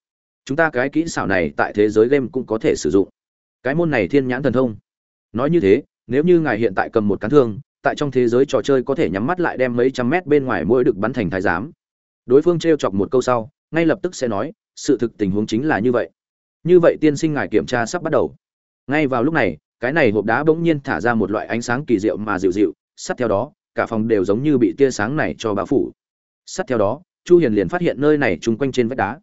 Chúng ta cái kỹ xảo này tại thế giới game cũng có thể sử dụng. Cái môn này thiên nhãn thần thông. Nói như thế, nếu như ngài hiện tại cầm một cán thương, tại trong thế giới trò chơi có thể nhắm mắt lại đem mấy trăm mét bên ngoài mỗi được bắn thành thái giám. Đối phương t chọc một câu sau, ngay lập tức sẽ nói, sự thực tình huống chính là như vậy. Như vậy tiên sinh ngài kiểm tra sắp bắt đầu. Ngay vào lúc này, cái này hộp đá bỗng nhiên thả ra một loại ánh sáng kỳ diệu mà dịu dịu sát theo đó, cả phòng đều giống như bị tia sáng này cho bao phủ. Sát theo đó chu hiền liền phát hiện nơi này chung quanh trên vách đá.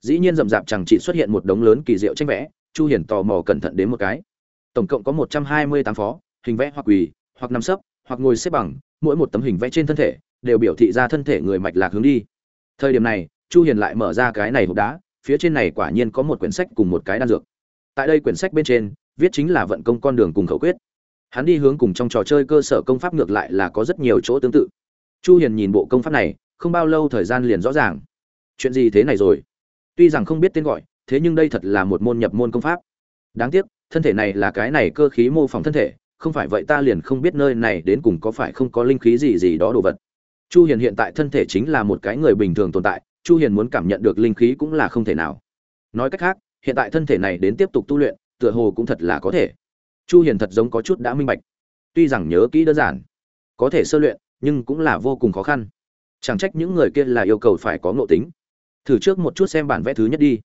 Dĩ nhiên rậm rạp chẳng chỉ xuất hiện một đống lớn kỳ diệu tranh vẽ, chu hiền tò mò cẩn thận đến một cái. Tổng cộng có 128 phó, hình vẽ hoặc quỳ, hoặc nằm sấp, hoặc ngồi xếp bằng, mỗi một tấm hình vẽ trên thân thể đều biểu thị ra thân thể người mạch lạc hướng đi. Thời điểm này, chu hiền lại mở ra cái này hộp đá, phía trên này quả nhiên có một quyển sách cùng một cái đan dược. Tại đây quyển sách bên trên, viết chính là vận công con đường cùng khẩu quyết. Hắn đi hướng cùng trong trò chơi cơ sở công pháp ngược lại là có rất nhiều chỗ tương tự. Chu hiền nhìn bộ công pháp này không bao lâu thời gian liền rõ ràng. Chuyện gì thế này rồi? Tuy rằng không biết tên gọi, thế nhưng đây thật là một môn nhập môn công pháp. Đáng tiếc, thân thể này là cái này cơ khí mô phỏng thân thể, không phải vậy ta liền không biết nơi này đến cùng có phải không có linh khí gì gì đó đồ vật. Chu hiền hiện tại thân thể chính là một cái người bình thường tồn tại, chu hiền muốn cảm nhận được linh khí cũng là không thể nào. Nói cách khác, hiện tại thân thể này đến tiếp tục tu luyện, tựa hồ cũng thật là có thể. Chu hiền thật giống có chút đã minh bạch. Tuy rằng nhớ kỹ đơn giản, có thể sơ luyện, nhưng cũng là vô cùng khó khăn chẳng trách những người kia là yêu cầu phải có ngộ tính. Thử trước một chút xem bản vẽ thứ nhất đi.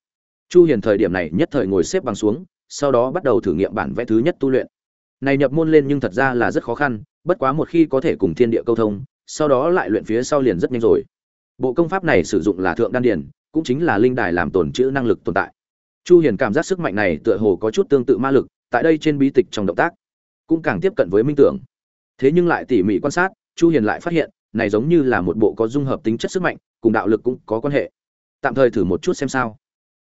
Chu hiền thời điểm này nhất thời ngồi xếp bằng xuống, sau đó bắt đầu thử nghiệm bản vẽ thứ nhất tu luyện. Này nhập môn lên nhưng thật ra là rất khó khăn, bất quá một khi có thể cùng thiên địa câu thông, sau đó lại luyện phía sau liền rất nhanh rồi. Bộ công pháp này sử dụng là thượng đan điển cũng chính là linh đài làm tồn chữ năng lực tồn tại. Chu hiền cảm giác sức mạnh này tựa hồ có chút tương tự ma lực, tại đây trên bí tịch trong động tác cũng càng tiếp cận với minh tưởng. Thế nhưng lại tỉ mỉ quan sát, chu hiền lại phát hiện này giống như là một bộ có dung hợp tính chất sức mạnh, cùng đạo lực cũng có quan hệ. Tạm thời thử một chút xem sao.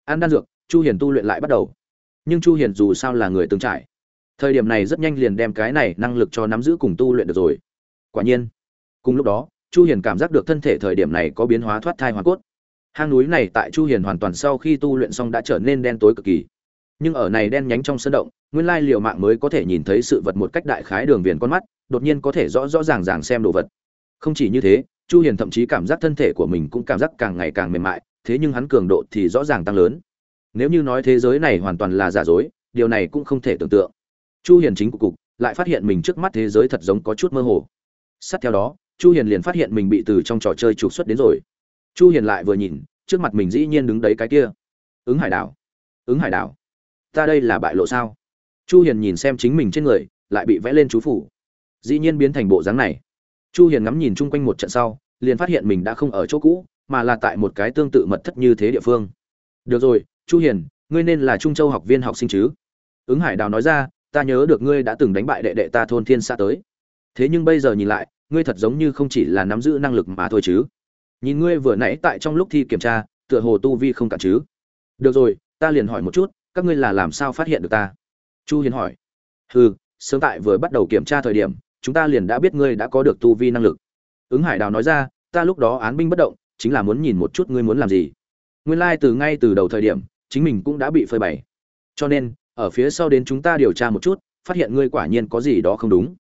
Ăn đan dược, chu hiền tu luyện lại bắt đầu. Nhưng chu hiền dù sao là người từng trải. Thời điểm này rất nhanh liền đem cái này năng lực cho nắm giữ cùng tu luyện được rồi. Quả nhiên, cùng lúc đó, chu hiền cảm giác được thân thể thời điểm này có biến hóa thoát thai hoàn cốt. Hang núi này tại chu hiền hoàn toàn sau khi tu luyện xong đã trở nên đen tối cực kỳ. Nhưng ở này đen nhánh trong sân động, nguyên lai liều mạng mới có thể nhìn thấy sự vật một cách đại khái đường viền con mắt, đột nhiên có thể rõ rõ ràng ràng xem đồ vật không chỉ như thế, chu hiền thậm chí cảm giác thân thể của mình cũng cảm giác càng ngày càng mềm mại, thế nhưng hắn cường độ thì rõ ràng tăng lớn. Nếu như nói thế giới này hoàn toàn là giả dối, điều này cũng không thể tưởng tượng. Chu hiền chính cục cục, lại phát hiện mình trước mắt thế giới thật giống có chút mơ hồ. Sát theo đó, chu hiền liền phát hiện mình bị từ trong trò chơi trục xuất đến rồi. Chu hiền lại vừa nhìn, trước mặt mình dĩ nhiên đứng đấy cái kia. Ứng hải đảo. Ứng hải đảo. Ta đây là bại lộ sao? Chu hiền nhìn xem chính mình trên người, lại bị vẽ lên chú phủ. Dĩ nhiên biến thành bộ dáng này chu hiền ngắm nhìn chung quanh một trận sau, liền phát hiện mình đã không ở chỗ cũ, mà là tại một cái tương tự mật thất như thế địa phương. Được rồi, chu hiền, ngươi nên là trung châu học viên học sinh chứ? Ứng hải đào nói ra, ta nhớ được ngươi đã từng đánh bại đệ đệ ta thôn thiên xa tới. Thế nhưng bây giờ nhìn lại, ngươi thật giống như không chỉ là nắm giữ năng lực mà thôi chứ. Nhìn ngươi vừa nãy tại trong lúc thi kiểm tra, tựa hồ tu vi không cản chứ. Được rồi, ta liền hỏi một chút, các ngươi là làm sao phát hiện được ta? Chu hiền hỏi. Hừ, sớm tại vừa bắt đầu kiểm tra thời điểm chúng ta liền đã biết ngươi đã có được tu vi năng lực. Ứng hải đào nói ra, ta lúc đó án binh bất động, chính là muốn nhìn một chút ngươi muốn làm gì. Nguyên lai like từ ngay từ đầu thời điểm, chính mình cũng đã bị phơi bày. Cho nên, ở phía sau đến chúng ta điều tra một chút, phát hiện ngươi quả nhiên có gì đó không đúng.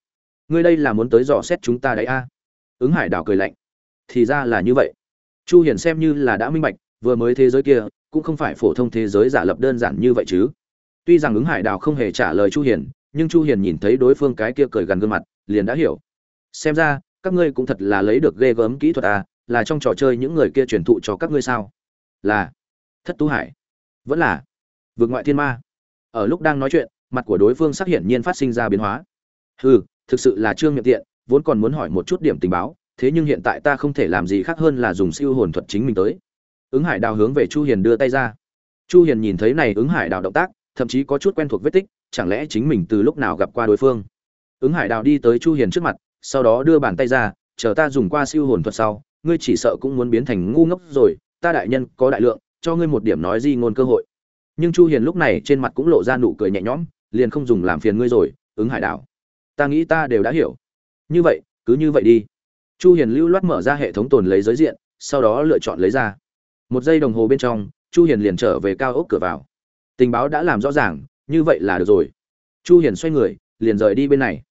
Ngươi đây là muốn tới dò xét chúng ta đấy a? Ứng hải đảo cười lạnh. Thì ra là như vậy. Chu hiển xem như là đã minh bạch, vừa mới thế giới kia, cũng không phải phổ thông thế giới giả lập đơn giản như vậy chứ. Tuy rằng ứng hải đào không hề trả lời chu hiển, nhưng chu hiển nhìn thấy đối phương cái kia cười gần gương mặt liền đã hiểu. Xem ra, các ngươi cũng thật là lấy được ghê gớm kỹ thuật à là trong trò chơi những người kia truyền thụ cho các ngươi sao? Là. Thất tú hải. Vẫn là. Vượt ngoại thiên ma. Ở lúc đang nói chuyện, mặt của đối phương sắc hiển nhiên phát sinh ra biến hóa. Hừ, thực sự là trương miệng tiện, vốn còn muốn hỏi một chút điểm tình báo, thế nhưng hiện tại ta không thể làm gì khác hơn là dùng siêu hồn thuật chính mình tới. Ứng hải đào hướng về chu hiền đưa tay ra. Chu hiền nhìn thấy này ứng hải đào động tác, thậm chí có chút quen thuộc vết tích, chẳng lẽ chính mình từ lúc nào gặp qua đối phương? Ứng hải đào đi tới chu hiền trước mặt, sau đó đưa bàn tay ra, chờ ta dùng qua siêu hồn thuật sau, ngươi chỉ sợ cũng muốn biến thành ngu ngốc rồi, ta đại nhân có đại lượng, cho ngươi một điểm nói di ngôn cơ hội. Nhưng chu hiền lúc này trên mặt cũng lộ ra nụ cười nhẹ nhõm, liền không dùng làm phiền ngươi rồi, ứng hải Đào. ta nghĩ ta đều đã hiểu. Như vậy, cứ như vậy đi. Chu hiền lưu loát mở ra hệ thống tồn lấy giới diện, sau đó lựa chọn lấy ra. Một giây đồng hồ bên trong, chu hiền liền trở về cao ốc cửa vào. Tình báo đã làm rõ ràng, như vậy là được rồi. Chu hiền xoay người, liền rời đi bên này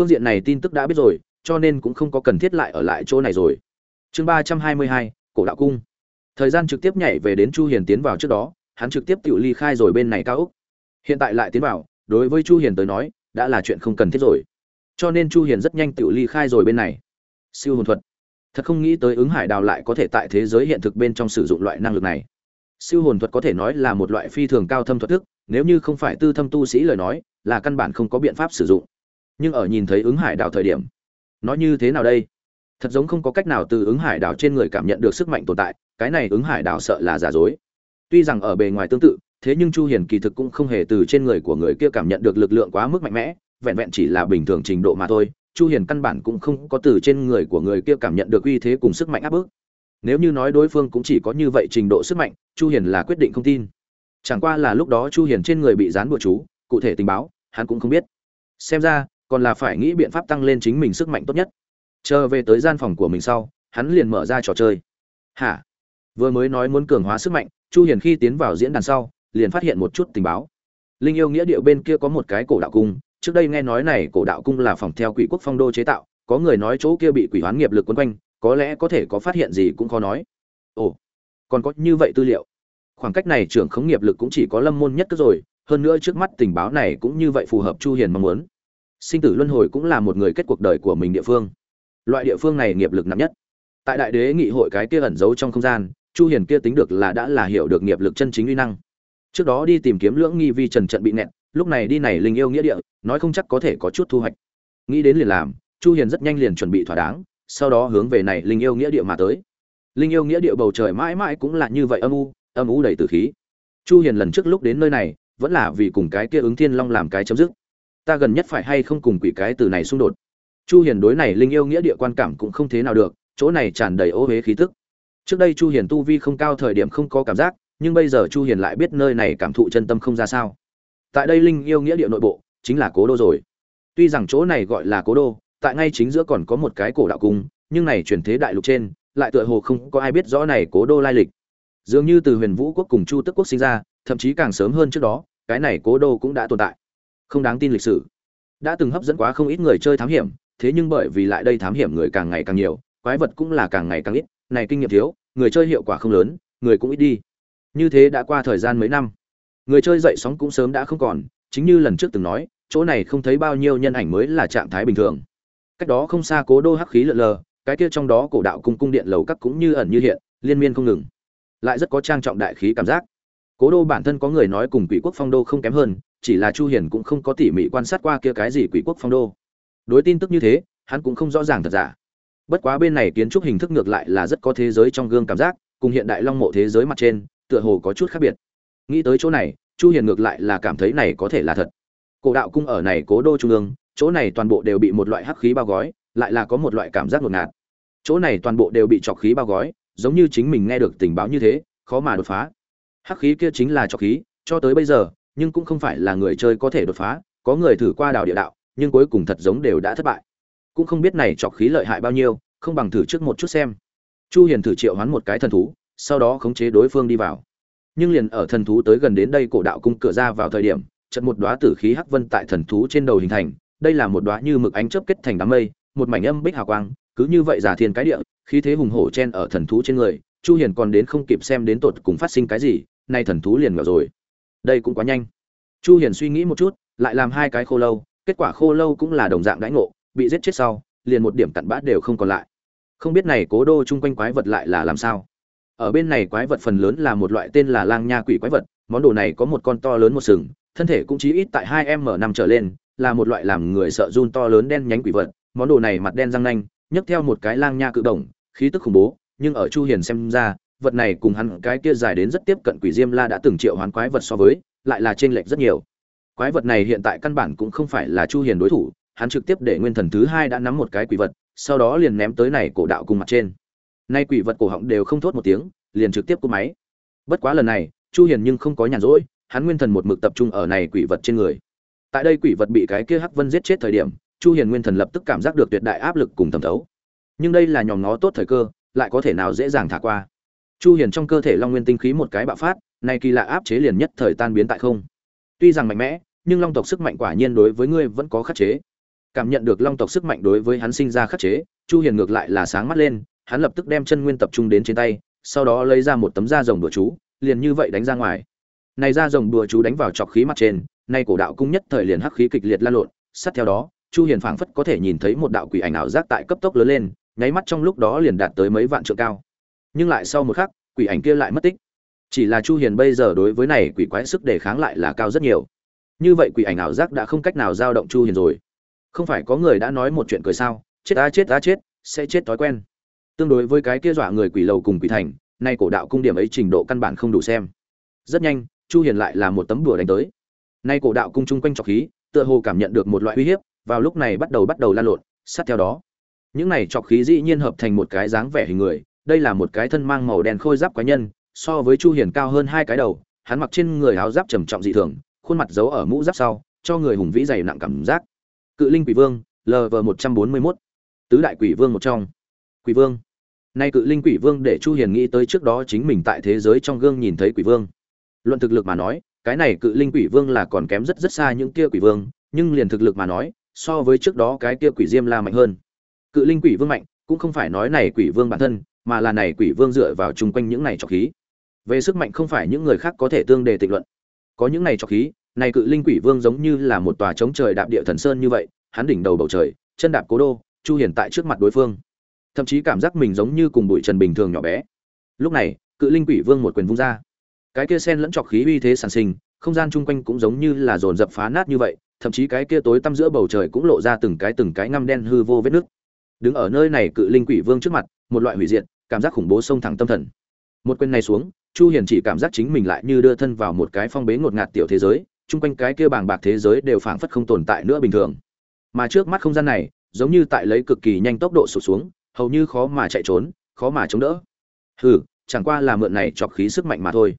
phương diện này tin tức đã biết rồi cho nên cũng không có cần thiết lại ở lại chỗ này rồi. Chương 322, cổ đạo cung. Thời gian trực tiếp nhảy về đến chu hiền tiến vào trước đó hắn trực tiếp tự ly khai rồi bên này cao úc hiện tại lại tiến vào đối với chu hiền tới nói đã là chuyện không cần thiết rồi. Cho nên chu hiền rất nhanh tự ly khai rồi bên này. Siêu hồn thuật. Thật không nghĩ tới ứng hải đào lại có thể tại thế giới hiện thực bên trong sử dụng loại năng lực này. Siêu hồn thuật có thể nói là một loại phi thường cao thâm thuật thức nếu như không phải tư thâm tu sĩ lời nói là căn bản không có biện pháp sử dụng nhưng ở nhìn thấy ứng hải đảo thời điểm, nó như thế nào đây? Thật giống không có cách nào từ ứng hải đảo trên người cảm nhận được sức mạnh tồn tại, cái này ứng hải đảo sợ là giả dối. Tuy rằng ở bề ngoài tương tự, thế nhưng chu hiền kỳ thực cũng không hề từ trên người của người kia cảm nhận được lực lượng quá mức mạnh mẽ, vẹn vẹn chỉ là bình thường trình độ mà thôi, chu hiền căn bản cũng không có từ trên người của người kia cảm nhận được uy thế cùng sức mạnh áp bức. Nếu như nói đối phương cũng chỉ có như vậy trình độ sức mạnh, chu hiền là quyết định không tin. Chẳng qua là lúc đó chu hiền trên người bị dán bùa chú, cụ thể tình báo, hắn cũng không biết. Xem ra còn là phải nghĩ biện pháp tăng lên chính mình sức mạnh tốt nhất. Chờ về tới gian phòng của mình sau, hắn liền mở ra trò chơi. Hả? Vừa mới nói muốn cường hóa sức mạnh, chu hiền khi tiến vào diễn đàn sau, liền phát hiện một chút tình báo. Linh yêu nghĩa điệu bên kia có một cái cổ đạo cung, trước đây nghe nói này cổ đạo cung là phòng theo quỷ quốc phong đô chế tạo, có người nói chỗ kia bị quỷ hoán nghiệp lực quấn quanh, có lẽ có thể có phát hiện gì cũng khó nói. Ồ, còn có như vậy tư liệu. Khoảng cách này trưởng khống nghiệp lực cũng chỉ có lâm môn nhất rồi, hơn nữa trước mắt tình báo này cũng như vậy phù hợp chu hiền mong muốn sinh tử luân hồi cũng là một người kết cuộc đời của mình địa phương. Loại địa phương này nghiệp lực nặng nhất. Tại đại đế nghị hội cái kia ẩn giấu trong không gian, chu hiền kia tính được là đã là hiểu được nghiệp lực chân chính uy năng. Trước đó đi tìm kiếm lưỡng nghi vi trần trận bị nẹt lúc này đi này linh yêu nghĩa địa, nói không chắc có thể có chút thu hoạch. Nghĩ đến liền làm, chu hiền rất nhanh liền chuẩn bị thỏa đáng, sau đó hướng về này linh yêu nghĩa địa mà tới. Linh yêu nghĩa địa bầu trời mãi mãi cũng là như vậy âm u âm u đầy tử khí. Chu hiền lần trước lúc đến nơi này, vẫn là vì cùng cái kia ứng thiên long làm cái chấm dứt ta gần nhất phải hay không cùng quỷ cái từ này xung đột? Chu hiền đối này linh yêu nghĩa địa quan cảm cũng không thế nào được, chỗ này tràn đầy ô huế khí tức. Trước đây chu hiền tu vi không cao thời điểm không có cảm giác, nhưng bây giờ chu hiền lại biết nơi này cảm thụ chân tâm không ra sao. Tại đây linh yêu nghĩa địa nội bộ, chính là cố đô rồi. Tuy rằng chỗ này gọi là cố đô, tại ngay chính giữa còn có một cái cổ đạo cung, nhưng này truyền thế đại lục trên, lại tựa hồ không có ai biết rõ này cố đô lai lịch. Dường như từ huyền vũ quốc cùng chu tức quốc sinh ra, thậm chí càng sớm hơn trước đó, cái này cố đô cũng đã tồn tại không đáng tin lịch sử. Đã từng hấp dẫn quá không ít người chơi thám hiểm, thế nhưng bởi vì lại đây thám hiểm người càng ngày càng nhiều, quái vật cũng là càng ngày càng ít, này kinh nghiệm thiếu, người chơi hiệu quả không lớn, người cũng ít đi. Như thế đã qua thời gian mấy năm, người chơi dậy sóng cũng sớm đã không còn, chính như lần trước từng nói, chỗ này không thấy bao nhiêu nhân ảnh mới là trạng thái bình thường. Cách đó không xa cố đô hắc khí lượn lờ, cái kia trong đó cổ đạo cung cung điện lầu các cũng như ẩn như hiện, liên miên không ngừng. Lại rất có trang trọng đại khí cảm giác. Cố đô bản thân có người nói cùng quỷ quốc phong đô không kém hơn chỉ là chu hiền cũng không có tỉ mỉ quan sát qua kia cái gì quỷ quốc phong đô. Đối tin tức như thế, hắn cũng không rõ ràng thật giả. Bất quá bên này kiến trúc hình thức ngược lại là rất có thế giới trong gương cảm giác, cùng hiện đại long mộ thế giới mặt trên, tựa hồ có chút khác biệt. Nghĩ tới chỗ này, chu hiền ngược lại là cảm thấy này có thể là thật. Cổ đạo cung ở này cố đô trung ương, chỗ này toàn bộ đều bị một loại hắc khí bao gói, lại là có một loại cảm giác ngột ngạt. Chỗ này toàn bộ đều bị trọc khí bao gói, giống như chính mình nghe được tình báo như thế, khó mà đột phá. Hắc khí kia chính là trọc khí, cho tới bây giờ nhưng cũng không phải là người chơi có thể đột phá, có người thử qua đào địa đạo, nhưng cuối cùng thật giống đều đã thất bại. Cũng không biết này trọc khí lợi hại bao nhiêu, không bằng thử trước một chút xem. Chu hiền thử triệu hoán một cái thần thú, sau đó khống chế đối phương đi vào. Nhưng liền ở thần thú tới gần đến đây cổ đạo cung cửa ra vào thời điểm, chợt một đóa tử khí hắc vân tại thần thú trên đầu hình thành, đây là một đóa như mực ánh chớp kết thành đám mây, một mảnh âm bích hào quang, cứ như vậy giả thiên cái địa, khí thế hùng hổ chen ở thần thú trên người, chu hiền còn đến không kịp xem đến tột cùng phát sinh cái gì, nay thần thú liền ngờ rồi đây cũng quá nhanh. Chu hiền suy nghĩ một chút, lại làm hai cái khô lâu, kết quả khô lâu cũng là đồng dạng đãi ngộ, bị giết chết sau, liền một điểm cặn bã đều không còn lại. Không biết này cố đô chung quanh quái vật lại là làm sao. Ở bên này quái vật phần lớn là một loại tên là lang nha quỷ quái vật, món đồ này có một con to lớn một sừng, thân thể cũng chí ít tại hai m năm trở lên, là một loại làm người sợ run to lớn đen nhánh quỷ vật. Món đồ này mặt đen răng nanh, nhấc theo một cái lang nha cự đồng khí tức khủng bố, nhưng ở chu hiền xem ra vật này cùng hắn cái kia dài đến rất tiếp cận quỷ diêm la đã từng triệu hoán quái vật so với, lại là trên lệch rất nhiều. Quái vật này hiện tại căn bản cũng không phải là chu hiền đối thủ, hắn trực tiếp để nguyên thần thứ hai đã nắm một cái quỷ vật, sau đó liền ném tới này cổ đạo cùng mặt trên. Nay quỷ vật cổ họng đều không thốt một tiếng, liền trực tiếp cú máy. Bất quá lần này, chu hiền nhưng không có nhàn rỗi, hắn nguyên thần một mực tập trung ở này quỷ vật trên người. Tại đây quỷ vật bị cái kia hắc vân giết chết thời điểm, chu hiền nguyên thần lập tức cảm giác được tuyệt đại áp lực cùng thẩm thấu. Nhưng đây là nhòm ngó tốt thời cơ, lại có thể nào dễ dàng thả qua? Chu hiền trong cơ thể long nguyên tinh khí một cái bạo phát, này kỳ lạ áp chế liền nhất thời tan biến tại không. Tuy rằng mạnh mẽ, nhưng long tộc sức mạnh quả nhiên đối với ngươi vẫn có khắc chế. Cảm nhận được long tộc sức mạnh đối với hắn sinh ra khắc chế, chu hiền ngược lại là sáng mắt lên, hắn lập tức đem chân nguyên tập trung đến trên tay, sau đó lấy ra một tấm da rồng đùa chú, liền như vậy đánh ra ngoài. Này da rồng đùa chú đánh vào chọc khí mặt trên, nay cổ đạo cung nhất thời liền hắc khí kịch liệt lan lộn, sát theo đó, chu hiền phảng phất có thể nhìn thấy một đạo quỷ ảnh ảo giác tại cấp tốc lớn lên, nháy mắt trong lúc đó liền đạt tới mấy vạn trượng cao nhưng lại sau một khắc, quỷ ảnh kia lại mất tích. Chỉ là chu hiền bây giờ đối với này quỷ quái sức đề kháng lại là cao rất nhiều. Như vậy quỷ ảnh ảo giác đã không cách nào dao động chu hiền rồi. Không phải có người đã nói một chuyện cười sao? Chết ta chết ta chết, sẽ chết thói quen. Tương đối với cái kia dọa người quỷ lầu cùng quỷ thành, nay cổ đạo cung điểm ấy trình độ căn bản không đủ xem. Rất nhanh, chu hiền lại là một tấm đùa đánh tới. Nay cổ đạo cung chung quanh trọc khí, tựa hồ cảm nhận được một loại uy hiếp, vào lúc này bắt đầu bắt đầu lan lộn, sát theo đó. Những này trọc khí dĩ nhiên hợp thành một cái dáng vẻ hình người đây là một cái thân mang màu đen khôi giáp quái nhân, so với chu hiền cao hơn hai cái đầu, hắn mặc trên người áo giáp trầm trọng dị thường, khuôn mặt giấu ở mũ giáp sau, cho người hùng vĩ dày nặng cảm giác. Cự linh quỷ vương lv 141 tứ đại quỷ vương một trong. Quỷ vương. Nay cự linh quỷ vương để chu hiền nghĩ tới trước đó chính mình tại thế giới trong gương nhìn thấy quỷ vương. Luận thực lực mà nói, cái này cự linh quỷ vương là còn kém rất rất xa những kia quỷ vương, nhưng liền thực lực mà nói, so với trước đó cái kia quỷ diêm la mạnh hơn. Cự linh quỷ vương mạnh cũng không phải nói này quỷ vương bản thân, mà là này quỷ vương dựa vào chung quanh những này trọc khí. Về sức mạnh không phải những người khác có thể tương đề tịch luận. Có những này trọc khí, này cự linh quỷ vương giống như là một tòa chống trời đạp địa thần sơn như vậy, hắn đỉnh đầu bầu trời, chân đạp cố đô, chu hiền tại trước mặt đối phương. Thậm chí cảm giác mình giống như cùng bụi trần bình thường nhỏ bé. Lúc này, cự linh quỷ vương một quyền vung ra. Cái kia sen lẫn trọc khí uy thế sản sinh, không gian chung quanh cũng giống như là dồn dập phá nát như vậy, thậm chí cái kia tối tăm giữa bầu trời cũng lộ ra từng cái từng cái ngăm đen hư vô vết nứt đứng ở nơi này cự linh quỷ vương trước mặt, một loại hủy diệt, cảm giác khủng bố xông thẳng tâm thần. Một quyền này xuống, chu hiền chỉ cảm giác chính mình lại như đưa thân vào một cái phong bế ngột ngạt tiểu thế giới, chung quanh cái kia bàng bạc thế giới đều phảng phất không tồn tại nữa bình thường. Mà trước mắt không gian này, giống như tại lấy cực kỳ nhanh tốc độ sụt xuống, hầu như khó mà chạy trốn, khó mà chống đỡ. Hừ, chẳng qua là mượn này chọc khí sức mạnh mà thôi.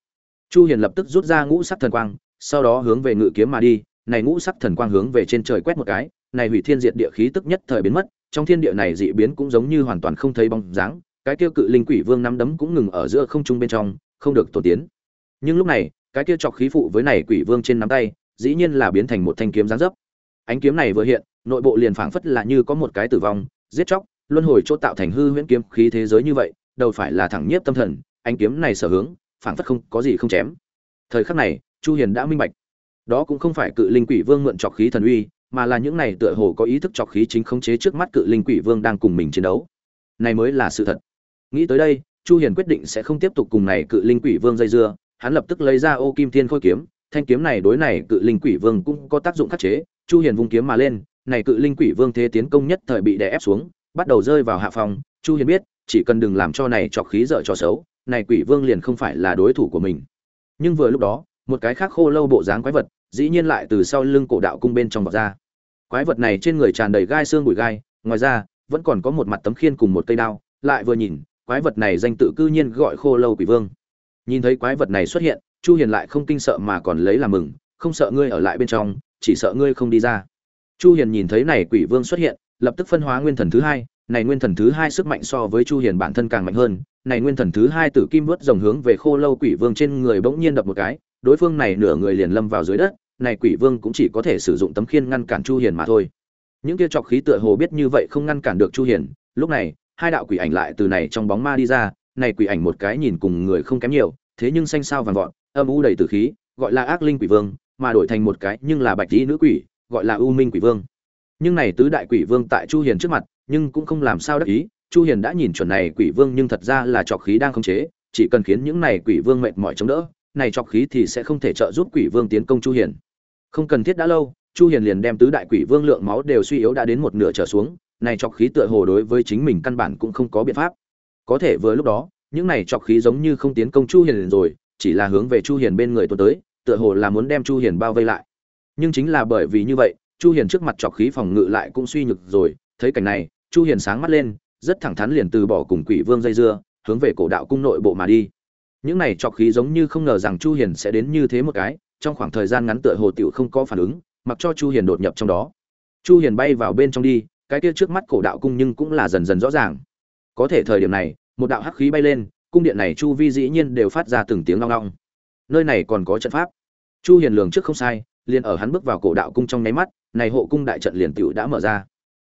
Chu hiền lập tức rút ra ngũ sắc thần quang, sau đó hướng về ngự kiếm mà đi, này ngũ sắc thần quang hướng về trên trời quét một cái, này hủy thiên diệt địa khí tức nhất thời biến mất trong thiên địa này dị biến cũng giống như hoàn toàn không thấy bóng dáng, cái kia cự linh quỷ vương nắm đấm cũng ngừng ở giữa không trung bên trong, không được tổ tiến. Nhưng lúc này, cái kia chọc khí phụ với này quỷ vương trên nắm tay, dĩ nhiên là biến thành một thanh kiếm dáng dấp. Ánh kiếm này vừa hiện, nội bộ liền phảng phất là như có một cái tử vong, giết chóc, luân hồi chỗ tạo thành hư huyễn kiếm khí thế giới như vậy, đầu phải là thẳng nhiếp tâm thần, ánh kiếm này sở hướng, phảng phất không có gì không chém. Thời khắc này, chu hiền đã minh bạch. Đó cũng không phải cự linh quỷ vương mượn chọc khí thần uy mà là những này tựa hồ có ý thức chọc khí chính khống chế trước mắt cự linh quỷ vương đang cùng mình chiến đấu. Này mới là sự thật. Nghĩ tới đây, chu hiền quyết định sẽ không tiếp tục cùng này cự linh quỷ vương dây dưa, hắn lập tức lấy ra ô kim thiên khôi kiếm, thanh kiếm này đối này cự linh quỷ vương cũng có tác dụng khắc chế. Chu hiền vung kiếm mà lên, này cự linh quỷ vương thế tiến công nhất thời bị đè ép xuống, bắt đầu rơi vào hạ phòng. Chu hiền biết, chỉ cần đừng làm cho này chọc khí dở cho xấu, này quỷ vương liền không phải là đối thủ của mình. Nhưng vừa lúc đó, một cái khác khô lâu bộ dáng quái vật, dĩ nhiên lại từ sau lưng cổ đạo cung bên trong vọt ra quái vật này trên người tràn đầy gai xương bụi gai, ngoài ra, vẫn còn có một mặt tấm khiên cùng một cây đao, lại vừa nhìn, quái vật này danh tự cư nhiên gọi khô lâu quỷ vương. Nhìn thấy quái vật này xuất hiện, chu hiền lại không kinh sợ mà còn lấy làm mừng, không sợ ngươi ở lại bên trong, chỉ sợ ngươi không đi ra. Chu hiền nhìn thấy này quỷ vương xuất hiện, lập tức phân hóa nguyên thần thứ hai, này nguyên thần thứ hai sức mạnh so với chu hiền bản thân càng mạnh hơn, này nguyên thần thứ hai tử kim vớt rồng hướng về khô lâu quỷ vương trên người bỗng nhiên đập một cái, đối phương này nửa người liền lâm vào dưới đất này quỷ vương cũng chỉ có thể sử dụng tấm khiên ngăn cản chu hiền mà thôi. Những kia trọc khí tựa hồ biết như vậy không ngăn cản được chu hiền, lúc này, hai đạo quỷ ảnh lại từ này trong bóng ma đi ra, này quỷ ảnh một cái nhìn cùng người không kém nhiều, thế nhưng xanh sao vàng vọt, âm u đầy tử khí, gọi là ác linh quỷ vương, mà đổi thành một cái nhưng là bạch tí nữ quỷ, gọi là u minh quỷ vương. Nhưng này tứ đại quỷ vương tại chu hiền trước mặt, nhưng cũng không làm sao đắc ý, chu hiền đã nhìn chuẩn này quỷ vương nhưng thật ra là trọc khí đang khống chế, chỉ cần khiến những này quỷ vương mệt mỏi chống đỡ, này trọc khí thì sẽ không thể trợ giúp quỷ vương tiến công chu hiền không cần thiết đã lâu, chu hiền liền đem tứ đại quỷ vương lượng máu đều suy yếu đã đến một nửa trở xuống, này chọc khí tựa hồ đối với chính mình căn bản cũng không có biện pháp. Có thể vừa lúc đó, những này chọc khí giống như không tiến công chu hiền rồi, chỉ là hướng về chu hiền bên người tuần tới, tựa hồ là muốn đem chu hiền bao vây lại. Nhưng chính là bởi vì như vậy, chu hiền trước mặt chọc khí phòng ngự lại cũng suy nhược rồi, thấy cảnh này, chu hiền sáng mắt lên, rất thẳng thắn liền từ bỏ cùng quỷ vương dây dưa, hướng về cổ đạo cung nội bộ mà đi. Những này chọc khí giống như không ngờ rằng chu hiền sẽ đến như thế một cái trong khoảng thời gian ngắn tựa hồ tiểu không có phản ứng, mặc cho chu hiền đột nhập trong đó. Chu hiền bay vào bên trong đi, cái kia trước mắt cổ đạo cung nhưng cũng là dần dần rõ ràng. Có thể thời điểm này, một đạo hắc khí bay lên, cung điện này chu vi dĩ nhiên đều phát ra từng tiếng long long nơi này còn có trận pháp. Chu hiền lường trước không sai, liền ở hắn bước vào cổ đạo cung trong nháy mắt, này hộ cung đại trận liền tiểu đã mở ra.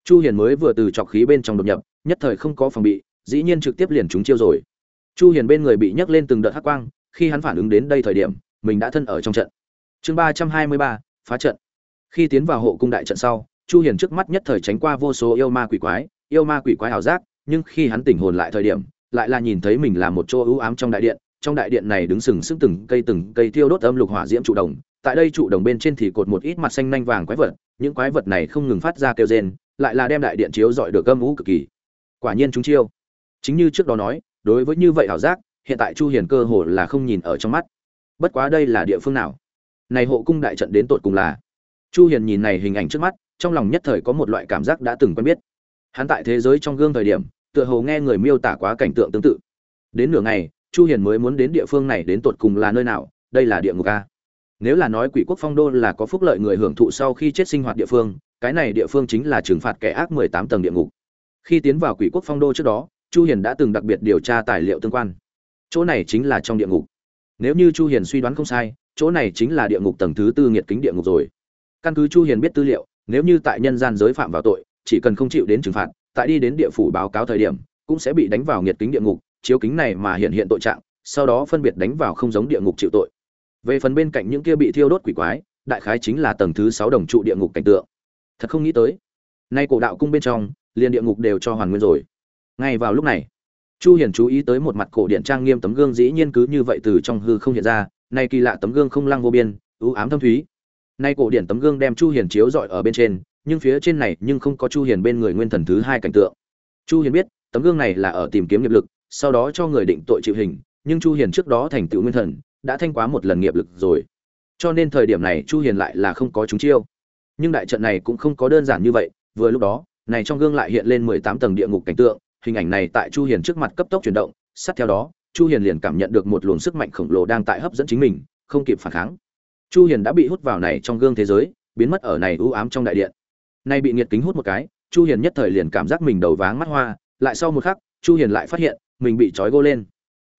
Chu hiền mới vừa từ trọc khí bên trong đột nhập, nhất thời không có phòng bị, dĩ nhiên trực tiếp liền trúng chiêu rồi. Chu hiền bên người bị nhấc lên từng đợt hắc quang, khi hắn phản ứng đến đây thời điểm, mình đã thân ở trong trận chương 323, phá trận. Khi tiến vào hộ cung đại trận sau chu hiền trước mắt nhất thời tránh qua vô số yêu ma quỷ quái yêu ma quỷ quái ảo giác nhưng khi hắn tỉnh hồn lại thời điểm lại là nhìn thấy mình là một chỗ ưu ám trong đại điện trong đại điện này đứng sừng sững từng cây từng cây thiêu đốt âm lục hỏa diễm trụ đồng tại đây trụ đồng bên trên thì cột một ít mặt xanh nhanh vàng quái vật những quái vật này không ngừng phát ra kêu rên lại là đem đại điện chiếu dọi được âm vũ cực kỳ. Quả nhiên chúng chiêu. Chính như trước đó nói đối với như vậy ảo giác hiện tại chu hiền cơ hồ là không nhìn ở trong mắt. Bất quá đây là địa phương nào? Này hộ cung đại trận đến tột cùng là. Chu hiền nhìn này hình ảnh trước mắt, trong lòng nhất thời có một loại cảm giác đã từng quen biết. Hắn tại thế giới trong gương thời điểm, tựa hồ nghe người miêu tả quá cảnh tượng tương tự. Đến nửa ngày, chu hiền mới muốn đến địa phương này đến tột cùng là nơi nào, đây là địa ngục a. Nếu là nói quỷ quốc phong đô là có phúc lợi người hưởng thụ sau khi chết sinh hoạt địa phương, cái này địa phương chính là trừng phạt kẻ ác 18 tầng địa ngục. Khi tiến vào quỷ quốc phong đô trước đó, chu hiền đã từng đặc biệt điều tra tài liệu tương quan. Chỗ này chính là trong địa ngục. Nếu như chu hiền suy đoán không sai chỗ này chính là địa ngục tầng thứ tư nghiệt kính địa ngục rồi. Căn cứ chu hiền biết tư liệu, nếu như tại nhân gian giới phạm vào tội, chỉ cần không chịu đến trừng phạt, tại đi đến địa phủ báo cáo thời điểm, cũng sẽ bị đánh vào nghiệt kính địa ngục, chiếu kính này mà hiện hiện tội trạng, sau đó phân biệt đánh vào không giống địa ngục chịu tội. Về phần bên cạnh những kia bị thiêu đốt quỷ quái, đại khái chính là tầng thứ sáu đồng trụ địa ngục cảnh tượng. Thật không nghĩ tới, nay cổ đạo cung bên trong, liền địa ngục đều cho hoàn nguyên rồi. Ngay vào lúc này, chu hiền chú ý tới một mặt cổ điện trang nghiêm tấm gương dĩ nhiên cứ như vậy từ trong hư không hiện ra nay kỳ lạ tấm gương không lăng vô biên, ưu ám thâm thúy. Nay cổ điển tấm gương đem chu hiền chiếu dọi ở bên trên, nhưng phía trên này nhưng không có chu hiền bên người nguyên thần thứ hai cảnh tượng. Chu hiền biết, tấm gương này là ở tìm kiếm nghiệp lực, sau đó cho người định tội chịu hình, nhưng chu hiền trước đó thành tựu nguyên thần, đã thanh quá một lần nghiệp lực rồi. Cho nên thời điểm này chu hiền lại là không có chúng chiêu. Nhưng đại trận này cũng không có đơn giản như vậy, vừa lúc đó, này trong gương lại hiện lên 18 tầng địa ngục cảnh tượng, hình ảnh này tại chu hiền trước mặt cấp tốc chuyển động, sát theo đó chu hiền liền cảm nhận được một luồng sức mạnh khổng lồ đang tại hấp dẫn chính mình, không kịp phản kháng. Chu hiền đã bị hút vào này trong gương thế giới, biến mất ở này u ám trong đại điện. Nay bị nghiệt kính hút một cái, chu hiền nhất thời liền cảm giác mình đầu váng mắt hoa, lại sau một khắc, chu hiền lại phát hiện, mình bị trói gô lên.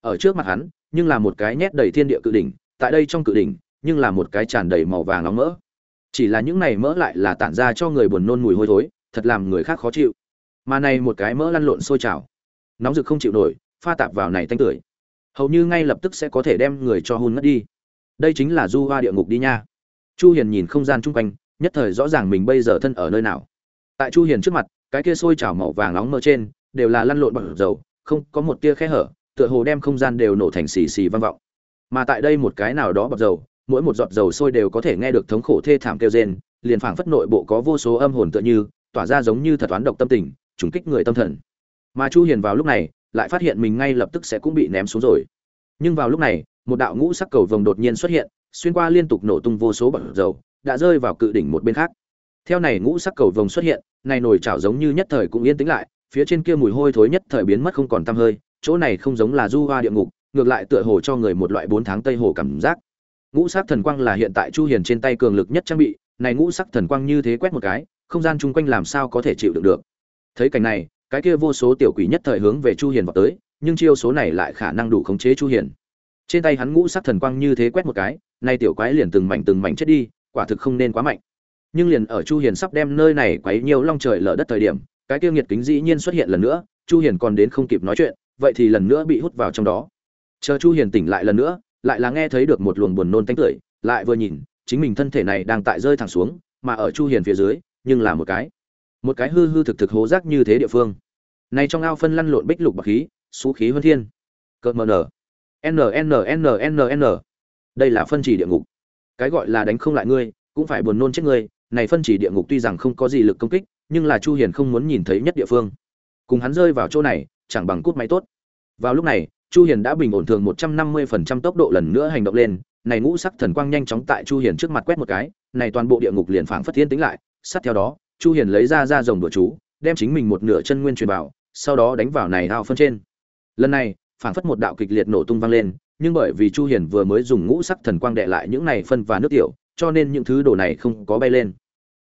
Ở trước mặt hắn, nhưng là một cái nhét đầy thiên địa cự đỉnh, tại đây trong cự đỉnh, nhưng là một cái tràn đầy màu vàng nóng mỡ. Chỉ là những này mỡ lại là tản ra cho người buồn nôn mùi hôi thối, thật làm người khác khó chịu. Mà này một cái mỡ lăn lộn sôi trào. Nóng rực không chịu nổi, pha tạp vào này tanh tưởi hầu như ngay lập tức sẽ có thể đem người cho hôn mất đi. Đây chính là du hoa địa ngục đi nha. Chu hiền nhìn không gian chung quanh, nhất thời rõ ràng mình bây giờ thân ở nơi nào. Tại chu hiền trước mặt, cái kia sôi trào màu vàng nóng mơ trên, đều là lăn lộn bằng dầu không có một tia khe hở, tựa hồ đem không gian đều nổ thành xì xì vang vọng. Mà tại đây một cái nào đó bập dầu, mỗi một giọt dầu sôi đều có thể nghe được thống khổ thê thảm kêu rên, liền phảng phất nội bộ có vô số âm hồn tựa như, tỏa ra giống như thật toán độc tâm tình, trùng kích người tâm thần. Mà chu hiền vào lúc này lại phát hiện mình ngay lập tức sẽ cũng bị ném xuống rồi. Nhưng vào lúc này, một đạo ngũ sắc cầu vồng đột nhiên xuất hiện, xuyên qua liên tục nổ tung vô số bọt dầu, đã rơi vào cự đỉnh một bên khác. Theo này ngũ sắc cầu vồng xuất hiện, này nồi chảo giống như nhất thời cũng yên tĩnh lại, phía trên kia mùi hôi thối nhất thời biến mất không còn tăm hơi, chỗ này không giống là du hoa địa ngục, ngược lại tựa hồ cho người một loại bốn tháng tây hồ cảm giác. Ngũ sắc thần quang là hiện tại chu hiền trên tay cường lực nhất trang bị, này ngũ sắc thần quang như thế quét một cái, không gian chung quanh làm sao có thể chịu đựng được. Thấy cảnh này cái kia vô số tiểu quỷ nhất thời hướng về chu hiền vào tới, nhưng chiêu số này lại khả năng đủ khống chế chu hiền. Trên tay hắn ngũ sắc thần quang như thế quét một cái, nay tiểu quái liền từng mảnh từng mảnh chết đi, quả thực không nên quá mạnh. Nhưng liền ở chu hiền sắp đem nơi này quấy nhiều long trời lở đất thời điểm, cái kia nghiệt kính dĩ nhiên xuất hiện lần nữa, chu hiền còn đến không kịp nói chuyện, vậy thì lần nữa bị hút vào trong đó. Chờ chu hiền tỉnh lại lần nữa, lại là nghe thấy được một luồng buồn nôn tanh tưởi, lại vừa nhìn, chính mình thân thể này đang tại rơi thẳng xuống, mà ở chu hiền phía dưới, nhưng là một cái một cái hư hư thực thực hố rác như thế địa phương. Này trong ao phân lăn lộn bích lục bạc khí, xú khí huân thiên. Cợt mờ nở. N n n n n. Đây là phân chỉ địa ngục. Cái gọi là đánh không lại ngươi, cũng phải buồn nôn chết ngươi. Này phân chỉ địa ngục tuy rằng không có gì lực công kích, nhưng là chu hiền không muốn nhìn thấy nhất địa phương. Cùng hắn rơi vào chỗ này, chẳng bằng cút máy tốt. Vào lúc này, chu hiền đã bình ổn thường 150% tốc độ lần nữa hành động lên. Này ngũ sắc thần quang nhanh chóng tại chu hiền trước mặt quét một cái. Này toàn bộ địa ngục liền phảng phất thiên tính lại. Sát theo đó chu hiền lấy ra ra rồng đùa chú, đem chính mình một nửa chân nguyên truyền vào, sau đó đánh vào này ao phân trên. Lần này, phảng phất một đạo kịch liệt nổ tung vang lên, nhưng bởi vì chu hiền vừa mới dùng ngũ sắc thần quang đệ lại những này phân và nước tiểu, cho nên những thứ đồ này không có bay lên.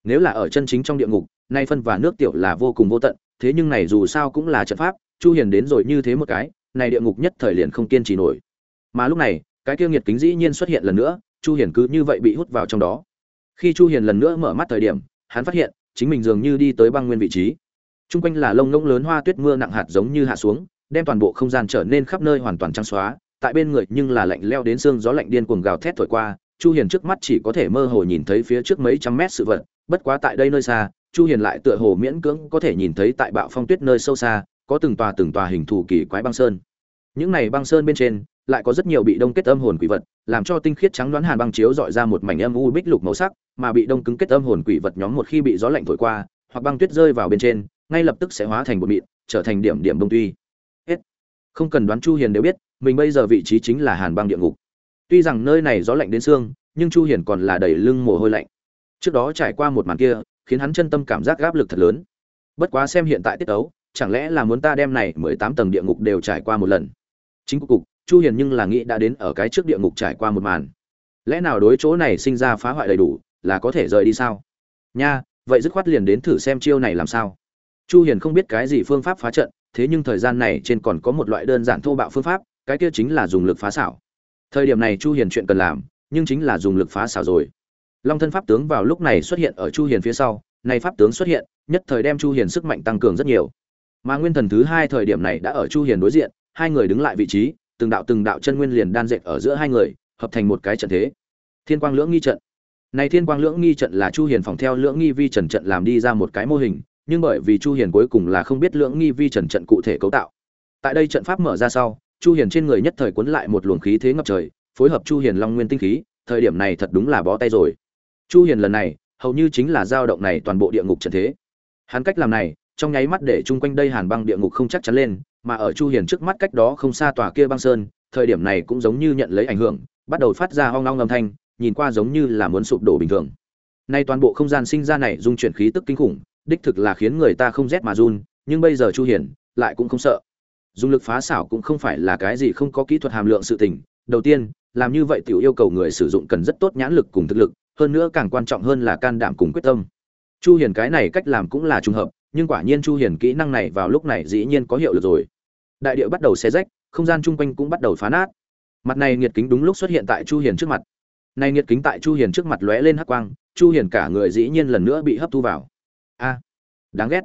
Nếu là ở chân chính trong địa ngục, nay phân và nước tiểu là vô cùng vô tận, thế nhưng này dù sao cũng là trận pháp, chu hiền đến rồi như thế một cái, này địa ngục nhất thời liền không kiên trì nổi. Mà lúc này, cái kia nghiệt kính dĩ nhiên xuất hiện lần nữa, chu hiền cứ như vậy bị hút vào trong đó. Khi chu hiền lần nữa mở mắt thời điểm, hắn phát hiện chính mình dường như đi tới băng nguyên vị trí. Trung quanh là lông ngỗng lớn hoa tuyết mưa nặng hạt giống như hạ xuống, đem toàn bộ không gian trở nên khắp nơi hoàn toàn trắng xóa, tại bên người nhưng là lạnh leo đến xương gió lạnh điên cuồng gào thét thổi qua, chu hiền trước mắt chỉ có thể mơ hồ nhìn thấy phía trước mấy trăm mét sự vật, bất quá tại đây nơi xa, chu hiền lại tựa hồ miễn cưỡng có thể nhìn thấy tại bạo phong tuyết nơi sâu xa, có từng tòa từng tòa hình thù kỳ quái băng sơn. Những này băng sơn bên trên, lại có rất nhiều bị đông kết âm hồn quỷ vật, làm cho tinh khiết trắng đoán hàn băng chiếu dọi ra một mảnh âm u bích lục màu sắc mà bị đông cứng kết âm hồn quỷ vật nhóm một khi bị gió lạnh thổi qua, hoặc băng tuyết rơi vào bên trên, ngay lập tức sẽ hóa thành bột mịn, trở thành điểm điểm đông tuy. Hết. Không cần đoán chu hiền đều biết, mình bây giờ vị trí chính là hàn băng địa ngục. Tuy rằng nơi này gió lạnh đến xương, nhưng chu hiền còn là đầy lưng mồ hôi lạnh. Trước đó trải qua một màn kia, khiến hắn chân tâm cảm giác áp lực thật lớn. Bất quá xem hiện tại tiết tấu, chẳng lẽ là muốn ta đem này 18 tầng địa ngục đều trải qua một lần? Chính cục cục chu hiền nhưng là nghĩ đã đến ở cái trước địa ngục trải qua một màn. Lẽ nào đối chỗ này sinh ra phá hoại đầy đủ là có thể rời đi sao? Nha, vậy dứt khoát liền đến thử xem chiêu này làm sao. Chu hiền không biết cái gì phương pháp phá trận, thế nhưng thời gian này trên còn có một loại đơn giản thô bạo phương pháp, cái kia chính là dùng lực phá xảo. Thời điểm này chu hiền chuyện cần làm, nhưng chính là dùng lực phá xảo rồi. Long thân pháp tướng vào lúc này xuất hiện ở chu hiền phía sau, này pháp tướng xuất hiện, nhất thời đem chu hiền sức mạnh tăng cường rất nhiều. Mà nguyên thần thứ hai thời điểm này đã ở chu hiền đối diện, hai người đứng lại vị trí, từng đạo từng đạo chân nguyên liền đan dệt ở giữa hai người, hợp thành một cái trận thế. Thiên quang lưỡng nghi trận này thiên quang lưỡng nghi trận là chu hiền phòng theo lưỡng nghi vi trần trận làm đi ra một cái mô hình, nhưng bởi vì chu hiền cuối cùng là không biết lưỡng nghi vi trần trận cụ thể cấu tạo. Tại đây trận pháp mở ra sau, chu hiền trên người nhất thời cuốn lại một luồng khí thế ngập trời, phối hợp chu hiền long nguyên tinh khí, thời điểm này thật đúng là bó tay rồi. Chu hiền lần này, hầu như chính là dao động này toàn bộ địa ngục trận thế. Hắn cách làm này, trong nháy mắt để chung quanh đây hàn băng địa ngục không chắc chắn lên, mà ở chu hiền trước mắt cách đó không xa tòa kia băng sơn, thời điểm này cũng giống như nhận lấy ảnh hưởng, bắt đầu phát ra ong ong âm thanh nhìn qua giống như là muốn sụp đổ bình thường. Nay toàn bộ không gian sinh ra này dung chuyển khí tức kinh khủng, đích thực là khiến người ta không rét mà run, nhưng bây giờ chu hiền lại cũng không sợ. Dùng lực phá xảo cũng không phải là cái gì không có kỹ thuật hàm lượng sự tình. Đầu tiên, làm như vậy tiểu yêu cầu người sử dụng cần rất tốt nhãn lực cùng thực lực, hơn nữa càng quan trọng hơn là can đảm cùng quyết tâm. Chu hiền cái này cách làm cũng là trùng hợp, nhưng quả nhiên chu hiền kỹ năng này vào lúc này dĩ nhiên có hiệu lực rồi. Đại địa bắt đầu xé rách, không gian chung quanh cũng bắt đầu phá nát. Mặt này nghiệt kính đúng lúc xuất hiện tại chu hiền trước mặt này nghiệt kính tại chu hiền trước mặt lóe lên hắc quang, chu hiền cả người dĩ nhiên lần nữa bị hấp thu vào. A, đáng ghét.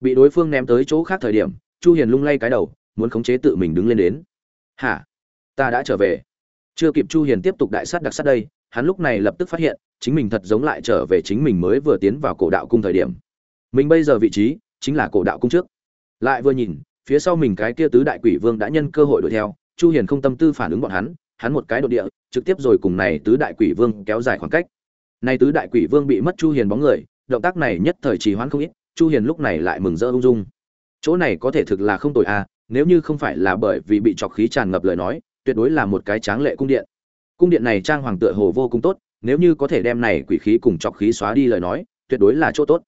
Bị đối phương ném tới chỗ khác thời điểm, chu hiền lung lay cái đầu, muốn khống chế tự mình đứng lên đến. Hả? Ta đã trở về. Chưa kịp chu hiền tiếp tục đại sát đặc sát đây, hắn lúc này lập tức phát hiện, chính mình thật giống lại trở về chính mình mới vừa tiến vào cổ đạo cung thời điểm. Mình bây giờ vị trí, chính là cổ đạo cung trước. Lại vừa nhìn, phía sau mình cái kia tứ đại quỷ vương đã nhân cơ hội đuổi theo, chu hiền không tâm tư phản ứng bọn hắn hắn một cái đột địa, trực tiếp rồi cùng này tứ đại quỷ vương kéo dài khoảng cách. Này tứ đại quỷ vương bị mất chu hiền bóng người, động tác này nhất thời trì hoãn không ít, chu hiền lúc này lại mừng rỡ ung dung. Chỗ này có thể thực là không tồi à nếu như không phải là bởi vì bị trọc khí tràn ngập lời nói, tuyệt đối là một cái tráng lệ cung điện. Cung điện này trang hoàng tựa hồ vô cùng tốt, nếu như có thể đem này quỷ khí cùng trọc khí xóa đi lời nói, tuyệt đối là chỗ tốt.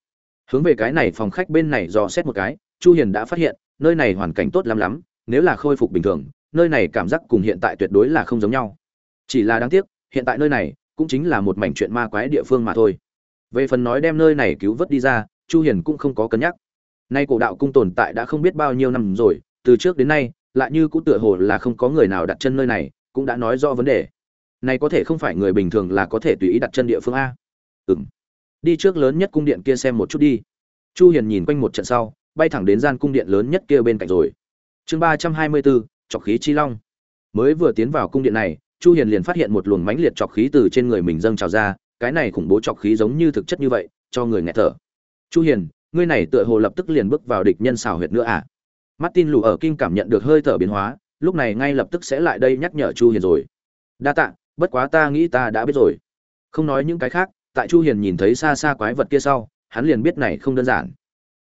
Hướng về cái này phòng khách bên này dò xét một cái, chu hiền đã phát hiện, nơi này hoàn cảnh tốt lắm lắm, nếu là khôi phục bình thường nơi này cảm giác cùng hiện tại tuyệt đối là không giống nhau. Chỉ là đáng tiếc hiện tại nơi này cũng chính là một mảnh chuyện ma quái địa phương mà thôi. Về phần nói đem nơi này cứu vớt đi ra chu hiền cũng không có cân nhắc. Nay cổ đạo cung tồn tại đã không biết bao nhiêu năm rồi từ trước đến nay lại như cũng tựa hồ là không có người nào đặt chân nơi này cũng đã nói rõ vấn đề. Này có thể không phải người bình thường là có thể tùy ý đặt chân địa phương a. Ừm. Đi trước lớn nhất cung điện kia xem một chút đi. Chu hiền nhìn quanh một trận sau bay thẳng đến gian cung điện lớn nhất kia bên cạnh rồi. Chương 324, chọc khí chi long. Mới vừa tiến vào cung điện này chu hiền liền phát hiện một luồng mãnh liệt chọc khí từ trên người mình dâng trào ra cái này khủng bố chọc khí giống như thực chất như vậy cho người nghẹt thở. Chu hiền ngươi này tựa hồ lập tức liền bước vào địch nhân xảo huyệt nữa à? Martin lù ở kinh cảm nhận được hơi thở biến hóa lúc này ngay lập tức sẽ lại đây nhắc nhở chu hiền rồi. Đa tạ bất quá ta nghĩ ta đã biết rồi. Không nói những cái khác tại chu hiền nhìn thấy xa xa quái vật kia sau hắn liền biết này không đơn giản.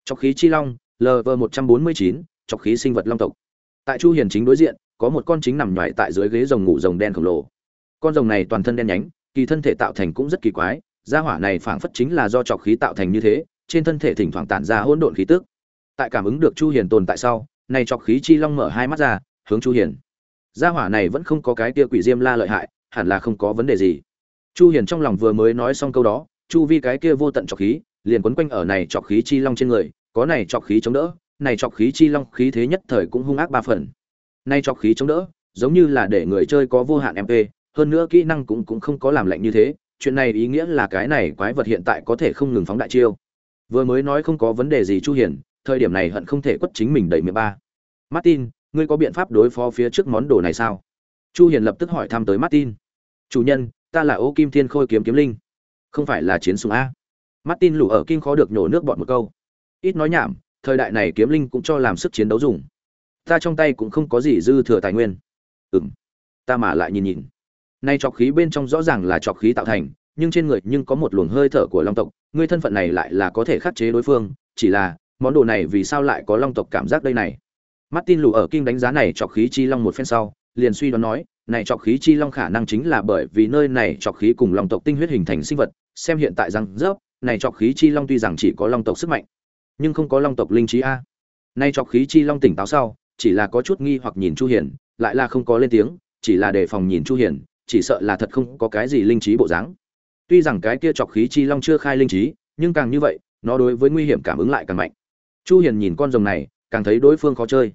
Chọc khí chi long lv 149, chọc khí sinh vật long tộc tại chu hiền chính đối diện, có một con chính nằm nhòi tại dưới ghế rồng ngủ rồng đen khổng lồ. Con rồng này toàn thân đen nhánh, kỳ thân thể tạo thành cũng rất kỳ quái, gia hỏa này phảng phất chính là do trọc khí tạo thành như thế, trên thân thể thỉnh thoảng tản ra hỗn độn khí tức. Tại cảm ứng được chu hiền tồn tại sau, này trọc khí chi long mở hai mắt ra, hướng chu hiền. Gia hỏa này vẫn không có cái kia quỷ diêm la lợi hại, hẳn là không có vấn đề gì. Chu hiền trong lòng vừa mới nói xong câu đó, chu vi cái kia vô tận trọc khí, liền quấn quanh ở này trọc khí chi long trên người, có này trọc khí chống đỡ này trọc khí chi long khí thế nhất thời cũng hung ác ba phần. Nay trọc khí chống đỡ, giống như là để người chơi có vô hạn mp hơn nữa kỹ năng cũng cũng không có làm lạnh như thế, chuyện này ý nghĩa là cái này quái vật hiện tại có thể không ngừng phóng đại chiêu. Vừa mới nói không có vấn đề gì chu hiền, thời điểm này hận không thể quất chính mình đẩy miệng ba. Martin, ngươi có biện pháp đối phó phía trước món đồ này sao? Chu hiền lập tức hỏi thăm tới martin. Chủ nhân, ta là ô kim thiên khôi kiếm kiếm linh. Không phải là chiến súng a. Martin lủ ở kinh khó được nhổ nước bọn một câu. Ít nói nhảm thời đại này kiếm linh cũng cho làm sức chiến đấu dùng. Ta trong tay cũng không có gì dư thừa tài nguyên. Ừm, ta mà lại nhìn nhìn. Nay trọc khí bên trong rõ ràng là trọc khí tạo thành, nhưng trên người nhưng có một luồng hơi thở của long tộc, ngươi thân phận này lại là có thể khắc chế đối phương, chỉ là, món đồ này vì sao lại có long tộc cảm giác đây này? Martin lù ở kinh đánh giá này trọc khí chi long một phen sau, liền suy đoán nói, này trọc khí chi long khả năng chính là bởi vì nơi này trọc khí cùng long tộc tinh huyết hình thành sinh vật, xem hiện tại rằng rớp, này trọc khí chi long tuy rằng chỉ có long tộc sức mạnh nhưng không có long tộc linh trí a. Nay chọc khí chi long tỉnh táo sau, chỉ là có chút nghi hoặc nhìn chu hiền, lại là không có lên tiếng, chỉ là để phòng nhìn chu hiền, chỉ sợ là thật không có cái gì linh trí bộ dáng. Tuy rằng cái kia chọc khí chi long chưa khai linh trí, nhưng càng như vậy, nó đối với nguy hiểm cảm ứng lại càng mạnh. Chu hiền nhìn con rồng này, càng thấy đối phương khó chơi.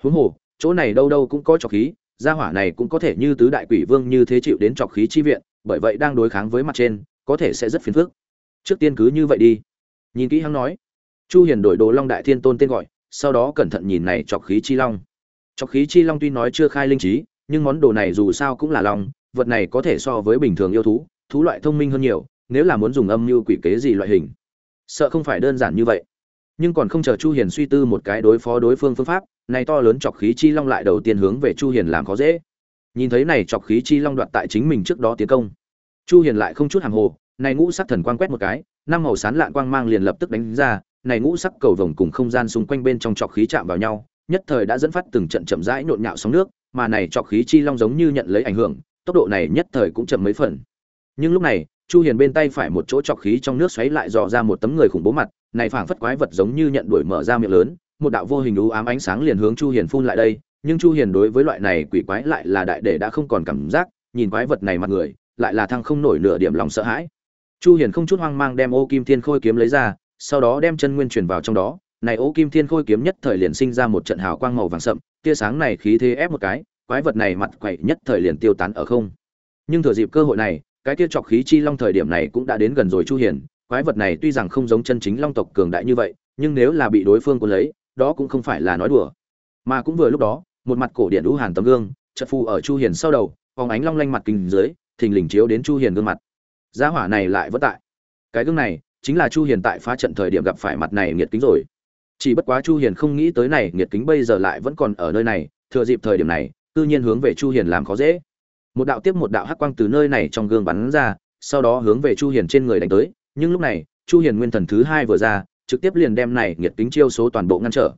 Huống hồ, chỗ này đâu đâu cũng có chọc khí, gia hỏa này cũng có thể như tứ đại quỷ vương như thế chịu đến chọc khí chi viện, bởi vậy đang đối kháng với mặt trên, có thể sẽ rất phiền phức. Trước tiên cứ như vậy đi. Nhìn kỹ hắn nói chu hiền đổi đồ long đại thiên tôn tên gọi, sau đó cẩn thận nhìn này chọc khí chi long. Chọc khí chi long tuy nói chưa khai linh trí, nhưng món đồ này dù sao cũng là long, vật này có thể so với bình thường yêu thú thú loại thông minh hơn nhiều, nếu là muốn dùng âm mưu quỷ kế gì loại hình. Sợ không phải đơn giản như vậy. Nhưng còn không chờ chu hiền suy tư một cái đối phó đối phương phương pháp, này to lớn chọc khí chi long lại đầu tiên hướng về chu hiền làm khó dễ. Nhìn thấy này chọc khí chi long đoạt tại chính mình trước đó tiến công, chu hiền lại không chút hàng hồ, này ngũ sắc thần quang quét một cái, năm màu sán lạn quang mang liền lập tức đánh ra này ngũ sắc cầu vồng cùng không gian xung quanh bên trong trọc khí chạm vào nhau, nhất thời đã dẫn phát từng trận chậm rãi nhộn nhạo sóng nước, mà này trọc khí chi long giống như nhận lấy ảnh hưởng, tốc độ này nhất thời cũng chậm mấy phần. Nhưng lúc này, chu hiền bên tay phải một chỗ trọc khí trong nước xoáy lại dò ra một tấm người khủng bố mặt, này phảng phất quái vật giống như nhận đuổi mở ra miệng lớn, một đạo vô hình u ám ánh sáng liền hướng chu hiền phun lại đây, nhưng chu hiền đối với loại này quỷ quái lại là đại để đã không còn cảm giác, nhìn quái vật này mặt người, lại là thăng không nổi nửa điểm lòng sợ hãi. Chu hiền không chút hoang mang đem ô kim thiên khôi kiếm lấy ra sau đó đem chân nguyên truyền vào trong đó. Này ô kim thiên khôi kiếm nhất thời liền sinh ra một trận hào quang màu vàng sậm, tia sáng này khí thế ép một cái, quái vật này mặt quậy nhất thời liền tiêu tán ở không. Nhưng thừa dịp cơ hội này, cái tia trọc khí chi long thời điểm này cũng đã đến gần rồi chu hiền. Quái vật này tuy rằng không giống chân chính long tộc cường đại như vậy, nhưng nếu là bị đối phương cuốn lấy, đó cũng không phải là nói đùa. Mà cũng vừa lúc đó, một mặt cổ điện u hàn tấm gương, chợt phù ở chu hiền sau đầu, phóng ánh long lanh mặt kinh dưới, thình lình chiếu đến chu hiền gương mặt. Gia hỏa này lại vẫn tại. Cái gương này chính là chu hiền tại phá trận thời điểm gặp phải mặt này nghiệt kính rồi. Chỉ bất quá chu hiền không nghĩ tới này nghiệt kính bây giờ lại vẫn còn ở nơi này, thừa dịp thời điểm này tự nhiên hướng về chu hiền làm khó dễ. Một đạo tiếp một đạo hắc quang từ nơi này trong gương bắn ra, sau đó hướng về chu hiền trên người đánh tới, nhưng lúc này, chu hiền nguyên thần thứ hai vừa ra, trực tiếp liền đem này nghiệt kính chiêu số toàn bộ ngăn trở.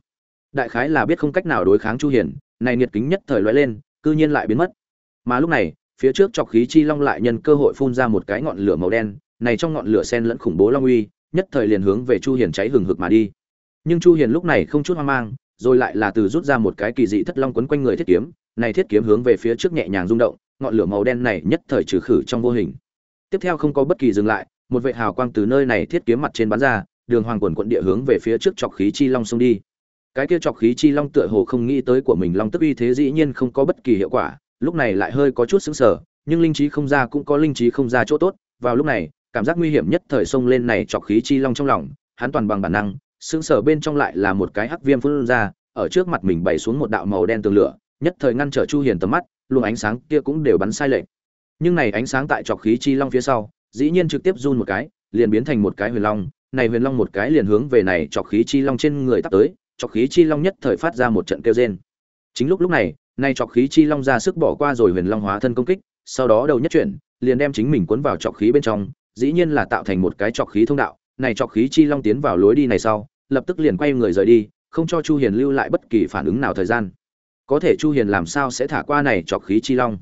Đại khái là biết không cách nào đối kháng chu hiền, này nghiệt kính nhất thời lóe lên, cư nhiên lại biến mất. Mà lúc này, phía trước chọc khí chi long lại nhân cơ hội phun ra một cái ngọn lửa màu đen này trong ngọn lửa sen lẫn khủng bố long uy, nhất thời liền hướng về chu hiền cháy hừng hực mà đi. Nhưng chu hiền lúc này không chút hoang mang, rồi lại là từ rút ra một cái kỳ dị thất long quấn quanh người thiết kiếm, này thiết kiếm hướng về phía trước nhẹ nhàng rung động, ngọn lửa màu đen này nhất thời trừ khử trong vô hình. Tiếp theo không có bất kỳ dừng lại, một vệt hào quang từ nơi này thiết kiếm mặt trên bắn ra, đường hoàng quần quận địa hướng về phía trước chọc khí chi long xông đi. Cái kia chọc khí chi long tựa hồ không nghĩ tới của mình long tức uy thế dĩ nhiên không có bất kỳ hiệu quả, lúc này lại hơi có chút sững sờ, nhưng linh trí không ra cũng có linh trí không ra chỗ tốt, vào lúc này cảm giác nguy hiểm nhất thời xông lên này chọc khí chi long trong lòng, hắn toàn bằng bản năng, sững sờ bên trong lại là một cái hắc viêm phun ra, ở trước mặt mình bày xuống một đạo màu đen tường lửa, nhất thời ngăn trở chu hiền tầm mắt, luồng ánh sáng kia cũng đều bắn sai lệch. Nhưng này ánh sáng tại chọc khí chi long phía sau, dĩ nhiên trực tiếp run một cái, liền biến thành một cái huyền long, này huyền long một cái liền hướng về này chọc khí chi long trên người tắt tới, chọc khí chi long nhất thời phát ra một trận kêu rên. Chính lúc lúc này này chọc khí chi long ra sức bỏ qua rồi huyền long hóa thân công kích, sau đó đầu nhất chuyển, liền đem chính mình cuốn vào chọc khí bên trong dĩ nhiên là tạo thành một cái trọc khí thông đạo, này trọc khí chi long tiến vào lối đi này sau, lập tức liền quay người rời đi, không cho chu hiền lưu lại bất kỳ phản ứng nào thời gian. Có thể chu hiền làm sao sẽ thả qua này trọc khí chi long?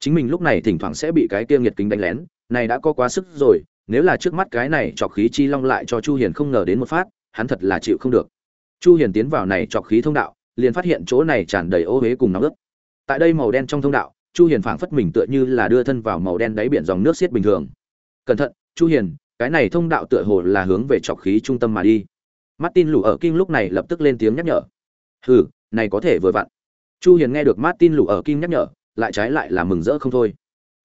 Chính mình lúc này thỉnh thoảng sẽ bị cái kia nghiệt kính đánh lén, này đã có quá sức rồi, nếu là trước mắt cái này trọc khí chi long lại cho chu hiền không ngờ đến một phát, hắn thật là chịu không được. Chu hiền tiến vào này trọc khí thông đạo, liền phát hiện chỗ này tràn đầy ô huế cùng nóng ướt. Tại đây màu đen trong thông đạo, chu hiền phảng phất mình tựa như là đưa thân vào màu đen đáy biển dòng nước xiết bình thường cẩn thận, chu hiền, cái này thông đạo tựa hồ là hướng về trọc khí trung tâm mà đi. Martin lù ở kinh lúc này lập tức lên tiếng nhắc nhở. Hừ, này có thể vừa vặn. Chu hiền nghe được martin lù ở kinh nhắc nhở, lại trái lại là mừng rỡ không thôi.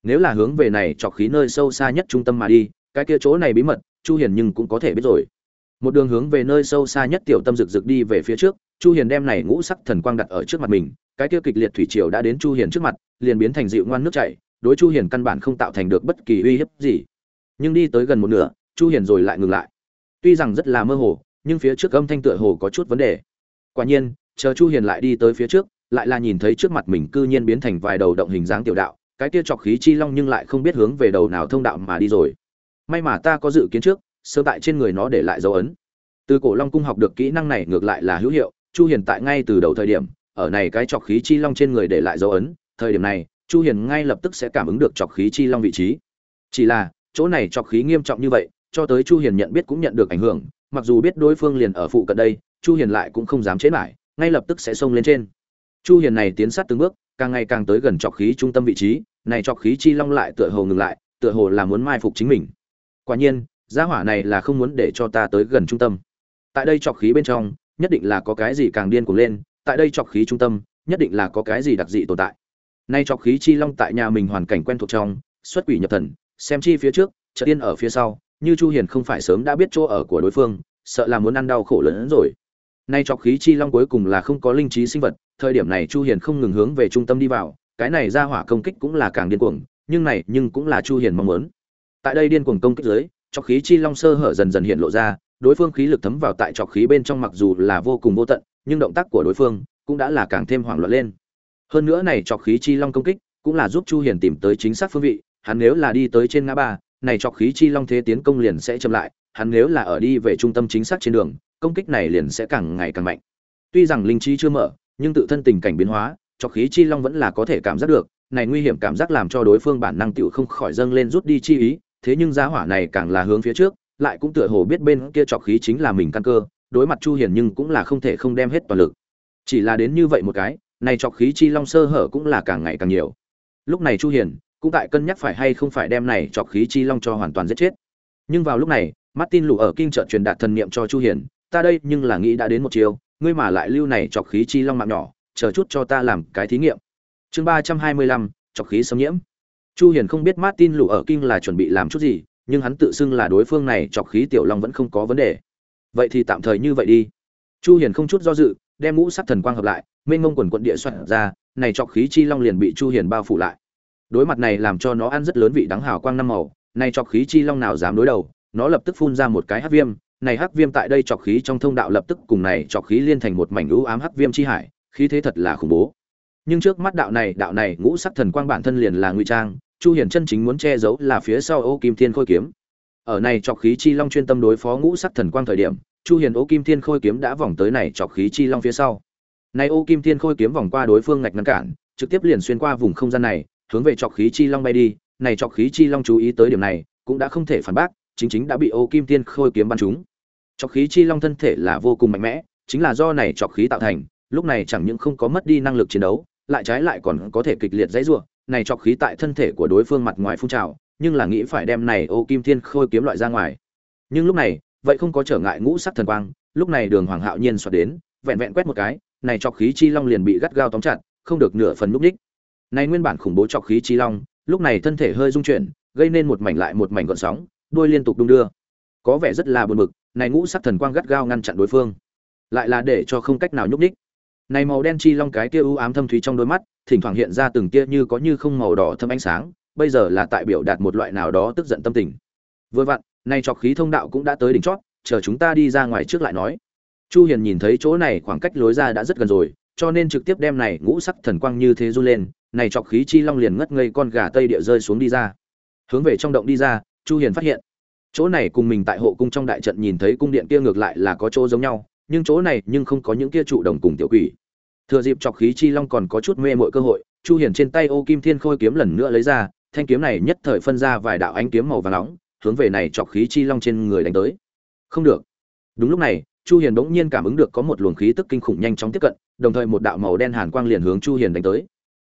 Nếu là hướng về này trọc khí nơi sâu xa nhất trung tâm mà đi, cái kia chỗ này bí mật, chu hiền nhưng cũng có thể biết rồi. Một đường hướng về nơi sâu xa nhất tiểu tâm rực rực đi về phía trước, chu hiền đem này ngũ sắc thần quang đặt ở trước mặt mình, cái kia kịch liệt thủy triều đã đến chu hiền trước mặt, liền biến thành dịu ngoan nước chảy, đối chu hiền căn bản không tạo thành được bất kỳ uy hiếp gì nhưng đi tới gần một nửa, chu hiền rồi lại ngừng lại. Tuy rằng rất là mơ hồ, nhưng phía trước âm thanh tựa hồ có chút vấn đề. Quả nhiên, chờ chu hiền lại đi tới phía trước, lại là nhìn thấy trước mặt mình cư nhiên biến thành vài đầu động hình dáng tiểu đạo, cái kia chọc khí chi long nhưng lại không biết hướng về đầu nào thông đạo mà đi rồi. May mà ta có dự kiến trước, sớm tại trên người nó để lại dấu ấn. Từ cổ long cung học được kỹ năng này ngược lại là hữu hiệu, chu hiền tại ngay từ đầu thời điểm, ở này cái chọc khí chi long trên người để lại dấu ấn, thời điểm này, chu hiền ngay lập tức sẽ cảm ứng được chọc khí chi long vị trí. Chỉ là chỗ này trọc khí nghiêm trọng như vậy, cho tới chu hiền nhận biết cũng nhận được ảnh hưởng, mặc dù biết đối phương liền ở phụ cận đây, chu hiền lại cũng không dám chế lại, ngay lập tức sẽ xông lên trên. Chu hiền này tiến sát từng bước, càng ngày càng tới gần trọc khí trung tâm vị trí, này trọc khí chi long lại tựa hồ ngừng lại, tựa hồ là muốn mai phục chính mình. Quả nhiên, gia hỏa này là không muốn để cho ta tới gần trung tâm. Tại đây trọc khí bên trong, nhất định là có cái gì càng điên cuồng lên, tại đây trọc khí trung tâm, nhất định là có cái gì đặc dị tồn tại. Nay trọc khí chi long tại nhà mình hoàn cảnh quen thuộc trong, xuất quỷ nhập thần xem chi phía trước trợ tiên ở phía sau, như chu hiền không phải sớm đã biết chỗ ở của đối phương, sợ là muốn ăn đau khổ lớn hơn rồi. Nay chọc khí chi long cuối cùng là không có linh trí sinh vật, thời điểm này chu hiền không ngừng hướng về trung tâm đi vào, cái này ra hỏa công kích cũng là càng điên cuồng, nhưng này nhưng cũng là chu hiền mong muốn. Tại đây điên cuồng công kích dưới, chọc khí chi long sơ hở dần dần hiện lộ ra, đối phương khí lực thấm vào tại chọc khí bên trong mặc dù là vô cùng vô tận, nhưng động tác của đối phương cũng đã là càng thêm hoảng loạn lên. Hơn nữa này chọc khí chi long công kích cũng là giúp chu hiền tìm tới chính xác phương vị hắn nếu là đi tới trên ngã ba, này chọc khí chi long thế tiến công liền sẽ chậm lại, hắn nếu là ở đi về trung tâm chính xác trên đường, công kích này liền sẽ càng ngày càng mạnh. Tuy rằng linh trí chưa mở, nhưng tự thân tình cảnh biến hóa, chọc khí chi long vẫn là có thể cảm giác được, này nguy hiểm cảm giác làm cho đối phương bản năng tựu không khỏi dâng lên rút đi chi ý, thế nhưng giá hỏa này càng là hướng phía trước, lại cũng tựa hồ biết bên kia chọc khí chính là mình căn cơ, đối mặt chu hiền nhưng cũng là không thể không đem hết toàn lực. Chỉ là đến như vậy một cái, này chọc khí chi long sơ hở cũng là càng ngày càng nhiều. Lúc này chu hiền cũng tại cân nhắc phải hay không phải đem này chọc khí chi long cho hoàn toàn giết chết. Nhưng vào lúc này martin lù ở kinh chợt truyền đạt thần niệm cho chu hiền ta đây nhưng là nghĩ đã đến một chiều ngươi mà lại lưu này chọc khí chi long mạng nhỏ chờ chút cho ta làm cái thí nghiệm. Chương 325, chọc khí xâm nhiễm. Chu hiền không biết martin lù ở kinh là chuẩn bị làm chút gì nhưng hắn tự xưng là đối phương này chọc khí tiểu long vẫn không có vấn đề. Vậy thì tạm thời như vậy đi. Chu hiền không chút do dự đem ngũ sắc thần quang hợp lại mênh mông quần quận địa soạn ra này chọc khí chi long liền bị chu hiền bao phủ lại đối mặt này làm cho nó ăn rất lớn vị đắng hào quang năm màu này chọc khí chi long nào dám đối đầu, nó lập tức phun ra một cái hắc viêm, này hắc viêm tại đây chọc khí trong thông đạo lập tức cùng này chọc khí liên thành một mảnh ưu ám hắc viêm chi hải, khí thế thật là khủng bố. Nhưng trước mắt đạo này đạo này, ngũ sắc thần quang bản thân liền là ngụy trang, chu hiền chân chính muốn che giấu là phía sau ô kim thiên khôi kiếm. Ở này chọc khí chi long chuyên tâm đối phó ngũ sắc thần quang thời điểm, chu hiền ô kim thiên khôi kiếm đã vòng tới này chọc khí chi long phía sau. Này ô kim thiên khôi kiếm vòng qua đối phương ngạch ngăn cản, trực tiếp liền xuyên qua vùng không gian này hướng về trọc khí chi long bay đi. Này trọc khí chi long chú ý tới điểm này, cũng đã không thể phản bác, chính chính đã bị ô kim thiên khôi kiếm bắn trúng. Trọc khí chi long thân thể là vô cùng mạnh mẽ, chính là do này trọc khí tạo thành, lúc này chẳng những không có mất đi năng lực chiến đấu, lại trái lại còn có thể kịch liệt dãy rủa. Này trọc khí tại thân thể của đối phương mặt ngoài phun trào, nhưng là nghĩ phải đem này ô kim thiên khôi kiếm loại ra ngoài. Nhưng lúc này, vậy không có trở ngại ngũ sắc thần quang, lúc này đường hoàng hạo nhiên xoạt đến, vẹn vẹn quét một cái, này trọc khí chi long liền bị gắt gao tóm chặt, không được nửa phần núp ních này nguyên bản khủng bố trọc khí chi long, lúc này thân thể hơi rung chuyển, gây nên một mảnh lại một mảnh gợn sóng, đuôi liên tục đung đưa. Có vẻ rất là buồn bực, này ngũ sắc thần quang gắt gao ngăn chặn đối phương. Lại là để cho không cách nào nhúc nhích. này màu đen chi long cái kia u ám thâm thúy trong đôi mắt, thỉnh thoảng hiện ra từng tia như có như không màu đỏ thâm ánh sáng, bây giờ là tại biểu đạt một loại nào đó tức giận tâm tình. Vừa vặn nay trọc khí thông đạo cũng đã tới đỉnh chót, chờ chúng ta đi ra ngoài trước lại nói. Chu hiền nhìn thấy chỗ này khoảng cách lối ra đã rất gần rồi cho nên trực tiếp đem này ngũ sắc thần quang như thế du lên, này chọc khí chi long liền ngất ngây con gà tây địa rơi xuống đi ra. Hướng về trong động đi ra, chu hiền phát hiện, chỗ này cùng mình tại hộ cung trong đại trận nhìn thấy cung điện kia ngược lại là có chỗ giống nhau, nhưng chỗ này nhưng không có những kia trụ đồng cùng tiểu quỷ. Thừa dịp chọc khí chi long còn có chút mê muội cơ hội, chu hiền trên tay ô kim thiên khôi kiếm lần nữa lấy ra, thanh kiếm này nhất thời phân ra vài đạo ánh kiếm màu vàng nóng, hướng về này chọc khí chi long trên người đánh tới. Không được. Đúng lúc này chu hiền bỗng nhiên cảm ứng được có một luồng khí tức kinh khủng nhanh chóng tiếp cận, đồng thời một đạo màu đen hàn quang liền hướng chu hiền đánh tới.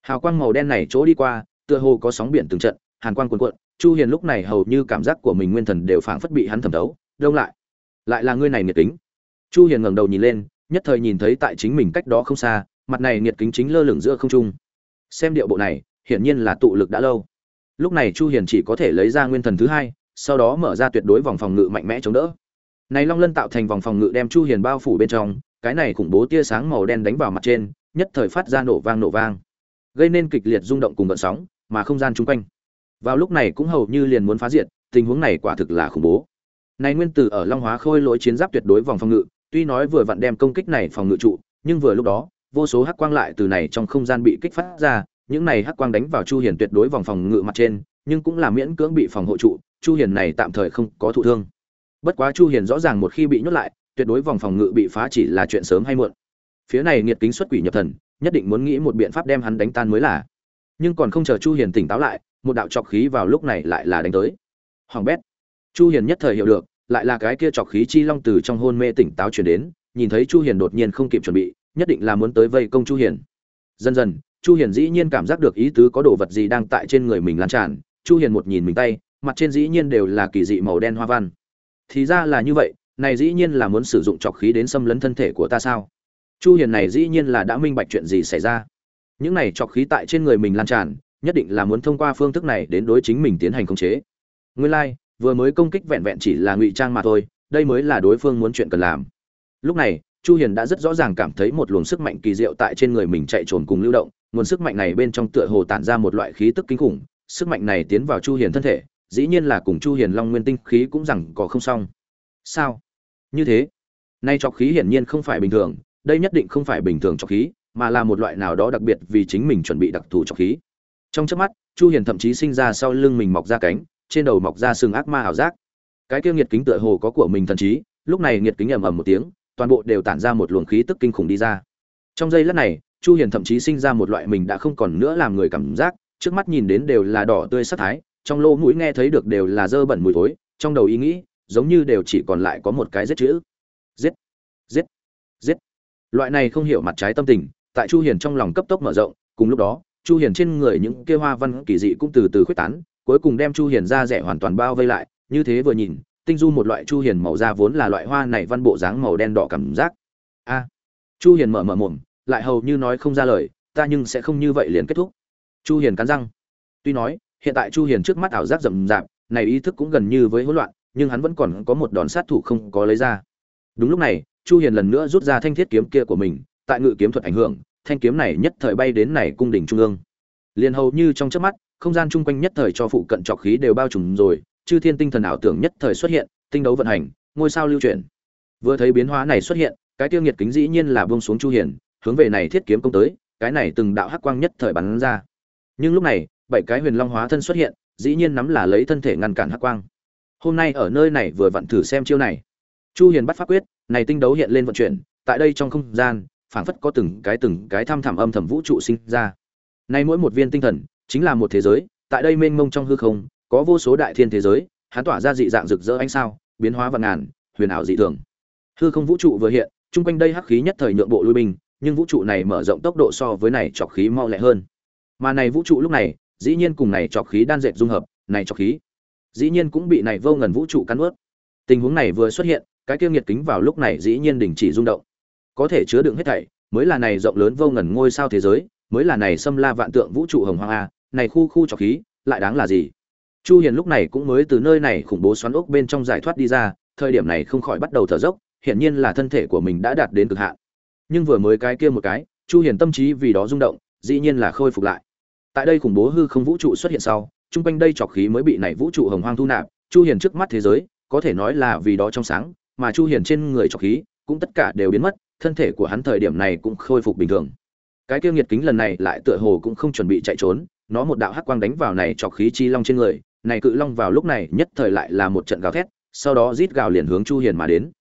Hào quang màu đen này chỗ đi qua, tựa hồ có sóng biển từng trận, hàn quang cuồn cuộn, chu hiền lúc này hầu như cảm giác của mình nguyên thần đều phảng phất bị hắn thẩm thấu. Đông lại lại là ngươi này nhiệt kính. Chu hiền ngẩng đầu nhìn lên, nhất thời nhìn thấy tại chính mình cách đó không xa, mặt này nhiệt kính chính lơ lửng giữa không trung. Xem điệu bộ này, hiển nhiên là tụ lực đã lâu. Lúc này chu hiền chỉ có thể lấy ra nguyên thần thứ hai, sau đó mở ra tuyệt đối vòng phòng ngự mạnh mẽ chống đỡ này long lân tạo thành vòng phòng ngự đem chu hiền bao phủ bên trong, cái này khủng bố tia sáng màu đen đánh vào mặt trên, nhất thời phát ra nổ vang nổ vang. Gây nên kịch liệt rung động cùng gợn sóng, mà không gian chung quanh. Vào lúc này cũng hầu như liền muốn phá diệt, tình huống này quả thực là khủng bố. Này nguyên tử ở long hóa khôi lỗi chiến giáp tuyệt đối vòng phòng ngự, tuy nói vừa vặn đem công kích này phòng ngự trụ, nhưng vừa lúc đó, vô số hắc quang lại từ này trong không gian bị kích phát ra, những này hắc quang đánh vào chu hiền tuyệt đối vòng phòng ngự mặt trên, nhưng cũng là miễn cưỡng bị phòng hộ trụ, chu hiền này tạm thời không có thụ thương bất quá chu hiền rõ ràng một khi bị nhốt lại, tuyệt đối vòng phòng ngự bị phá chỉ là chuyện sớm hay muộn. Phía này nghiệt kính xuất quỷ nhập thần, nhất định muốn nghĩ một biện pháp đem hắn đánh tan mới là. Nhưng còn không chờ chu hiền tỉnh táo lại, một đạo chọc khí vào lúc này lại là đánh tới. Hoàng bét. Chu hiền nhất thời hiểu được, lại là cái kia chọc khí chi long từ trong hôn mê tỉnh táo chuyển đến, nhìn thấy chu hiền đột nhiên không kịp chuẩn bị, nhất định là muốn tới vây công chu hiền. Dần dần, chu hiền dĩ nhiên cảm giác được ý tứ có đồ vật gì đang tại trên người mình lan tràn, chu hiền một nhìn mình tay, mặt trên dĩ nhiên đều là kỳ dị màu đen hoa văn thì ra là như vậy này dĩ nhiên là muốn sử dụng trọc khí đến xâm lấn thân thể của ta sao? Chu hiền này dĩ nhiên là đã minh bạch chuyện gì xảy ra. Những này trọc khí tại trên người mình lan tràn nhất định là muốn thông qua phương thức này đến đối chính mình tiến hành khống chế. Nguyên lai like, vừa mới công kích vẹn vẹn chỉ là ngụy trang mà thôi đây mới là đối phương muốn chuyện cần làm. Lúc này chu hiền đã rất rõ ràng cảm thấy một luồng sức mạnh kỳ diệu tại trên người mình chạy trồn cùng lưu động nguồn sức mạnh này bên trong tựa hồ tản ra một loại khí tức kinh khủng sức mạnh này tiến vào chu hiền thân thể dĩ nhiên là cùng chu hiền long nguyên tinh khí cũng rằng có không xong. Sao? Như thế. Nay trọc khí hiển nhiên không phải bình thường, đây nhất định không phải bình thường trọc khí, mà là một loại nào đó đặc biệt vì chính mình chuẩn bị đặc thù trọc khí. Trong chớp mắt, chu hiền thậm chí sinh ra sau lưng mình mọc ra cánh, trên đầu mọc ra sừng ác ma ảo giác. Cái kia nghiệt kính tựa hồ có của mình thần trí, lúc này nghiệt kính ầm ầm một tiếng, toàn bộ đều tản ra một luồng khí tức kinh khủng đi ra. Trong giây lát này, chu hiền thậm chí sinh ra một loại mình đã không còn nữa làm người cảm giác, trước mắt nhìn đến đều là đỏ tươi sắc thái trong lỗ mũi nghe thấy được đều là dơ bẩn mùi thối, trong đầu ý nghĩ, giống như đều chỉ còn lại có một cái giết chữ. Giết giết giết. Loại này không hiểu mặt trái tâm tình, tại chu hiền trong lòng cấp tốc mở rộng, cùng lúc đó, chu hiền trên người những kia hoa văn kỳ dị cũng từ từ khuếch tán, cuối cùng đem chu hiền ra rẻ hoàn toàn bao vây lại, như thế vừa nhìn, tinh du một loại chu hiền màu da vốn là loại hoa này văn bộ dáng màu đen đỏ cảm giác. A, chu hiền mở mở mồm, lại hầu như nói không ra lời, ta nhưng sẽ không như vậy liền kết thúc. Chu hiền cắn răng, tuy nói hiện tại chu hiền trước mắt ảo giác rầm rạp, này ý thức cũng gần như với hỗn loạn, nhưng hắn vẫn còn có một đòn sát thủ không có lấy ra. Đúng lúc này, chu hiền lần nữa rút ra thanh thiết kiếm kia của mình, tại ngự kiếm thuật ảnh hưởng, thanh kiếm này nhất thời bay đến này cung đỉnh trung ương. Liền hầu như trong chớp mắt, không gian chung quanh nhất thời cho phụ cận trọc khí đều bao trùm rồi, chư thiên tinh thần ảo tưởng nhất thời xuất hiện, tinh đấu vận hành, ngôi sao lưu chuyển. Vừa thấy biến hóa này xuất hiện, cái tiêu nhiệt kính dĩ nhiên là buông xuống chu hiền, hướng về này thiết kiếm công tới, cái này từng đạo hắc quang nhất thời bắn ra. Nhưng lúc này bảy cái huyền long hóa thân xuất hiện, dĩ nhiên nắm là lấy thân thể ngăn cản hắc quang. Hôm nay ở nơi này vừa vặn thử xem chiêu này. Chu hiền bắt pháp quyết, này tinh đấu hiện lên vận chuyển, tại đây trong không gian, phảng phất có từng cái từng cái tham thẳm âm thầm vũ trụ sinh ra. Nay mỗi một viên tinh thần, chính là một thế giới, tại đây mênh mông trong hư không, có vô số đại thiên thế giới, hắn tỏa ra dị dạng rực rỡ ánh sao, biến hóa vạn ngàn, huyền ảo dị thường. Hư không vũ trụ vừa hiện, chung quanh đây hắc khí nhất thời nhượng bộ lui binh, nhưng vũ trụ này mở rộng tốc độ so với này trọc khí mau lẹ hơn. Mà này vũ trụ lúc này dĩ nhiên cùng này trọc khí đan dệt dung hợp, này trọc khí, dĩ nhiên cũng bị này vô ngần vũ trụ cắn ướt tình huống này vừa xuất hiện, cái kia nghiệt kính vào lúc này dĩ nhiên đình chỉ rung động. Có thể chứa đựng hết thảy, mới là này rộng lớn vô ngần ngôi sao thế giới, mới là này xâm la vạn tượng vũ trụ hồng hoang a, này khu khu trọc khí, lại đáng là gì? Chu hiền lúc này cũng mới từ nơi này khủng bố xoắn ốc bên trong giải thoát đi ra, thời điểm này không khỏi bắt đầu thở dốc, hiển nhiên là thân thể của mình đã đạt đến cực hạn. Nhưng vừa mới cái kia một cái, chu hiền tâm trí vì đó rung động, dĩ nhiên là khôi phục lại tại đây khủng bố hư không vũ trụ xuất hiện sau trung quanh đây trọc khí mới bị này vũ trụ hồng hoang thu nạp. Chu hiền trước mắt thế giới, có thể nói là vì đó trong sáng, mà chu hiền trên người trọc khí cũng tất cả đều biến mất, thân thể của hắn thời điểm này cũng khôi phục bình thường. Cái kia nghiệt kính lần này lại tựa hồ cũng không chuẩn bị chạy trốn, nó một đạo hắc quang đánh vào này trọc khí chi long trên người, này cự long vào lúc này nhất thời lại là một trận gào thét, sau đó rít gào liền hướng chu hiền mà đến.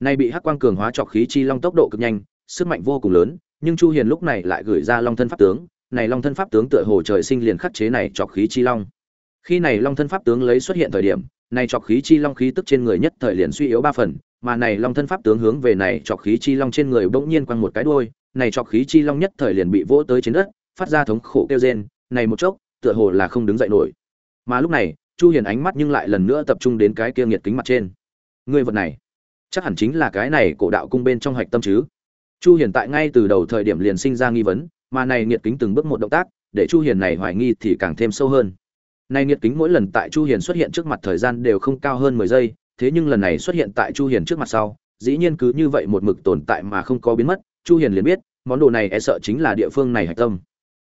Này bị hắc quang cường hóa trọc khí chi long tốc độ cực nhanh, sức mạnh vô cùng lớn, nhưng chu hiền lúc này lại gửi ra long thân pháp tướng này long thân pháp tướng tựa hồ trời sinh liền khắc chế này trọc khí chi long. Khi này long thân pháp tướng lấy xuất hiện thời điểm, này trọc khí chi long khí tức trên người nhất thời liền suy yếu ba phần, mà này long thân pháp tướng hướng về này trọc khí chi long trên người bỗng nhiên quăng một cái đuôi, này trọc khí chi long nhất thời liền bị vỗ tới trên đất, phát ra thống khổ kêu rên, này một chốc, tựa hồ là không đứng dậy nổi. Mà lúc này, chu hiền ánh mắt nhưng lại lần nữa tập trung đến cái kia nghiệt kính mặt trên. Người vật này, chắc hẳn chính là cái này cổ đạo cung bên trong hạch tâm chứ? Chu hiền tại ngay từ đầu thời điểm liền sinh ra nghi vấn mà này nghiệt kính từng bước một động tác, để chu hiền này hoài nghi thì càng thêm sâu hơn. Này nghiệt kính mỗi lần tại chu hiền xuất hiện trước mặt thời gian đều không cao hơn 10 giây, thế nhưng lần này xuất hiện tại chu hiền trước mặt sau, dĩ nhiên cứ như vậy một mực tồn tại mà không có biến mất, chu hiền liền biết, món đồ này e sợ chính là địa phương này hạch tâm.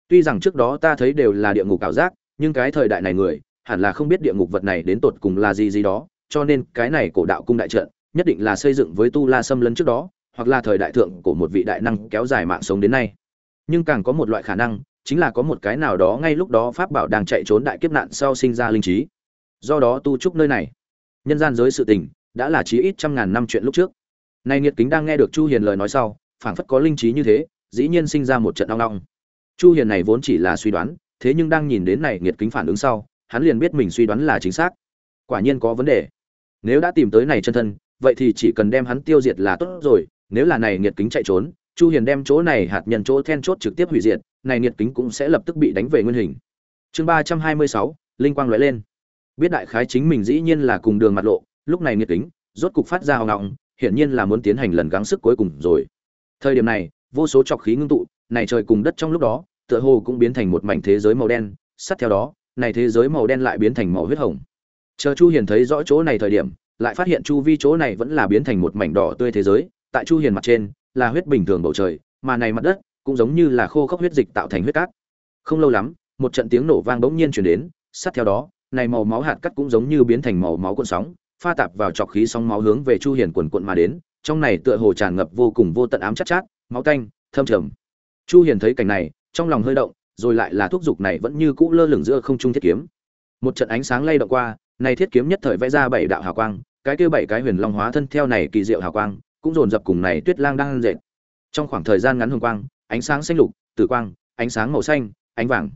Tuy rằng trước đó ta thấy đều là địa ngục ảo giác, nhưng cái thời đại này người, hẳn là không biết địa ngục vật này đến tột cùng là gì gì đó, cho nên cái này cổ đạo cung đại trận, nhất định là xây dựng với tu la xâm lấn trước đó, hoặc là thời đại thượng của một vị đại năng kéo dài mạng sống đến nay nhưng càng có một loại khả năng, chính là có một cái nào đó ngay lúc đó pháp bảo đang chạy trốn đại kiếp nạn sau sinh ra linh trí. Do đó tu trúc nơi này. Nhân gian giới sự tình, đã là chí ít trăm ngàn năm chuyện lúc trước. Nay nghiệt kính đang nghe được chu hiền lời nói sau, phảng phất có linh trí như thế, dĩ nhiên sinh ra một trận đau long chu hiền này vốn chỉ là suy đoán, thế nhưng đang nhìn đến này nghiệt kính phản ứng sau, hắn liền biết mình suy đoán là chính xác. Quả nhiên có vấn đề. Nếu đã tìm tới này chân thân, vậy thì chỉ cần đem hắn tiêu diệt là tốt rồi, nếu là này nghiệt kính chạy trốn chu hiền đem chỗ này hạt nhân chỗ then chốt trực tiếp hủy diệt này Nhiệt kính cũng sẽ lập tức bị đánh về nguyên hình. Chương 326, linh quang lóe lên. Biết đại khái chính mình dĩ nhiên là cùng đường mặt lộ lúc này Nhiệt kính rốt cục phát ra hào ngọng hiển nhiên là muốn tiến hành lần gắng sức cuối cùng rồi. Thời điểm này vô số trọc khí ngưng tụ này trời cùng đất trong lúc đó tựa hồ cũng biến thành một mảnh thế giới màu đen sát theo đó này thế giới màu đen lại biến thành màu huyết hồng. Chờ chu hiền thấy rõ chỗ này thời điểm lại phát hiện chu vi chỗ này vẫn là biến thành một mảnh đỏ tươi thế giới tại chu hiền mặt trên là huyết bình thường bầu trời, mà này mặt đất cũng giống như là khô khốc huyết dịch tạo thành huyết cát. Không lâu lắm, một trận tiếng nổ vang bỗng nhiên truyền đến, sát theo đó, này màu máu hạt cát cũng giống như biến thành màu máu cuộn sóng, pha tạp vào trọc khí sóng máu hướng về chu hiền quần cuộn mà đến, trong này tựa hồ tràn ngập vô cùng vô tận ám chát chát, máu tanh, thâm trầm. Chu hiền thấy cảnh này, trong lòng hơi động, rồi lại là thuốc dục này vẫn như cũ lơ lửng giữa không trung thiết kiếm. Một trận ánh sáng lay động qua, này thiết kiếm nhất thời vẽ ra bảy đạo hào quang, cái kia bảy cái huyền long hóa thân theo này kỳ diệu hào quang cũng dồn dập cùng này tuyết lang đang dệt. Trong khoảng thời gian ngắn hồng quang, ánh sáng xanh lục, tử quang, ánh sáng màu xanh, ánh vàng.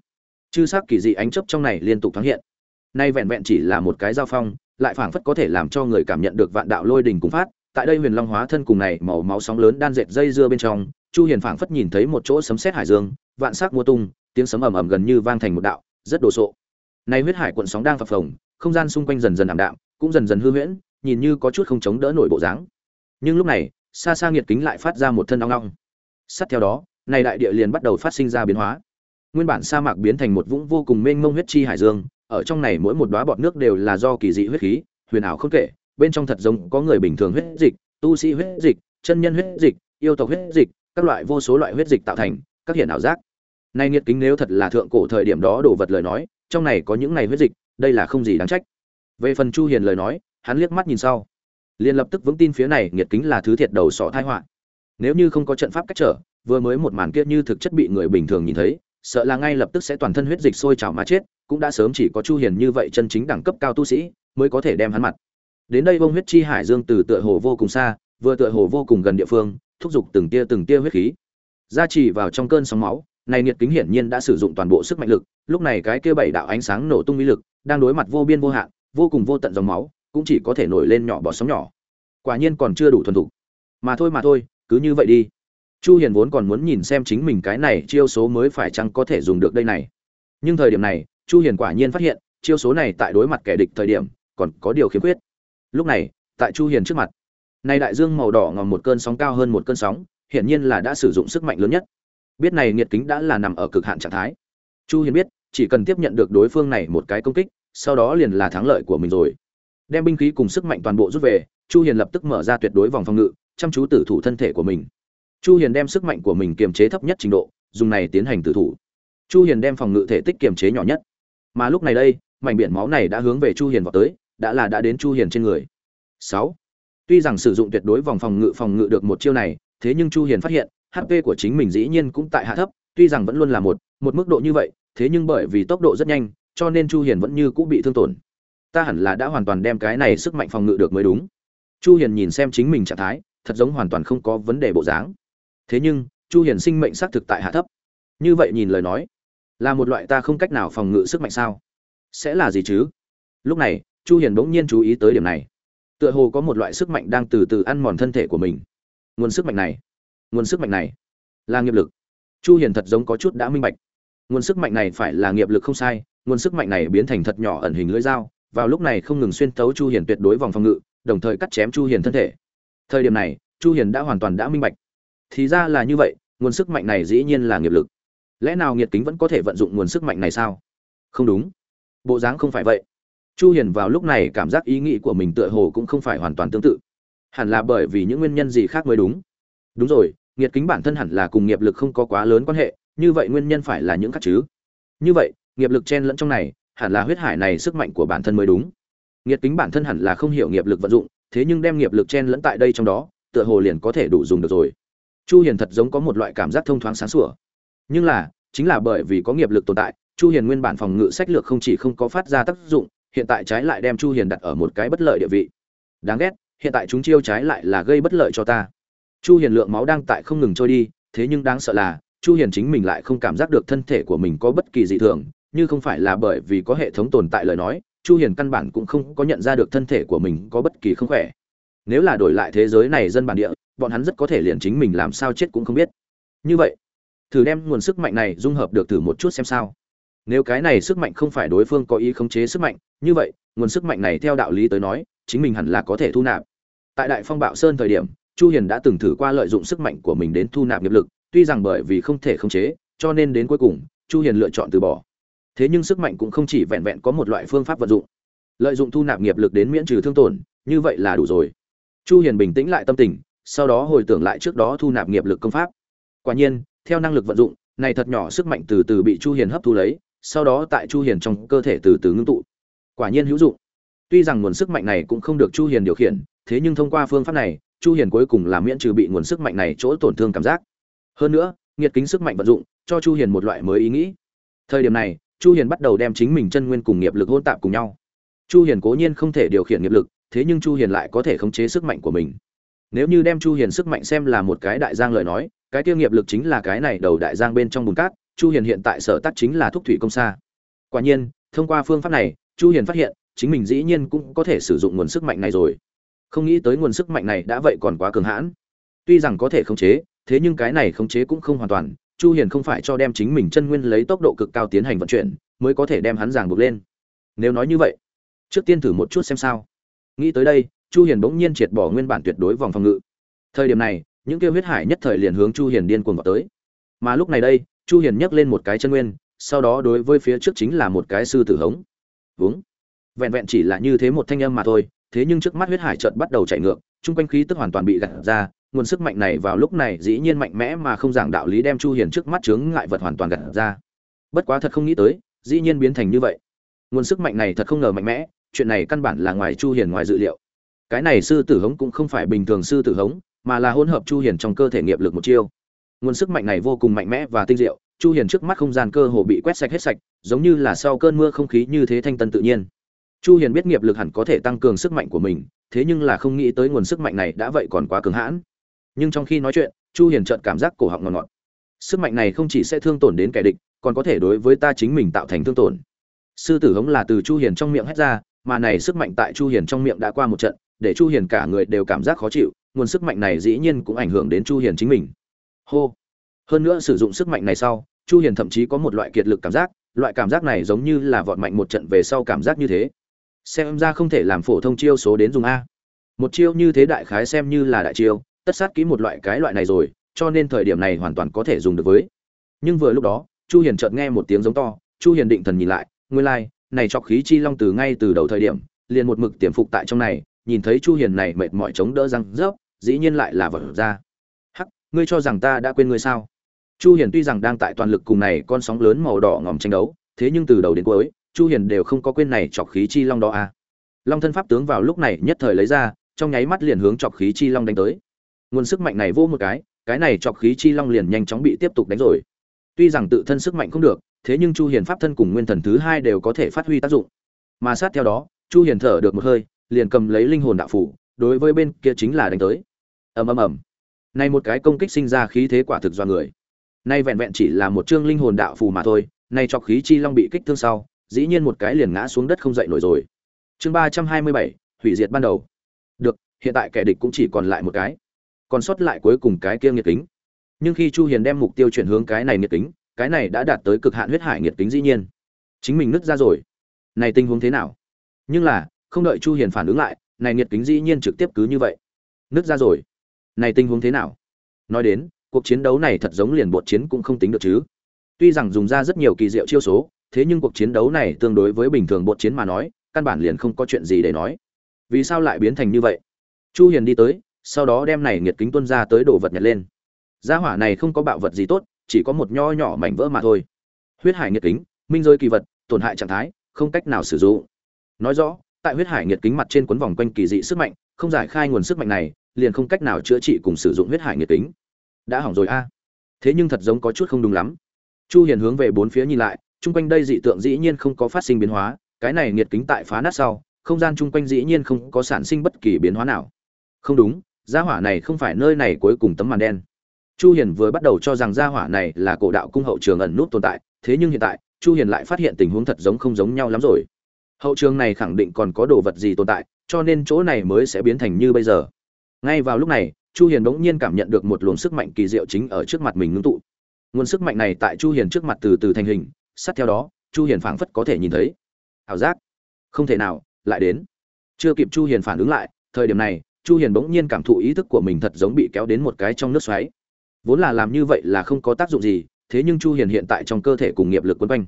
Chư sắc kỳ dị ánh chớp trong này liên tục thoáng hiện. Nay vẹn vẹn chỉ là một cái giao phong, lại phảng phất có thể làm cho người cảm nhận được vạn đạo lôi đỉnh cùng phát. Tại đây huyền long hóa thân cùng này màu máu sóng lớn đan dệt dây dưa bên trong, chu hiền phảng phất nhìn thấy một chỗ sấm sét hải dương, vạn sắc mua tung, tiếng sấm ầm ầm gần như vang thành một đạo, rất đồ sộ. Nay huyết hải cuộn sóng đang phập phồng, không gian xung quanh dần dần ảm đạm, cũng dần dần hư huyễn, nhìn như có chút không chống đỡ nổi bộ dáng nhưng lúc này, xa xa nghiệt kính lại phát ra một thân ong ong sát theo đó, này đại địa liền bắt đầu phát sinh ra biến hóa. Nguyên bản sa mạc biến thành một vũng vô cùng mênh mông huyết chi hải dương, ở trong này mỗi một đóa bọt nước đều là do kỳ dị huyết khí, huyền ảo không kể, bên trong thật giống có người bình thường huyết dịch, tu sĩ huyết dịch, chân nhân huyết dịch, yêu tộc huyết dịch, các loại vô số loại huyết dịch tạo thành, các hiện ảo giác. Nay nghiệt kính nếu thật là thượng cổ thời điểm đó đổ vật lời nói, trong này có những này huyết dịch, đây là không gì đáng trách. Về phần chu hiền lời nói, hắn liếc mắt nhìn sau liền lập tức vững tin phía này nghiệt kính là thứ thiệt đầu sọ thai họa. Nếu như không có trận pháp cách trở, vừa mới một màn kia như thực chất bị người bình thường nhìn thấy, sợ là ngay lập tức sẽ toàn thân huyết dịch sôi trào mà chết, cũng đã sớm chỉ có chu hiền như vậy chân chính đẳng cấp cao tu sĩ mới có thể đem hắn mặt. Đến đây bông huyết chi hải dương từ tựa hồ vô cùng xa, vừa tựa hồ vô cùng gần địa phương, thúc giục từng tia từng tia huyết khí. Gia trì vào trong cơn sóng máu, này nhiệt kính hiển nhiên đã sử dụng toàn bộ sức mạnh lực, lúc này cái kia bảy đạo ánh sáng nổ tung uy lực, đang đối mặt vô biên vô hạn, vô cùng vô tận dòng máu cũng chỉ có thể nổi lên nhỏ bọt sóng nhỏ. Quả nhiên còn chưa đủ thuần thục. Mà thôi mà thôi, cứ như vậy đi. Chu hiền vốn còn muốn nhìn xem chính mình cái này chiêu số mới phải chăng có thể dùng được đây này. Nhưng thời điểm này, chu hiền quả nhiên phát hiện, chiêu số này tại đối mặt kẻ địch thời điểm, còn có điều khiếm khuyết. Lúc này, tại chu hiền trước mặt, này đại dương màu đỏ ngòm một cơn sóng cao hơn một cơn sóng, hiển nhiên là đã sử dụng sức mạnh lớn nhất. Biết này nhiệt kính đã là nằm ở cực hạn trạng thái. Chu hiền biết, chỉ cần tiếp nhận được đối phương này một cái công kích, sau đó liền là thắng lợi của mình rồi đem binh khí cùng sức mạnh toàn bộ rút về, chu hiền lập tức mở ra tuyệt đối vòng phòng ngự, chăm chú tử thủ thân thể của mình. Chu hiền đem sức mạnh của mình kiềm chế thấp nhất trình độ, dùng này tiến hành tử thủ. Chu hiền đem phòng ngự thể tích kiềm chế nhỏ nhất. Mà lúc này đây, mảnh biển máu này đã hướng về chu hiền vào tới, đã là đã đến chu hiền trên người. 6. tuy rằng sử dụng tuyệt đối vòng phòng ngự phòng ngự được một chiêu này, thế nhưng chu hiền phát hiện hp của chính mình dĩ nhiên cũng tại hạ thấp, tuy rằng vẫn luôn là một một mức độ như vậy, thế nhưng bởi vì tốc độ rất nhanh, cho nên chu hiền vẫn như cũng bị thương tổn ta hẳn là đã hoàn toàn đem cái này sức mạnh phòng ngự được mới đúng. Chu hiền nhìn xem chính mình trạng thái, thật giống hoàn toàn không có vấn đề bộ dáng. Thế nhưng, chu hiền sinh mệnh xác thực tại hạ thấp. Như vậy nhìn lời nói, là một loại ta không cách nào phòng ngự sức mạnh sao? Sẽ là gì chứ? Lúc này, chu hiền bỗng nhiên chú ý tới điểm này. Tựa hồ có một loại sức mạnh đang từ từ ăn mòn thân thể của mình. Nguồn sức mạnh này, nguồn sức mạnh này là nghiệp lực. Chu hiền thật giống có chút đã minh bạch. Nguồn sức mạnh này phải là nghiệp lực không sai, nguồn sức mạnh này biến thành thật nhỏ ẩn hình lưỡi dao vào lúc này không ngừng xuyên tấu chu hiền tuyệt đối vòng phòng ngự, đồng thời cắt chém chu hiền thân thể. Thời điểm này, chu hiền đã hoàn toàn đã minh bạch. Thì ra là như vậy, nguồn sức mạnh này dĩ nhiên là nghiệp lực. Lẽ nào nghiệt kính vẫn có thể vận dụng nguồn sức mạnh này sao? Không đúng. Bộ dáng không phải vậy. Chu hiền vào lúc này cảm giác ý nghĩ của mình tựa hồ cũng không phải hoàn toàn tương tự. Hẳn là bởi vì những nguyên nhân gì khác mới đúng. Đúng rồi, nghiệt kính bản thân hẳn là cùng nghiệp lực không có quá lớn quan hệ, như vậy nguyên nhân phải là những khác chứ. Như vậy, nghiệp lực chen lẫn trong này hẳn là huyết hải này sức mạnh của bản thân mới đúng. Nghiệt kính bản thân hẳn là không hiểu nghiệp lực vận dụng, thế nhưng đem nghiệp lực chen lẫn tại đây trong đó, tựa hồ liền có thể đủ dùng được rồi. Chu hiền thật giống có một loại cảm giác thông thoáng sáng sủa. Nhưng là, chính là bởi vì có nghiệp lực tồn tại, chu hiền nguyên bản phòng ngự sách lược không chỉ không có phát ra tác dụng, hiện tại trái lại đem chu hiền đặt ở một cái bất lợi địa vị. Đáng ghét, hiện tại chúng chiêu trái lại là gây bất lợi cho ta. Chu hiền lượng máu đang tại không ngừng trôi đi, thế nhưng đáng sợ là, chu hiền chính mình lại không cảm giác được thân thể của mình có bất kỳ dị thường như không phải là bởi vì có hệ thống tồn tại lời nói, chu hiền căn bản cũng không có nhận ra được thân thể của mình có bất kỳ không khỏe. Nếu là đổi lại thế giới này dân bản địa, bọn hắn rất có thể liền chính mình làm sao chết cũng không biết. Như vậy, thử đem nguồn sức mạnh này dung hợp được thử một chút xem sao. Nếu cái này sức mạnh không phải đối phương có ý khống chế sức mạnh, như vậy, nguồn sức mạnh này theo đạo lý tới nói, chính mình hẳn là có thể thu nạp. Tại đại phong bạo sơn thời điểm, chu hiền đã từng thử qua lợi dụng sức mạnh của mình đến thu nạp nghiệp lực, tuy rằng bởi vì không thể khống chế, cho nên đến cuối cùng, chu hiền lựa chọn từ bỏ thế nhưng sức mạnh cũng không chỉ vẹn vẹn có một loại phương pháp vận dụng. Lợi dụng thu nạp nghiệp lực đến miễn trừ thương tổn, như vậy là đủ rồi. Chu hiền bình tĩnh lại tâm tình, sau đó hồi tưởng lại trước đó thu nạp nghiệp lực công pháp. Quả nhiên, theo năng lực vận dụng, này thật nhỏ sức mạnh từ từ bị chu hiền hấp thu lấy, sau đó tại chu hiền trong cơ thể từ từ ngưng tụ. Quả nhiên hữu dụng. Tuy rằng nguồn sức mạnh này cũng không được chu hiền điều khiển, thế nhưng thông qua phương pháp này, chu hiền cuối cùng là miễn trừ bị nguồn sức mạnh này chỗ tổn thương cảm giác. Hơn nữa, nghiệt kính sức mạnh vận dụng, cho chu hiền một loại mới ý nghĩ. Thời điểm này chu hiền bắt đầu đem chính mình chân nguyên cùng nghiệp lực hỗn tạp cùng nhau. Chu hiền cố nhiên không thể điều khiển nghiệp lực, thế nhưng chu hiền lại có thể khống chế sức mạnh của mình. Nếu như đem chu hiền sức mạnh xem là một cái đại giang lời nói, cái tiêu nghiệp lực chính là cái này đầu đại giang bên trong bùn cát, chu hiền hiện tại sở tác chính là thúc thủy công xa quả nhiên, thông qua phương pháp này, chu hiền phát hiện, chính mình dĩ nhiên cũng có thể sử dụng nguồn sức mạnh này rồi. Không nghĩ tới nguồn sức mạnh này đã vậy còn quá cường hãn. Tuy rằng có thể khống chế, thế nhưng cái này khống chế cũng không hoàn toàn chu hiền không phải cho đem chính mình chân nguyên lấy tốc độ cực cao tiến hành vận chuyển, mới có thể đem hắn giằng buộc lên. Nếu nói như vậy, trước tiên thử một chút xem sao. Nghĩ tới đây, chu hiền bỗng nhiên triệt bỏ nguyên bản tuyệt đối vòng phòng ngự. Thời điểm này, những kêu huyết hải nhất thời liền hướng chu hiền điên cuồng vào tới. Mà lúc này đây, chu hiền nhấc lên một cái chân nguyên, sau đó đối với phía trước chính là một cái sư tử hống. Vướng vẹn vẹn chỉ là như thế một thanh âm mà thôi, thế nhưng trước mắt huyết hải chợt bắt đầu chạy ngược trung quanh khí tức hoàn toàn bị gạt ra nguồn sức mạnh này vào lúc này dĩ nhiên mạnh mẽ mà không giảng đạo lý đem chu hiền trước mắt chướng ngại vật hoàn toàn gạt ra. Bất quá thật không nghĩ tới, dĩ nhiên biến thành như vậy. Nguồn sức mạnh này thật không ngờ mạnh mẽ, chuyện này căn bản là ngoài chu hiền ngoài dự liệu. Cái này sư tử hống cũng không phải bình thường sư tử hống, mà là hỗn hợp chu hiền trong cơ thể nghiệp lực một chiêu. Nguồn sức mạnh này vô cùng mạnh mẽ và tinh diệu, chu hiền trước mắt không gian cơ hồ bị quét sạch hết sạch, giống như là sau cơn mưa không khí như thế thanh tân tự nhiên. Chu hiền biết nghiệp lực hẳn có thể tăng cường sức mạnh của mình, thế nhưng là không nghĩ tới nguồn sức mạnh này đã vậy còn quá cường hãn nhưng trong khi nói chuyện, chu hiền chợt cảm giác cổ họng ngọt ngọt. Sức mạnh này không chỉ sẽ thương tổn đến kẻ địch, còn có thể đối với ta chính mình tạo thành thương tổn. Sư tử hống là từ chu hiền trong miệng hét ra, mà này sức mạnh tại chu hiền trong miệng đã qua một trận, để chu hiền cả người đều cảm giác khó chịu, nguồn sức mạnh này dĩ nhiên cũng ảnh hưởng đến chu hiền chính mình. Hô! Hơn nữa sử dụng sức mạnh này sau, chu hiền thậm chí có một loại kiệt lực cảm giác, loại cảm giác này giống như là vọt mạnh một trận về sau cảm giác như thế. Xem ra không thể làm phổ thông chiêu số đến dùng a. Một chiêu như thế đại khái xem như là đại chiêu tất sát ký một loại cái loại này rồi cho nên thời điểm này hoàn toàn có thể dùng được với. Nhưng vừa lúc đó chu hiền chợt nghe một tiếng giống to chu hiền định thần nhìn lại nguyên lai like, này chọc khí chi long từ ngay từ đầu thời điểm liền một mực tiềm phục tại trong này nhìn thấy chu hiền này mệt mỏi chống đỡ răng rớp dĩ nhiên lại là vật ra. Hắc ngươi cho rằng ta đã quên ngươi sao? Chu hiền tuy rằng đang tại toàn lực cùng này con sóng lớn màu đỏ ngòm tranh đấu thế nhưng từ đầu đến cuối chu hiền đều không có quên này chọc khí chi long đó à. Long thân pháp tướng vào lúc này nhất thời lấy ra trong nháy mắt liền hướng chọc khí chi long đánh tới nguồn sức mạnh này vô một cái cái này chọc khí chi long liền nhanh chóng bị tiếp tục đánh rồi. Tuy rằng tự thân sức mạnh không được, thế nhưng chu hiền pháp thân cùng nguyên thần thứ hai đều có thể phát huy tác dụng. Mà sát theo đó, chu hiền thở được một hơi, liền cầm lấy linh hồn đạo phủ, đối với bên kia chính là đánh tới. Ầm ầm ầm. Này một cái công kích sinh ra khí thế quả thực do người. Nay vẹn vẹn chỉ là một chương linh hồn đạo phù mà thôi, nay chọc khí chi long bị kích thương sau, dĩ nhiên một cái liền ngã xuống đất không dậy nổi rồi. Chương ba trăm hai mươi bảy, hủy diệt ban đầu. Được, hiện tại kẻ địch cũng chỉ còn lại một cái còn sót lại cuối cùng cái kia nghiệt kính. Nhưng khi chu hiền đem mục tiêu chuyển hướng cái này nghiệt kính, cái này đã đạt tới cực hạn huyết hải nghiệt tính dĩ nhiên. Chính mình nứt ra rồi. Này tình huống thế nào? Nhưng là, không đợi chu hiền phản ứng lại, này nghiệt tính dĩ nhiên trực tiếp cứ như vậy. Nứt ra rồi. Này tình huống thế nào? Nói đến, cuộc chiến đấu này thật giống liền bột chiến cũng không tính được chứ. Tuy rằng dùng ra rất nhiều kỳ diệu chiêu số, thế nhưng cuộc chiến đấu này tương đối với bình thường bột chiến mà nói, căn bản liền không có chuyện gì để nói. Vì sao lại biến thành như vậy? Chu hiền đi tới sau đó đem này nghiệt kính tuân ra tới đồ vật nhặt lên. Gia hỏa này không có bạo vật gì tốt, chỉ có một nho nhỏ mảnh vỡ mà thôi. Huyết hải nghiệt kính, minh giới kỳ vật, tổn hại trạng thái, không cách nào sử dụng. Nói rõ, tại huyết hải nghiệt kính mặt trên cuốn vòng quanh kỳ dị sức mạnh, không giải khai nguồn sức mạnh này, liền không cách nào chữa trị cùng sử dụng huyết hải nghiệt kính. Đã hỏng rồi a. Thế nhưng thật giống có chút không đúng lắm. Chu hiền hướng về bốn phía nhìn lại, chung quanh đây dị tượng dĩ nhiên không có phát sinh biến hóa, cái này nghiệt kính tại phá nát sau, không gian chung quanh dĩ nhiên không có sản sinh bất kỳ biến hóa nào. Không đúng gia hỏa này không phải nơi này cuối cùng tấm màn đen. Chu hiền vừa bắt đầu cho rằng gia hỏa này là cổ đạo cung hậu trường ẩn nút tồn tại, thế nhưng hiện tại, chu hiền lại phát hiện tình huống thật giống không giống nhau lắm rồi. Hậu trường này khẳng định còn có đồ vật gì tồn tại, cho nên chỗ này mới sẽ biến thành như bây giờ. Ngay vào lúc này, chu hiền đống nhiên cảm nhận được một luồng sức mạnh kỳ diệu chính ở trước mặt mình ngưng tụ. Nguồn sức mạnh này tại chu hiền trước mặt từ từ thành hình, sát theo đó, chu hiền phảng phất có thể nhìn thấy. Ảo giác. Không thể nào, lại đến. Chưa kịp chu hiền phản ứng lại, thời điểm này chu hiền bỗng nhiên cảm thụ ý thức của mình thật giống bị kéo đến một cái trong nước xoáy. Vốn là làm như vậy là không có tác dụng gì, thế nhưng chu hiền hiện tại trong cơ thể cùng nghiệp lực quấn quanh.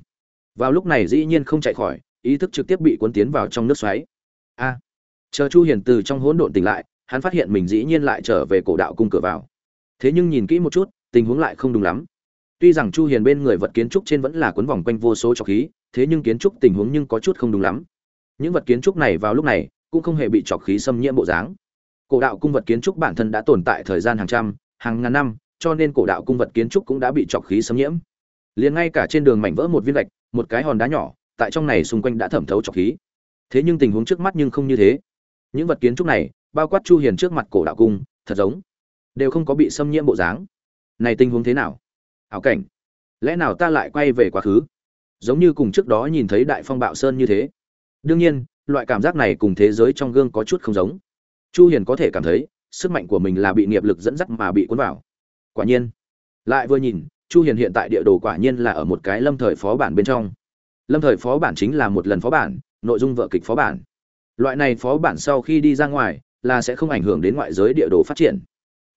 Vào lúc này dĩ nhiên không chạy khỏi, ý thức trực tiếp bị cuốn tiến vào trong nước xoáy. A! Chờ chu hiền từ trong hỗn độn tỉnh lại, hắn phát hiện mình dĩ nhiên lại trở về cổ đạo cung cửa vào. Thế nhưng nhìn kỹ một chút, tình huống lại không đúng lắm. Tuy rằng chu hiền bên người vật kiến trúc trên vẫn là cuốn vòng quanh vô số trọc khí, thế nhưng kiến trúc tình huống nhưng có chút không đúng lắm. Những vật kiến trúc này vào lúc này cũng không hề bị trọc khí xâm nhiễm bộ dáng cổ đạo cung vật kiến trúc bản thân đã tồn tại thời gian hàng trăm, hàng ngàn năm, cho nên cổ đạo cung vật kiến trúc cũng đã bị trọc khí xâm nhiễm. Liền ngay cả trên đường mảnh vỡ một viên gạch, một cái hòn đá nhỏ, tại trong này xung quanh đã thẩm thấu trọc khí. Thế nhưng tình huống trước mắt nhưng không như thế. Những vật kiến trúc này, bao quát chu hiền trước mặt cổ đạo cung, thật giống, đều không có bị xâm nhiễm bộ dáng. Này tình huống thế nào? Ảo cảnh. Lẽ nào ta lại quay về quá khứ? Giống như cùng trước đó nhìn thấy đại phong bạo sơn như thế. Đương nhiên, loại cảm giác này cùng thế giới trong gương có chút không giống chu hiền có thể cảm thấy, sức mạnh của mình là bị nghiệp lực dẫn dắt mà bị cuốn vào. Quả nhiên, lại vừa nhìn, chu hiền hiện tại địa đồ quả nhiên là ở một cái lâm thời phó bản bên trong. Lâm thời phó bản chính là một lần phó bản, nội dung vợ kịch phó bản. Loại này phó bản sau khi đi ra ngoài, là sẽ không ảnh hưởng đến ngoại giới địa đồ phát triển.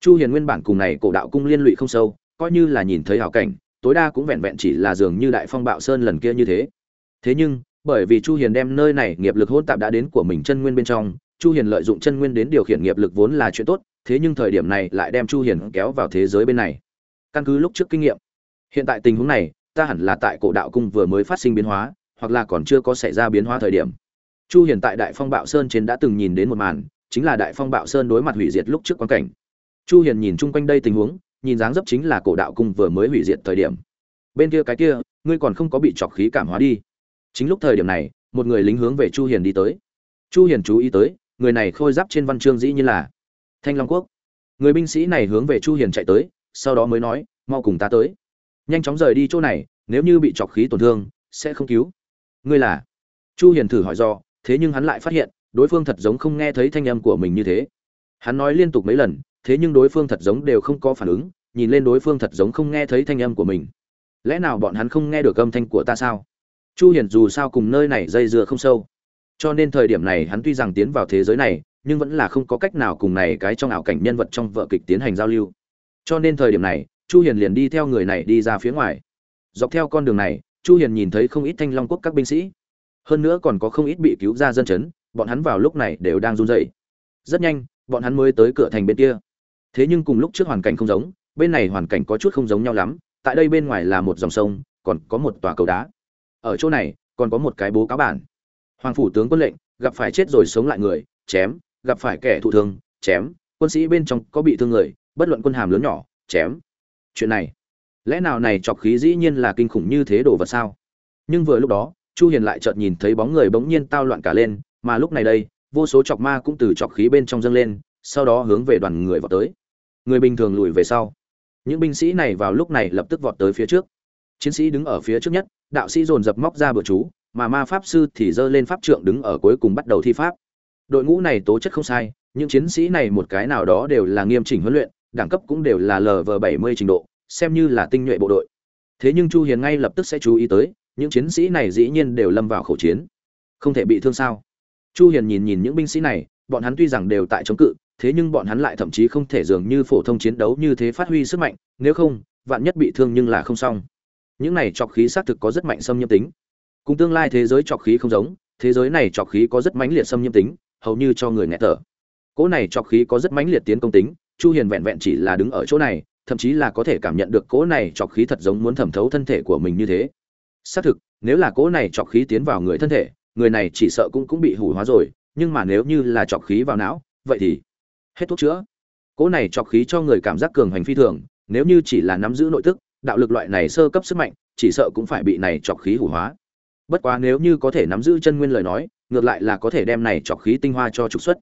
Chu hiền nguyên bản cùng này cổ đạo cung liên lụy không sâu, coi như là nhìn thấy hảo cảnh, tối đa cũng vẹn vẹn chỉ là dường như đại phong bạo sơn lần kia như thế. Thế nhưng, bởi vì chu hiền đem nơi này nghiệp lực hỗn tạp đã đến của mình chân nguyên bên trong chu hiền lợi dụng chân nguyên đến điều khiển nghiệp lực vốn là chuyện tốt, thế nhưng thời điểm này lại đem chu hiền kéo vào thế giới bên này. Căn cứ lúc trước kinh nghiệm, hiện tại tình huống này, ta hẳn là tại cổ đạo cung vừa mới phát sinh biến hóa, hoặc là còn chưa có xảy ra biến hóa thời điểm. Chu hiền tại đại phong bạo sơn trên đã từng nhìn đến một màn, chính là đại phong bạo sơn đối mặt hủy diệt lúc trước quan cảnh. Chu hiền nhìn chung quanh đây tình huống, nhìn dáng dấp chính là cổ đạo cung vừa mới hủy diệt thời điểm. Bên kia cái kia, ngươi còn không có bị chọc khí cảm hóa đi. Chính lúc thời điểm này, một người lính hướng về chu hiền đi tới. Chu hiền chú ý tới người này khôi giáp trên văn chương dĩ như là thanh long quốc. Người binh sĩ này hướng về chu hiền chạy tới, sau đó mới nói, mau cùng ta tới. Nhanh chóng rời đi chỗ này, nếu như bị chọc khí tổn thương, sẽ không cứu. Ngươi là? Chu hiền thử hỏi do thế nhưng hắn lại phát hiện, đối phương thật giống không nghe thấy thanh âm của mình như thế. Hắn nói liên tục mấy lần, thế nhưng đối phương thật giống đều không có phản ứng, nhìn lên đối phương thật giống không nghe thấy thanh âm của mình. Lẽ nào bọn hắn không nghe được âm thanh của ta sao? Chu hiền dù sao cùng nơi này dây dưa không sâu cho nên thời điểm này hắn tuy rằng tiến vào thế giới này, nhưng vẫn là không có cách nào cùng này cái trong ảo cảnh nhân vật trong vợ kịch tiến hành giao lưu. Cho nên thời điểm này, chu hiền liền đi theo người này đi ra phía ngoài. Dọc theo con đường này, chu hiền nhìn thấy không ít thanh long quốc các binh sĩ. Hơn nữa còn có không ít bị cứu ra dân chấn, bọn hắn vào lúc này đều đang run rẩy. Rất nhanh, bọn hắn mới tới cửa thành bên kia. Thế nhưng cùng lúc trước hoàn cảnh không giống, bên này hoàn cảnh có chút không giống nhau lắm, tại đây bên ngoài là một dòng sông, còn có một tòa cầu đá. Ở chỗ này, còn có một cái bố cáo bản hoàng phủ tướng quân lệnh, gặp phải chết rồi sống lại người, chém, gặp phải kẻ thụ thương, chém. Quân sĩ bên trong có bị thương người, bất luận quân hàm lớn nhỏ, chém. Chuyện này, lẽ nào này chọc khí dĩ nhiên là kinh khủng như thế đồ vật sao? Nhưng vừa lúc đó, chu hiền lại chợt nhìn thấy bóng người bỗng nhiên tao loạn cả lên, mà lúc này đây, vô số chọc ma cũng từ chọc khí bên trong dâng lên, sau đó hướng về đoàn người vào tới. Người bình thường lùi về sau. Những binh sĩ này vào lúc này lập tức vọt tới phía trước. Chiến sĩ đứng ở phía trước nhất, đạo sĩ dồn dập móc ra bữa chú mà ma pháp sư thì giơ lên pháp trượng đứng ở cuối cùng bắt đầu thi pháp. Đội ngũ này tố chất không sai, những chiến sĩ này một cái nào đó đều là nghiêm chỉnh huấn luyện, đẳng cấp cũng đều là lv 70 trình độ, xem như là tinh nhuệ bộ đội. Thế nhưng chu hiền ngay lập tức sẽ chú ý tới, những chiến sĩ này dĩ nhiên đều lâm vào khẩu chiến. Không thể bị thương sao? Chu hiền nhìn nhìn những binh sĩ này, bọn hắn tuy rằng đều tại chống cự, thế nhưng bọn hắn lại thậm chí không thể dường như phổ thông chiến đấu như thế phát huy sức mạnh, nếu không, vạn nhất bị thương nhưng là không xong. Những này chọc khí xác thực có rất mạnh xâm nhiễm tính cùng tương lai thế giới trọc khí không giống, thế giới này trọc khí có rất mãnh liệt xâm nhiễm tính, hầu như cho người nghẹt thở. Cỗ này trọc khí có rất mãnh liệt tiến công tính, chu hiền vẹn vẹn chỉ là đứng ở chỗ này, thậm chí là có thể cảm nhận được cỗ này trọc khí thật giống muốn thẩm thấu thân thể của mình như thế. Xác thực, nếu là cỗ này trọc khí tiến vào người thân thể, người này chỉ sợ cũng cũng bị hủ hóa rồi, nhưng mà nếu như là trọc khí vào não, vậy thì hết thuốc chữa. Cỗ này trọc khí cho người cảm giác cường hành phi thường, nếu như chỉ là nắm giữ nội tức, đạo lực loại này sơ cấp sức mạnh, chỉ sợ cũng phải bị này trọc khí hủ hóa bất quá nếu như có thể nắm giữ chân nguyên lời nói, ngược lại là có thể đem này chọc khí tinh hoa cho trục xuất.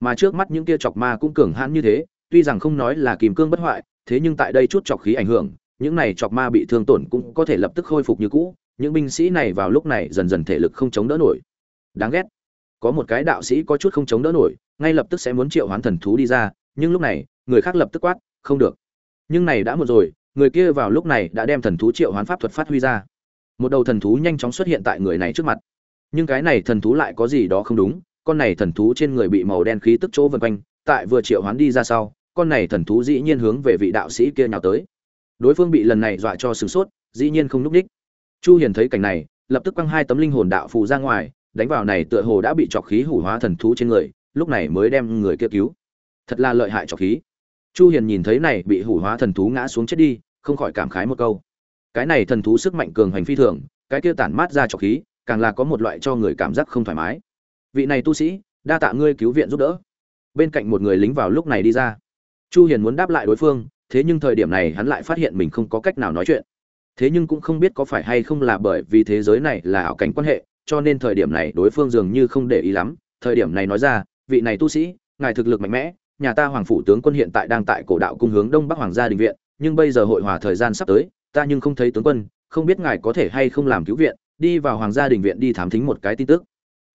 Mà trước mắt những kia chọc ma cũng cường hãn như thế, tuy rằng không nói là kìm cương bất hoại, thế nhưng tại đây chút chọc khí ảnh hưởng, những này chọc ma bị thương tổn cũng có thể lập tức khôi phục như cũ, những binh sĩ này vào lúc này dần dần thể lực không chống đỡ nổi. Đáng ghét. Có một cái đạo sĩ có chút không chống đỡ nổi, ngay lập tức sẽ muốn triệu hoán thần thú đi ra, nhưng lúc này, người khác lập tức quát, không được. Nhưng này đã một rồi, người kia vào lúc này đã đem thần thú triệu hoán pháp thuật phát huy ra một đầu thần thú nhanh chóng xuất hiện tại người này trước mặt. Nhưng cái này thần thú lại có gì đó không đúng, con này thần thú trên người bị màu đen khí tức chỗ vân quanh, tại vừa triệu hoán đi ra sau, con này thần thú dĩ nhiên hướng về vị đạo sĩ kia nhào tới. Đối phương bị lần này dọa cho sửng sốt, dĩ nhiên không núp đích. Chu hiền thấy cảnh này, lập tức quăng hai tấm linh hồn đạo phù ra ngoài, đánh vào này tựa hồ đã bị trọc khí hủ hóa thần thú trên người, lúc này mới đem người kia cứu. Thật là lợi hại trọc khí. Chu hiền nhìn thấy này bị hủ hóa thần thú ngã xuống chết đi, không khỏi cảm khái một câu cái này thần thú sức mạnh cường hành phi thường, cái kia tản mát ra trọc khí, càng là có một loại cho người cảm giác không thoải mái. Vị này tu sĩ, đa tạ ngươi cứu viện giúp đỡ. Bên cạnh một người lính vào lúc này đi ra. Chu hiền muốn đáp lại đối phương, thế nhưng thời điểm này hắn lại phát hiện mình không có cách nào nói chuyện. Thế nhưng cũng không biết có phải hay không là bởi vì thế giới này là ảo cảnh quan hệ, cho nên thời điểm này đối phương dường như không để ý lắm. Thời điểm này nói ra, vị này tu sĩ, ngài thực lực mạnh mẽ, nhà ta hoàng phủ tướng quân hiện tại đang tại cổ đạo cung hướng đông bắc hoàng gia đình viện, nhưng bây giờ hội hòa thời gian sắp tới ta nhưng không thấy tướng quân, không biết ngài có thể hay không làm cứu viện, đi vào hoàng gia đình viện đi thám thính một cái tin tức.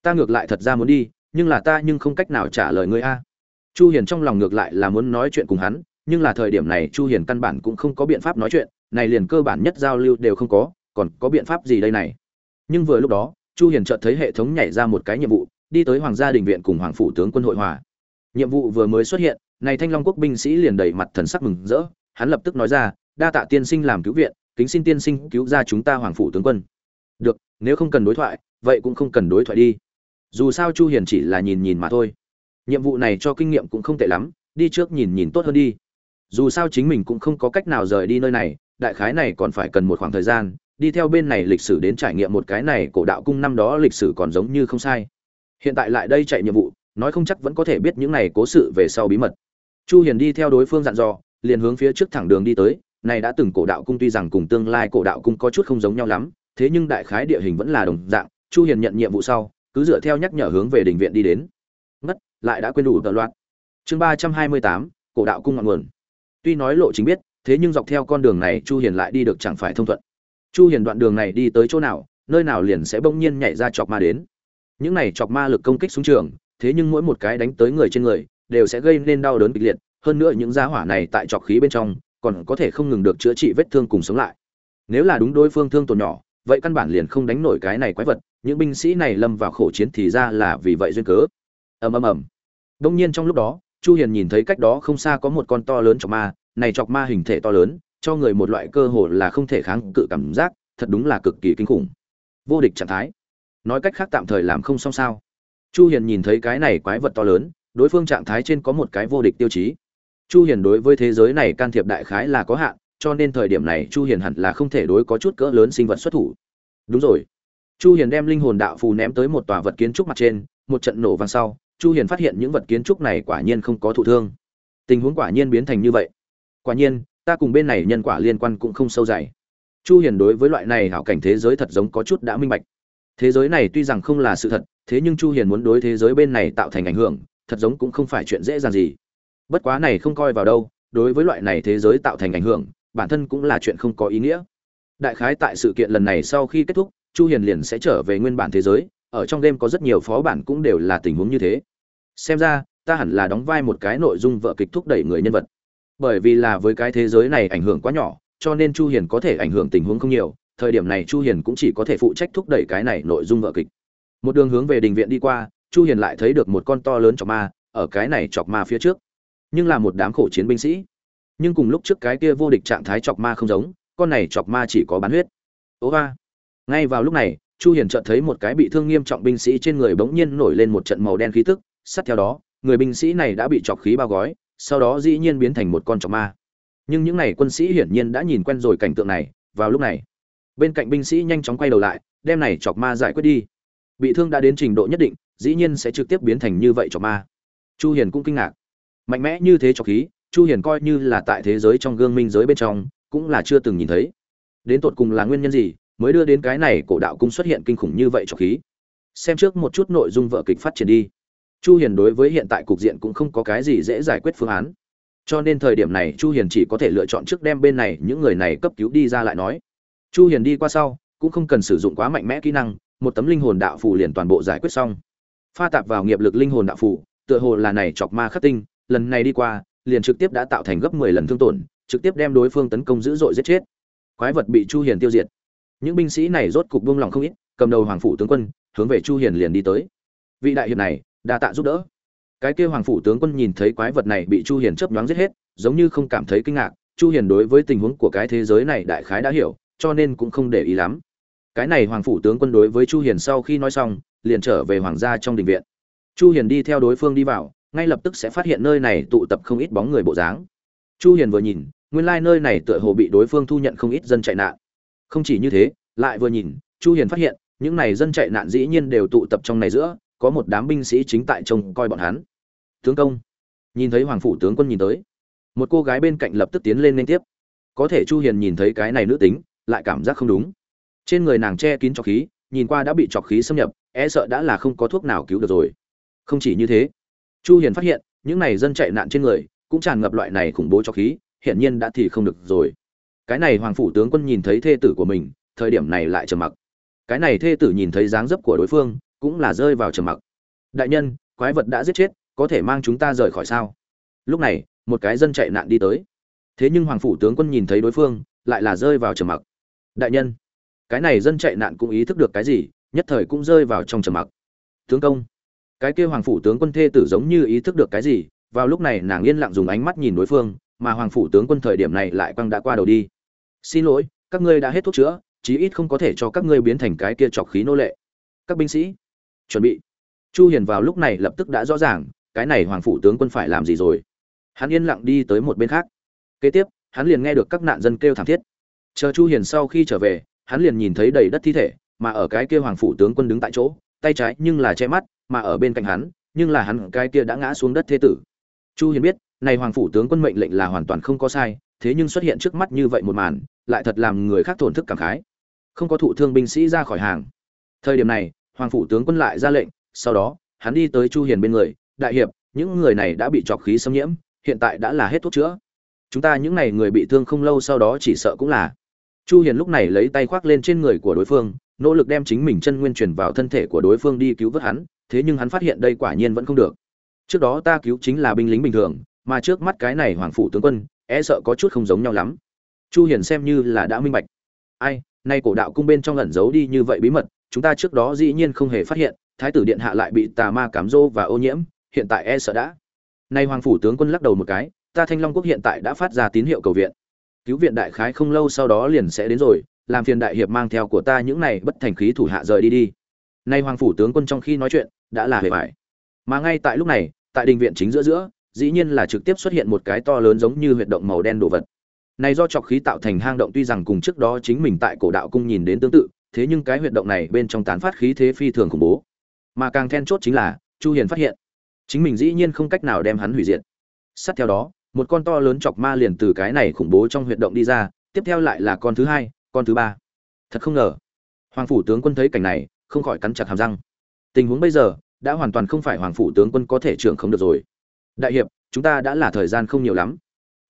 Ta ngược lại thật ra muốn đi, nhưng là ta nhưng không cách nào trả lời ngươi a. Chu hiền trong lòng ngược lại là muốn nói chuyện cùng hắn, nhưng là thời điểm này chu hiền căn bản cũng không có biện pháp nói chuyện, này liền cơ bản nhất giao lưu đều không có, còn có biện pháp gì đây này? Nhưng vừa lúc đó, chu hiền chợt thấy hệ thống nhảy ra một cái nhiệm vụ, đi tới hoàng gia đình viện cùng hoàng phủ tướng quân hội hòa. Nhiệm vụ vừa mới xuất hiện, này thanh long quốc binh sĩ liền đầy mặt thần sắc mừng rỡ, hắn lập tức nói ra đa tạ tiên sinh làm cứu viện, kính xin tiên sinh cứu ra chúng ta hoàng phủ tướng quân. Được, nếu không cần đối thoại, vậy cũng không cần đối thoại đi. Dù sao chu hiền chỉ là nhìn nhìn mà thôi. Nhiệm vụ này cho kinh nghiệm cũng không tệ lắm, đi trước nhìn nhìn tốt hơn đi. Dù sao chính mình cũng không có cách nào rời đi nơi này, đại khái này còn phải cần một khoảng thời gian, đi theo bên này lịch sử đến trải nghiệm một cái này cổ đạo cung năm đó lịch sử còn giống như không sai. Hiện tại lại đây chạy nhiệm vụ, nói không chắc vẫn có thể biết những này cố sự về sau bí mật. Chu hiền đi theo đối phương dặn dò, liền hướng phía trước thẳng đường đi tới này đã từng cổ đạo cung tuy rằng cùng tương lai cổ đạo cung có chút không giống nhau lắm thế nhưng đại khái địa hình vẫn là đồng dạng chu hiền nhận nhiệm vụ sau cứ dựa theo nhắc nhở hướng về đình viện đi đến. Ngất lại đã quên đủ tờ loạt chương 328, cổ đạo cung ngọn nguồn. Tuy nói lộ chính biết thế nhưng dọc theo con đường này chu hiền lại đi được chẳng phải thông thuận. Chu hiền đoạn đường này đi tới chỗ nào nơi nào liền sẽ bỗng nhiên nhảy ra chọc ma đến. Những này chọc ma lực công kích xuống trường thế nhưng mỗi một cái đánh tới người trên người đều sẽ gây nên đau đớn kịch liệt. Hơn nữa những gia hỏa này tại chọc khí bên trong còn có thể không ngừng được chữa trị vết thương cùng sống lại. Nếu là đúng đối phương thương tổn nhỏ, vậy căn bản liền không đánh nổi cái này quái vật, những binh sĩ này lâm vào khổ chiến thì ra là vì vậy duyên cớ. Ầm ầm ầm. Đông nhiên trong lúc đó, chu hiền nhìn thấy cách đó không xa có một con to lớn chọc ma, này chọc ma hình thể to lớn, cho người một loại cơ hội là không thể kháng cự cảm giác, thật đúng là cực kỳ kinh khủng. Vô địch trạng thái. Nói cách khác tạm thời làm không xong sao. Chu hiền nhìn thấy cái này quái vật to lớn, đối phương trạng thái trên có một cái vô địch tiêu chí chu hiền đối với thế giới này can thiệp đại khái là có hạn, cho nên thời điểm này chu hiền hẳn là không thể đối có chút cỡ lớn sinh vật xuất thủ. Đúng rồi. Chu hiền đem linh hồn đạo phù ném tới một tòa vật kiến trúc mặt trên, một trận nổ vang sau, chu hiền phát hiện những vật kiến trúc này quả nhiên không có thụ thương. Tình huống quả nhiên biến thành như vậy. Quả nhiên, ta cùng bên này nhân quả liên quan cũng không sâu dày. Chu hiền đối với loại này hảo cảnh thế giới thật giống có chút đã minh bạch. Thế giới này tuy rằng không là sự thật, thế nhưng chu hiền muốn đối thế giới bên này tạo thành ảnh hưởng, thật giống cũng không phải chuyện dễ dàng gì bất quá này không coi vào đâu, đối với loại này thế giới tạo thành ảnh hưởng, bản thân cũng là chuyện không có ý nghĩa. Đại khái tại sự kiện lần này sau khi kết thúc, chu hiền liền sẽ trở về nguyên bản thế giới, ở trong đêm có rất nhiều phó bản cũng đều là tình huống như thế. Xem ra, ta hẳn là đóng vai một cái nội dung vợ kịch thúc đẩy người nhân vật. Bởi vì là với cái thế giới này ảnh hưởng quá nhỏ, cho nên chu hiền có thể ảnh hưởng tình huống không nhiều, thời điểm này chu hiền cũng chỉ có thể phụ trách thúc đẩy cái này nội dung vở kịch. Một đường hướng về đình viện đi qua, chu hiền lại thấy được một con to lớn chọc ma, ở cái này chọc ma phía trước nhưng là một đám khổ chiến binh sĩ. Nhưng cùng lúc trước cái kia vô địch trạng thái chọc ma không giống, con này chọc ma chỉ có bán huyết. Ố ba. Ngay vào lúc này, chu hiền chợt thấy một cái bị thương nghiêm trọng binh sĩ trên người bỗng nhiên nổi lên một trận màu đen khí tức, sát theo đó, người binh sĩ này đã bị chọc khí bao gói, sau đó dĩ nhiên biến thành một con chọc ma. Nhưng những này quân sĩ hiển nhiên đã nhìn quen rồi cảnh tượng này, vào lúc này, bên cạnh binh sĩ nhanh chóng quay đầu lại, đem này chọc ma giải quyết đi. Bị thương đã đến trình độ nhất định, dĩ nhiên sẽ trực tiếp biến thành như vậy chọc ma. Chu hiền cũng kinh ngạc mạnh mẽ như thế cho khí, chu hiền coi như là tại thế giới trong gương minh giới bên trong, cũng là chưa từng nhìn thấy. Đến tột cùng là nguyên nhân gì mới đưa đến cái này cổ đạo cung xuất hiện kinh khủng như vậy cho khí? Xem trước một chút nội dung vở kịch phát triển đi. Chu hiền đối với hiện tại cục diện cũng không có cái gì dễ giải quyết phương án. Cho nên thời điểm này, chu hiền chỉ có thể lựa chọn trước đem bên này những người này cấp cứu đi ra lại nói. Chu hiền đi qua sau, cũng không cần sử dụng quá mạnh mẽ kỹ năng, một tấm linh hồn đạo phù liền toàn bộ giải quyết xong. Pha tạp vào nghiệp lực linh hồn đạo phù, tựa hồ là này chọc ma khắc tinh lần này đi qua, liền trực tiếp đã tạo thành gấp 10 lần thương tổn, trực tiếp đem đối phương tấn công dữ dội giết chết. Quái vật bị chu hiền tiêu diệt. Những binh sĩ này rốt cục buông lòng không ít, cầm đầu hoàng phủ tướng quân, hướng về chu hiền liền đi tới. Vị đại hiệp này, đa tạ giúp đỡ. Cái kia hoàng phủ tướng quân nhìn thấy quái vật này bị chu hiền chớp nhoáng giết hết, giống như không cảm thấy kinh ngạc, chu hiền đối với tình huống của cái thế giới này đại khái đã hiểu, cho nên cũng không để ý lắm. Cái này hoàng phủ tướng quân đối với chu hiền sau khi nói xong, liền trở về hoàng gia trong đình viện. Chu hiền đi theo đối phương đi vào ngay lập tức sẽ phát hiện nơi này tụ tập không ít bóng người bộ dáng. Chu hiền vừa nhìn, nguyên lai like nơi này tựa hồ bị đối phương thu nhận không ít dân chạy nạn. Không chỉ như thế, lại vừa nhìn, chu hiền phát hiện, những này dân chạy nạn dĩ nhiên đều tụ tập trong này giữa, có một đám binh sĩ chính tại trông coi bọn hắn. Tướng công. Nhìn thấy hoàng phủ tướng quân nhìn tới. Một cô gái bên cạnh lập tức tiến lên liên tiếp. Có thể chu hiền nhìn thấy cái này nữ tính, lại cảm giác không đúng. Trên người nàng che kín trọc khí, nhìn qua đã bị trọc khí xâm nhập e sợ đã là không có thuốc nào cứu được rồi. Không chỉ như thế chu hiền phát hiện, những này dân chạy nạn trên người, cũng tràn ngập loại này khủng bố cho khí hiện nhiên đã thì không được rồi. Cái này hoàng phủ tướng quân nhìn thấy thê tử của mình, thời điểm này lại trầm mặc. Cái này thê tử nhìn thấy dáng dấp của đối phương, cũng là rơi vào trầm mặc. Đại nhân, quái vật đã giết chết, có thể mang chúng ta rời khỏi sao? Lúc này, một cái dân chạy nạn đi tới. Thế nhưng hoàng phủ tướng quân nhìn thấy đối phương, lại là rơi vào trầm mặc. Đại nhân, cái này dân chạy nạn cũng ý thức được cái gì, nhất thời cũng rơi vào trong trầm mặc. Tướng công cái kia hoàng phủ tướng quân thê tử giống như ý thức được cái gì, vào lúc này nàng yên lặng dùng ánh mắt nhìn đối phương, mà hoàng phủ tướng quân thời điểm này lại quăng đã qua đầu đi. Xin lỗi, các ngươi đã hết thuốc chữa, chí ít không có thể cho các ngươi biến thành cái kia trọc khí nô lệ. Các binh sĩ, chuẩn bị. Chu hiền vào lúc này lập tức đã rõ ràng, cái này hoàng phủ tướng quân phải làm gì rồi. Hắn yên lặng đi tới một bên khác. Kế tiếp, hắn liền nghe được các nạn dân kêu thảm thiết. Chờ chu hiền sau khi trở về, hắn liền nhìn thấy đầy đất thi thể, mà ở cái kia hoàng phủ tướng quân đứng tại chỗ tay trái nhưng là che mắt, mà ở bên cạnh hắn, nhưng là hắn cái kia đã ngã xuống đất thế tử. Chu hiền biết, này hoàng phủ tướng quân mệnh lệnh là hoàn toàn không có sai, thế nhưng xuất hiện trước mắt như vậy một màn, lại thật làm người khác tổn thức cảm khái. Không có thụ thương binh sĩ ra khỏi hàng. Thời điểm này, hoàng phủ tướng quân lại ra lệnh, sau đó, hắn đi tới chu hiền bên người, đại hiệp, những người này đã bị trọc khí xâm nhiễm, hiện tại đã là hết thuốc chữa. Chúng ta những này người bị thương không lâu sau đó chỉ sợ cũng là. Chu hiền lúc này lấy tay khoác lên trên người của đối phương nỗ lực đem chính mình chân nguyên truyền vào thân thể của đối phương đi cứu vớt hắn, thế nhưng hắn phát hiện đây quả nhiên vẫn không được. Trước đó ta cứu chính là binh lính bình thường, mà trước mắt cái này hoàng phủ tướng quân e sợ có chút không giống nhau lắm. Chu hiền xem như là đã minh bạch. Ai, nay cổ đạo cung bên trong ẩn giấu đi như vậy bí mật, chúng ta trước đó dĩ nhiên không hề phát hiện, thái tử điện hạ lại bị tà ma cám dỗ và ô nhiễm, hiện tại e sợ đã. Nay hoàng phủ tướng quân lắc đầu một cái, ta thanh long quốc hiện tại đã phát ra tín hiệu cầu viện. Cứu viện đại khái không lâu sau đó liền sẽ đến rồi làm phiền đại hiệp mang theo của ta những này bất thành khí thủ hạ rời đi đi. Nay hoàng phủ tướng quân trong khi nói chuyện, đã là hề vải mà ngay tại lúc này, tại đình viện chính giữa giữa, dĩ nhiên là trực tiếp xuất hiện một cái to lớn giống như huyệt động màu đen đồ vật. Này do trọc khí tạo thành hang động tuy rằng cùng trước đó chính mình tại cổ đạo cung nhìn đến tương tự, thế nhưng cái huyệt động này bên trong tán phát khí thế phi thường khủng bố. Mà càng then chốt chính là, chu hiền phát hiện, chính mình dĩ nhiên không cách nào đem hắn hủy diệt. Sát theo đó, một con to lớn chọc ma liền từ cái này khủng bố trong huyệt động đi ra, tiếp theo lại là con thứ hai con thứ ba. Thật không ngờ, hoàng phủ tướng quân thấy cảnh này, không khỏi cắn chặt hàm răng. Tình huống bây giờ, đã hoàn toàn không phải hoàng phủ tướng quân có thể trưởng không được rồi. Đại hiệp, chúng ta đã là thời gian không nhiều lắm.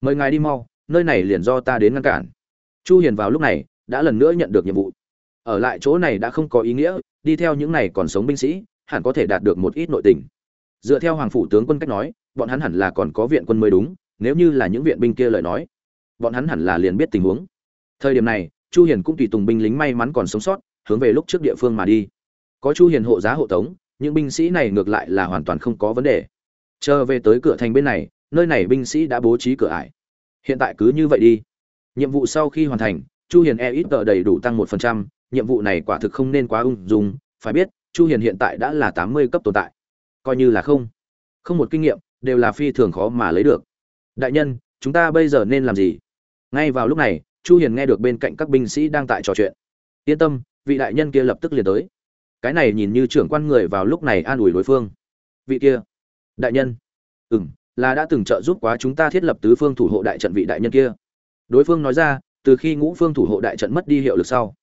Mời ngài đi mau, nơi này liền do ta đến ngăn cản. Chu hiền vào lúc này, đã lần nữa nhận được nhiệm vụ. Ở lại chỗ này đã không có ý nghĩa, đi theo những này còn sống binh sĩ, hẳn có thể đạt được một ít nội tình. Dựa theo hoàng phủ tướng quân cách nói, bọn hắn hẳn là còn có viện quân mới đúng, nếu như là những viện binh kia lời nói, bọn hắn hẳn là liền biết tình huống. Thời điểm này chu hiền cũng tùy tùng binh lính may mắn còn sống sót, hướng về lúc trước địa phương mà đi. Có chu hiền hộ giá hộ tống, những binh sĩ này ngược lại là hoàn toàn không có vấn đề. Chờ về tới cửa thành bên này, nơi này binh sĩ đã bố trí cửa ải. Hiện tại cứ như vậy đi. Nhiệm vụ sau khi hoàn thành, chu hiền e ít tờ đầy đủ tăng một phần trăm, nhiệm vụ này quả thực không nên quá ung dung, phải biết, chu hiền hiện tại đã là 80 cấp tồn tại. Coi như là không. Không một kinh nghiệm, đều là phi thường khó mà lấy được. Đại nhân, chúng ta bây giờ nên làm gì? Ngay vào lúc này chu hiền nghe được bên cạnh các binh sĩ đang tại trò chuyện. Yên tâm, vị đại nhân kia lập tức liền tới. Cái này nhìn như trưởng quan người vào lúc này an ủi đối phương. Vị kia, đại nhân. Ừm, là đã từng trợ giúp quá chúng ta thiết lập tứ phương thủ hộ đại trận vị đại nhân kia. Đối phương nói ra, từ khi ngũ phương thủ hộ đại trận mất đi hiệu lực sau.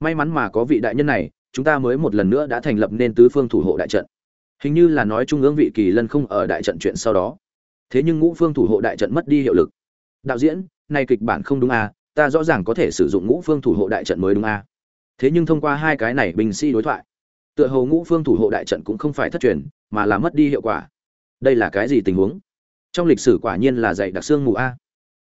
May mắn mà có vị đại nhân này, chúng ta mới một lần nữa đã thành lập nên tứ phương thủ hộ đại trận. Hình như là nói trung ương vị kỳ lân không ở đại trận chuyện sau đó. Thế nhưng ngũ phương thủ hộ đại trận mất đi hiệu lực. Đạo diễn này kịch bản không đúng à ta rõ ràng có thể sử dụng ngũ phương thủ hộ đại trận mới đúng à thế nhưng thông qua hai cái này binh sĩ đối thoại, tựa hồ ngũ phương thủ hộ đại trận cũng không phải thất truyền, mà là mất đi hiệu quả. Đây là cái gì tình huống? Trong lịch sử quả nhiên là dạy đặc xương mù a.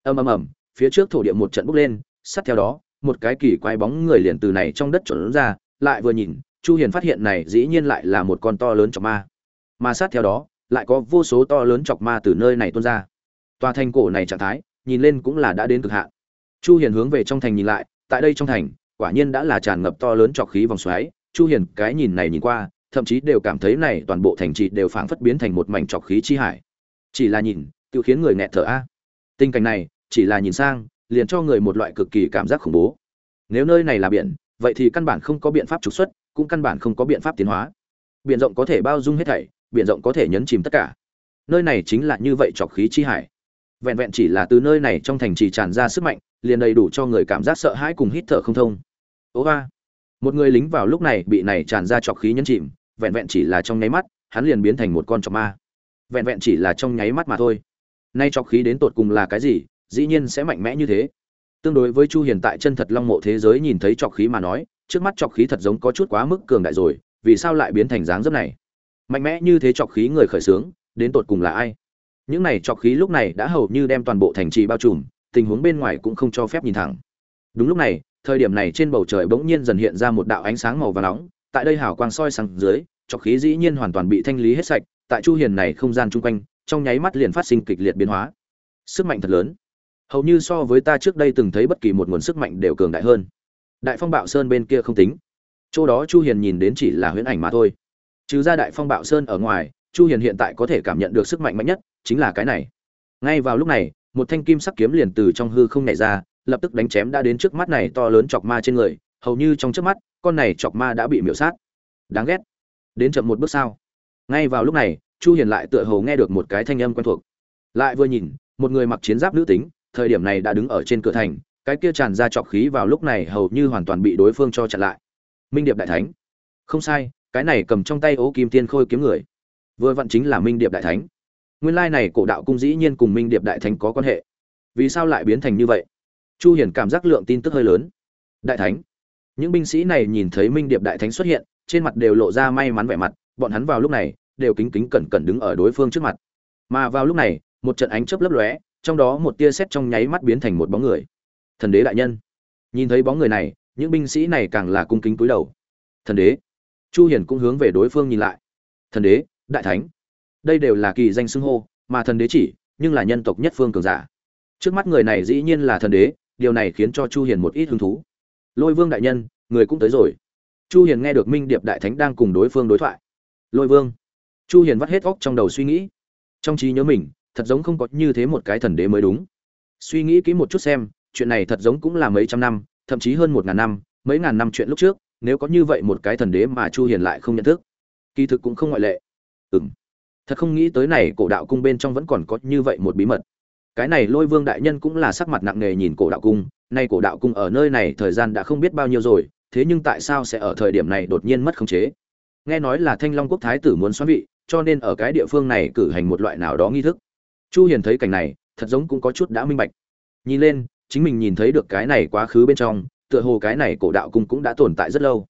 Ầm ầm ầm, phía trước thổ địa một trận bốc lên, sát theo đó, một cái kỳ quái bóng người liền từ này trong đất trốn ra, lại vừa nhìn, chu hiền phát hiện này dĩ nhiên lại là một con to lớn chọc ma. Mà sát theo đó, lại có vô số to lớn chọc ma từ nơi này tuôn ra. Tòa thành cổ này trạng thái, nhìn lên cũng là đã đến cực hạn chu hiền hướng về trong thành nhìn lại, tại đây trong thành, quả nhiên đã là tràn ngập to lớn trọc khí vòng xoáy. Chu hiền, cái nhìn này nhìn qua, thậm chí đều cảm thấy này toàn bộ thành trì đều phảng phất biến thành một mảnh trọc khí chi hải. Chỉ là nhìn, tự khiến người nghẹt thở a. Tình cảnh này, chỉ là nhìn sang, liền cho người một loại cực kỳ cảm giác khủng bố. Nếu nơi này là biển, vậy thì căn bản không có biện pháp trục xuất, cũng căn bản không có biện pháp tiến hóa. Biển rộng có thể bao dung hết thảy, biển rộng có thể nhấn chìm tất cả. Nơi này chính là như vậy trọc khí chi hải vẹn vẹn chỉ là từ nơi này trong thành trì tràn ra sức mạnh, liền đầy đủ cho người cảm giác sợ hãi cùng hít thở không thông. Ố một người lính vào lúc này bị này tràn ra trọc khí nhấn chìm, vẹn vẹn chỉ là trong nháy mắt, hắn liền biến thành một con trọc ma. Vẹn vẹn chỉ là trong nháy mắt mà thôi. Nay trọc khí đến tột cùng là cái gì, dĩ nhiên sẽ mạnh mẽ như thế. Tương đối với chu hiền tại chân thật long mộ thế giới nhìn thấy trọc khí mà nói, trước mắt trọc khí thật giống có chút quá mức cường đại rồi, vì sao lại biến thành dáng dấp này? Mạnh mẽ như thế trọc khí người khởi sướng đến tột cùng là ai? Những này trọc khí lúc này đã hầu như đem toàn bộ thành trì bao trùm, tình huống bên ngoài cũng không cho phép nhìn thẳng. Đúng lúc này, thời điểm này trên bầu trời bỗng nhiên dần hiện ra một đạo ánh sáng màu vàng nóng, tại đây hào quang soi sáng dưới, trọc khí dĩ nhiên hoàn toàn bị thanh lý hết sạch, tại chu hiền này không gian chung quanh, trong nháy mắt liền phát sinh kịch liệt biến hóa. Sức mạnh thật lớn. Hầu như so với ta trước đây từng thấy bất kỳ một nguồn sức mạnh đều cường đại hơn. Đại phong bạo sơn bên kia không tính. Chỗ đó chu hiền nhìn đến chỉ là huyễn ảnh mà thôi. Trừ ra đại phong bạo sơn ở ngoài chu hiền hiện tại có thể cảm nhận được sức mạnh mạnh nhất, chính là cái này. Ngay vào lúc này, một thanh kim sắc kiếm liền từ trong hư không nhảy ra, lập tức đánh chém đã đến trước mắt này to lớn chọc ma trên người, hầu như trong trước mắt, con này chọc ma đã bị miểu sát. Đáng ghét. Đến chậm một bước sao ngay vào lúc này, chu hiền lại tựa hồ nghe được một cái thanh âm quen thuộc. Lại vừa nhìn, một người mặc chiến giáp nữ tính, thời điểm này đã đứng ở trên cửa thành, cái kia tràn ra chọc khí vào lúc này hầu như hoàn toàn bị đối phương cho chặn lại. Minh điệp đại thánh. Không sai, cái này cầm trong tay ố kim tiên khôi kiếm người vừa vặn chính là minh điệp đại thánh. Nguyên lai này cổ đạo cung dĩ nhiên cùng minh điệp đại thánh có quan hệ. Vì sao lại biến thành như vậy? Chu hiển cảm giác lượng tin tức hơi lớn. Đại thánh. Những binh sĩ này nhìn thấy minh điệp đại thánh xuất hiện, trên mặt đều lộ ra may mắn vẻ mặt, bọn hắn vào lúc này, đều kính kính cẩn cẩn đứng ở đối phương trước mặt. Mà vào lúc này, một trận ánh chớp lấp lóe, trong đó một tia sét trong nháy mắt biến thành một bóng người. Thần đế đại nhân. Nhìn thấy bóng người này, những binh sĩ này càng là cung kính cúi đầu. Thần đế. Chu hiển cũng hướng về đối phương nhìn lại. Thần đế đại thánh. Đây đều là kỳ danh xưng hô, mà thần đế chỉ, nhưng là nhân tộc nhất phương cường giả. Trước mắt người này dĩ nhiên là thần đế, điều này khiến cho chu hiền một ít hứng thú. Lôi vương đại nhân, người cũng tới rồi. Chu hiền nghe được minh điệp đại thánh đang cùng đối phương đối thoại. Lôi vương. Chu hiền vắt hết óc trong đầu suy nghĩ. Trong trí nhớ mình, thật giống không có như thế một cái thần đế mới đúng. Suy nghĩ kỹ một chút xem, chuyện này thật giống cũng là mấy trăm năm, thậm chí hơn một ngàn năm, mấy ngàn năm chuyện lúc trước, nếu có như vậy một cái thần đế mà chu hiền lại không nhận thức. Kỳ thực cũng không ngoại lệ ừm. Thật không nghĩ tới này cổ đạo cung bên trong vẫn còn có như vậy một bí mật. Cái này lôi vương đại nhân cũng là sắc mặt nặng nề nhìn cổ đạo cung, nay cổ đạo cung ở nơi này thời gian đã không biết bao nhiêu rồi, thế nhưng tại sao sẽ ở thời điểm này đột nhiên mất khống chế? Nghe nói là thanh long quốc thái tử muốn xoắn vị, cho nên ở cái địa phương này cử hành một loại nào đó nghi thức. Chu hiền thấy cảnh này, thật giống cũng có chút đã minh bạch. Nhìn lên, chính mình nhìn thấy được cái này quá khứ bên trong, tựa hồ cái này cổ đạo cung cũng đã tồn tại rất lâu.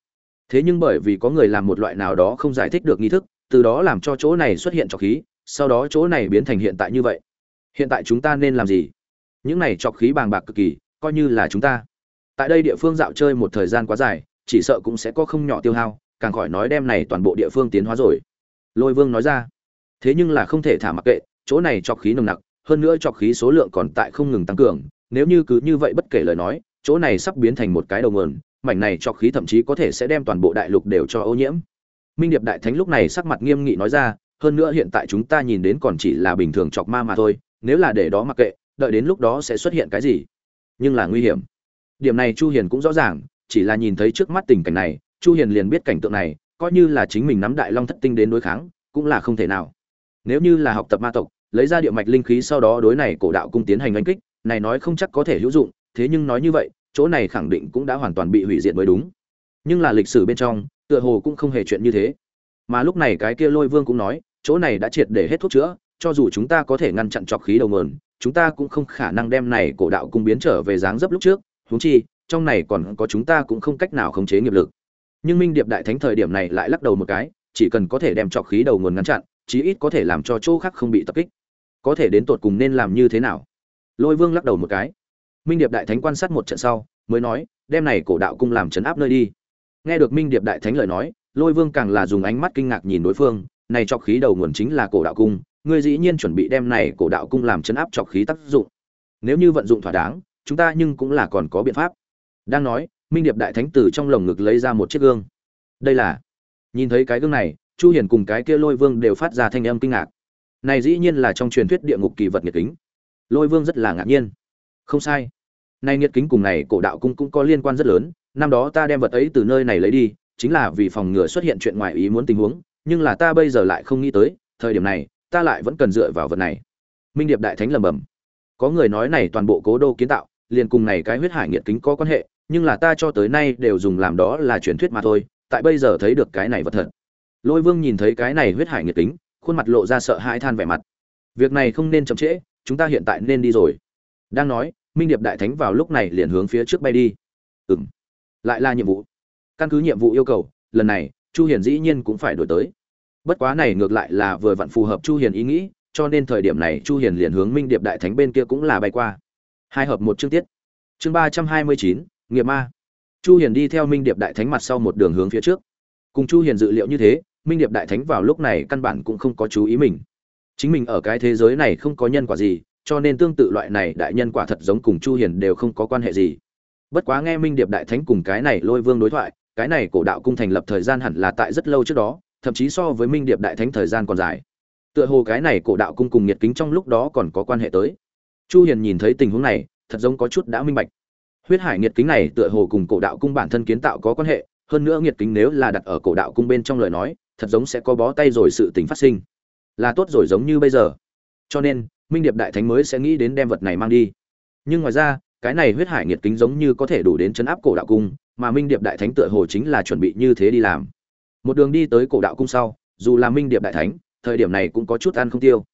Thế nhưng bởi vì có người làm một loại nào đó không giải thích được nghi thức từ đó làm cho chỗ này xuất hiện trọc khí, sau đó chỗ này biến thành hiện tại như vậy. Hiện tại chúng ta nên làm gì? Những này trọc khí bàng bạc cực kỳ, coi như là chúng ta. Tại đây địa phương dạo chơi một thời gian quá dài, chỉ sợ cũng sẽ có không nhỏ tiêu hao, càng khỏi nói đem này toàn bộ địa phương tiến hóa rồi. Lôi vương nói ra. Thế nhưng là không thể thả mặc kệ, chỗ này trọc khí nồng nặc, hơn nữa trọc khí số lượng còn tại không ngừng tăng cường, nếu như cứ như vậy bất kể lời nói, chỗ này sắp biến thành một cái đầu nguồn, mảnh này trọc khí thậm chí có thể sẽ đem toàn bộ đại lục đều cho ô nhiễm minh điệp đại thánh lúc này sắc mặt nghiêm nghị nói ra, hơn nữa hiện tại chúng ta nhìn đến còn chỉ là bình thường chọc ma mà thôi, nếu là để đó mặc kệ, đợi đến lúc đó sẽ xuất hiện cái gì? Nhưng là nguy hiểm. Điểm này chu hiền cũng rõ ràng, chỉ là nhìn thấy trước mắt tình cảnh này, chu hiền liền biết cảnh tượng này, coi như là chính mình nắm đại long thất tinh đến đối kháng, cũng là không thể nào. Nếu như là học tập ma tộc, lấy ra địa mạch linh khí sau đó đối này cổ đạo cung tiến hành đánh kích, này nói không chắc có thể hữu dụng, thế nhưng nói như vậy, chỗ này khẳng định cũng đã hoàn toàn bị hủy diệt mới đúng nhưng là lịch sử bên trong, tựa hồ cũng không hề chuyện như thế. Mà lúc này cái kia lôi vương cũng nói, chỗ này đã triệt để hết thuốc chữa, cho dù chúng ta có thể ngăn chặn trọc khí đầu nguồn, chúng ta cũng không khả năng đem này cổ đạo cung biến trở về dáng dấp lúc trước. Huống chi, trong này còn có chúng ta cũng không cách nào khống chế nghiệp lực. Nhưng minh điệp đại thánh thời điểm này lại lắc đầu một cái, chỉ cần có thể đem trọc khí đầu nguồn ngăn chặn, chí ít có thể làm cho chỗ khác không bị tập kích. Có thể đến tột cùng nên làm như thế nào? Lôi vương lắc đầu một cái. Minh điệp đại thánh quan sát một trận sau, mới nói, đem này cổ đạo cung làm chấn áp nơi đi nghe được minh điệp đại thánh lời nói, lôi vương càng là dùng ánh mắt kinh ngạc nhìn đối phương, này trọc khí đầu nguồn chính là cổ đạo cung, ngươi dĩ nhiên chuẩn bị đem này cổ đạo cung làm chấn áp trọc khí tác dụng. Nếu như vận dụng thỏa đáng, chúng ta nhưng cũng là còn có biện pháp. Đang nói, minh điệp đại thánh từ trong lồng ngực lấy ra một chiếc gương. Đây là, nhìn thấy cái gương này, chu hiền cùng cái kia lôi vương đều phát ra thanh âm kinh ngạc. Này dĩ nhiên là trong truyền thuyết địa ngục kỳ vật nhiệt kính. Lôi vương rất là ngạc nhiên. Không sai. Này nhiệt kính cùng này cổ đạo cung cũng có liên quan rất lớn năm đó ta đem vật ấy từ nơi này lấy đi, chính là vì phòng ngừa xuất hiện chuyện ngoài ý muốn tình huống, nhưng là ta bây giờ lại không nghĩ tới, thời điểm này, ta lại vẫn cần dựa vào vật này. Minh điệp đại thánh lầm bầm có người nói này toàn bộ cố đô kiến tạo, liền cùng này cái huyết hải nghiệt kính có quan hệ, nhưng là ta cho tới nay đều dùng làm đó là truyền thuyết mà thôi, tại bây giờ thấy được cái này vật thật. Lôi vương nhìn thấy cái này huyết hải nghiệt kính, khuôn mặt lộ ra sợ hãi than vẻ mặt. Việc này không nên chậm trễ, chúng ta hiện tại nên đi rồi. Đang nói, minh điệp đại thánh vào lúc này liền hướng phía trước bay đi. Ừng lại là nhiệm vụ. Căn cứ nhiệm vụ yêu cầu, lần này, chu hiền dĩ nhiên cũng phải đổi tới. Bất quá này ngược lại là vừa vặn phù hợp chu hiền ý nghĩ, cho nên thời điểm này chu hiền liền hướng minh điệp đại thánh bên kia cũng là bay qua. Hai hợp một chương tiết. Chương ba trăm hai mươi chín, nghiệp ma. Chu hiền đi theo minh điệp đại thánh mặt sau một đường hướng phía trước. Cùng chu hiền dự liệu như thế, minh điệp đại thánh vào lúc này căn bản cũng không có chú ý mình. Chính mình ở cái thế giới này không có nhân quả gì, cho nên tương tự loại này đại nhân quả thật giống cùng chu hiền đều không có quan hệ gì bất quá nghe minh điệp đại thánh cùng cái này lôi vương đối thoại, cái này cổ đạo cung thành lập thời gian hẳn là tại rất lâu trước đó, thậm chí so với minh điệp đại thánh thời gian còn dài. Tựa hồ cái này cổ đạo cung cùng nhiệt kính trong lúc đó còn có quan hệ tới. Chu hiền nhìn thấy tình huống này, thật giống có chút đã minh bạch. Huyết hải nhiệt kính này tựa hồ cùng cổ đạo cung bản thân kiến tạo có quan hệ, hơn nữa nhiệt kính nếu là đặt ở cổ đạo cung bên trong lời nói, thật giống sẽ có bó tay rồi sự tình phát sinh. Là tốt rồi giống như bây giờ. Cho nên, minh điệp đại thánh mới sẽ nghĩ đến đem vật này mang đi. Nhưng ngoài ra cái này huyết hải nhiệt kính giống như có thể đủ đến chấn áp cổ đạo cung, mà minh điệp đại thánh tựa hồ chính là chuẩn bị như thế đi làm. Một đường đi tới cổ đạo cung sau, dù là minh điệp đại thánh, thời điểm này cũng có chút ăn không tiêu.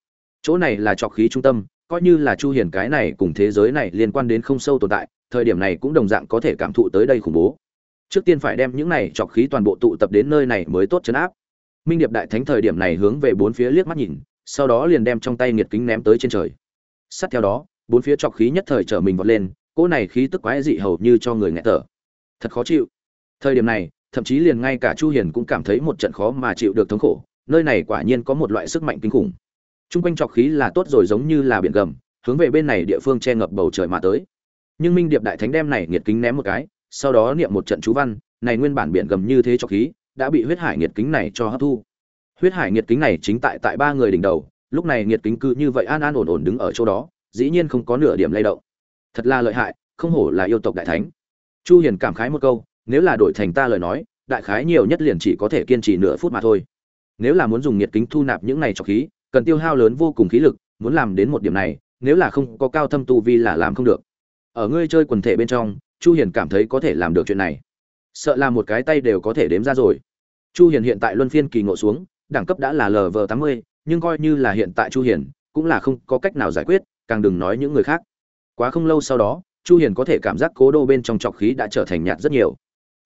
Chỗ này là trọc khí trung tâm, coi như là chu hiền cái này cùng thế giới này liên quan đến không sâu tồn tại, thời điểm này cũng đồng dạng có thể cảm thụ tới đây khủng bố. Trước tiên phải đem những này trọc khí toàn bộ tụ tập đến nơi này mới tốt chấn áp. Minh điệp đại thánh thời điểm này hướng về bốn phía liếc mắt nhìn, sau đó liền đem trong tay nghiệt kính ném tới trên trời. Sát theo đó, bốn phía trọc khí nhất thời trở mình vọt lên cỗ này khí tức quái dị hầu như cho người nghẹt thở. Thật khó chịu. Thời điểm này, thậm chí liền ngay cả chu hiền cũng cảm thấy một trận khó mà chịu được thống khổ, nơi này quả nhiên có một loại sức mạnh kinh khủng. Trung quanh trọc khí là tốt rồi giống như là biển gầm, hướng về bên này địa phương che ngập bầu trời mà tới. Nhưng minh điệp đại thánh đem này nghiệt kính ném một cái, sau đó niệm một trận chú văn, này nguyên bản biển gầm như thế trọc khí, đã bị huyết hải nghiệt kính này cho hấp thu. Huyết hải nghiệt kính này chính tại tại ba người đỉnh đầu, lúc này nghiệt kính cư như vậy an an ổn ổn đứng ở chỗ đó, dĩ nhiên không có nửa điểm lay động thật là lợi hại, không hổ là yêu tộc đại thánh. Chu hiền cảm khái một câu, nếu là đổi thành ta lời nói, đại khái nhiều nhất liền chỉ có thể kiên trì nửa phút mà thôi. Nếu là muốn dùng nhiệt kính thu nạp những này cho khí, cần tiêu hao lớn vô cùng khí lực, muốn làm đến một điểm này, nếu là không có cao thâm tu vi là làm không được. Ở ngươi chơi quần thể bên trong, chu hiền cảm thấy có thể làm được chuyện này. Sợ là một cái tay đều có thể đếm ra rồi. Chu hiền hiện tại luân phiên kỳ ngộ xuống, đẳng cấp đã là lv 80 nhưng coi như là hiện tại chu hiền, cũng là không có cách nào giải quyết, càng đừng nói những người khác quá không lâu sau đó, chu hiền có thể cảm giác cố đô bên trong trọc khí đã trở thành nhạt rất nhiều.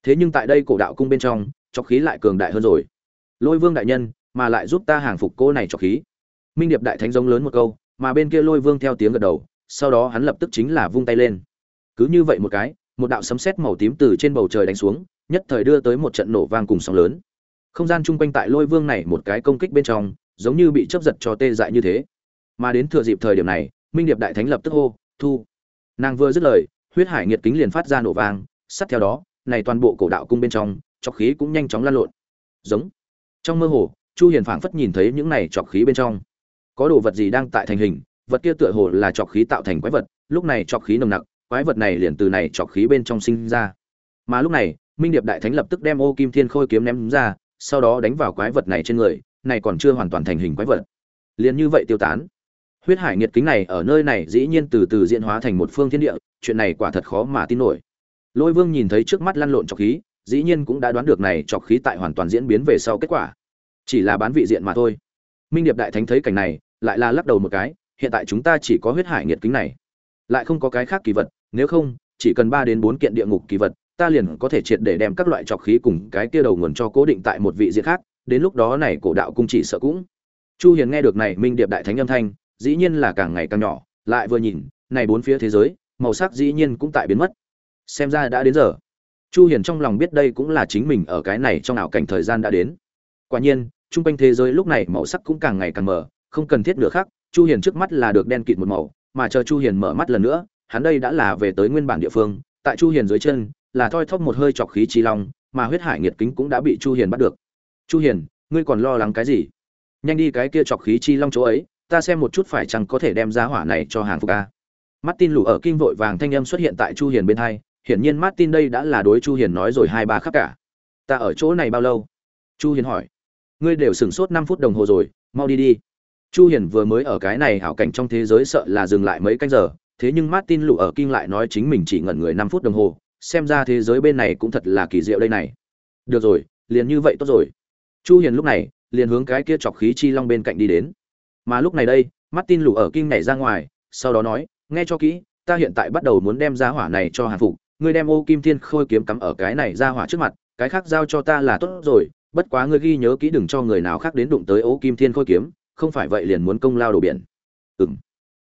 Thế nhưng tại đây cổ đạo cung bên trong trọc khí lại cường đại hơn rồi. Lôi vương đại nhân, mà lại giúp ta hàng phục cô này trọc khí. Minh điệp đại thánh giống lớn một câu, mà bên kia lôi vương theo tiếng gật đầu, sau đó hắn lập tức chính là vung tay lên. Cứ như vậy một cái, một đạo sấm sét màu tím từ trên bầu trời đánh xuống, nhất thời đưa tới một trận nổ vang cùng sóng lớn. Không gian chung quanh tại lôi vương này một cái công kích bên trong, giống như bị chấp giật cho tê dại như thế. Mà đến thừa dịp thời điểm này, minh điệp đại thánh lập tức hô thu. Nàng vừa dứt lời, huyết hải nhiệt kính liền phát ra nổ vang sắt theo đó, này toàn bộ cổ đạo cung bên trong trọc khí cũng nhanh chóng lan lộn. Giống. Trong mơ hồ, chu hiền phảng phất nhìn thấy những này trọc khí bên trong. Có đồ vật gì đang tại thành hình, vật kia tựa hồ là trọc khí tạo thành quái vật, lúc này trọc khí nồng nặc, quái vật này liền từ này trọc khí bên trong sinh ra. Mà lúc này, minh điệp đại thánh lập tức đem ô kim thiên khôi kiếm ném ra, sau đó đánh vào quái vật này trên người, này còn chưa hoàn toàn thành hình quái vật. Liền như vậy tiêu tán huyết hải nghiệt kính này ở nơi này dĩ nhiên từ từ diễn hóa thành một phương thiên địa, chuyện này quả thật khó mà tin nổi. Lôi vương nhìn thấy trước mắt lăn lộn trọc khí, dĩ nhiên cũng đã đoán được này trọc khí tại hoàn toàn diễn biến về sau kết quả. Chỉ là bán vị diện mà thôi. Minh điệp đại thánh thấy cảnh này, lại là lắc đầu một cái, hiện tại chúng ta chỉ có huyết hải nghiệt kính này. Lại không có cái khác kỳ vật, nếu không, chỉ cần ba đến bốn kiện địa ngục kỳ vật, ta liền có thể triệt để đem các loại trọc khí cùng cái kia đầu nguồn cho cố định tại một vị diện khác, đến lúc đó này cổ đạo cung chỉ sợ cũng. Chu hiền nghe được này minh điệp đại thánh âm thanh dĩ nhiên là càng ngày càng nhỏ, lại vừa nhìn, này bốn phía thế giới, màu sắc dĩ nhiên cũng tại biến mất. Xem ra đã đến giờ. Chu hiền trong lòng biết đây cũng là chính mình ở cái này trong ảo cảnh thời gian đã đến. Quả nhiên trung quanh thế giới lúc này màu sắc cũng càng ngày càng mờ, không cần thiết nữa khác chu hiền trước mắt là được đen kịt một màu, mà chờ chu hiền mở mắt lần nữa, hắn đây đã là về tới nguyên bản địa phương, tại chu hiền dưới chân, là thoi thóp một hơi trọc khí chi long, mà huyết hải nghiệt kính cũng đã bị chu hiền bắt được. Chu hiền, ngươi còn lo lắng cái gì? Nhanh đi cái kia trọc khí chi long chỗ ấy ta xem một chút phải chăng có thể đem giá hỏa này cho hàng phục a. Martin lù ở kinh vội vàng thanh âm xuất hiện tại chu hiền bên hai, hiển nhiên martin đây đã là đối chu hiền nói rồi hai ba khắp cả. Ta ở chỗ này bao lâu? Chu hiền hỏi. Ngươi đều sửng sốt 5 phút đồng hồ rồi, mau đi đi. Chu hiền vừa mới ở cái này hảo cảnh trong thế giới sợ là dừng lại mấy canh giờ, thế nhưng martin lù ở kinh lại nói chính mình chỉ ngẩn người 5 phút đồng hồ, xem ra thế giới bên này cũng thật là kỳ diệu đây này. Được rồi, liền như vậy tốt rồi. Chu hiền lúc này liền hướng cái kia chọc khí chi long bên cạnh đi đến mà lúc này đây, martin lù ở kinh nhảy ra ngoài, sau đó nói, nghe cho kỹ, ta hiện tại bắt đầu muốn đem ra hỏa này cho hàn phục. Ngươi đem ô kim thiên khôi kiếm cắm ở cái này ra hỏa trước mặt, cái khác giao cho ta là tốt rồi. Bất quá ngươi ghi nhớ kỹ đừng cho người nào khác đến đụng tới ô kim thiên khôi kiếm, không phải vậy liền muốn công lao đổ biển. Ừm.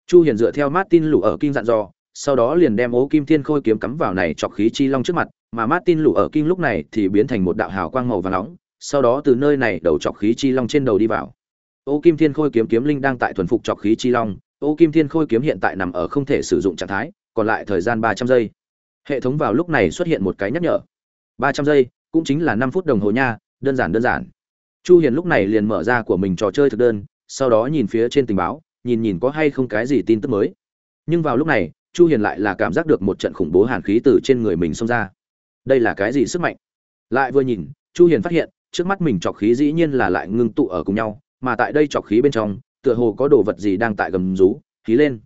Chu hiền dựa theo martin lù ở kinh dặn dò, sau đó liền đem ô kim thiên khôi kiếm cắm vào này chọc khí chi long trước mặt, mà martin lù ở kinh lúc này thì biến thành một đạo hào quang màu vàng nóng, sau đó từ nơi này đầu chọc khí chi long trên đầu đi vào ô kim thiên khôi kiếm kiếm linh đang tại thuần phục chọc khí chi long, ô kim thiên khôi kiếm hiện tại nằm ở không thể sử dụng trạng thái, còn lại thời gian ba trăm giây. Hệ thống vào lúc này xuất hiện một cái nhắc nhở. Ba trăm giây, cũng chính là năm phút đồng hồ nha, đơn giản đơn giản. Chu hiền lúc này liền mở ra của mình trò chơi thực đơn, sau đó nhìn phía trên tình báo, nhìn nhìn có hay không cái gì tin tức mới. Nhưng vào lúc này, chu hiền lại là cảm giác được một trận khủng bố hàn khí từ trên người mình xông ra. Đây là cái gì sức mạnh? Lại vừa nhìn, chu hiền phát hiện, trước mắt mình trọc khí dĩ nhiên là lại ngưng tụ ở cùng nhau mà tại đây chọc khí bên trong, tựa hồ có đồ vật gì đang tại gầm rú khí lên.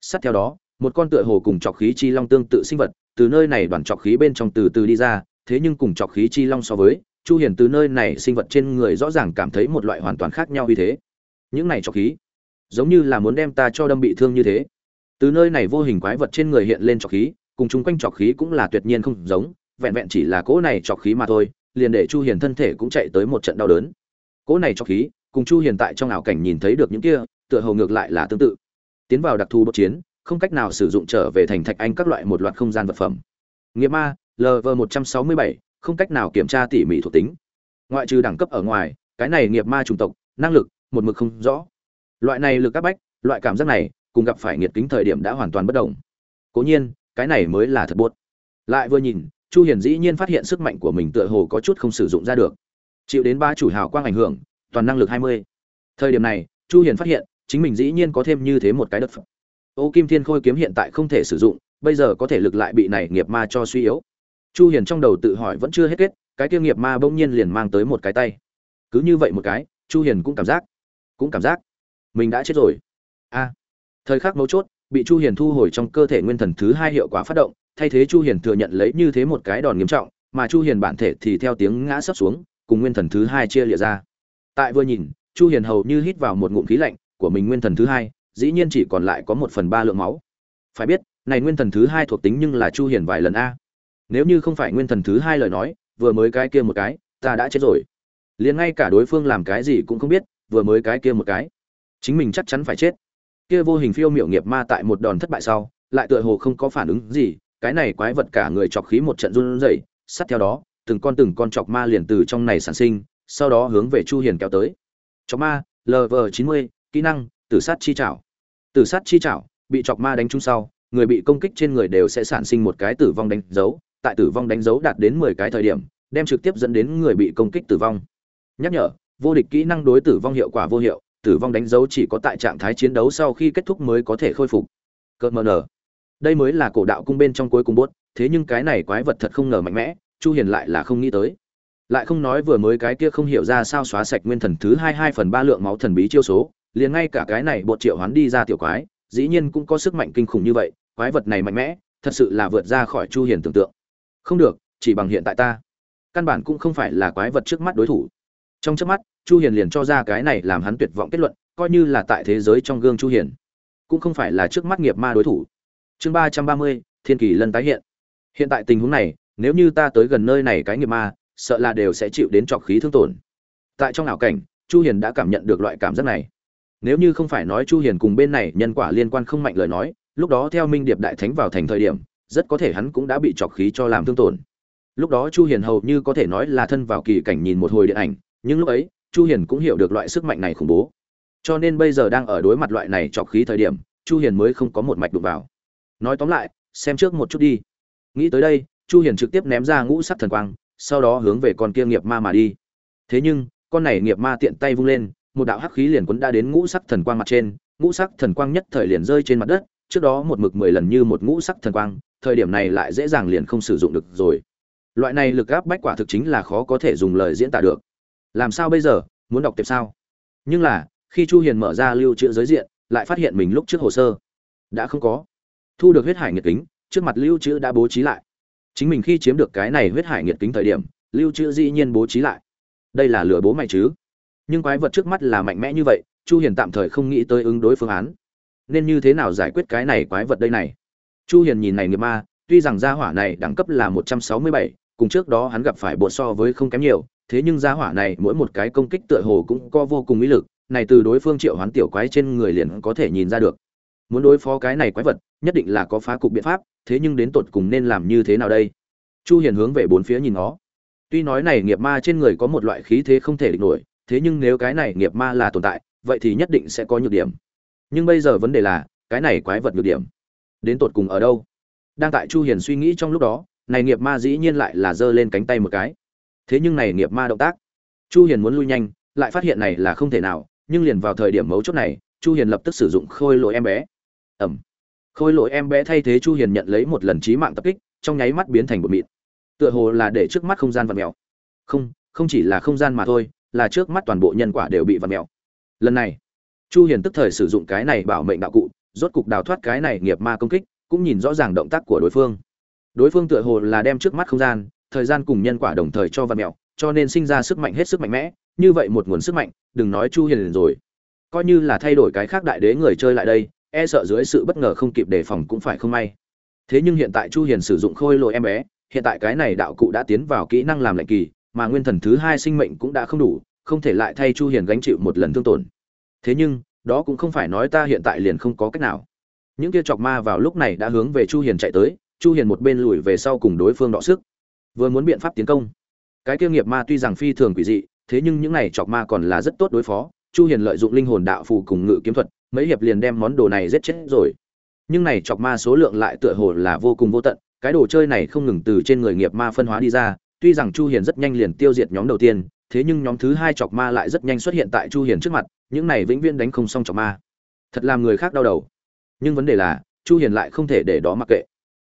Sát theo đó, một con tựa hồ cùng chọc khí chi long tương tự sinh vật, từ nơi này đoàn chọc khí bên trong từ từ đi ra, thế nhưng cùng chọc khí chi long so với, chu hiền từ nơi này sinh vật trên người rõ ràng cảm thấy một loại hoàn toàn khác nhau như thế. Những này chọc khí, giống như là muốn đem ta cho đâm bị thương như thế. Từ nơi này vô hình quái vật trên người hiện lên trọc khí, cùng chung quanh trọc khí cũng là tuyệt nhiên không giống, vẹn vẹn chỉ là cỗ này trọc khí mà thôi, liền để chu hiền thân thể cũng chạy tới một trận đau đớn. Cỗ này trọc khí cùng chu hiền tại trong ảo cảnh nhìn thấy được những kia, tựa hồ ngược lại là tương tự. Tiến vào đặc thù đột chiến, không cách nào sử dụng trở về thành thạch anh các loại một loạt không gian vật phẩm. Nghiệp ma lv 167 không cách nào kiểm tra tỉ mỉ thuộc tính. Ngoại trừ đẳng cấp ở ngoài, cái này nghiệp ma chủng tộc, năng lực, một mực không rõ. Loại này lực các bách, loại cảm giác này, cùng gặp phải nghiệt kính thời điểm đã hoàn toàn bất động cố nhiên, cái này mới là thật buốt. Lại vừa nhìn, chu hiền dĩ nhiên phát hiện sức mạnh của mình tựa hồ có chút không sử dụng ra được. Chịu đến ba chủ hào quang ảnh hưởng toàn năng lực 20. thời điểm này, chu hiền phát hiện, chính mình dĩ nhiên có thêm như thế một cái đất phẩm ô kim thiên khôi kiếm hiện tại không thể sử dụng, bây giờ có thể lực lại bị này nghiệp ma cho suy yếu. Chu hiền trong đầu tự hỏi vẫn chưa hết kết, cái kia nghiệp ma bỗng nhiên liền mang tới một cái tay. Cứ như vậy một cái, chu hiền cũng cảm giác, cũng cảm giác, mình đã chết rồi. A. Thời khắc mấu chốt, bị chu hiền thu hồi trong cơ thể nguyên thần thứ hai hiệu quả phát động, thay thế chu hiền thừa nhận lấy như thế một cái đòn nghiêm trọng, mà chu hiền bản thể thì theo tiếng ngã sấp xuống, cùng nguyên thần thứ hai chia lìa ra tại vừa nhìn, chu hiền hầu như hít vào một ngụm khí lạnh, của mình nguyên thần thứ hai, dĩ nhiên chỉ còn lại có một phần ba lượng máu. Phải biết, này nguyên thần thứ hai thuộc tính nhưng là chu hiền vài lần a. Nếu như không phải nguyên thần thứ hai lời nói, vừa mới cái kia một cái, ta đã chết rồi. Liền ngay cả đối phương làm cái gì cũng không biết, vừa mới cái kia một cái. Chính mình chắc chắn phải chết. Kia vô hình phiêu miểu nghiệp ma tại một đòn thất bại sau, lại tựa hồ không có phản ứng gì, cái này quái vật cả người chọc khí một trận run rẩy sát theo đó, từng con từng con chọc ma liền từ trong này sản sinh sau đó hướng về chu hiền kéo tới. Chọc ma lv 90 kỹ năng, tử sát chi chảo tử sát chi chảo bị chọc ma đánh trúng sau, người bị công kích trên người đều sẽ sản sinh một cái tử vong đánh dấu. Tại tử vong đánh dấu đạt đến 10 cái thời điểm, đem trực tiếp dẫn đến người bị công kích tử vong. Nhắc nhở, vô địch kỹ năng đối tử vong hiệu quả vô hiệu, tử vong đánh dấu chỉ có tại trạng thái chiến đấu sau khi kết thúc mới có thể khôi phục. Cợt mờ nở. Đây mới là cổ đạo cung bên trong cuối cùng bốt thế nhưng cái này quái vật thật không ngờ mạnh mẽ, chu hiền lại là không nghĩ tới lại không nói vừa mới cái kia không hiểu ra sao xóa sạch nguyên thần thứ hai hai phần ba lượng máu thần bí chiêu số liền ngay cả cái này bột triệu hoán đi ra tiểu quái dĩ nhiên cũng có sức mạnh kinh khủng như vậy quái vật này mạnh mẽ thật sự là vượt ra khỏi chu hiền tưởng tượng. Không được chỉ bằng hiện tại ta. Căn bản cũng không phải là quái vật trước mắt đối thủ. Trong trước mắt chu hiền liền cho ra cái này làm hắn tuyệt vọng kết luận coi như là tại thế giới trong gương chu hiền cũng không phải là trước mắt nghiệp ma đối thủ. Chương 330, thiên kỳ lân tái hiện. Hiện tại tình huống này nếu như ta tới gần nơi này cái nghiệp ma sợ là đều sẽ chịu đến trọc khí thương tổn. Tại trong ảo cảnh, chu hiền đã cảm nhận được loại cảm giác này. Nếu như không phải nói chu hiền cùng bên này nhân quả liên quan không mạnh lời nói, lúc đó theo minh điệp đại thánh vào thành thời điểm, rất có thể hắn cũng đã bị trọc khí cho làm thương tổn. Lúc đó chu hiền hầu như có thể nói là thân vào kỳ cảnh nhìn một hồi điện ảnh, nhưng lúc ấy, chu hiền cũng hiểu được loại sức mạnh này khủng bố. Cho nên bây giờ đang ở đối mặt loại này trọc khí thời điểm, chu hiền mới không có một mạch đụng vào. Nói tóm lại, xem trước một chút đi. Nghĩ tới đây, chu hiền trực tiếp ném ra ngũ sắc thần quang sau đó hướng về con kia nghiệp ma mà đi. Thế nhưng, con này nghiệp ma tiện tay vung lên, một đạo hắc khí liền cuốn đã đến ngũ sắc thần quang mặt trên, ngũ sắc thần quang nhất thời liền rơi trên mặt đất, trước đó một mực mười lần như một ngũ sắc thần quang, thời điểm này lại dễ dàng liền không sử dụng được rồi. Loại này lực áp bách quả thực chính là khó có thể dùng lời diễn tả được. Làm sao bây giờ? Muốn đọc tiếp sao? Nhưng là, khi chu hiền mở ra lưu trữ giới diện, lại phát hiện mình lúc trước hồ sơ. Đã không có. Thu được huyết hải nhiệt kính, trước mặt lưu trữ đã bố trí lại chính mình khi chiếm được cái này huyết hải nghiệt kính thời điểm lưu trữ dĩ nhiên bố trí lại. Đây là lừa bố mày chứ? Nhưng quái vật trước mắt là mạnh mẽ như vậy chu hiền tạm thời không nghĩ tới ứng đối phương án. Nên như thế nào giải quyết cái này quái vật đây này? Chu hiền nhìn này nghiệp ma tuy rằng gia hỏa này đẳng cấp là 167, cùng trước đó hắn gặp phải bộ so với không kém nhiều thế nhưng gia hỏa này mỗi một cái công kích tựa hồ cũng có vô cùng ý lực này từ đối phương triệu hoán tiểu quái trên người liền có thể nhìn ra được. Muốn đối phó cái này quái vật nhất định là có phá cục biện pháp thế nhưng đến tột cùng nên làm như thế nào đây? Chu hiền hướng về bốn phía nhìn nó tuy nói này nghiệp ma trên người có một loại khí thế không thể địch nổi, thế nhưng nếu cái này nghiệp ma là tồn tại, vậy thì nhất định sẽ có nhược điểm. Nhưng bây giờ vấn đề là, cái này quái vật nhược điểm đến tột cùng ở đâu? Đang tại chu hiền suy nghĩ trong lúc đó, này nghiệp ma dĩ nhiên lại là giơ lên cánh tay một cái. Thế nhưng này nghiệp ma động tác, chu hiền muốn lui nhanh, lại phát hiện này là không thể nào, nhưng liền vào thời điểm mấu chốt này, chu hiền lập tức sử dụng khôi lỗi em bé. Ẩm khôi lỗi em bé thay thế chu hiền nhận lấy một lần chí mạng tập kích, trong nháy mắt biến thành một mịn. Tựa hồ là để trước mắt không gian vặn mèo. Không không chỉ là không gian mà thôi, là trước mắt toàn bộ nhân quả đều bị vặn mèo. Lần này, chu hiền tức thời sử dụng cái này bảo mệnh đạo cụ, rốt cục đào thoát cái này nghiệp ma công kích, cũng nhìn rõ ràng động tác của đối phương. Đối phương tựa hồ là đem trước mắt không gian, thời gian cùng nhân quả đồng thời cho vặn mèo, cho nên sinh ra sức mạnh hết sức mạnh mẽ, như vậy một nguồn sức mạnh, đừng nói chu hiền rồi. Coi như là thay đổi cái khác đại đế người chơi lại đây e sợ dưới sự bất ngờ không kịp đề phòng cũng phải không may. Thế nhưng hiện tại chu hiền sử dụng khôi lỗi em bé, hiện tại cái này đạo cụ đã tiến vào kỹ năng làm lệnh kỳ, mà nguyên thần thứ hai sinh mệnh cũng đã không đủ, không thể lại thay chu hiền gánh chịu một lần thương tổn. Thế nhưng, đó cũng không phải nói ta hiện tại liền không có cách nào. Những kia chọc ma vào lúc này đã hướng về chu hiền chạy tới, chu hiền một bên lùi về sau cùng đối phương đọ sức. Vừa muốn biện pháp tiến công. Cái kia nghiệp ma tuy rằng phi thường quỷ dị, thế nhưng những này chọc ma còn là rất tốt đối phó. Chu hiền lợi dụng linh hồn đạo phù cùng ngự kiếm thuật mấy hiệp liền đem món đồ này giết chết rồi. Nhưng này chọc ma số lượng lại tựa hồ là vô cùng vô tận, cái đồ chơi này không ngừng từ trên người nghiệp ma phân hóa đi ra, tuy rằng chu hiền rất nhanh liền tiêu diệt nhóm đầu tiên, thế nhưng nhóm thứ hai chọc ma lại rất nhanh xuất hiện tại chu hiền trước mặt, những này vĩnh viễn đánh không xong chọc ma. Thật làm người khác đau đầu. Nhưng vấn đề là, chu hiền lại không thể để đó mặc kệ.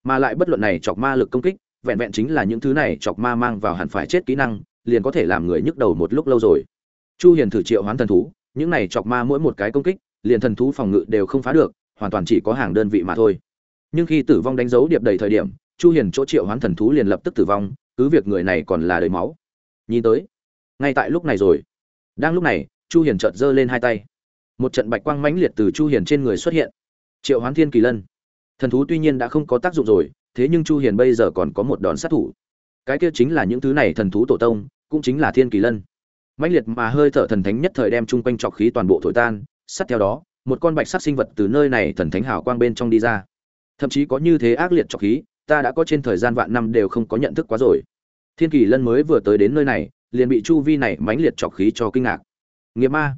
Mà lại bất luận này chọc ma lực công kích, vẹn vẹn chính là những thứ này chọc ma mang vào hẳn phải chết kỹ năng, liền có thể làm người nhức đầu một lúc lâu rồi. Chu hiền thử triệu hoán thần thú, những này chọc ma mỗi một cái công kích liền thần thú phòng ngự đều không phá được, hoàn toàn chỉ có hàng đơn vị mà thôi. Nhưng khi tử vong đánh dấu điệp đầy thời điểm, chu hiền chỗ triệu hoán thần thú liền lập tức tử vong, cứ việc người này còn là đầy máu. Nhìn tới, ngay tại lúc này rồi. Đang lúc này, chu hiền chợt giơ lên hai tay. Một trận bạch quang mãnh liệt từ chu hiền trên người xuất hiện. Triệu hoán thiên kỳ lân. Thần thú tuy nhiên đã không có tác dụng rồi, thế nhưng chu hiền bây giờ còn có một đòn sát thủ. Cái kia chính là những thứ này thần thú tổ tông, cũng chính là thiên kỳ lân. Mãnh liệt mà hơi thở thần thánh nhất thời đem chung quanh trọc khí toàn bộ thổi tan sát theo đó, một con bạch sắc sinh vật từ nơi này thần thánh hào quang bên trong đi ra. Thậm chí có như thế ác liệt trọc khí, ta đã có trên thời gian vạn năm đều không có nhận thức quá rồi. Thiên kỳ lân mới vừa tới đến nơi này, liền bị chu vi này mãnh liệt trọc khí cho kinh ngạc. Nghiệp ma.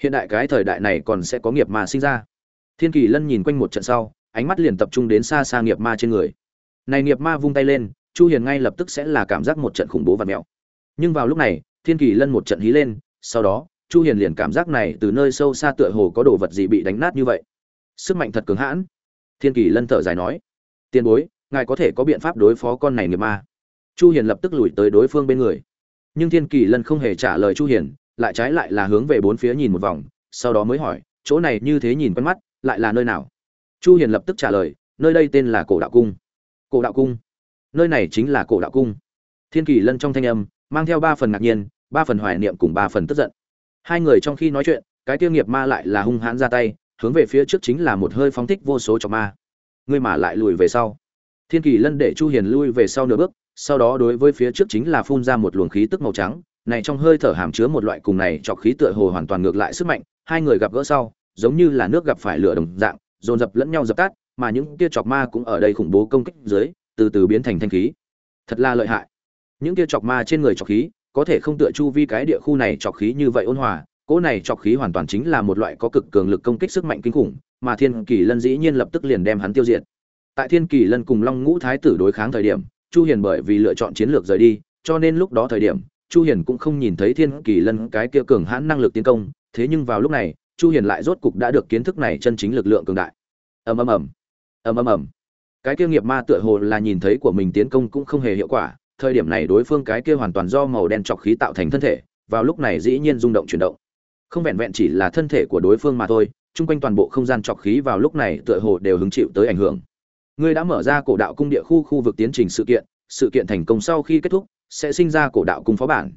Hiện đại cái thời đại này còn sẽ có nghiệp ma sinh ra. Thiên kỳ lân nhìn quanh một trận sau, ánh mắt liền tập trung đến xa xa nghiệp ma trên người. Này nghiệp ma vung tay lên, chu hiền ngay lập tức sẽ là cảm giác một trận khủng bố và mẹo. nhưng vào lúc này, thiên kỳ lân một trận hí lên, sau đó chu hiền liền cảm giác này từ nơi sâu xa tựa hồ có đồ vật gì bị đánh nát như vậy. Sức mạnh thật cứng hãn. Thiên kỳ lân thở dài nói tiền bối, ngài có thể có biện pháp đối phó con này nghiệp ma. Chu hiền lập tức lùi tới đối phương bên người. Nhưng thiên kỳ lân không hề trả lời chu hiền, lại trái lại là hướng về bốn phía nhìn một vòng, sau đó mới hỏi, chỗ này như thế nhìn quen mắt, lại là nơi nào? Chu hiền lập tức trả lời, nơi đây tên là cổ đạo cung. Cổ đạo cung? Nơi này chính là cổ đạo cung. Thiên kỳ lân trong thanh âm mang theo ba phần ngạc nhiên, ba phần hoài niệm cùng ba phần tức giận hai người trong khi nói chuyện, cái tiêu nghiệp ma lại là hung hãn ra tay, hướng về phía trước chính là một hơi phóng thích vô số cho ma. Ngươi mà lại lùi về sau. Thiên kỳ lân để chu hiền lui về sau nửa bước, sau đó đối với phía trước chính là phun ra một luồng khí tức màu trắng, này trong hơi thở hàm chứa một loại cùng này trọc khí tựa hồ hoàn toàn ngược lại sức mạnh, hai người gặp gỡ sau, giống như là nước gặp phải lửa đồng dạng, dồn dập lẫn nhau dập tắt, mà những kia chọc ma cũng ở đây khủng bố công kích dưới, từ từ biến thành thanh khí. Thật là lợi hại. Những kia chọc ma trên người chọc khí có thể không tựa chu vi cái địa khu này trọc khí như vậy ôn hòa, cỗ này trọc khí hoàn toàn chính là một loại có cực cường lực công kích sức mạnh kinh khủng, mà thiên kỳ lân dĩ nhiên lập tức liền đem hắn tiêu diệt. Tại thiên kỳ lân cùng long ngũ thái tử đối kháng thời điểm, chu hiền bởi vì lựa chọn chiến lược rời đi, cho nên lúc đó thời điểm, chu hiền cũng không nhìn thấy thiên kỳ lân cái kia cường hãn năng lực tiến công, thế nhưng vào lúc này, chu hiền lại rốt cục đã được kiến thức này chân chính lực lượng cường đại. Ầm ầm ầm. Ầm ầm ầm. Cái kia nghiệp ma tựa hồ là nhìn thấy của mình tiến công cũng không hề hiệu quả thời điểm này đối phương cái kia hoàn toàn do màu đen trọc khí tạo thành thân thể, vào lúc này dĩ nhiên rung động chuyển động. Không vẹn vẹn chỉ là thân thể của đối phương mà thôi, chung quanh toàn bộ không gian trọc khí vào lúc này tựa hồ đều hứng chịu tới ảnh hưởng. Ngươi đã mở ra cổ đạo cung địa khu khu vực tiến trình sự kiện sự kiện thành công sau khi kết thúc, sẽ sinh ra cổ đạo cung phó bản.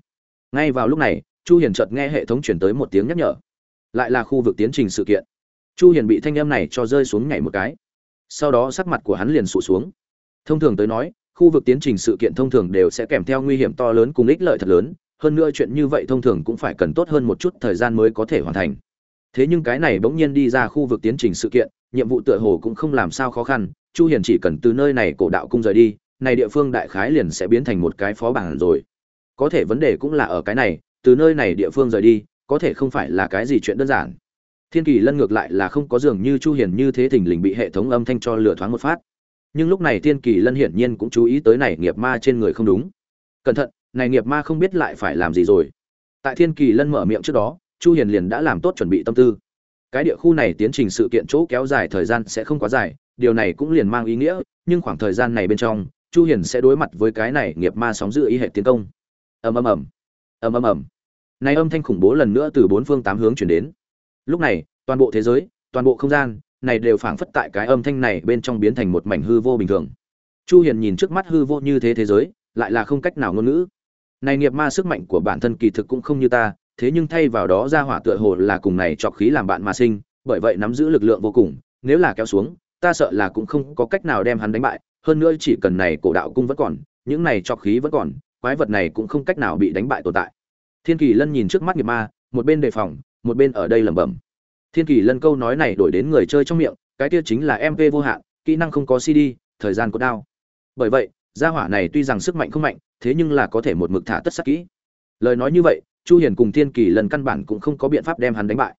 Ngay vào lúc này, chu hiền chợt nghe hệ thống chuyển tới một tiếng nhắc nhở. Lại là khu vực tiến trình sự kiện. Chu hiền bị thanh âm này cho rơi xuống nhảy một cái. Sau đó sắc mặt của hắn liền sụ xuống. Thông thường tới nói khu vực tiến trình sự kiện thông thường đều sẽ kèm theo nguy hiểm to lớn cùng ích lợi thật lớn, hơn nữa chuyện như vậy thông thường cũng phải cần tốt hơn một chút thời gian mới có thể hoàn thành. Thế nhưng cái này bỗng nhiên đi ra khu vực tiến trình sự kiện, nhiệm vụ tựa hồ cũng không làm sao khó khăn, chu hiền chỉ cần từ nơi này cổ đạo cung rời đi, này địa phương đại khái liền sẽ biến thành một cái phó bản rồi. Có thể vấn đề cũng là ở cái này, từ nơi này địa phương rời đi, có thể không phải là cái gì chuyện đơn giản. Thiên kỳ lân ngược lại là không có dường như chu hiền như thế thình lình bị hệ thống âm thanh cho lửa thoáng một phát nhưng lúc này thiên kỳ lân hiển nhiên cũng chú ý tới này nghiệp ma trên người không đúng. Cẩn thận, này nghiệp ma không biết lại phải làm gì rồi. Tại thiên kỳ lân mở miệng trước đó, chu hiền liền đã làm tốt chuẩn bị tâm tư. Cái địa khu này tiến trình sự kiện chỗ kéo dài thời gian sẽ không quá dài, điều này cũng liền mang ý nghĩa, nhưng khoảng thời gian này bên trong, chu hiền sẽ đối mặt với cái này nghiệp ma sóng dự ý hệ tiến công. Ầm ầm ầm. Ầm ầm ầm. Này âm thanh khủng bố lần nữa từ bốn phương tám hướng chuyển đến. Lúc này, toàn bộ thế giới, toàn bộ không gian này đều phảng phất tại cái âm thanh này bên trong biến thành một mảnh hư vô bình thường. Chu hiền nhìn trước mắt hư vô như thế thế giới, lại là không cách nào ngôn ngữ. Này nghiệp ma sức mạnh của bản thân kỳ thực cũng không như ta, thế nhưng thay vào đó ra hỏa tựa hồ là cùng này trọc khí làm bạn mà sinh, bởi vậy nắm giữ lực lượng vô cùng, nếu là kéo xuống, ta sợ là cũng không có cách nào đem hắn đánh bại, hơn nữa chỉ cần này cổ đạo cung vẫn còn, những này trọc khí vẫn còn, quái vật này cũng không cách nào bị đánh bại tồn tại. Thiên kỳ lân nhìn trước mắt nghiệp ma, một bên đề phòng, một bên ở đây lẩm bẩm thiên kỳ lân câu nói này đổi đến người chơi trong miệng, cái kia chính là mp vô hạn, kỹ năng không có cd thời gian có đao. Bởi vậy, gia hỏa này tuy rằng sức mạnh không mạnh, thế nhưng là có thể một mực thả tất sắc kỹ. Lời nói như vậy, chu hiền cùng thiên kỳ lần căn bản cũng không có biện pháp đem hắn đánh bại.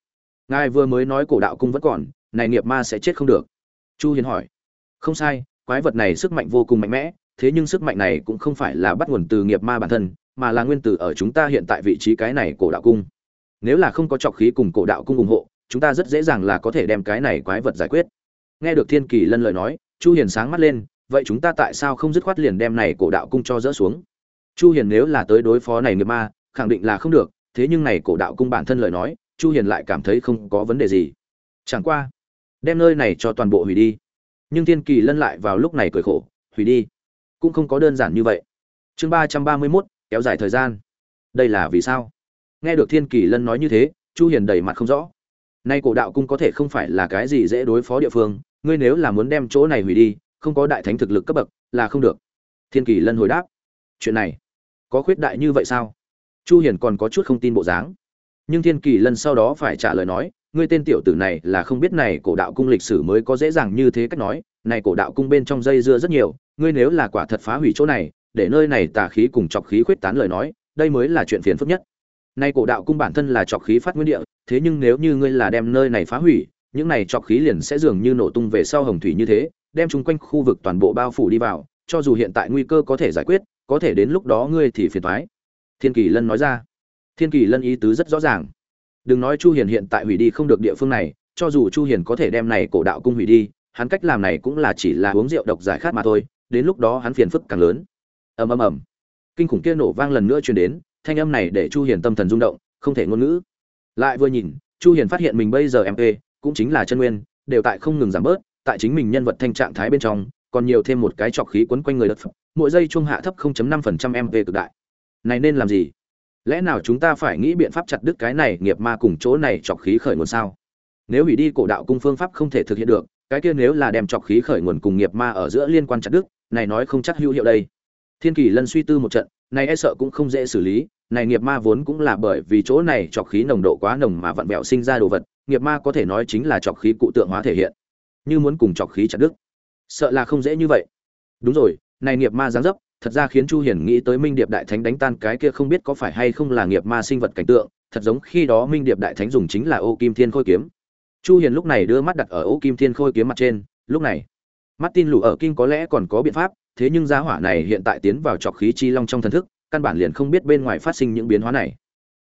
Ngài vừa mới nói cổ đạo cung vẫn còn, này nghiệp ma sẽ chết không được. Chu hiền hỏi. Không sai, quái vật này sức mạnh vô cùng mạnh mẽ, thế nhưng sức mạnh này cũng không phải là bắt nguồn từ nghiệp ma bản thân, mà là nguyên tử ở chúng ta hiện tại vị trí cái này cổ đạo cung. Nếu là không có trọc khí cùng cổ đạo cung ủng hộ chúng ta rất dễ dàng là có thể đem cái này quái vật giải quyết. Nghe được thiên kỳ lân lời nói chu hiền sáng mắt lên vậy chúng ta tại sao không dứt khoát liền đem này cổ đạo cung cho dỡ xuống? Chu hiền nếu là tới đối phó này nghiệp ma khẳng định là không được thế nhưng này cổ đạo cung bản thân lời nói chu hiền lại cảm thấy không có vấn đề gì. Chẳng qua đem nơi này cho toàn bộ hủy đi. Nhưng thiên kỳ lân lại vào lúc này cười khổ hủy đi cũng không có đơn giản như vậy. Chương 331, kéo dài thời gian. Đây là vì sao? Nghe được thiên kỳ lân nói như thế chu hiền đầy mặt không rõ nay cổ đạo cung có thể không phải là cái gì dễ đối phó địa phương, ngươi nếu là muốn đem chỗ này hủy đi, không có đại thánh thực lực cấp bậc, là không được. Thiên kỳ lân hồi đáp. Chuyện này, có khuyết đại như vậy sao? Chu hiền còn có chút không tin bộ dáng. Nhưng thiên kỳ lân sau đó phải trả lời nói, ngươi tên tiểu tử này là không biết này cổ đạo cung lịch sử mới có dễ dàng như thế cách nói, này cổ đạo cung bên trong dây dưa rất nhiều, ngươi nếu là quả thật phá hủy chỗ này, để nơi này tà khí cùng chọc khí khuyết tán lời nói, đây mới là chuyện phiền phức nhất. Nay cổ đạo cung bản thân là chọc khí phát nguyên địa thế nhưng nếu như ngươi là đem nơi này phá hủy, những này trọc khí liền sẽ dường như nổ tung về sau hồng thủy như thế, đem chung quanh khu vực toàn bộ bao phủ đi vào, cho dù hiện tại nguy cơ có thể giải quyết, có thể đến lúc đó ngươi thì phiền thoái thiên kỳ lân nói ra. Thiên kỳ lân ý tứ rất rõ ràng. Đừng nói chu hiền hiện tại hủy đi không được địa phương này, cho dù chu hiền có thể đem này cổ đạo cung hủy đi, hắn cách làm này cũng là chỉ là uống rượu độc giải khát mà thôi, đến lúc đó hắn phiền phức càng lớn. Ầm ầm ầm. Kinh khủng kia nổ vang lần nữa truyền đến, thanh âm này để chu hiền tâm thần rung động, không thể ngôn ngữ lại vừa nhìn, chu hiền phát hiện mình bây giờ mp cũng chính là chân nguyên, đều tại không ngừng giảm bớt, tại chính mình nhân vật thanh trạng thái bên trong, còn nhiều thêm một cái trọc khí quấn quanh người đất mỗi giây chuông hạ thấp 0.5% mp cực đại. Này nên làm gì? Lẽ nào chúng ta phải nghĩ biện pháp chặt đứt cái này nghiệp ma cùng chỗ này trọc khí khởi nguồn sao? Nếu hủy đi cổ đạo cung phương pháp không thể thực hiện được, cái kia nếu là đem trọc khí khởi nguồn cùng nghiệp ma ở giữa liên quan chặt đứt, này nói không chắc hữu hiệu đây. Thiên kỳ lân suy tư một trận, này e sợ cũng không dễ xử lý này nghiệp ma vốn cũng là bởi vì chỗ này trọc khí nồng độ quá nồng mà vặn vẹo sinh ra đồ vật, nghiệp ma có thể nói chính là trọc khí cụ tượng hóa thể hiện. Như muốn cùng trọc khí chặt đứt. Sợ là không dễ như vậy. Đúng rồi, này nghiệp ma giáng dấp, thật ra khiến chu hiển nghĩ tới minh điệp đại thánh đánh tan cái kia không biết có phải hay không là nghiệp ma sinh vật cảnh tượng, thật giống khi đó minh điệp đại thánh dùng chính là ô kim thiên khôi kiếm. Chu hiền lúc này đưa mắt đặt ở ô kim thiên khôi kiếm mặt trên, lúc này mắt tin lù ở kinh có lẽ còn có biện pháp, thế nhưng giá hỏa này hiện tại tiến vào trọc khí chi long trong thần thức căn bản liền không biết bên ngoài phát sinh những biến hóa này.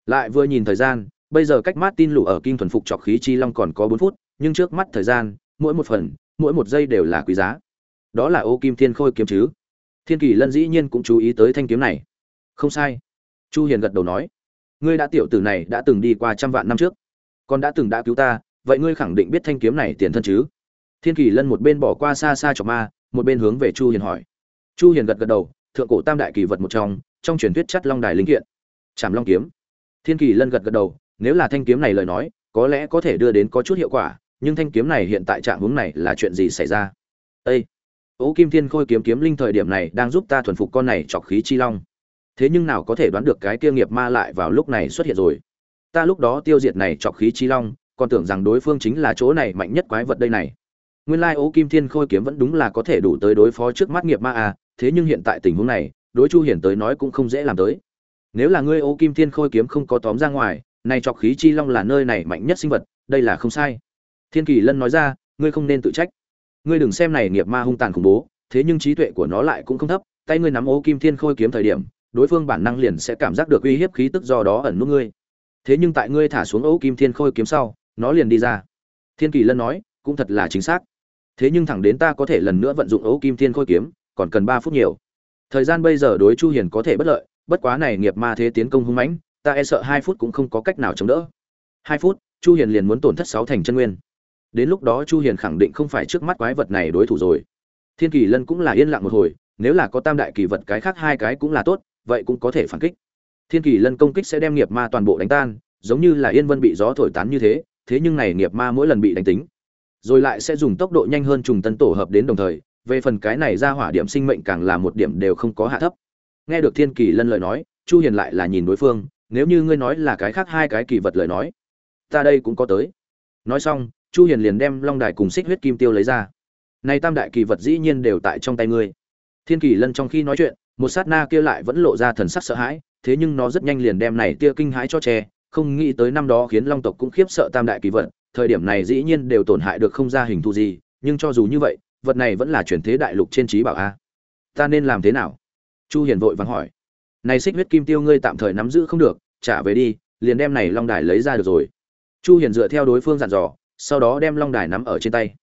Lại vừa nhìn thời gian, bây giờ cách martin lù ở kinh thuần phục trọc khí chi long còn có 4 phút, nhưng trước mắt thời gian, mỗi một phần, mỗi một giây đều là quý giá. Đó là ô kim thiên khôi kiếm chứ. Thiên kỳ lân dĩ nhiên cũng chú ý tới thanh kiếm này. Không sai. Chu hiền gật đầu nói, ngươi đã tiểu tử này đã từng đi qua trăm vạn năm trước, còn đã từng đã cứu ta, vậy ngươi khẳng định biết thanh kiếm này tiền thân chứ? Thiên kỳ lân một bên bỏ qua xa xa cho ma, một bên hướng về chu hiền hỏi. Chu hiền gật gật đầu thượng cổ tam đại kỳ vật một trong trong truyền thuyết chất long đài linh kiện chạm long kiếm thiên kỳ lân gật gật đầu nếu là thanh kiếm này lời nói có lẽ có thể đưa đến có chút hiệu quả nhưng thanh kiếm này hiện tại trạng hướng này là chuyện gì xảy ra Ê! ố Kim Thiên Khôi kiếm kiếm linh thời điểm này đang giúp ta thuần phục con này chọc khí chi long. Thế nhưng nào có thể đoán được cái kia nghiệp ma lại vào lúc này xuất hiện rồi. Ta lúc đó tiêu diệt này chọc khí chi long, còn tưởng rằng đối phương chính là chỗ này mạnh nhất quái vật đây này. Nguyên lai ố Kim Thiên Khôi kiếm vẫn đúng là có thể đủ tới đối phó trước mắt nghiệp ma à, thế nhưng hiện tại tình huống này, đối Chu Hiển tới nói cũng không dễ làm tới. Nếu là ngươi Ô Kim Thiên Khôi kiếm không có tóm ra ngoài, này trọc khí chi long là nơi này mạnh nhất sinh vật, đây là không sai. Thiên Kỳ Lân nói ra, ngươi không nên tự trách ngươi đừng xem này nghiệp ma hung tàn khủng bố thế nhưng trí tuệ của nó lại cũng không thấp tay ngươi nắm ô kim thiên khôi kiếm thời điểm đối phương bản năng liền sẽ cảm giác được uy hiếp khí tức do đó ẩn nút ngươi thế nhưng tại ngươi thả xuống ô kim thiên khôi kiếm sau nó liền đi ra thiên kỳ lân nói cũng thật là chính xác thế nhưng thẳng đến ta có thể lần nữa vận dụng ô kim thiên khôi kiếm còn cần ba phút nhiều. Thời gian bây giờ đối chu hiền có thể bất lợi, bất quá này nghiệp ma thế tiến công hung mãnh, ta e sợ hai phút cũng không có cách nào chống đỡ. Hai phút, chu hiền liền muốn tổn thất sáu thành chân nguyên. Đến lúc đó chu hiền khẳng định không phải trước mắt quái vật này đối thủ rồi. Thiên kỳ lân cũng là yên lặng một hồi, nếu là có tam đại kỳ vật cái khác hai cái cũng là tốt, vậy cũng có thể phản kích. Thiên kỳ lân công kích sẽ đem nghiệp ma toàn bộ đánh tan, giống như là yên vân bị gió thổi tán như thế thế nhưng này nghiệp ma mỗi lần bị đánh tính, rồi lại sẽ dùng tốc độ nhanh hơn trùng tân tổ hợp đến đồng thời về phần cái này ra hỏa điểm sinh mệnh càng là một điểm đều không có hạ thấp. Nghe được thiên kỳ lân lời nói, chu hiền lại là nhìn đối phương, nếu như ngươi nói là cái khác hai cái kỳ vật lời nói, ta đây cũng có tới. Nói xong, chu hiền liền đem long đài cùng xích huyết kim tiêu lấy ra. Này tam đại kỳ vật dĩ nhiên đều tại trong tay ngươi. Thiên kỳ lân trong khi nói chuyện, một sát na kia lại vẫn lộ ra thần sắc sợ hãi, thế nhưng nó rất nhanh liền đem này tia kinh hãi cho che, không nghĩ tới năm đó khiến long tộc cũng khiếp sợ tam đại kỳ vật, thời điểm này dĩ nhiên đều tổn hại được không ra hình thù gì, nhưng cho dù như vậy vật này vẫn là chuyển thế đại lục trên trí bảo a. Ta nên làm thế nào? Chu hiền vội vàng hỏi. Này xích huyết kim tiêu ngươi tạm thời nắm giữ không được, trả về đi, liền đem này long đài lấy ra được rồi. Chu hiền dựa theo đối phương dặn dò, sau đó đem long đài nắm ở trên tay.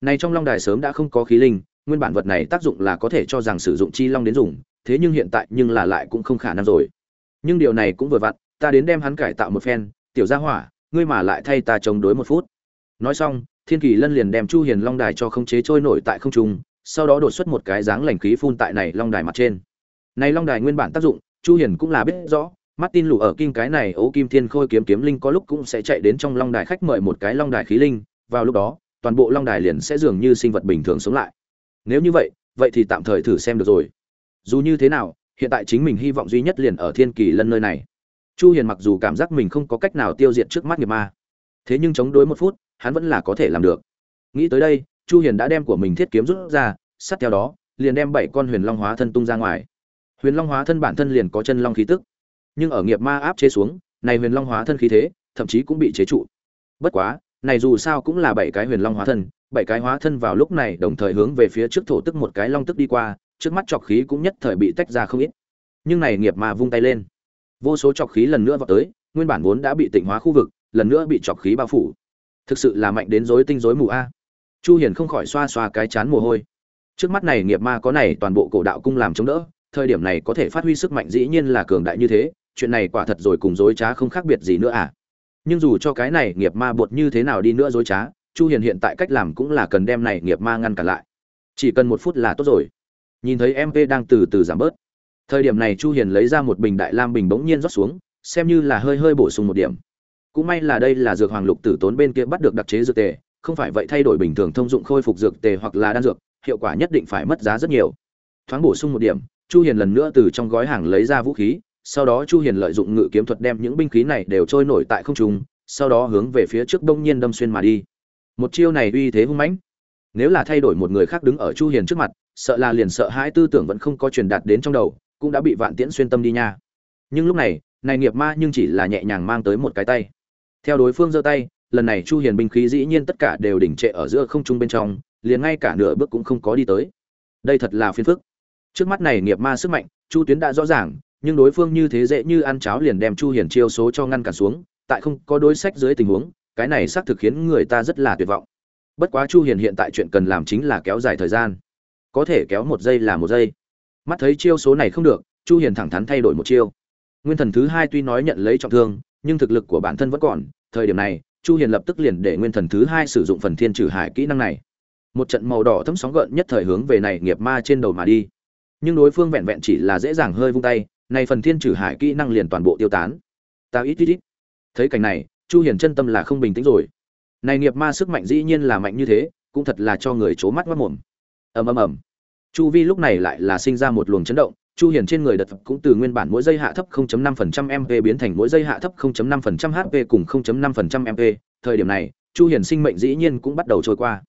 Này trong long đài sớm đã không có khí linh, nguyên bản vật này tác dụng là có thể cho rằng sử dụng chi long đến dùng, thế nhưng hiện tại nhưng là lại cũng không khả năng rồi. Nhưng điều này cũng vừa vặn, ta đến đem hắn cải tạo một phen, tiểu gia hỏa, ngươi mà lại thay ta chống đối một phút. Nói xong thiên kỳ lân liền đem chu hiền long đài cho không chế trôi nổi tại không trung sau đó đột xuất một cái dáng lành khí phun tại này long đài mặt trên này long đài nguyên bản tác dụng chu hiền cũng là biết rõ Martin lù ở kim cái này ấu kim thiên khôi kiếm kiếm linh có lúc cũng sẽ chạy đến trong long đài khách mời một cái long đài khí linh, vào lúc đó, toàn bộ long đài liền sẽ dường như sinh vật bình thường sống lại. Nếu như vậy, vậy thì tạm thời thử xem được rồi. Dù như thế nào, hiện tại chính mình hy vọng duy nhất liền ở Thiên Kỳ Lân nơi này. Chu Hiền mặc dù cảm giác mình không có cách nào tiêu diệt trước mắt nghiệp ma, thế nhưng chống đối một phút, hắn vẫn là có thể làm được. Nghĩ tới đây, chu hiền đã đem của mình thiết kiếm rút ra sát theo đó liền đem bảy con huyền long hóa thân tung ra ngoài. Huyền long hóa thân bản thân liền có chân long khí tức nhưng ở nghiệp ma áp chế xuống này huyền long hóa thân khí thế thậm chí cũng bị chế trụ. Bất quá này dù sao cũng là bảy cái huyền long hóa thân bảy cái hóa thân vào lúc này đồng thời hướng về phía trước thổ tức một cái long tức đi qua trước mắt trọc khí cũng nhất thời bị tách ra không ít. Nhưng này nghiệp ma vung tay lên. Vô số trọc khí lần nữa vào tới nguyên bản vốn đã bị tịnh hóa khu vực lần nữa bị trọc khí bao phủ thực sự là mạnh đến rối tinh rối mù a. Chu hiền không khỏi xoa xoa cái chán mồ hôi. Trước mắt này nghiệp ma có này toàn bộ cổ đạo cung làm chống đỡ, thời điểm này có thể phát huy sức mạnh dĩ nhiên là cường đại như thế, chuyện này quả thật rồi cùng dối trá không khác biệt gì nữa à. Nhưng dù cho cái này nghiệp ma bột như thế nào đi nữa dối trá, chu hiền hiện tại cách làm cũng là cần đem này nghiệp ma ngăn cản lại. Chỉ cần một phút là tốt rồi. Nhìn thấy mp đang từ từ giảm bớt. Thời điểm này chu hiền lấy ra một bình đại lam bình bỗng nhiên rót xuống, xem như là hơi hơi bổ sung một điểm cũng may là đây là dược hoàng lục tử tốn bên kia bắt được đặc chế dược tề, không phải vậy thay đổi bình thường thông dụng khôi phục dược tề hoặc là đan dược, hiệu quả nhất định phải mất giá rất nhiều. Thoáng bổ sung một điểm, chu hiền lần nữa từ trong gói hàng lấy ra vũ khí, sau đó chu hiền lợi dụng ngự kiếm thuật đem những binh khí này đều trôi nổi tại không trung, sau đó hướng về phía trước đông nhiên đâm xuyên mà đi. Một chiêu này uy thế hung mãnh. Nếu là thay đổi một người khác đứng ở chu hiền trước mặt, sợ là liền sợ hãi tư tưởng vẫn không có truyền đạt đến trong đầu, cũng đã bị vạn tiễn xuyên tâm đi nha. Nhưng lúc này này nghiệp ma nhưng chỉ là nhẹ nhàng mang tới một cái tay theo đối phương giơ tay, lần này chu hiền binh khí dĩ nhiên tất cả đều đỉnh trệ ở giữa không trung bên trong, liền ngay cả nửa bước cũng không có đi tới. Đây thật là phiền phức. Trước mắt này nghiệp ma sức mạnh, chu tuyến đã rõ ràng, nhưng đối phương như thế dễ như ăn cháo liền đem chu hiền chiêu số cho ngăn cản xuống, tại không có đối sách dưới tình huống, cái này xác thực khiến người ta rất là tuyệt vọng. Bất quá chu hiền hiện tại chuyện cần làm chính là kéo dài thời gian. Có thể kéo một giây là một giây. Mắt thấy chiêu số này không được, chu hiền thẳng thắn thay đổi một chiêu. Nguyên thần thứ hai tuy nói nhận lấy trọng thương nhưng thực lực của bản thân vẫn còn, thời điểm này, chu hiền lập tức liền để nguyên thần thứ hai sử dụng phần thiên trừ hải kỹ năng này. Một trận màu đỏ thấm sóng gợn nhất thời hướng về này nghiệp ma trên đầu mà đi. Nhưng đối phương vẹn vẹn chỉ là dễ dàng hơi vung tay, này phần thiên trừ hải kỹ năng liền toàn bộ tiêu tán. Ta ít ít ít. Thấy cảnh này, chu hiền chân tâm là không bình tĩnh rồi. Này nghiệp ma sức mạnh dĩ nhiên là mạnh như thế, cũng thật là cho người chố mắt mắt mồm. Ầm ầm ầm. Chu vi lúc này lại là sinh ra một luồng chấn động chu hiền trên người đợt cũng từ nguyên bản mỗi giây hạ thấp 0.5% mp biến thành mỗi giây hạ thấp 0.5% hp cùng 0.5% mp thời điểm này, chu hiền sinh mệnh dĩ nhiên cũng bắt đầu trôi qua.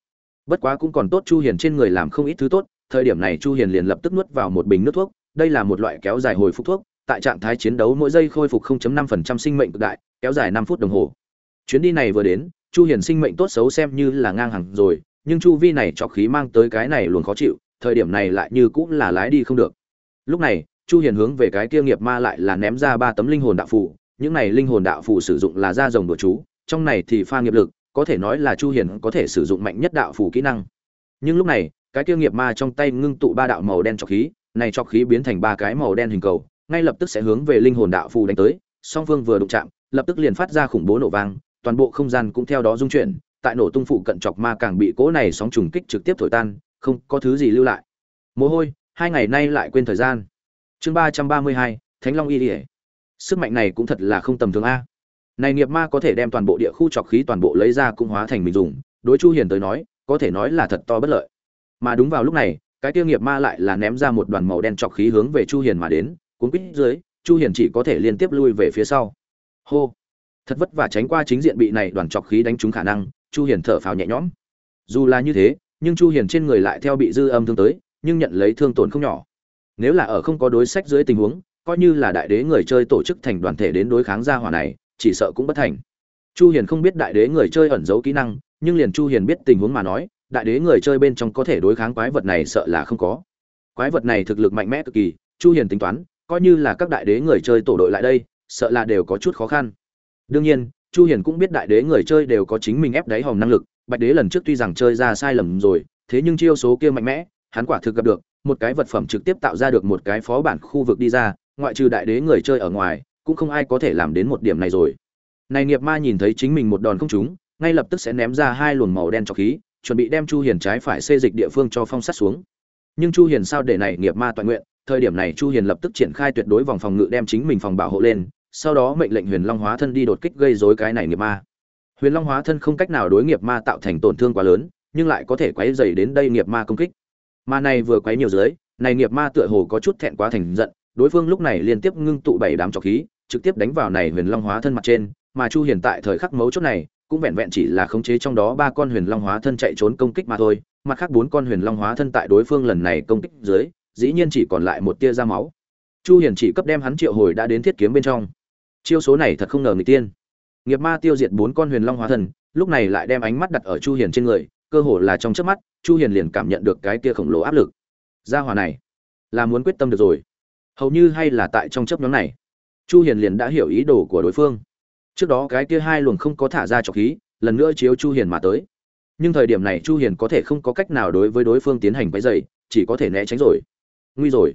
Bất quá cũng còn tốt chu hiền trên người làm không ít thứ tốt, thời điểm này chu hiền liền lập tức nuốt vào một bình nước thuốc, đây là một loại kéo dài hồi phục thuốc, tại trạng thái chiến đấu mỗi giây khôi phục 0.5% sinh mệnh cực đại, kéo dài 5 phút đồng hồ. Chuyến đi này vừa đến, chu hiền sinh mệnh tốt xấu xem như là ngang hàng rồi, nhưng chu vi này trọc khí mang tới cái này luôn khó chịu, thời điểm này lại như cũng là lái đi không được lúc này, chu hiền hướng về cái kia nghiệp ma lại là ném ra ba tấm linh hồn đạo phù, những này linh hồn đạo phù sử dụng là ra rồng đồ chú, trong này thì pha nghiệp lực, có thể nói là chu hiền có thể sử dụng mạnh nhất đạo phù kỹ năng. Nhưng lúc này, cái kia nghiệp ma trong tay ngưng tụ ba đạo màu đen trọc khí, này trọc khí biến thành ba cái màu đen hình cầu, ngay lập tức sẽ hướng về linh hồn đạo phù đánh tới, song phương vừa đụng chạm, lập tức liền phát ra khủng bố nổ vang, toàn bộ không gian cũng theo đó rung chuyển, tại nổ tung phụ cận chọc ma càng bị cỗ này sóng trùng kích trực tiếp thổi tan, không có thứ gì lưu lại. Mồ hôi hai ngày nay lại quên thời gian. Chương ba trăm ba mươi hai, thánh long y ỉa sức mạnh này cũng thật là không tầm thường a. Này nghiệp ma có thể đem toàn bộ địa khu trọc khí toàn bộ lấy ra cũng hóa thành mình dùng, đối chu hiền tới nói, có thể nói là thật to bất lợi. Mà đúng vào lúc này, cái tiêu nghiệp ma lại là ném ra một đoàn màu đen trọc khí hướng về chu hiền mà đến, cuốn quýt dưới, chu hiền chỉ có thể liên tiếp lui về phía sau. Hô! Thật vất vả tránh qua chính diện bị này đoàn trọc khí đánh trúng khả năng, chu hiền thở phào nhẹ nhõm. Dù là như thế, nhưng chu hiền trên người lại theo bị dư âm thương tới nhưng nhận lấy thương tổn không nhỏ. Nếu là ở không có đối sách dưới tình huống, coi như là đại đế người chơi tổ chức thành đoàn thể đến đối kháng gia hỏa này, chỉ sợ cũng bất thành. Chu hiền không biết đại đế người chơi ẩn giấu kỹ năng, nhưng liền chu hiền biết tình huống mà nói, đại đế người chơi bên trong có thể đối kháng quái vật này sợ là không có. Quái vật này thực lực mạnh mẽ cực kỳ, chu hiền tính toán, coi như là các đại đế người chơi tổ đội lại đây, sợ là đều có chút khó khăn. Đương nhiên, chu hiền cũng biết đại đế người chơi đều có chính mình ép đáy hòm năng lực, bạch đế lần trước tuy rằng chơi ra sai lầm rồi, thế nhưng chiêu số kia mạnh mẽ hắn quả thực gặp được, một cái vật phẩm trực tiếp tạo ra được một cái phó bản khu vực đi ra, ngoại trừ đại đế người chơi ở ngoài, cũng không ai có thể làm đến một điểm này rồi. Này nghiệp ma nhìn thấy chính mình một đòn không trúng, ngay lập tức sẽ ném ra hai luồng màu đen cho khí, chuẩn bị đem chu hiền trái phải xê dịch địa phương cho phong sát xuống. Nhưng chu hiền sao để này nghiệp ma toàn nguyện, thời điểm này chu hiền lập tức triển khai tuyệt đối vòng phòng ngự đem chính mình phòng bảo hộ lên, sau đó mệnh lệnh huyền long hóa thân đi đột kích gây rối cái này nghiệp ma. Huyền long hóa thân không cách nào đối nghiệp ma tạo thành tổn thương quá lớn, nhưng lại có thể quấy dày đến đây nghiệp ma công kích ma này vừa quấy nhiều dưới, này nghiệp ma tựa hồ có chút thẹn quá thành giận, đối phương lúc này liên tiếp ngưng tụ bảy đám trọc khí, trực tiếp đánh vào này huyền long hóa thân mặt trên, mà chu hiền tại thời khắc mấu chốt này, cũng vẹn vẹn chỉ là khống chế trong đó ba con huyền long hóa thân chạy trốn công kích mà thôi, mặt khác bốn con huyền long hóa thân tại đối phương lần này công kích dưới, dĩ nhiên chỉ còn lại một tia da máu. Chu hiền chỉ cấp đem hắn triệu hồi đã đến thiết kiếm bên trong. Chiêu số này thật không ngờ người tiên. Nghiệp ma tiêu diệt bốn con huyền long hóa thân, lúc này lại đem ánh mắt đặt ở chu hiền trên người cơ hồ là trong chớp mắt chu hiền liền cảm nhận được cái kia khổng lồ áp lực. Gia hỏa này là muốn quyết tâm được rồi. Hầu như hay là tại trong chớp nhóm này. Chu hiền liền đã hiểu ý đồ của đối phương. Trước đó cái kia hai luồng không có thả ra trọc khí lần nữa chiếu chu hiền mà tới. Nhưng thời điểm này chu hiền có thể không có cách nào đối với đối phương tiến hành quấy rầy, chỉ có thể né tránh rồi. Nguy rồi.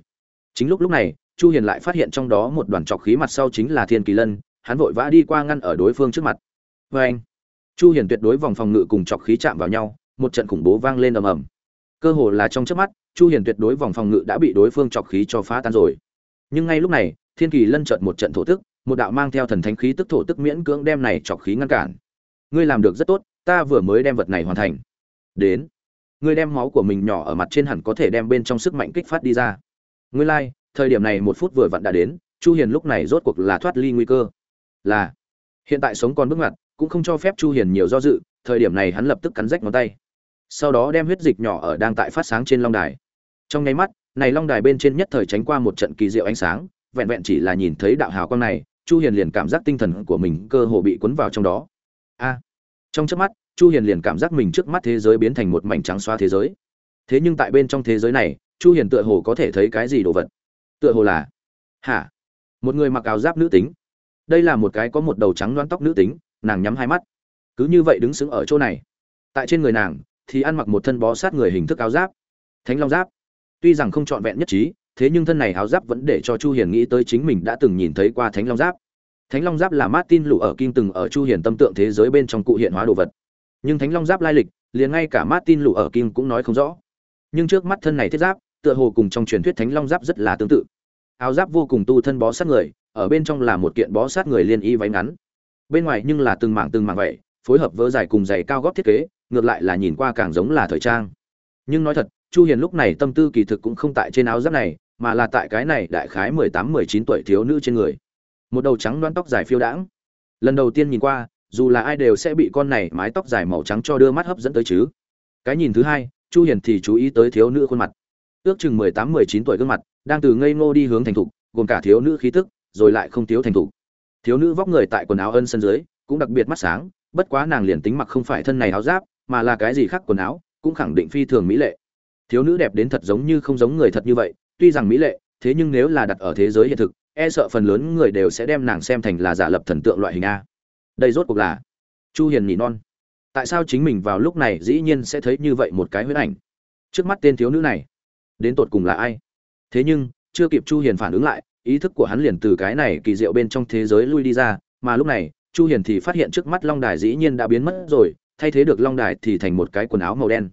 Chính lúc lúc này chu hiền lại phát hiện trong đó một đoàn trọc khí mặt sau chính là thiên kỳ lân hắn vội vã đi qua ngăn ở đối phương trước mặt. Và anh chu hiền tuyệt đối vòng phòng ngự cùng trọc khí chạm vào nhau một trận khủng bố vang lên ầm ầm. Cơ hồ là trong chớp mắt chu hiền tuyệt đối vòng phòng ngự đã bị đối phương chọc khí cho phá tan rồi. Nhưng ngay lúc này thiên kỳ lân chợt một trận thổ tức một đạo mang theo thần thánh khí tức thổ tức miễn cưỡng đem này chọc khí ngăn cản. Ngươi làm được rất tốt ta vừa mới đem vật này hoàn thành. Đến. Ngươi đem máu của mình nhỏ ở mặt trên hẳn có thể đem bên trong sức mạnh kích phát đi ra. Ngươi lai、like, thời điểm này một phút vừa vặn đã đến chu hiền lúc này rốt cuộc là thoát ly nguy cơ. Là. Hiện tại sống còn bước ngoặt cũng không cho phép chu hiền nhiều do dự thời điểm này hắn lập tức cắn rách ngón tay sau đó đem huyết dịch nhỏ ở đang tại phát sáng trên long đài. Trong nháy mắt, này long đài bên trên nhất thời tránh qua một trận kỳ diệu ánh sáng, vẹn vẹn chỉ là nhìn thấy đạo hào quang này, chu hiền liền cảm giác tinh thần của mình cơ hồ bị cuốn vào trong đó. A! Trong chớp mắt, chu hiền liền cảm giác mình trước mắt thế giới biến thành một mảnh trắng xóa thế giới. Thế nhưng tại bên trong thế giới này, chu hiền tựa hồ có thể thấy cái gì đồ vật? Tựa hồ là, hả? Một người mặc áo giáp nữ tính. Đây là một cái có một đầu trắng loáng tóc nữ tính, nàng nhắm hai mắt. Cứ như vậy đứng sững ở chỗ này. Tại trên người nàng thì ăn mặc một thân bó sát người hình thức áo giáp. Thánh long giáp. Tuy rằng không trọn vẹn nhất trí, thế nhưng thân này áo giáp vẫn để cho chu hiền nghĩ tới chính mình đã từng nhìn thấy qua thánh long giáp. Thánh long giáp là martin lụ ở kinh từng ở chu hiền tâm tượng thế giới bên trong cụ hiện hóa đồ vật. Nhưng thánh long giáp lai lịch, liền ngay cả martin lụ ở kinh cũng nói không rõ. Nhưng trước mắt thân này thiết giáp, tựa hồ cùng trong truyền thuyết thánh long giáp rất là tương tự. Áo giáp vô cùng tu thân bó sát người, ở bên trong là một kiện bó sát người liên y váy ngắn. Bên ngoài nhưng là từng mảng từng mảng vậy, phối hợp vỡ dài cùng giày cao gót thiết kế ngược lại là nhìn qua càng giống là thời trang. Nhưng nói thật, chu hiền lúc này tâm tư kỳ thực cũng không tại trên áo giáp này, mà là tại cái này đại khái 18-19 tuổi thiếu nữ trên người. Một đầu trắng đoan tóc dài phiêu đãng. Lần đầu tiên nhìn qua, dù là ai đều sẽ bị con này mái tóc dài màu trắng cho đưa mắt hấp dẫn tới chứ. Cái nhìn thứ hai, chu hiền thì chú ý tới thiếu nữ khuôn mặt. Ước chừng 18-19 tuổi gương mặt, đang từ ngây ngô đi hướng thành thục, gồm cả thiếu nữ khí tức, rồi lại không thiếu thành thục. Thiếu nữ vóc người tại quần áo ân sân dưới, cũng đặc biệt mắt sáng, bất quá nàng liền tính mặc không phải thân này áo giáp mà là cái gì khác quần áo, cũng khẳng định phi thường mỹ lệ. Thiếu nữ đẹp đến thật giống như không giống người thật như vậy, tuy rằng mỹ lệ, thế nhưng nếu là đặt ở thế giới hiện thực e sợ phần lớn người đều sẽ đem nàng xem thành là giả lập thần tượng loại hình a. Đây rốt cuộc là chu hiền nhỉ non. Tại sao chính mình vào lúc này dĩ nhiên sẽ thấy như vậy một cái huyết ảnh? Trước mắt tên thiếu nữ này, đến tột cùng là ai? Thế nhưng, chưa kịp chu hiền phản ứng lại, ý thức của hắn liền từ cái này kỳ diệu bên trong thế giới lui đi ra, mà lúc này, chu hiền thì phát hiện trước mắt long đài dĩ nhiên đã biến mất rồi thay thế được long đài thì thành một cái quần áo màu đen.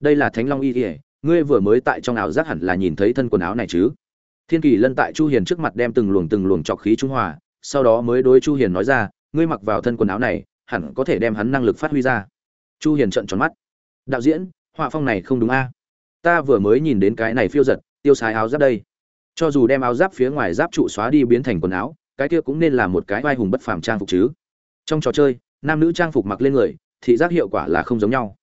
Đây là thánh long y ỉa ngươi vừa mới tại trong ảo giác hẳn là nhìn thấy thân quần áo này chứ? Thiên kỳ lân tại chu hiền trước mặt đem từng luồng từng luồng trọc khí trung hòa, sau đó mới đối chu hiền nói ra, ngươi mặc vào thân quần áo này, hẳn có thể đem hắn năng lực phát huy ra. Chu hiền trợn tròn mắt. Đạo diễn, họa phong này không đúng a. Ta vừa mới nhìn đến cái này phiêu giật, tiêu xài áo giáp đây. Cho dù đem áo giáp phía ngoài giáp trụ xóa đi biến thành quần áo, cái kia cũng nên là một cái vai hùng bất phàm trang phục chứ. Trong trò chơi, nam nữ trang phục mặc lên người thị giác hiệu quả là không giống nhau.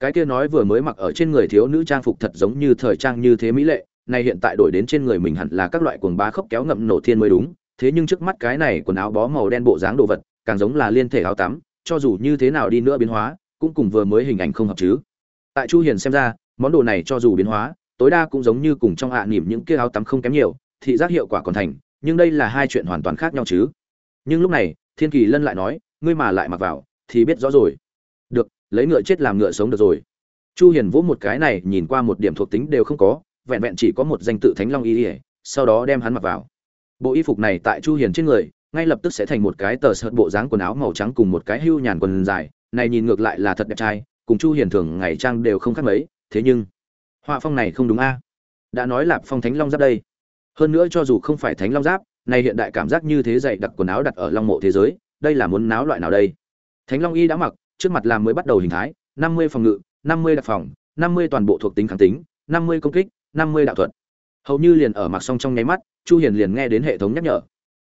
Cái kia nói vừa mới mặc ở trên người thiếu nữ trang phục thật giống như thời trang như thế mỹ lệ, nay hiện tại đổi đến trên người mình hẳn là các loại quần bá khốc kéo ngậm nổ thiên mới đúng, thế nhưng trước mắt cái này quần áo bó màu đen bộ dáng đồ vật, càng giống là liên thể áo tắm, cho dù như thế nào đi nữa biến hóa, cũng cùng vừa mới hình ảnh không hợp chứ. Tại chu hiền xem ra, món đồ này cho dù biến hóa, tối đa cũng giống như cùng trong hạ à những kia áo tắm không kém nhiều, thị giác hiệu quả còn thành, nhưng đây là hai chuyện hoàn toàn khác nhau chứ. Nhưng lúc này, thiên kỳ lân lại nói, ngươi mà lại mặc vào, thì biết rõ rồi được, lấy ngựa chết làm ngựa sống được rồi. Chu hiền vỗ một cái này nhìn qua một điểm thuộc tính đều không có, vẹn vẹn chỉ có một danh tự thánh long y ỉa sau đó đem hắn mặc vào. Bộ y phục này tại chu hiền trên người, ngay lập tức sẽ thành một cái tờ sợt bộ dáng quần áo màu trắng cùng một cái hưu nhàn quần dài, này nhìn ngược lại là thật đẹp trai, cùng chu hiền thường ngày trang đều không khác mấy, thế nhưng, họa phong này không đúng a. Đã nói là phong thánh long giáp đây. Hơn nữa cho dù không phải thánh long giáp, này hiện đại cảm giác như thế dày đặc quần áo đặt ở long mộ thế giới, đây là muốn náo loại nào đây? Thánh long y đã mặc trước mặt làm mới bắt đầu hình thái 50 phòng ngự 50 đặc phòng 50 toàn bộ thuộc tính kháng tính 50 công kích 50 đạo thuật. Hầu như liền ở mặc xong trong nháy mắt, chu hiền liền nghe đến hệ thống nhắc nhở.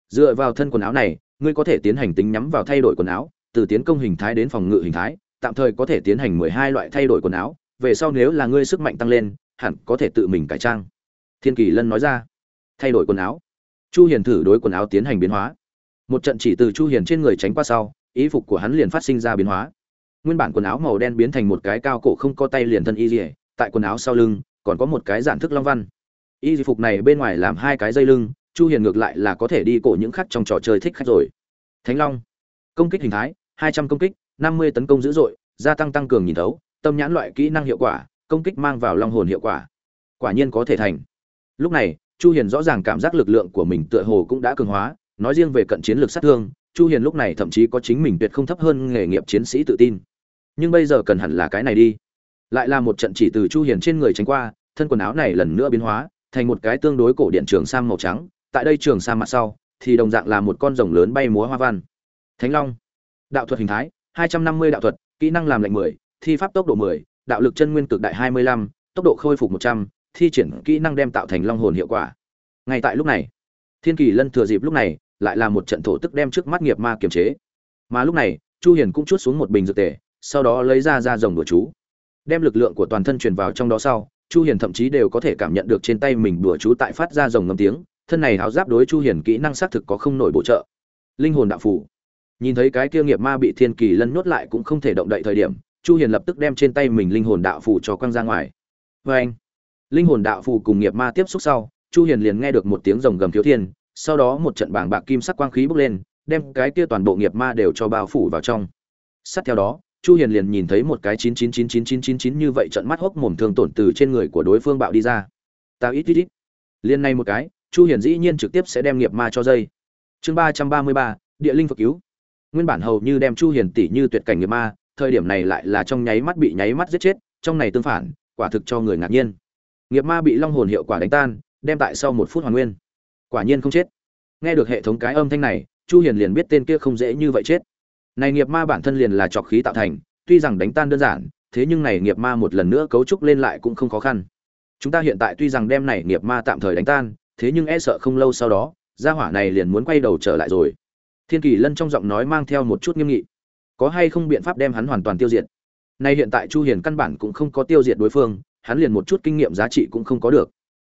Dựa vào thân quần áo này, ngươi có thể tiến hành tính nhắm vào thay đổi quần áo, từ tiến công hình thái đến phòng ngự hình thái, tạm thời có thể tiến hành 12 loại thay đổi quần áo, về sau nếu là ngươi sức mạnh tăng lên, hẳn có thể tự mình cải trang. Thiên kỳ lân nói ra. Thay đổi quần áo. Chu hiền thử đối quần áo tiến hành biến hóa. Một trận chỉ từ chu hiền trên người tránh qua sau, ý phục của hắn liền phát sinh ra biến hóa nguyên bản quần áo màu đen biến thành một cái cao cổ không có tay liền thân y dỉa tại quần áo sau lưng, còn có một cái giản thức long văn. Y phục này bên ngoài làm hai cái dây lưng, chu hiền ngược lại là có thể đi cổ những khách trong trò chơi thích khách rồi. Thánh long. Công kích hình thái 200 công kích 50 tấn công dữ dội, gia tăng tăng cường nhìn thấu, tâm nhãn loại kỹ năng hiệu quả, công kích mang vào long hồn hiệu quả. Quả nhiên có thể thành. Lúc này, chu hiền rõ ràng cảm giác lực lượng của mình tựa hồ cũng đã cường hóa, nói riêng về cận chiến lược sát thương, chu hiền lúc này thậm chí có chính mình tuyệt không thấp hơn nghề nghiệp chiến sĩ tự tin nhưng bây giờ cần hẳn là cái này đi. Lại là một trận chỉ từ chu hiền trên người tránh qua thân quần áo này lần nữa biến hóa thành một cái tương đối cổ điện trường sam màu trắng tại đây trường sam mặt sau thì đồng dạng là một con rồng lớn bay múa hoa văn. Thánh long. Đạo thuật hình thái 250 đạo thuật kỹ năng làm lệnh 10, thi pháp tốc độ 10, đạo lực chân nguyên cực đại 25, tốc độ khôi phục 100, thi triển kỹ năng đem tạo thành long hồn hiệu quả. Ngay tại lúc này thiên kỳ lân thừa dịp lúc này lại là một trận thổ tức đem trước mắt nghiệp ma kiềm chế. Mà lúc này chu hiền cũng chút xuống một bình dược tề sau đó lấy ra ra rồng đùa chú. Đem lực lượng của toàn thân truyền vào trong đó sau, chu hiền thậm chí đều có thể cảm nhận được trên tay mình đùa chú tại phát ra rồng ngâm tiếng, thân này háo giáp đối chu hiền kỹ năng xác thực có không nổi bổ trợ. Linh hồn đạo phủ nhìn thấy cái kia nghiệp ma bị thiên kỳ lân nhốt lại cũng không thể động đậy thời điểm, chu hiền lập tức đem trên tay mình linh hồn đạo phủ cho quăng ra ngoài. Với anh, linh hồn đạo phủ cùng nghiệp ma tiếp xúc sau, chu hiền liền nghe được một tiếng rồng gầm thiếu thiên, sau đó một trận bảng bạc kim sắc quang khí bốc lên, đem cái kia toàn bộ nghiệp ma đều cho bao phủ vào trong. Sát theo đó chu hiền liền nhìn thấy một cái chín chín chín chín chín chín chín như vậy trận mắt hốc mồm thương tổn từ trên người của đối phương bạo đi ra. Ta ít ít ít. Liên này một cái, chu hiền dĩ nhiên trực tiếp sẽ đem nghiệp ma cho dây. Chương ba trăm ba mươi ba, địa linh phục cứu. Nguyên bản hầu như đem chu hiền tỷ như tuyệt cảnh nghiệp ma, thời điểm này lại là trong nháy mắt bị nháy mắt giết chết, trong này tương phản, quả thực cho người ngạc nhiên. Nghiệp ma bị long hồn hiệu quả đánh tan, đem tại sau một phút hoàn nguyên. Quả nhiên không chết. Nghe được hệ thống cái âm thanh này, chu hiền liền biết tên kia không dễ như vậy chết này nghiệp ma bản thân liền là trọc khí tạo thành, tuy rằng đánh tan đơn giản, thế nhưng này nghiệp ma một lần nữa cấu trúc lên lại cũng không khó khăn. Chúng ta hiện tại tuy rằng đem này nghiệp ma tạm thời đánh tan, thế nhưng e sợ không lâu sau đó, gia hỏa này liền muốn quay đầu trở lại rồi. Thiên kỳ lân trong giọng nói mang theo một chút nghiêm nghị. Có hay không biện pháp đem hắn hoàn toàn tiêu diệt? Nay hiện tại chu hiền căn bản cũng không có tiêu diệt đối phương, hắn liền một chút kinh nghiệm giá trị cũng không có được.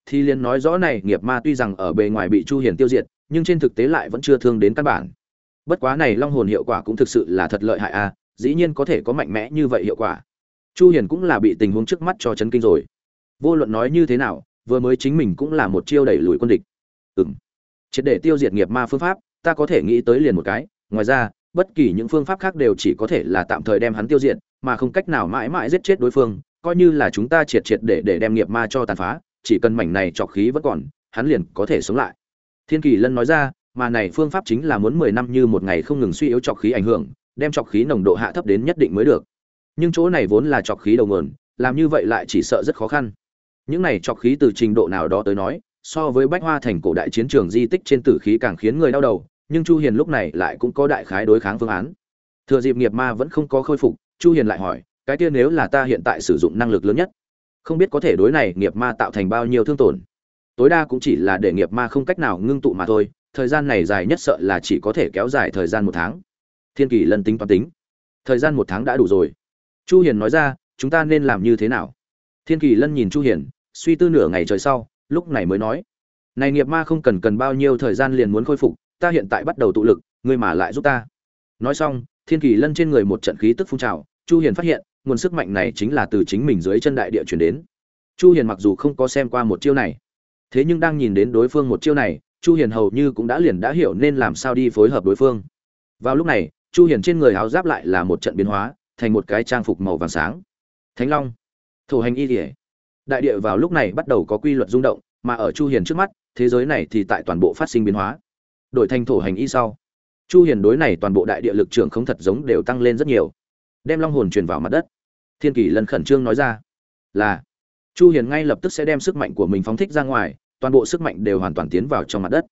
Thì liền nói rõ này, nghiệp ma tuy rằng ở bề ngoài bị chu hiền tiêu diệt, nhưng trên thực tế lại vẫn chưa thương đến căn bản bất quá này long hồn hiệu quả cũng thực sự là thật lợi hại a dĩ nhiên có thể có mạnh mẽ như vậy hiệu quả. Chu hiền cũng là bị tình huống trước mắt cho chấn kinh rồi. Vô luận nói như thế nào, vừa mới chính mình cũng là một chiêu đẩy lùi quân địch. Ừm. Triệt để tiêu diệt nghiệp ma phương pháp, ta có thể nghĩ tới liền một cái. Ngoài ra, bất kỳ những phương pháp khác đều chỉ có thể là tạm thời đem hắn tiêu diệt, mà không cách nào mãi mãi giết chết đối phương, coi như là chúng ta triệt triệt để để đem nghiệp ma cho tàn phá, chỉ cần mảnh này trọc khí vẫn còn, hắn liền có thể sống lại. Thiên kỳ lân nói ra mà này phương pháp chính là muốn mười năm như một ngày không ngừng suy yếu trọc khí ảnh hưởng, đem trọc khí nồng độ hạ thấp đến nhất định mới được. Nhưng chỗ này vốn là trọc khí đầu nguồn, làm như vậy lại chỉ sợ rất khó khăn. Những này trọc khí từ trình độ nào đó tới nói, so với bách hoa thành cổ đại chiến trường di tích trên tử khí càng khiến người đau đầu, nhưng chu hiền lúc này lại cũng có đại khái đối kháng phương án. Thừa dịp nghiệp ma vẫn không có khôi phục, chu hiền lại hỏi, cái kia nếu là ta hiện tại sử dụng năng lực lớn nhất, không biết có thể đối này nghiệp ma tạo thành bao nhiêu thương tổn? Tối đa cũng chỉ là để nghiệp ma không cách nào ngưng tụ mà thôi thời gian này dài nhất sợ là chỉ có thể kéo dài thời gian một tháng. Thiên kỳ lân tính toán tính. Thời gian một tháng đã đủ rồi. Chu hiền nói ra, chúng ta nên làm như thế nào? Thiên kỳ lân nhìn chu hiền, suy tư nửa ngày trời sau, lúc này mới nói. Này nghiệp ma không cần cần bao nhiêu thời gian liền muốn khôi phục, ta hiện tại bắt đầu tụ lực, ngươi mà lại giúp ta. Nói xong, thiên kỳ lân trên người một trận khí tức phun trào, chu hiền phát hiện, nguồn sức mạnh này chính là từ chính mình dưới chân đại địa chuyển đến. Chu hiền mặc dù không có xem qua một chiêu này, thế nhưng đang nhìn đến đối phương một chiêu này chu hiền hầu như cũng đã liền đã hiểu nên làm sao đi phối hợp đối phương. Vào lúc này, chu hiền trên người áo giáp lại là một trận biến hóa, thành một cái trang phục màu vàng sáng. Thánh long, thổ hành y liễu đại địa vào lúc này bắt đầu có quy luật rung động, mà ở chu hiền trước mắt, thế giới này thì tại toàn bộ phát sinh biến hóa. Đổi thành thổ hành y sau, chu hiền đối này toàn bộ đại địa lực trưởng không thật giống đều tăng lên rất nhiều. Đem long hồn truyền vào mặt đất. Thiên kỳ lần khẩn trương nói ra là, chu hiền ngay lập tức sẽ đem sức mạnh của mình phóng thích ra ngoài toàn bộ sức mạnh đều hoàn toàn tiến vào trong mặt đất.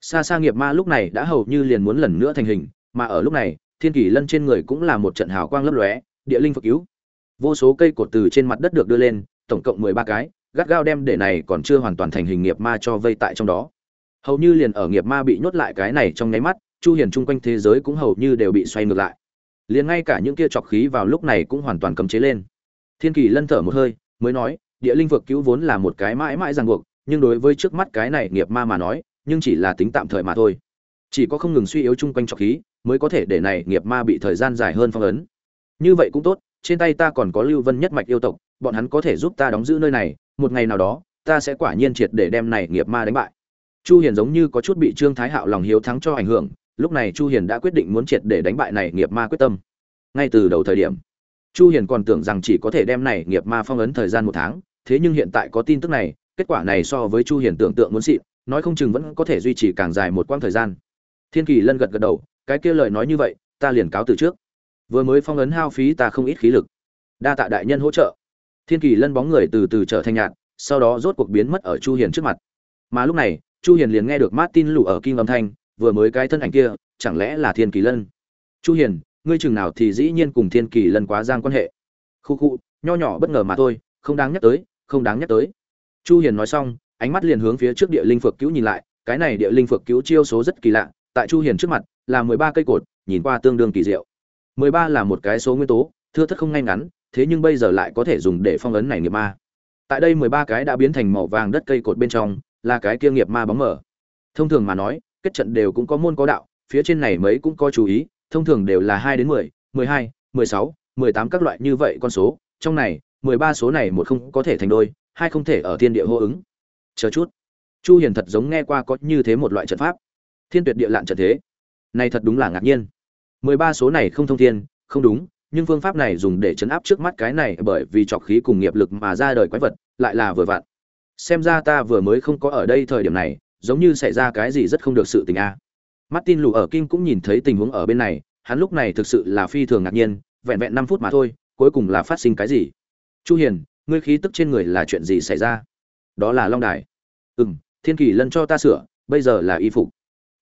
Xa xa nghiệp ma lúc này đã hầu như liền muốn lần nữa thành hình, mà ở lúc này, thiên kỳ lân trên người cũng là một trận hào quang lấp lóe, địa linh phật cứu. Vô số cây cột từ trên mặt đất được đưa lên, tổng cộng 13 cái, gắt gao đem để này còn chưa hoàn toàn thành hình nghiệp ma cho vây tại trong đó. Hầu như liền ở nghiệp ma bị nhốt lại cái này trong nháy mắt, chu hiền chung quanh thế giới cũng hầu như đều bị xoay ngược lại. Liền ngay cả những kia chọc khí vào lúc này cũng hoàn toàn cấm chế lên. Thiên kỳ lân thở một hơi, mới nói, địa linh vực cứu vốn là một cái mãi mãi ràng buộc nhưng đối với trước mắt cái này nghiệp ma mà nói, nhưng chỉ là tính tạm thời mà thôi. Chỉ có không ngừng suy yếu chung quanh trọc khí, mới có thể để này nghiệp ma bị thời gian dài hơn phong ấn. Như vậy cũng tốt, trên tay ta còn có lưu vân nhất mạch yêu tộc, bọn hắn có thể giúp ta đóng giữ nơi này, một ngày nào đó, ta sẽ quả nhiên triệt để đem này nghiệp ma đánh bại. Chu hiền giống như có chút bị trương thái hạo lòng hiếu thắng cho ảnh hưởng, lúc này chu hiền đã quyết định muốn triệt để đánh bại này nghiệp ma quyết tâm. Ngay từ đầu thời điểm, chu hiền còn tưởng rằng chỉ có thể đem này nghiệp ma phong ấn thời gian một tháng, thế nhưng hiện tại có tin tức này kết quả này so với chu hiền tưởng tượng muốn xịn, nói không chừng vẫn có thể duy trì càng dài một quãng thời gian. Thiên kỳ lân gật gật đầu, cái kia lời nói như vậy, ta liền cáo từ trước. Vừa mới phong ấn hao phí ta không ít khí lực. Đa tạ đại nhân hỗ trợ. Thiên kỳ lân bóng người từ từ trở thành nhạt, sau đó rốt cuộc biến mất ở chu hiền trước mặt. Mà lúc này, chu hiền liền nghe được martin lù ở kim âm thanh, vừa mới cái thân ảnh kia, chẳng lẽ là thiên kỳ lân? Chu hiền, ngươi chừng nào thì dĩ nhiên cùng thiên kỳ lân quá giang quan hệ. Khu khu, nho nhỏ bất ngờ mà thôi, không đáng nhắc tới, không đáng nhắc tới chu hiền nói xong ánh mắt liền hướng phía trước địa linh phược cứu nhìn lại cái này địa linh phược cứu chiêu số rất kỳ lạ tại chu hiền trước mặt là 13 cây cột nhìn qua tương đương kỳ diệu. 13 là một cái số nguyên tố thưa thất không ngay ngắn thế nhưng bây giờ lại có thể dùng để phong ấn này nghiệp ma. Tại đây 13 cái đã biến thành màu vàng đất cây cột bên trong là cái kia nghiệp ma bóng mở thông thường mà nói kết trận đều cũng có môn có đạo phía trên này mấy cũng có chú ý thông thường đều là 2 đến 10, 12, 16, 18 các loại như vậy con số trong này 13 số này một không có thể thành đôi hai không thể ở thiên địa hô ứng. Chờ chút. Chu hiền thật giống nghe qua có như thế một loại trận pháp. Thiên tuyệt địa lạn trận thế. Này thật đúng là ngạc nhiên. 13 số này không thông thiên, không đúng, nhưng phương pháp này dùng để chấn áp trước mắt cái này bởi vì trọc khí cùng nghiệp lực mà ra đời quái vật, lại là vừa vặn. Xem ra ta vừa mới không có ở đây thời điểm này, giống như xảy ra cái gì rất không được sự tình a. Martin lù ở kim cũng nhìn thấy tình huống ở bên này, hắn lúc này thực sự là phi thường ngạc nhiên, vẹn vẹn năm phút mà thôi, cuối cùng là phát sinh cái gì? Chu hiền ngươi khí tức trên người là chuyện gì xảy ra? Đó là long đài. Ừm, thiên kỳ lân cho ta sửa, bây giờ là y phục.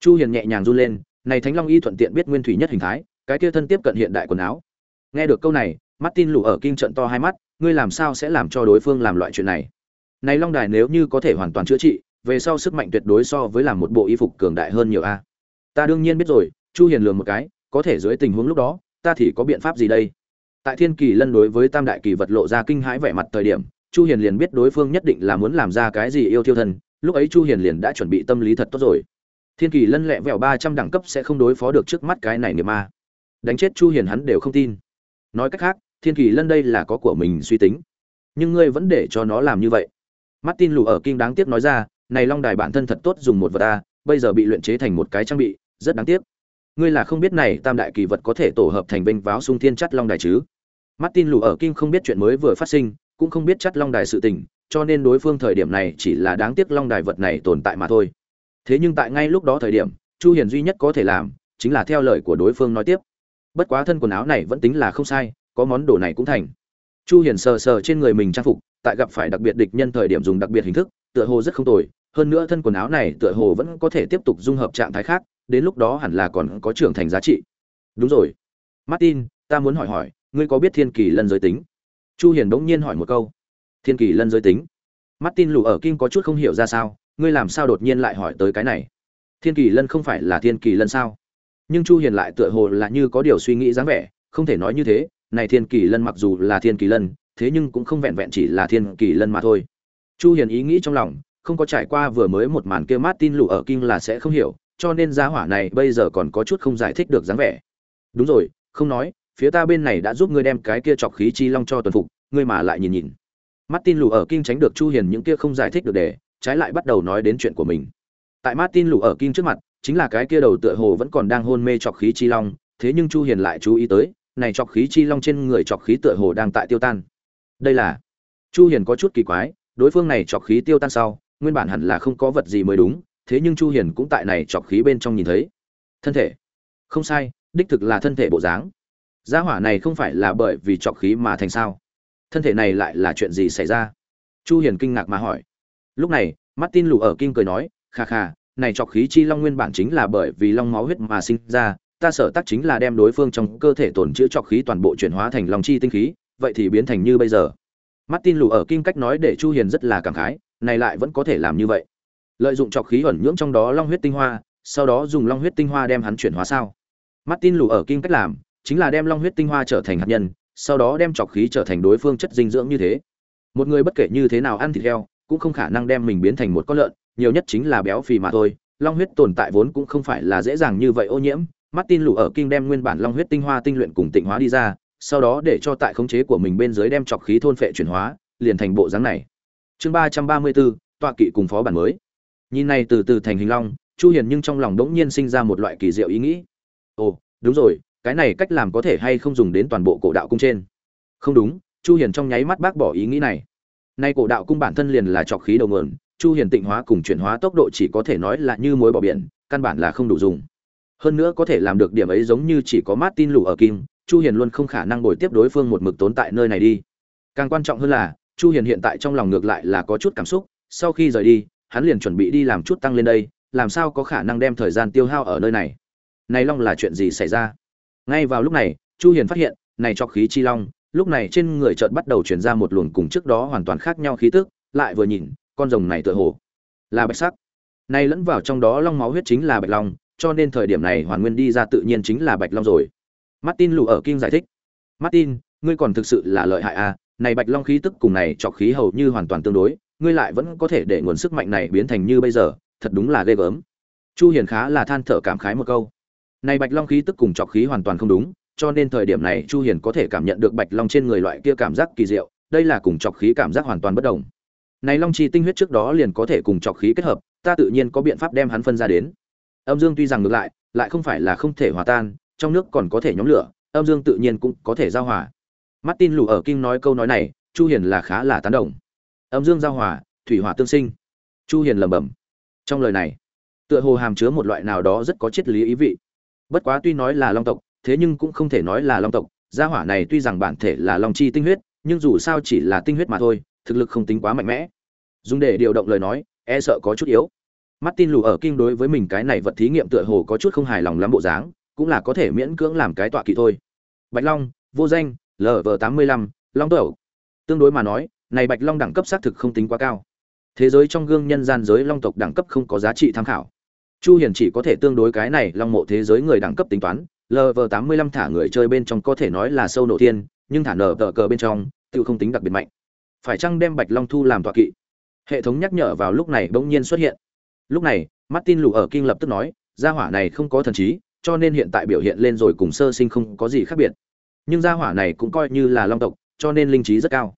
Chu hiền nhẹ nhàng run lên, này thánh long y thuận tiện biết nguyên thủy nhất hình thái, cái kia thân tiếp cận hiện đại quần áo. Nghe được câu này, martin lù ở kinh trận to hai mắt, ngươi làm sao sẽ làm cho đối phương làm loại chuyện này? Này long đài nếu như có thể hoàn toàn chữa trị, về sau sức mạnh tuyệt đối so với làm một bộ y phục cường đại hơn nhiều a. Ta đương nhiên biết rồi, chu hiền lường một cái, có thể dưới tình huống lúc đó, ta thì có biện pháp gì đây? Tại thiên kỳ lân đối với tam đại kỳ vật lộ ra kinh hãi vẻ mặt thời điểm chu hiền liền biết đối phương nhất định là muốn làm ra cái gì yêu thiêu thân lúc ấy chu hiền liền đã chuẩn bị tâm lý thật tốt rồi. Thiên kỳ lân lẹ vẹo 300 đẳng cấp sẽ không đối phó được trước mắt cái này niệm ma. Đánh chết chu hiền hắn đều không tin. Nói cách khác thiên kỳ lân đây là có của mình suy tính. Nhưng ngươi vẫn để cho nó làm như vậy. Martin lù ở kinh đáng tiếc nói ra này long đài bản thân thật tốt dùng một vật ta, bây giờ bị luyện chế thành một cái trang bị rất đáng tiếc ngươi là không biết này tam đại kỳ vật có thể tổ hợp thành vinh váo sung thiên chắt long đài chứ? Martin lù ở kinh không biết chuyện mới vừa phát sinh, cũng không biết chắt long đài sự tình, cho nên đối phương thời điểm này chỉ là đáng tiếc long đài vật này tồn tại mà thôi. Thế nhưng tại ngay lúc đó thời điểm, chu hiền duy nhất có thể làm, chính là theo lời của đối phương nói tiếp. Bất quá thân quần áo này vẫn tính là không sai, có món đồ này cũng thành. Chu hiền sờ sờ trên người mình trang phục, tại gặp phải đặc biệt địch nhân thời điểm dùng đặc biệt hình thức, tựa hồ rất không tồi, hơn nữa thân quần áo này tựa hồ vẫn có thể tiếp tục dung hợp trạng thái khác đến lúc đó hẳn là còn có trưởng thành giá trị. Đúng rồi. Martin, ta muốn hỏi hỏi, ngươi có biết thiên kỳ lân giới tính? Chu hiền bỗng nhiên hỏi một câu. Thiên kỳ lân giới tính? Martin lù ở kinh có chút không hiểu ra sao, ngươi làm sao đột nhiên lại hỏi tới cái này? Thiên kỳ lân không phải là thiên kỳ lân sao? Nhưng chu hiền lại tựa hồ là như có điều suy nghĩ dáng vẻ, không thể nói như thế, này thiên kỳ lân mặc dù là thiên kỳ lân, thế nhưng cũng không vẹn vẹn chỉ là thiên kỳ lân mà thôi. Chu hiền ý nghĩ trong lòng, không có trải qua vừa mới một màn kia martin lù ở kinh là sẽ không hiểu cho nên giá hỏa này bây giờ còn có chút không giải thích được dáng vẻ. Đúng rồi, không nói, phía ta bên này đã giúp ngươi đem cái kia chọc khí chi long cho tuần phục, ngươi mà lại nhìn nhìn. Martin lù ở kinh tránh được chu hiền những kia không giải thích được để, trái lại bắt đầu nói đến chuyện của mình. Tại martin lù ở kinh trước mặt, chính là cái kia đầu tựa hồ vẫn còn đang hôn mê chọc khí chi long, thế nhưng chu hiền lại chú ý tới, này chọc khí chi long trên người chọc khí tựa hồ đang tại tiêu tan. Đây là, chu hiền có chút kỳ quái, đối phương này chọc khí tiêu tan sau, nguyên bản hẳn là không có vật gì mới đúng thế nhưng chu hiền cũng tại này chọc khí bên trong nhìn thấy. Thân thể. Không sai, đích thực là thân thể bộ dáng. Gia hỏa này không phải là bởi vì chọc khí mà thành sao? Thân thể này lại là chuyện gì xảy ra? Chu hiền kinh ngạc mà hỏi. Lúc này, martin lù ở kinh cười nói, kha kha, này chọc khí chi long nguyên bản chính là bởi vì long máu huyết mà sinh ra, ta sở tác chính là đem đối phương trong cơ thể tổn chữa chọc khí toàn bộ chuyển hóa thành long chi tinh khí, vậy thì biến thành như bây giờ. Martin lù ở kinh cách nói để chu hiền rất là cảm khái, này lại vẫn có thể làm như vậy lợi dụng chọc khí ẩn nhưỡng trong đó long huyết tinh hoa, sau đó dùng long huyết tinh hoa đem hắn chuyển hóa sao. Martin lù ở kinh cách làm, chính là đem long huyết tinh hoa trở thành hạt nhân, sau đó đem trọc khí trở thành đối phương chất dinh dưỡng như thế. Một người bất kể như thế nào ăn thịt heo, cũng không khả năng đem mình biến thành một con lợn, nhiều nhất chính là béo phì mà thôi. Long huyết tồn tại vốn cũng không phải là dễ dàng như vậy ô nhiễm. Martin lù ở kinh đem nguyên bản long huyết tinh hoa tinh luyện cùng tịnh hóa đi ra, sau đó để cho tại khống chế của mình bên dưới đem trọc khí thôn phệ chuyển hóa, liền thành bộ dáng này. Chương ba trăm ba mươi bốn, tọa kỵ cùng phó bản mới nhìn này từ từ thành hình long, chu hiền nhưng trong lòng đống nhiên sinh ra một loại kỳ diệu ý nghĩ. Ồ, đúng rồi, cái này cách làm có thể hay không dùng đến toàn bộ cổ đạo cung trên? Không đúng, chu hiền trong nháy mắt bác bỏ ý nghĩ này. Nay cổ đạo cung bản thân liền là trọc khí đầu nguồn, chu hiền tịnh hóa cùng chuyển hóa tốc độ chỉ có thể nói là như muối bỏ biển, căn bản là không đủ dùng. Hơn nữa có thể làm được điểm ấy giống như chỉ có Martin lũ ở kim chu hiền luôn không khả năng bồi tiếp đối phương một mực tốn tại nơi này đi. Càng quan trọng hơn là, chu hiền hiện tại trong lòng ngược lại là có chút cảm xúc, sau khi rời đi hắn liền chuẩn bị đi làm chút tăng lên đây, làm sao có khả năng đem thời gian tiêu hao ở nơi này? Này long là chuyện gì xảy ra? Ngay vào lúc này, chu hiền phát hiện, này cho khí chi long, lúc này trên người chợt bắt đầu truyền ra một luồng cùng trước đó hoàn toàn khác nhau khí tức, lại vừa nhìn, con rồng này tựa hồ là bạch sắc. Này lẫn vào trong đó long máu huyết chính là bạch long, cho nên thời điểm này hoàn nguyên đi ra tự nhiên chính là bạch long rồi. Martin lù ở kim giải thích. Martin, ngươi còn thực sự là lợi hại à? Này bạch long khí tức cùng này trọc khí hầu như hoàn toàn tương đối ngươi lại vẫn có thể để nguồn sức mạnh này biến thành như bây giờ, thật đúng là ghê gớm. Chu hiền khá là than thở cảm khái một câu. Này bạch long khí tức cùng trọc khí hoàn toàn không đúng, cho nên thời điểm này chu hiền có thể cảm nhận được bạch long trên người loại kia cảm giác kỳ diệu, đây là cùng trọc khí cảm giác hoàn toàn bất đồng. Này long chi tinh huyết trước đó liền có thể cùng trọc khí kết hợp, ta tự nhiên có biện pháp đem hắn phân ra đến. Âm dương tuy rằng ngược lại lại không phải là không thể hòa tan, trong nước còn có thể nhóm lửa, âm dương tự nhiên cũng có thể giao hòa. Martin lù ở kinh nói câu nói này, chu hiền là khá là tán đồng âm dương giao hòa, thủy hỏa tương sinh. Chu hiền lẩm bẩm. Trong lời này, tựa hồ hàm chứa một loại nào đó rất có triết lý ý vị. Bất quá tuy nói là long tộc, thế nhưng cũng không thể nói là long tộc. Gia hỏa này tuy rằng bản thể là long chi tinh huyết, nhưng dù sao chỉ là tinh huyết mà thôi, thực lực không tính quá mạnh mẽ. Dùng để điều động lời nói e sợ có chút yếu. Martin lù ở kinh đối với mình cái này vật thí nghiệm tựa hồ có chút không hài lòng lắm bộ dáng, cũng là có thể miễn cưỡng làm cái tọa kỵ thôi. Bạch long, vô danh lv tám mươi lăm, long tẩu. Tương đối mà nói này bạch long đẳng cấp xác thực không tính quá cao. Thế giới trong gương nhân gian giới long tộc đẳng cấp không có giá trị tham khảo. Chu hiền chỉ có thể tương đối cái này long mộ thế giới người đẳng cấp tính toán lv tám mươi lăm thả người chơi bên trong có thể nói là sâu nổ thiên, nhưng thả nở tờ cờ bên trong, tự không tính đặc biệt mạnh. Phải chăng đem bạch long thu làm tọa kỵ? Hệ thống nhắc nhở vào lúc này bỗng nhiên xuất hiện. Lúc này, martin lù ở kinh lập tức nói, gia hỏa này không có thần trí, cho nên hiện tại biểu hiện lên rồi cùng sơ sinh không có gì khác biệt. Nhưng gia hỏa này cũng coi như là long tộc, cho nên linh trí rất cao.